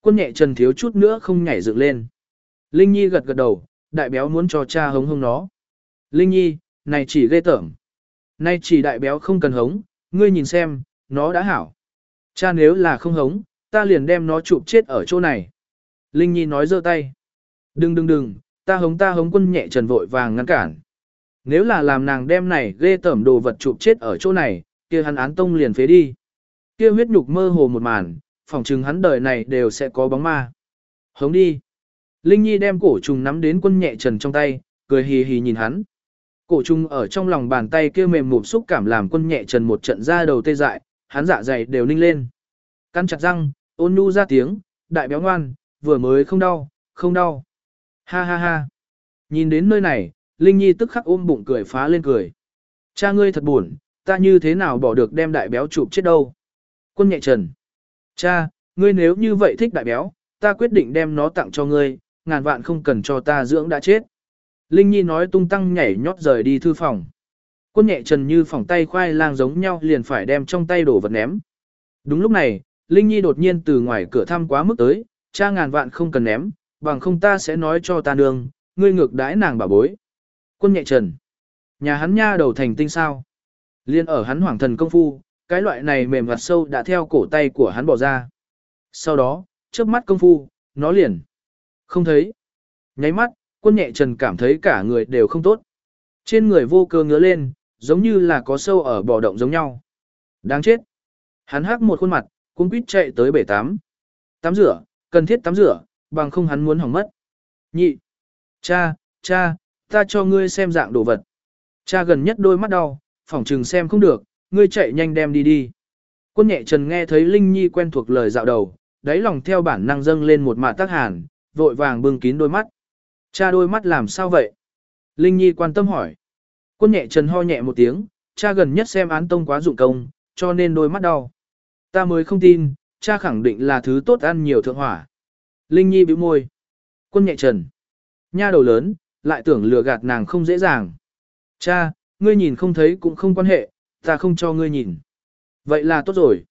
Quân nhẹ trần thiếu chút nữa không nhảy dựng lên. Linh Nhi gật gật đầu, đại béo muốn cho cha hống hống nó. Linh Nhi, này chỉ ghê tởm. Này chỉ đại béo không cần hống, ngươi nhìn xem, nó đã hảo. Cha nếu là không hống, ta liền đem nó chụp chết ở chỗ này. Linh Nhi nói giơ tay. Đừng đừng đừng, ta hống ta hống quân nhẹ trần vội vàng ngăn cản. Nếu là làm nàng đem này ghê tẩm đồ vật chụp chết ở chỗ này, kia hắn án tông liền phế đi. Kia huyết nhục mơ hồ một màn, phỏng chừng hắn đời này đều sẽ có bóng ma. Hống đi. Linh Nhi đem cổ trùng nắm đến quân nhẹ trần trong tay, cười hì hì nhìn hắn. Cổ trùng ở trong lòng bàn tay kia mềm mụp xúc cảm làm quân nhẹ trần một trận ra đầu tê dại, hắn dạ dày đều ninh lên. Căn chặt răng, ôn nhu ra tiếng, đại béo ngoan, vừa mới không đau, không đau. Ha ha ha. Nhìn đến nơi này, Linh Nhi tức khắc ôm bụng cười phá lên cười. Cha ngươi thật buồn, ta như thế nào bỏ được đem đại béo chụp chết đâu. Quân nhẹ trần. Cha, ngươi nếu như vậy thích đại béo, ta quyết định đem nó tặng cho ngươi, ngàn vạn không cần cho ta dưỡng đã chết. Linh Nhi nói tung tăng nhảy nhót rời đi thư phòng. Quân nhẹ trần như phòng tay khoai lang giống nhau liền phải đem trong tay đổ vật ném. Đúng lúc này, Linh Nhi đột nhiên từ ngoài cửa thăm quá mức tới, cha ngàn vạn không cần ném, bằng không ta sẽ nói cho ta nương, ngươi ngược đãi nàng bà bối. Quân nhẹ trần. Nhà hắn nha đầu thành tinh sao. Liên ở hắn hoàng thần công phu, cái loại này mềm mặt sâu đã theo cổ tay của hắn bỏ ra. Sau đó, trước mắt công phu, nó liền. Không thấy. Nháy mắt, quân nhẹ trần cảm thấy cả người đều không tốt. Trên người vô cơ ngứa lên, giống như là có sâu ở bò động giống nhau. Đáng chết. Hắn hắc một khuôn mặt, cũng quýt chạy tới bể tắm. Tắm rửa, cần thiết tắm rửa, bằng không hắn muốn hỏng mất. Nhị. Cha, cha, ta cho ngươi xem dạng đồ vật. Cha gần nhất đôi mắt đau, phỏng trừng xem không được, ngươi chạy nhanh đem đi đi. Quân nhẹ trần nghe thấy Linh Nhi quen thuộc lời dạo đầu, đáy lòng theo bản năng dâng lên một mạ tác hàn, vội vàng bưng kín đôi mắt. Cha đôi mắt làm sao vậy? Linh Nhi quan tâm hỏi. Quân nhẹ trần ho nhẹ một tiếng, cha gần nhất xem án tông quá dụng công, cho nên đôi mắt đau. Ta mới không tin, cha khẳng định là thứ tốt ăn nhiều thượng hỏa. Linh Nhi bĩu môi. Quân nhẹ trần. Nha đầu lớn, lại tưởng lừa gạt nàng không dễ dàng. Cha, ngươi nhìn không thấy cũng không quan hệ, ta không cho ngươi nhìn. Vậy là tốt rồi.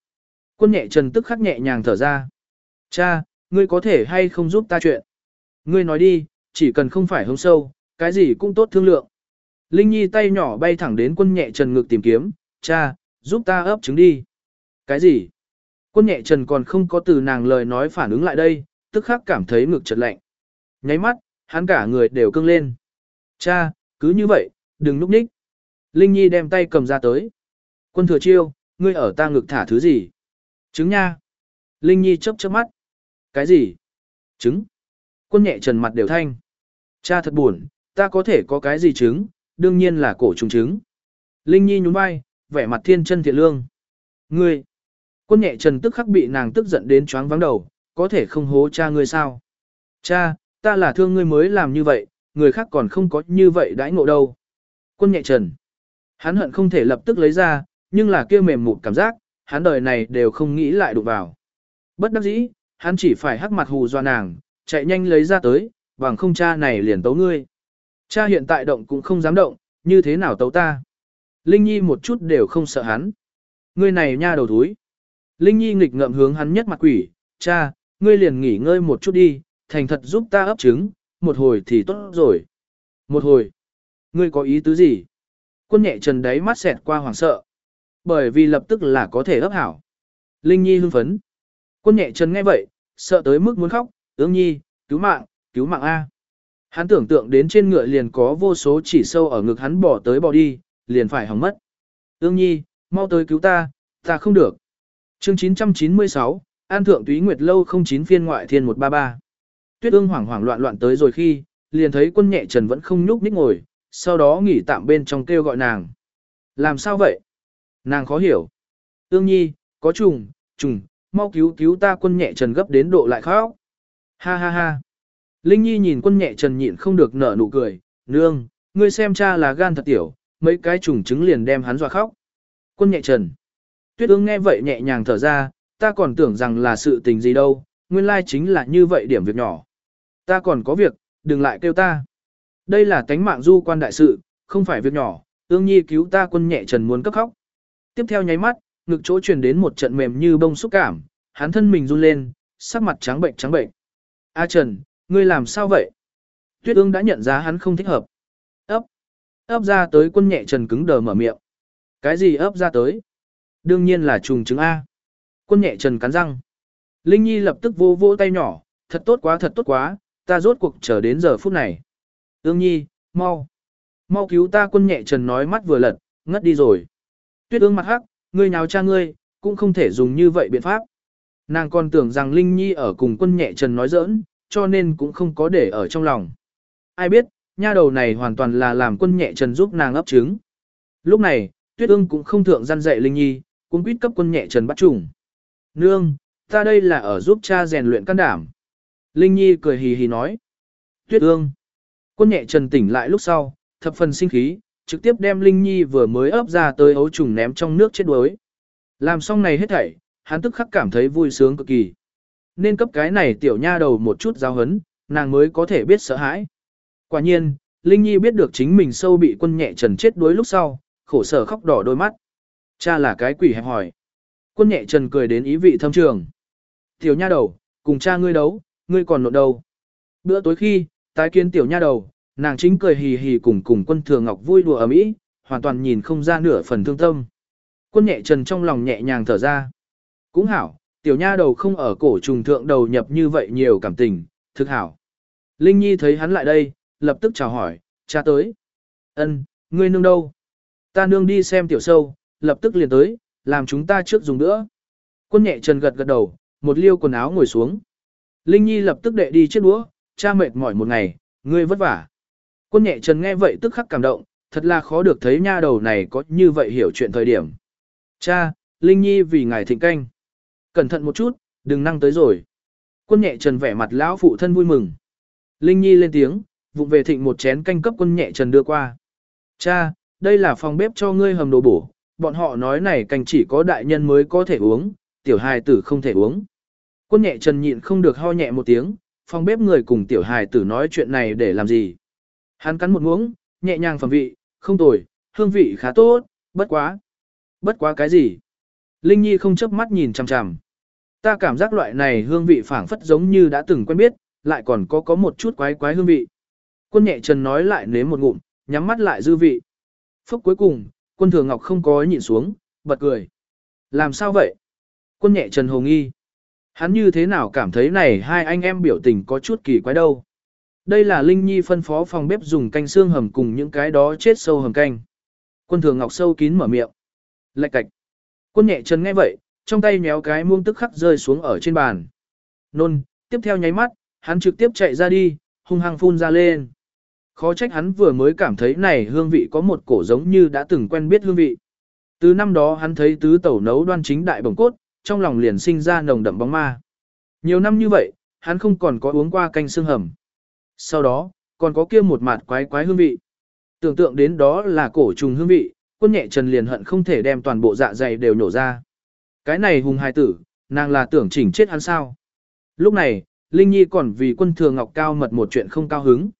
Quân nhẹ trần tức khắc nhẹ nhàng thở ra. Cha, ngươi có thể hay không giúp ta chuyện? Ngươi nói đi, chỉ cần không phải hông sâu, cái gì cũng tốt thương lượng. Linh Nhi tay nhỏ bay thẳng đến quân nhẹ trần ngực tìm kiếm, cha, giúp ta ấp trứng đi. Cái gì? Quân nhẹ trần còn không có từ nàng lời nói phản ứng lại đây, tức khắc cảm thấy ngực chợt lạnh. Nháy mắt, hắn cả người đều cưng lên. Cha, cứ như vậy, đừng núp ních. Linh Nhi đem tay cầm ra tới. Quân thừa chiêu, ngươi ở ta ngực thả thứ gì? Trứng nha. Linh Nhi chớp chớp mắt. Cái gì? Trứng. Quân nhẹ trần mặt đều thanh. Cha thật buồn, ta có thể có cái gì trứng, đương nhiên là cổ trùng trứng. Linh Nhi nhún vai, vẻ mặt thiên chân thiện lương. Ngươi. Quân nhẹ trần tức khắc bị nàng tức giận đến choáng vắng đầu, có thể không hố cha ngươi sao? Cha, ta là thương ngươi mới làm như vậy, người khác còn không có như vậy đãi ngộ đâu. Quân nhẹ trần. Hắn hận không thể lập tức lấy ra, nhưng là kia mềm mụt cảm giác, hắn đời này đều không nghĩ lại đụng vào. Bất đắc dĩ, hắn chỉ phải hắc mặt hù doa nàng, chạy nhanh lấy ra tới, bằng không cha này liền tấu ngươi. Cha hiện tại động cũng không dám động, như thế nào tấu ta? Linh Nhi một chút đều không sợ hắn. Ngươi này nha đầu thúi. Linh Nhi nghịch ngợm hướng hắn nhất mặt quỷ, cha, ngươi liền nghỉ ngơi một chút đi, thành thật giúp ta ấp trứng, một hồi thì tốt rồi. Một hồi. Ngươi có ý tứ gì? Quân nhẹ trần đáy mắt xẹt qua hoảng sợ. Bởi vì lập tức là có thể ấp hảo. Linh Nhi hưng phấn. Quân nhẹ trần nghe vậy, sợ tới mức muốn khóc, ương nhi, cứu mạng, cứu mạng A. Hắn tưởng tượng đến trên ngựa liền có vô số chỉ sâu ở ngực hắn bỏ tới bỏ đi, liền phải hỏng mất. Ương nhi, mau tới cứu ta, ta không được. chương 996, An Thượng Túy Nguyệt Lâu 09 phiên ngoại thiên 133. Tuyết ương hoảng hoảng loạn loạn tới rồi khi, liền thấy quân nhẹ trần vẫn không nhúc nhích ngồi, sau đó nghỉ tạm bên trong kêu gọi nàng. Làm sao vậy? Nàng khó hiểu. Ương nhi, có trùng, trùng, mau cứu cứu ta quân nhẹ trần gấp đến độ lại khóc. Ha ha ha. Linh Nhi nhìn quân nhẹ trần nhịn không được nở nụ cười, nương, ngươi xem cha là gan thật tiểu, mấy cái trùng trứng liền đem hắn dọa khóc. Quân nhẹ trần. Tuyết ương nghe vậy nhẹ nhàng thở ra, ta còn tưởng rằng là sự tình gì đâu, nguyên lai chính là như vậy điểm việc nhỏ. Ta còn có việc, đừng lại kêu ta. Đây là tánh mạng du quan đại sự, không phải việc nhỏ, ương nhi cứu ta quân nhẹ trần muốn cấp khóc. Tiếp theo nháy mắt, ngực chỗ truyền đến một trận mềm như bông xúc cảm, hắn thân mình run lên, sắc mặt trắng bệnh trắng bệnh. A Trần, ngươi làm sao vậy? Tuyết ương đã nhận ra hắn không thích hợp. Ấp. Ấp ra tới quân nhẹ Trần cứng đờ mở miệng. Cái gì ấp ra tới? Đương nhiên là trùng trứng A. Quân nhẹ Trần cắn răng. Linh Nhi lập tức vô vô tay nhỏ, thật tốt quá thật tốt quá, ta rốt cuộc chờ đến giờ phút này. Ương Nhi, mau. Mau cứu ta quân nhẹ Trần nói mắt vừa lật, ngất đi rồi. Tuyết ương mặt hắc, ngươi nhào cha ngươi, cũng không thể dùng như vậy biện pháp. Nàng còn tưởng rằng Linh Nhi ở cùng quân nhẹ trần nói giỡn, cho nên cũng không có để ở trong lòng. Ai biết, nha đầu này hoàn toàn là làm quân nhẹ trần giúp nàng ấp trứng. Lúc này, Tuyết ương cũng không thượng gian dạy Linh Nhi, cũng quyết cấp quân nhẹ trần bắt trùng. Nương, ta đây là ở giúp cha rèn luyện can đảm. Linh Nhi cười hì hì nói. Tuyết ương. Quân nhẹ trần tỉnh lại lúc sau, thập phần sinh khí, trực tiếp đem Linh Nhi vừa mới ấp ra tới ấu trùng ném trong nước chết đuối. Làm xong này hết thảy, hắn tức khắc cảm thấy vui sướng cực kỳ. Nên cấp cái này tiểu nha đầu một chút giáo hấn, nàng mới có thể biết sợ hãi. Quả nhiên, Linh Nhi biết được chính mình sâu bị quân nhẹ trần chết đuối lúc sau, khổ sở khóc đỏ đôi mắt. Cha là cái quỷ hẹp hỏi. Quân nhẹ trần cười đến ý vị thâm trường. Tiểu nha đầu, cùng cha ngươi đấu, ngươi còn nộn đâu. Bữa tối khi, tái kiến tiểu nha đầu, nàng chính cười hì hì cùng cùng quân thừa ngọc vui đùa ở mỹ, hoàn toàn nhìn không ra nửa phần thương tâm. Quân nhẹ trần trong lòng nhẹ nhàng thở ra. Cũng hảo, tiểu nha đầu không ở cổ trùng thượng đầu nhập như vậy nhiều cảm tình, thực hảo. Linh Nhi thấy hắn lại đây, lập tức chào hỏi, cha tới. Ân, ngươi nương đâu? Ta nương đi xem tiểu sâu, lập tức liền tới, làm chúng ta trước dùng nữa. Quân nhẹ trần gật gật đầu, một liêu quần áo ngồi xuống. Linh Nhi lập tức đệ đi chiếc đũa, cha mệt mỏi một ngày, ngươi vất vả. Quân nhẹ trần nghe vậy tức khắc cảm động, thật là khó được thấy nha đầu này có như vậy hiểu chuyện thời điểm. Cha, Linh Nhi vì ngài thịnh canh. Cẩn thận một chút, đừng năng tới rồi. Quân nhẹ trần vẻ mặt lão phụ thân vui mừng. Linh Nhi lên tiếng, vụng về thịnh một chén canh cấp quân nhẹ trần đưa qua. Cha, đây là phòng bếp cho ngươi hầm đồ bổ, bọn họ nói này canh chỉ có đại nhân mới có thể uống, tiểu hài tử không thể uống. Quân nhẹ trần nhịn không được ho nhẹ một tiếng, phòng bếp người cùng tiểu hài tử nói chuyện này để làm gì. Hắn cắn một muỗng, nhẹ nhàng phẩm vị, không tồi, hương vị khá tốt, bất quá. Bất quá cái gì? Linh Nhi không chớp mắt nhìn chằm chằm. Ta cảm giác loại này hương vị phảng phất giống như đã từng quen biết, lại còn có có một chút quái quái hương vị. Quân nhẹ trần nói lại nếm một ngụm, nhắm mắt lại dư vị. Phúc cuối cùng, quân thường ngọc không có nhịn xuống, bật cười. Làm sao vậy? Quân nhẹ trần hồ nghi. Hắn như thế nào cảm thấy này hai anh em biểu tình có chút kỳ quái đâu. Đây là Linh Nhi phân phó phòng bếp dùng canh xương hầm cùng những cái đó chết sâu hầm canh. Quân thường ngọc sâu kín mở miệng. Lạch cạch. Quân nhẹ chân nghe vậy, trong tay nhéo cái muông tức khắc rơi xuống ở trên bàn. Nôn, tiếp theo nháy mắt, hắn trực tiếp chạy ra đi, hung hăng phun ra lên. Khó trách hắn vừa mới cảm thấy này hương vị có một cổ giống như đã từng quen biết hương vị. Từ năm đó hắn thấy tứ tẩu nấu đoan chính đại bồng cốt, trong lòng liền sinh ra nồng đậm bóng ma. Nhiều năm như vậy, hắn không còn có uống qua canh xương hầm. Sau đó, còn có kia một mạt quái quái hương vị. Tưởng tượng đến đó là cổ trùng hương vị, quân nhẹ trần liền hận không thể đem toàn bộ dạ dày đều nhổ ra. Cái này hùng hài tử, nàng là tưởng chỉnh chết hắn sao. Lúc này, Linh Nhi còn vì quân thừa ngọc cao mật một chuyện không cao hứng.